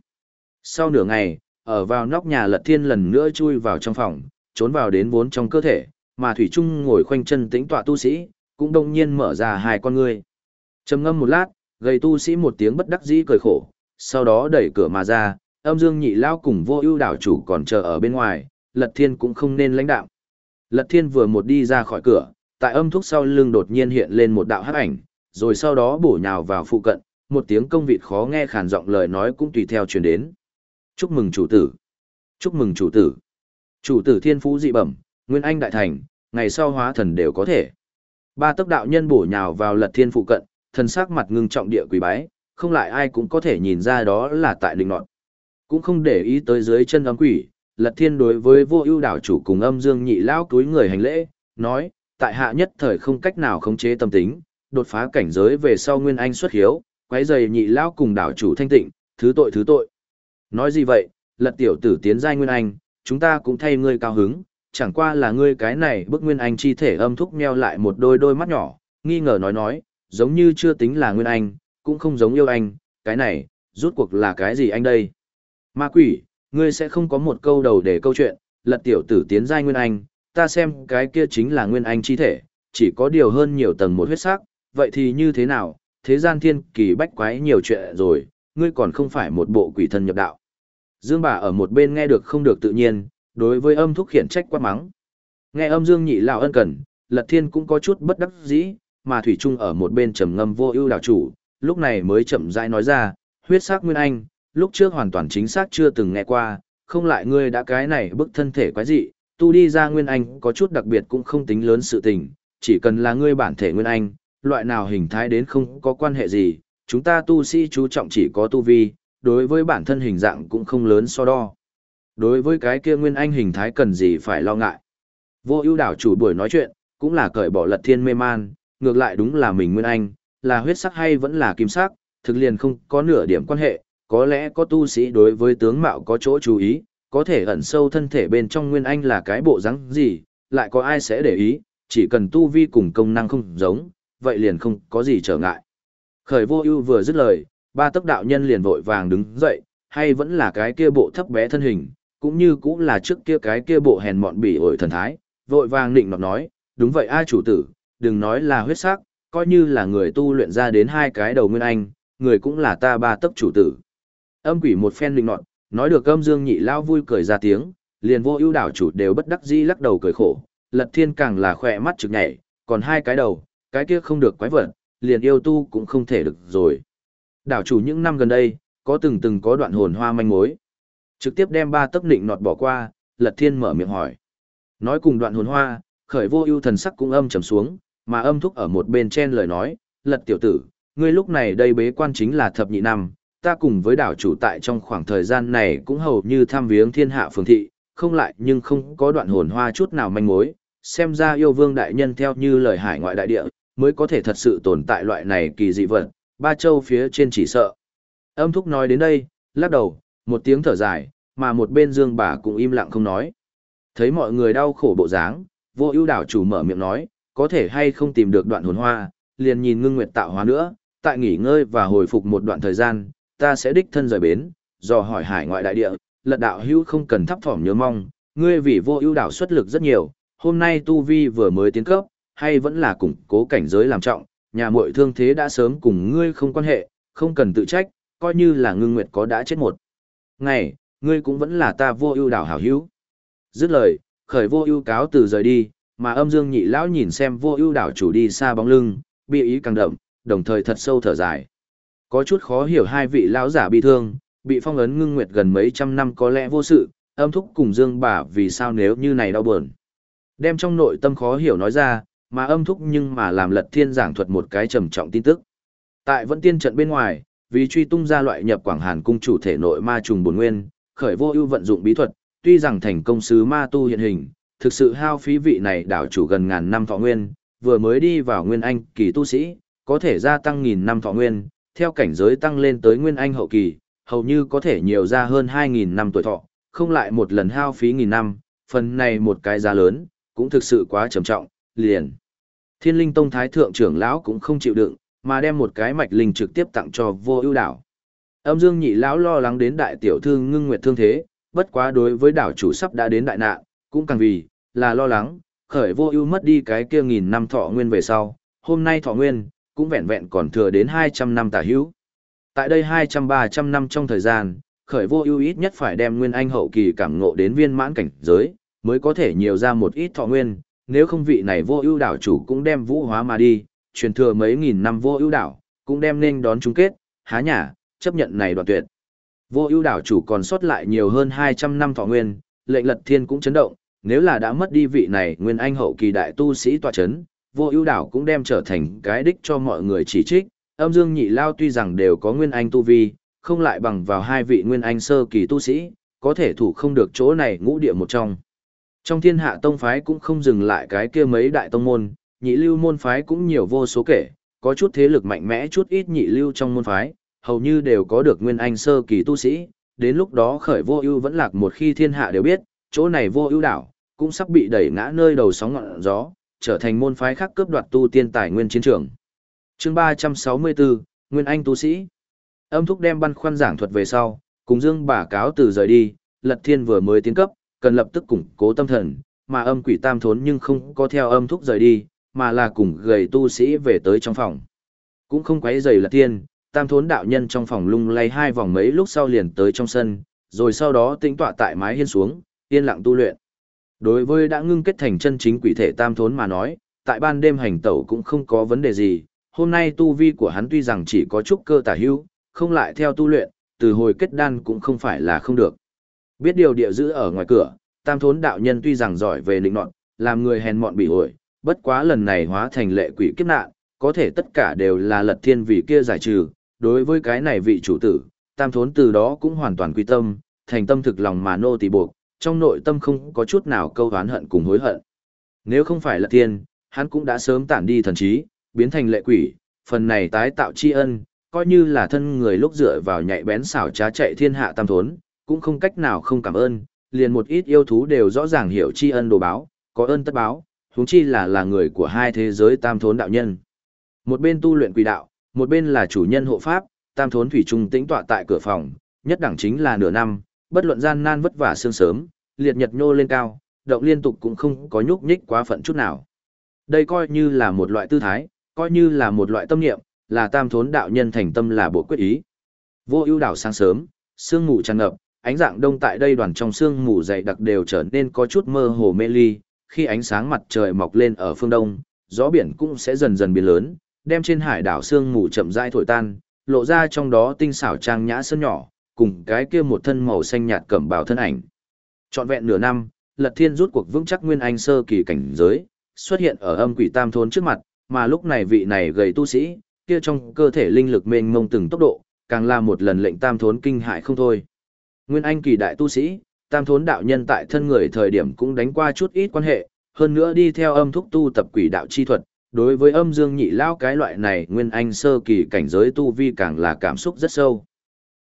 Sau nửa ngày, ở vào nóc nhà lật thiên lần nữa chui vào trong phòng, trốn vào đến vốn trong cơ thể, mà Thủy Trung ngồi khoanh chân tĩnh tọa tu sĩ, cũng đông nhiên mở ra hai con ngươi. trầm ngâm một lát, gầy tu sĩ một tiếng bất đắc dĩ cười khổ, sau đó đẩy cửa mà ra, âm dương nhị lao cùng vô ưu đảo chủ còn chờ ở bên ngoài, lật thiên cũng không nên lãnh đạo. Lật thiên vừa một đi ra khỏi cửa, tại âm thúc sau lưng đột nhiên hiện lên một đạo hắc ảnh, rồi sau đó bổ nhào vào phụ cận, một tiếng công vịt khó nghe khàn giọng lời nói cũng tùy theo truyền đến. Chúc mừng chủ tử. Chúc mừng chủ tử. Chủ tử thiên phú dị bẩm, nguyên anh đại thành, ngày sau hóa thần đều có thể. Ba tốc đạo nhân bổ nhào vào lật thiên phụ cận, thân sắc mặt ngưng trọng địa quỳ bái, không lại ai cũng có thể nhìn ra đó là tại đình nọt. Cũng không để ý tới dưới chân ấm quỷ, lật thiên đối với vô ưu đảo chủ cùng âm dương nhị lao túi người hành lễ, nói, tại hạ nhất thời không cách nào khống chế tâm tính, đột phá cảnh giới về sau nguyên anh xuất hiếu, quấy giày nhị lao cùng đảo chủ thanh tịnh, thứ tội thứ tội. Nói gì vậy, lật tiểu tử tiến giai nguyên anh, chúng ta cũng thay ngươi cao hứng, chẳng qua là ngươi cái này bức nguyên anh chi thể âm thúc meo lại một đôi đôi mắt nhỏ, nghi ngờ nói nói, giống như chưa tính là nguyên anh, cũng không giống yêu anh, cái này, rút cuộc là cái gì anh đây? Ma quỷ, ngươi sẽ không có một câu đầu để câu chuyện, lật tiểu tử tiến giai nguyên anh, ta xem cái kia chính là nguyên anh chi thể, chỉ có điều hơn nhiều tầng một huyết sắc, vậy thì như thế nào, thế gian thiên kỳ bách quái nhiều chuyện rồi, ngươi còn không phải một bộ quỷ thần nhập đạo. Dương bà ở một bên nghe được không được tự nhiên, đối với âm thúc khiển trách quát mắng. Nghe âm Dương nhị lão ân cần, Lật Thiên cũng có chút bất đắc dĩ, mà Thủy Trung ở một bên trầm ngâm vô ưu đạo chủ, lúc này mới chậm rãi nói ra, huyết sắc nguyên anh, lúc trước hoàn toàn chính xác chưa từng nghe qua, không lại ngươi đã cái này bức thân thể quái dị, tu đi ra nguyên anh có chút đặc biệt cũng không tính lớn sự tình, chỉ cần là ngươi bản thể nguyên anh, loại nào hình thái đến không có quan hệ gì, chúng ta tu sĩ chú trọng chỉ có tu vi, đối với bản thân hình dạng cũng không lớn so đo. Đối với cái kia nguyên anh hình thái cần gì phải lo ngại. Vô ưu đảo chủ buổi nói chuyện, cũng là cởi bỏ lật thiên mê man, ngược lại đúng là mình nguyên anh, là huyết sắc hay vẫn là kim sắc, thực liền không có nửa điểm quan hệ, có lẽ có tu sĩ đối với tướng mạo có chỗ chú ý, có thể ẩn sâu thân thể bên trong nguyên anh là cái bộ rắn gì, lại có ai sẽ để ý, chỉ cần tu vi cùng công năng không giống, vậy liền không có gì trở ngại. Khởi vô ưu vừa dứt lời, ba tốc đạo nhân liền vội vàng đứng dậy, hay vẫn là cái kia bộ thấp bé thân hình, cũng như cũng là trước kia cái kia bộ hèn mọn bỉ ổi thần thái, vội vàng định nọt nói, đúng vậy ai chủ tử, đừng nói là huyết sắc, coi như là người tu luyện ra đến hai cái đầu nguyên anh, người cũng là ta ba tấc chủ tử. Âm quỷ một phen định nọt, nói được âm dương nhị lao vui cười ra tiếng, liền vô ưu đảo chủ đều bất đắc dĩ lắc đầu cười khổ, lật thiên càng là khỏe mắt trực nhảy, còn hai cái đầu, cái kia không được quái vật, liền yêu tu cũng không thể được rồi. Đảo chủ những năm gần đây, có từng từng có đoạn hồn hoa manh mối. Trực tiếp đem ba tấc định nọt bỏ qua, lật thiên mở miệng hỏi. Nói cùng đoạn hồn hoa, khởi vô ưu thần sắc cũng âm trầm xuống, mà âm thúc ở một bên chen lời nói, lật tiểu tử, ngươi lúc này đây bế quan chính là thập nhị năm, ta cùng với đảo chủ tại trong khoảng thời gian này cũng hầu như tham viếng thiên hạ phường thị, không lại nhưng không có đoạn hồn hoa chút nào manh mối, xem ra yêu vương đại nhân theo như lời hải ngoại đại địa, mới có thể thật sự tồn tại loại này kỳ dị vật, ba châu phía trên chỉ sợ. Âm thúc nói đến đây, lắc đầu, một tiếng thở dài, mà một bên Dương bà cũng im lặng không nói. Thấy mọi người đau khổ bộ dáng, vô ưu đảo chủ mở miệng nói, có thể hay không tìm được đoạn hồn hoa, liền nhìn ngưng nguyệt tạo hóa nữa, tại nghỉ ngơi và hồi phục một đoạn thời gian, ta sẽ đích thân rời bến, dò hỏi hải ngoại đại địa, lật đạo hữu không cần thấp thỏm nhớ mong, ngươi vì vô ưu đảo xuất lực rất nhiều, hôm nay tu vi vừa mới tiến cấp, hay vẫn là củng cố cảnh giới làm trọng, nhà muội thương thế đã sớm cùng ngươi không quan hệ, không cần tự trách, coi như là ngưng nguyệt có đã chết một. Ngày, ngươi cũng vẫn là ta vô ưu đảo hảo hữu. Dứt lời, khởi vô ưu cáo từ rời đi, mà âm dương nhị lão nhìn xem vô ưu đảo chủ đi xa bóng lưng, bi ý càng đậm, đồng thời thật sâu thở dài. Có chút khó hiểu hai vị lão giả bị thương, bị phong ấn ngưng nguyệt gần mấy trăm năm có lẽ vô sự, âm thúc cùng dương bà vì sao nếu như này đau buồn. Đem trong nội tâm khó hiểu nói ra, mà âm thúc nhưng mà làm lật thiên giảng thuật một cái trầm trọng tin tức. Tại vẫn tiên trận bên ngoài, vì truy tung ra loại nhập quảng hàn cung chủ thể nội ma trùng bổn nguyên, khởi vô ưu vận dụng bí thuật, tuy rằng thành công sứ ma tu hiện hình, thực sự hao phí vị này đảo chủ gần ngàn năm thọ nguyên, vừa mới đi vào nguyên anh kỳ tu sĩ, có thể gia tăng nghìn năm thọ nguyên, theo cảnh giới tăng lên tới nguyên anh hậu kỳ, hầu như có thể nhiều ra hơn hai nghìn năm tuổi thọ, không lại một lần hao phí nghìn năm, phần này một cái giá lớn, cũng thực sự quá trầm trọng, liền. Thiên linh tông thái thượng trưởng lão cũng không chịu đựng, mà đem một cái mạch linh trực tiếp tặng cho vô ưu đảo. Âm dương nhị lão lo lắng đến đại tiểu thư ngưng nguyệt thương thế, bất quá đối với đảo chủ sắp đã đến đại nạn, cũng càng vì, là lo lắng, khởi vô ưu mất đi cái kia nghìn năm thọ nguyên về sau, hôm nay thọ nguyên, cũng vẹn vẹn còn thừa đến 200 năm tả hữu. Tại đây 200-300 năm trong thời gian, khởi vô ưu ít nhất phải đem nguyên anh hậu kỳ cảm ngộ đến viên mãn cảnh giới, mới có thể nhiều ra một ít thọ nguyên, nếu không vị này vô ưu đảo chủ cũng đem vũ hóa mà đi, truyền thừa mấy nghìn năm vô ưu đảo, cũng đem nên đón chung kết, há nhà chấp nhận này đoạn tuyệt. Vô ưu đảo chủ còn sót lại nhiều hơn 200 năm thọ nguyên, lệnh lật thiên cũng chấn động, nếu là đã mất đi vị này nguyên anh hậu kỳ đại tu sĩ tọa chấn, vô ưu đảo cũng đem trở thành cái đích cho mọi người chỉ trích, âm dương nhị lao tuy rằng đều có nguyên anh tu vi, không lại bằng vào hai vị nguyên anh sơ kỳ tu sĩ, có thể thủ không được chỗ này ngũ địa một trong. Trong thiên hạ tông phái cũng không dừng lại cái kia mấy đại tông môn, nhị lưu môn phái cũng nhiều vô số kể, có chút thế lực mạnh mẽ chút ít nhị lưu trong môn phái, hầu như đều có được nguyên anh sơ kỳ tu sĩ, đến lúc đó khởi vô ưu vẫn lạc một khi thiên hạ đều biết, chỗ này vô ưu đảo, cũng sắp bị đẩy ngã nơi đầu sóng ngọn gió, trở thành môn phái khác cướp đoạt tu tiên tài nguyên chiến trường. Chương 364, Nguyên Anh tu sĩ. Âm thúc đem băn khoăn giảng thuật về sau, cùng Dương bà cáo từ rời đi, Lật Thiên vừa mới tiến cấp, cần lập tức củng cố tâm thần, mà âm quỷ tam thốn nhưng không có theo âm thúc rời đi, mà là cùng gầy tu sĩ về tới trong phòng. Cũng không quấy rầy Lật Thiên, tam thốn đạo nhân trong phòng lung lay hai vòng mấy lúc sau liền tới trong sân, rồi sau đó tĩnh tọa tại mái hiên xuống, yên lặng tu luyện. Đối với đã ngưng kết thành chân chính quỷ thể tam thốn mà nói, tại ban đêm hành tẩu cũng không có vấn đề gì, hôm nay tu vi của hắn tuy rằng chỉ có chút cơ tả hữu, không lại theo tu luyện, từ hồi kết đan cũng không phải là không được. Biết điều địa giữ ở ngoài cửa, tam thốn đạo nhân tuy rằng giỏi về lĩnh nọt, làm người hèn mọn bị ổi, bất quá lần này hóa thành lệ quỷ kiếp nạn, có thể tất cả đều là lật thiên vị kia giải trừ, đối với cái này vị chủ tử, tam thốn từ đó cũng hoàn toàn quy tâm, thành tâm thực lòng mà nô tỳ buộc, trong nội tâm không có chút nào câu oán hận cùng hối hận. Nếu không phải lật thiên, hắn cũng đã sớm tản đi thần trí, biến thành lệ quỷ, phần này tái tạo tri ân, coi như là thân người lúc dựa vào nhạy bén xảo trá chạy thiên hạ tam thốn, cũng không cách nào không cảm ơn, liền một ít yêu thú đều rõ ràng hiểu tri ân đồ báo, có ơn tất báo, huống chi là là người của hai thế giới tam thốn đạo nhân. Một bên tu luyện quỷ đạo, một bên là chủ nhân hộ pháp, tam thốn thủy trung tĩnh tọa tại cửa phòng, nhất đẳng chính là nửa năm, bất luận gian nan vất vả sương sớm, liệt nhật nhô lên cao, động liên tục cũng không có nhúc nhích quá phận chút nào. Đây coi như là một loại tư thái, coi như là một loại tâm niệm, là tam thốn đạo nhân thành tâm là bộ quyết ý. Vô ưu đảo sáng sớm, sương mù tràn ngập, ánh dạng đông tại đây đoàn trong sương mù dày đặc đều trở nên có chút mơ hồ mê ly, khi ánh sáng mặt trời mọc lên ở phương đông, gió biển cũng sẽ dần dần biến lớn, đem trên hải đảo sương mù chậm rãi thổi tan, lộ ra trong đó tinh xảo trang nhã sơn nhỏ, cùng cái kia một thân màu xanh nhạt cẩm bào thân ảnh. Trọn vẹn nửa năm, Lật Thiên rút cuộc vững chắc nguyên anh sơ kỳ cảnh giới, xuất hiện ở âm quỷ tam thốn trước mặt, mà lúc này vị này gầy tu sĩ, kia trong cơ thể linh lực mênh mông từng tốc độ, càng là một lần lệnh tam thốn kinh hại không thôi. Nguyên anh kỳ đại tu sĩ, tam thốn đạo nhân tại thân người thời điểm cũng đánh qua chút ít quan hệ, hơn nữa đi theo âm thúc tu tập quỷ đạo chi thuật, đối với âm dương nhị lao cái loại này nguyên anh sơ kỳ cảnh giới tu vi càng là cảm xúc rất sâu.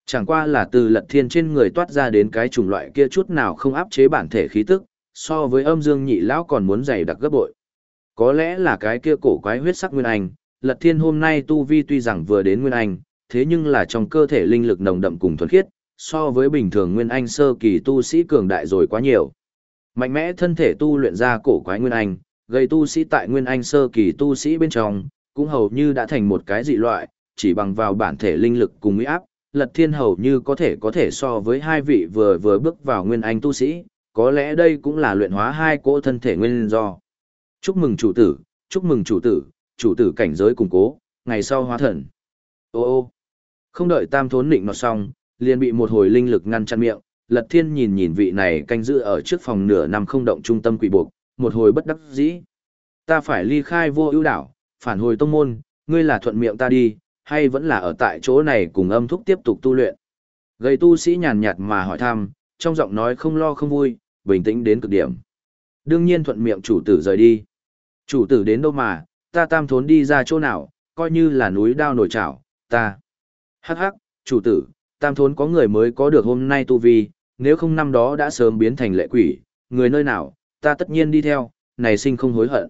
Chẳng qua là từ lật thiên trên người toát ra đến cái chủng loại kia chút nào không áp chế bản thể khí tức, so với âm dương nhị lão còn muốn dày đặc gấp bội. Có lẽ là cái kia cổ quái huyết sắc nguyên anh, lật thiên hôm nay tu vi tuy rằng vừa đến nguyên anh, thế nhưng là trong cơ thể linh lực nồng đậm cùng thuần khiết, so với bình thường nguyên anh sơ kỳ tu sĩ cường đại rồi quá nhiều. Mạnh mẽ thân thể tu luyện ra cổ quái nguyên anh, gây tu sĩ tại nguyên anh sơ kỳ tu sĩ bên trong, cũng hầu như đã thành một cái dị loại, chỉ bằng vào bản thể linh lực cùng uy áp, Lật Thiên hầu như có thể có thể so với hai vị vừa vừa bước vào nguyên anh tu sĩ, có lẽ đây cũng là luyện hóa hai cỗ thân thể nguyên do. Chúc mừng chủ tử, chúc mừng chủ tử, chủ tử cảnh giới củng cố, ngày sau hóa thần. Ô ô, không đợi tam thốn định nọt xong, liền bị một hồi linh lực ngăn chặn miệng, Lật Thiên nhìn nhìn vị này canh giữ ở trước phòng nửa năm không động trung tâm quỷ buộc, một hồi bất đắc dĩ. Ta phải ly khai vô ưu đảo, phản hồi tông môn, ngươi là thuận miệng ta đi, hay vẫn là ở tại chỗ này cùng âm thúc tiếp tục tu luyện. Gầy tu sĩ nhàn nhạt mà hỏi thăm, trong giọng nói không lo không vui, bình tĩnh đến cực điểm. Đương nhiên thuận miệng chủ tử rời đi. Chủ tử đến đâu mà, ta tam thốn đi ra chỗ nào, coi như là núi đao nổi trảo, ta. Hắc hắc, chủ tử, tam thốn có người mới có được hôm nay tu vi, nếu không năm đó đã sớm biến thành lệ quỷ, người nơi nào, ta tất nhiên đi theo, này sinh không hối hận.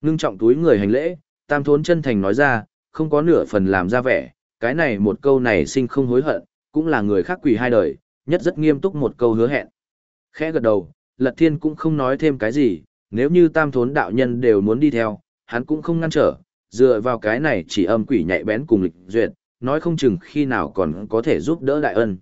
Ngưng trọng túi người hành lễ, tam thốn chân thành nói ra, không có nửa phần làm ra vẻ, cái này một câu này sinh không hối hận, cũng là người khác quỷ hai đời, nhất rất nghiêm túc một câu hứa hẹn. Khẽ gật đầu, Lật Thiên cũng không nói thêm cái gì, nếu như tam thốn đạo nhân đều muốn đi theo, hắn cũng không ngăn trở, dựa vào cái này chỉ âm quỷ nhạy bén cùng lịch duyệt, nói không chừng khi nào còn có thể giúp đỡ đại ân.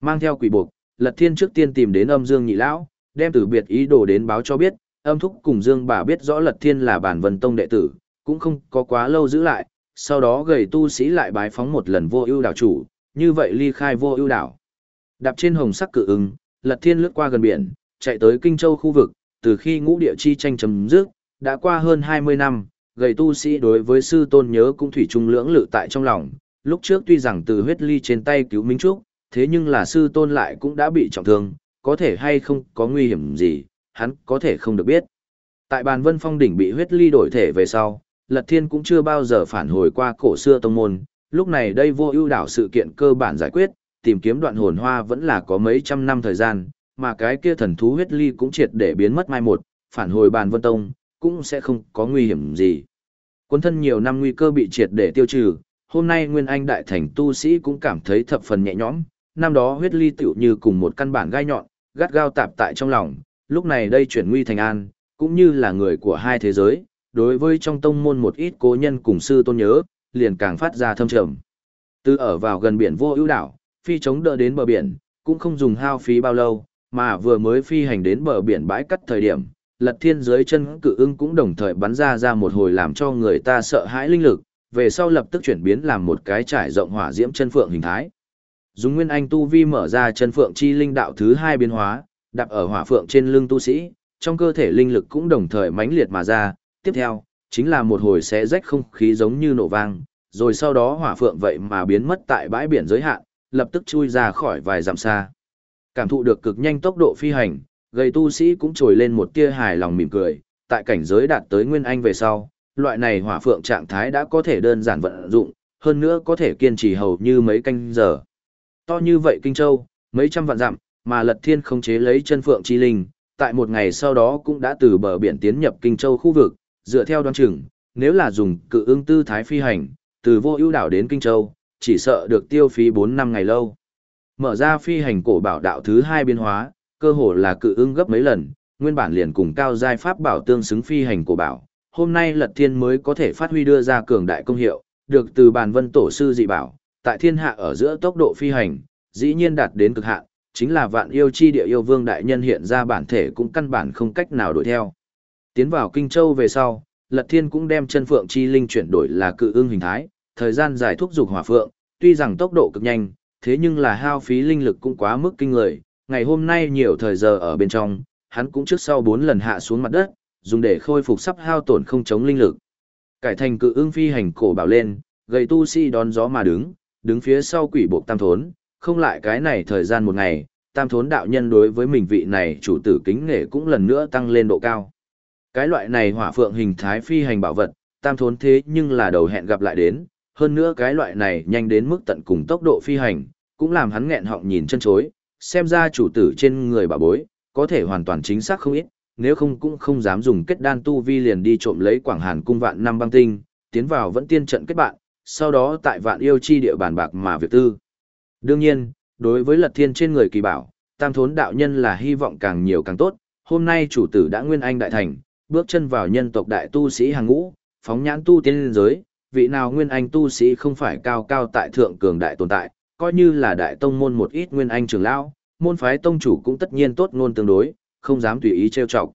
Mang theo quỷ buộc, Lật Thiên trước tiên tìm đến âm Dương Nhị Lão, đem từ biệt ý đồ đến báo cho biết, âm thúc cùng Dương bà biết rõ Lật Thiên là bản vân tông đệ tử, cũng không có quá lâu giữ lại, sau đó gầy tu sĩ lại bái phóng một lần vô ưu đảo chủ, như vậy ly khai vô ưu đảo. Đạp trên hồng sắc cự ứng, Lật Thiên lướt qua gần biển, chạy tới Kinh Châu khu vực, từ khi ngũ địa chi tranh chấm dứt, đã qua hơn 20 năm, gầy tu sĩ đối với sư tôn nhớ cũng thủy chung lưỡng lự tại trong lòng, lúc trước tuy rằng từ huyết ly trên tay cứu Minh Trúc, thế nhưng là sư tôn lại cũng đã bị trọng thương, có thể hay không có nguy hiểm gì, hắn có thể không được biết. Tại bàn vân phong đỉnh bị huyết ly đổi thể về sau, Lật Thiên cũng chưa bao giờ phản hồi qua cổ xưa tông môn, lúc này đây vô ưu đảo sự kiện cơ bản giải quyết, tìm kiếm đoạn hồn hoa vẫn là có mấy trăm năm thời gian, mà cái kia thần thú huyết ly cũng triệt để biến mất mai một, phản hồi bàn vân tông, cũng sẽ không có nguy hiểm gì. Quân thân nhiều năm nguy cơ bị triệt để tiêu trừ, hôm nay Nguyên Anh đại thành tu sĩ cũng cảm thấy thập phần nhẹ nhõm, năm đó huyết ly tựu như cùng một căn bản gai nhọn, gắt gao tạp tại trong lòng, lúc này đây chuyển nguy thành an, cũng như là người của hai thế giới, đối với trong tông môn một ít cố nhân cùng sư tôn nhớ, liền càng phát ra thâm trầm. Từ ở vào gần biển vô ưu đảo, phi chống đỡ đến bờ biển, cũng không dùng hao phí bao lâu, mà vừa mới phi hành đến bờ biển bãi cắt thời điểm, lật thiên dưới chân cự ưng cũng đồng thời bắn ra ra một hồi làm cho người ta sợ hãi linh lực, về sau lập tức chuyển biến làm một cái trải rộng hỏa diễm chân phượng hình thái. Dùng nguyên anh tu vi mở ra chân phượng chi linh đạo thứ hai biến hóa, đạp ở hỏa phượng trên lưng tu sĩ, trong cơ thể linh lực cũng đồng thời mãnh liệt mà ra, tiếp theo, chính là một hồi xé rách không khí giống như nổ vang, rồi sau đó hỏa phượng vậy mà biến mất tại bãi biển giới hạn, lập tức chui ra khỏi vài dặm xa. Cảm thụ được cực nhanh tốc độ phi hành, gầy tu sĩ cũng trồi lên một tia hài lòng mỉm cười, tại cảnh giới đạt tới nguyên anh về sau, loại này hỏa phượng trạng thái đã có thể đơn giản vận dụng, hơn nữa có thể kiên trì hầu như mấy canh giờ. To như vậy Kinh Châu, mấy trăm vạn dặm, mà Lật Thiên không chế lấy chân phượng chi linh, tại một ngày sau đó cũng đã từ bờ biển tiến nhập Kinh Châu khu vực, dựa theo đoán chừng, nếu là dùng cự ương tư thái phi hành, từ vô ưu đảo đến Kinh Châu, chỉ sợ được tiêu phí 4 năm ngày lâu. Mở ra phi hành cổ bảo đạo thứ hai biến hóa, cơ hồ là cự ưng gấp mấy lần, nguyên bản liền cùng cao giai pháp bảo tương xứng phi hành cổ bảo. Hôm nay Lật Thiên mới có thể phát huy đưa ra cường đại công hiệu, được từ bàn vân tổ sư dị bảo, tại thiên hạ ở giữa tốc độ phi hành, dĩ nhiên đạt đến cực hạn, chính là vạn yêu chi địa yêu vương đại nhân hiện ra bản thể cũng căn bản không cách nào đuổi theo. Tiến vào Kinh Châu về sau, Lật Thiên cũng đem chân phượng chi linh chuyển đổi là cự ưng hình thái, thời gian dài thúc dục hỏa phượng, tuy rằng tốc độ cực nhanh, thế nhưng là hao phí linh lực cũng quá mức kinh người, ngày hôm nay nhiều thời giờ ở bên trong, hắn cũng trước sau 4 lần hạ xuống mặt đất, dùng để khôi phục sắp hao tổn không chống linh lực. Cải thành cự ưng phi hành cổ bảo lên, gầy tu si đón gió mà đứng, đứng phía sau quỷ bộ tam thốn, không lại cái này thời gian một ngày, tam thốn đạo nhân đối với mình vị này chủ tử kính nghệ cũng lần nữa tăng lên độ cao. Cái loại này hỏa phượng hình thái phi hành bảo vật, tam thốn thế nhưng là đầu hẹn gặp lại đến, hơn nữa cái loại này nhanh đến mức tận cùng tốc độ phi hành, cũng làm hắn nghẹn họng nhìn chân chối, xem ra chủ tử trên người bà bối, có thể hoàn toàn chính xác không ít, nếu không cũng không dám dùng kết đan tu vi liền đi trộm lấy Quảng Hàn cung vạn năm băng tinh, tiến vào vẫn tiên trận kết bạn, sau đó tại vạn yêu chi địa bàn bạc mà việc tư. Đương nhiên, đối với lật thiên trên người kỳ bảo, tam thốn đạo nhân là hy vọng càng nhiều càng tốt, hôm nay chủ tử đã nguyên anh đại thành, bước chân vào nhân tộc đại tu sĩ hàng ngũ, phóng nhãn tu tiên liên giới, vị nào nguyên anh tu sĩ không phải cao cao tại thượng cường đại tồn tại, coi như là đại tông môn một ít nguyên anh trưởng lão, môn phái tông chủ cũng tất nhiên tốt ngôn tương đối, không dám tùy ý trêu chọc.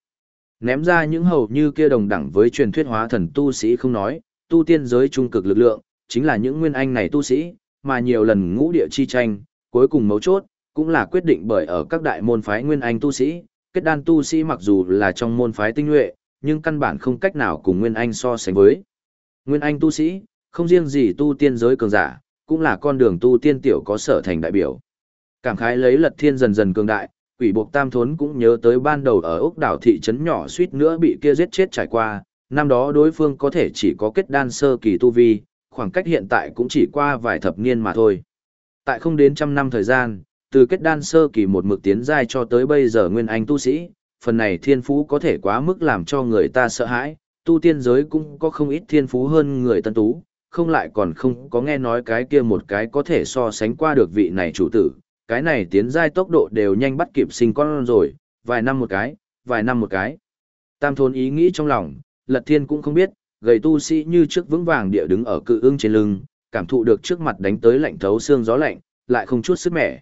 Ném ra những hầu như kia đồng đẳng với truyền thuyết hóa thần tu sĩ không nói, tu tiên giới trung cực lực lượng, chính là những nguyên anh này tu sĩ, mà nhiều lần ngũ địa chi tranh, cuối cùng mấu chốt, cũng là quyết định bởi ở các đại môn phái nguyên anh tu sĩ, kết đan tu sĩ mặc dù là trong môn phái tinh nhuệ, nhưng căn bản không cách nào cùng nguyên anh so sánh với. Nguyên anh tu sĩ, không riêng gì tu tiên giới cường giả, cũng là con đường tu tiên tiểu có sở thành đại biểu. Cảm khái lấy lật thiên dần dần cường đại, quỷ buộc tam thốn cũng nhớ tới ban đầu ở ốc đảo thị trấn nhỏ suýt nữa bị kia giết chết trải qua, năm đó đối phương có thể chỉ có kết đan sơ kỳ tu vi, khoảng cách hiện tại cũng chỉ qua vài thập niên mà thôi. Tại không đến trăm năm thời gian, từ kết đan sơ kỳ một mực tiến giai cho tới bây giờ nguyên anh tu sĩ, phần này thiên phú có thể quá mức làm cho người ta sợ hãi, tu tiên giới cũng có không ít thiên phú hơn người tân tú, không lại còn không có nghe nói cái kia một cái có thể so sánh qua được vị này chủ tử, cái này tiến giai tốc độ đều nhanh bắt kịp sinh con rồi, vài năm một cái, vài năm một cái. Tam thôn ý nghĩ trong lòng, lật thiên cũng không biết, gầy tu sĩ như trước vững vàng địa đứng ở cự ưng trên lưng, cảm thụ được trước mặt đánh tới lạnh thấu xương gió lạnh, lại không chút sức mẻ.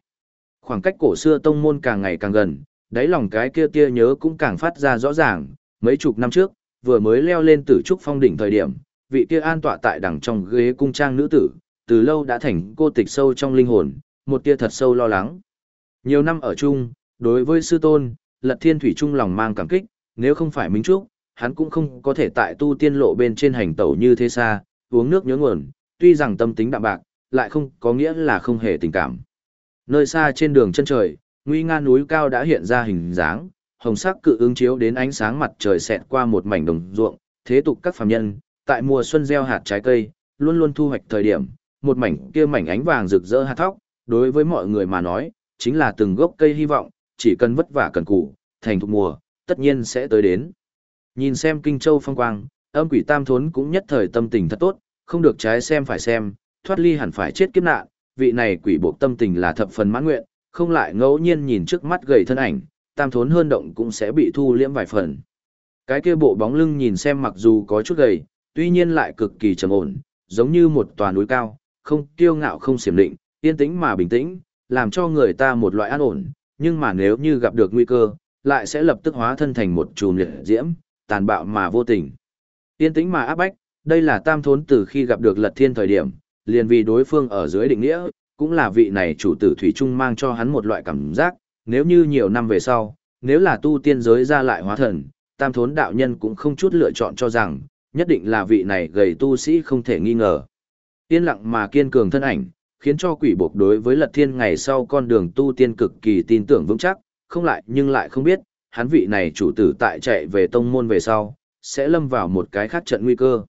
Khoảng cách cổ xưa tông môn càng ngày càng gần, đáy lòng cái kia kia nhớ cũng càng phát ra rõ ràng, mấy chục năm trước, vừa mới leo lên tử trúc phong đỉnh thời điểm, vị kia an tọa tại đằng trong ghế cung trang nữ tử, từ lâu đã thành cô tịch sâu trong linh hồn, một tia thật sâu lo lắng. Nhiều năm ở chung, đối với sư tôn, Lật Thiên Thủy Trung lòng mang cảm kích, nếu không phải Minh Trúc, hắn cũng không có thể tại tu tiên lộ bên trên hành tẩu như thế xa, uống nước nhớ nguồn, tuy rằng tâm tính đạm bạc, lại không có nghĩa là không hề tình cảm. Nơi xa trên đường chân trời, nguy nga núi cao đã hiện ra hình dáng, hồng sắc cự ứng chiếu đến ánh sáng mặt trời xẹt qua một mảnh đồng ruộng, thế tục các phàm nhân, tại mùa xuân gieo hạt trái cây, luôn luôn thu hoạch thời điểm, một mảnh kia mảnh ánh vàng rực rỡ hạt thóc, đối với mọi người mà nói, chính là từng gốc cây hy vọng, chỉ cần vất vả cần cù, thành thục mùa, tất nhiên sẽ tới đến. Nhìn xem Kinh Châu phong quang, âm quỷ tam thốn cũng nhất thời tâm tình thật tốt, không được trái xem phải xem, thoát ly hẳn phải chết kiếp nạn, vị này quỷ bộ tâm tình là thập phần mãn nguyện, không lại ngẫu nhiên nhìn trước mắt gầy thân ảnh, tam thốn hơn động cũng sẽ bị thu liễm vài phần. Cái kia bộ bóng lưng nhìn xem mặc dù có chút gầy, tuy nhiên lại cực kỳ trầm ổn, giống như một tòa núi cao, không kiêu ngạo không xiểm định, yên tĩnh mà bình tĩnh, làm cho người ta một loại an ổn, nhưng mà nếu như gặp được nguy cơ, lại sẽ lập tức hóa thân thành một chùm liệt diễm, tàn bạo mà vô tình. Yên tĩnh mà áp bách, đây là tam thốn từ khi gặp được lật thiên thời điểm, liền vì đối phương ở dưới định nghĩa, cũng là vị này chủ tử Thủy Trung mang cho hắn một loại cảm giác, nếu như nhiều năm về sau, nếu là tu tiên giới ra lại hóa thần, tam thốn đạo nhân cũng không chút lựa chọn cho rằng, nhất định là vị này gầy tu sĩ không thể nghi ngờ. Yên lặng mà kiên cường thân ảnh, khiến cho quỷ buộc đối với lật thiên ngày sau con đường tu tiên cực kỳ tin tưởng vững chắc, không lại nhưng lại không biết, hắn vị này chủ tử tại chạy về tông môn về sau, sẽ lâm vào một cái khác trận nguy cơ.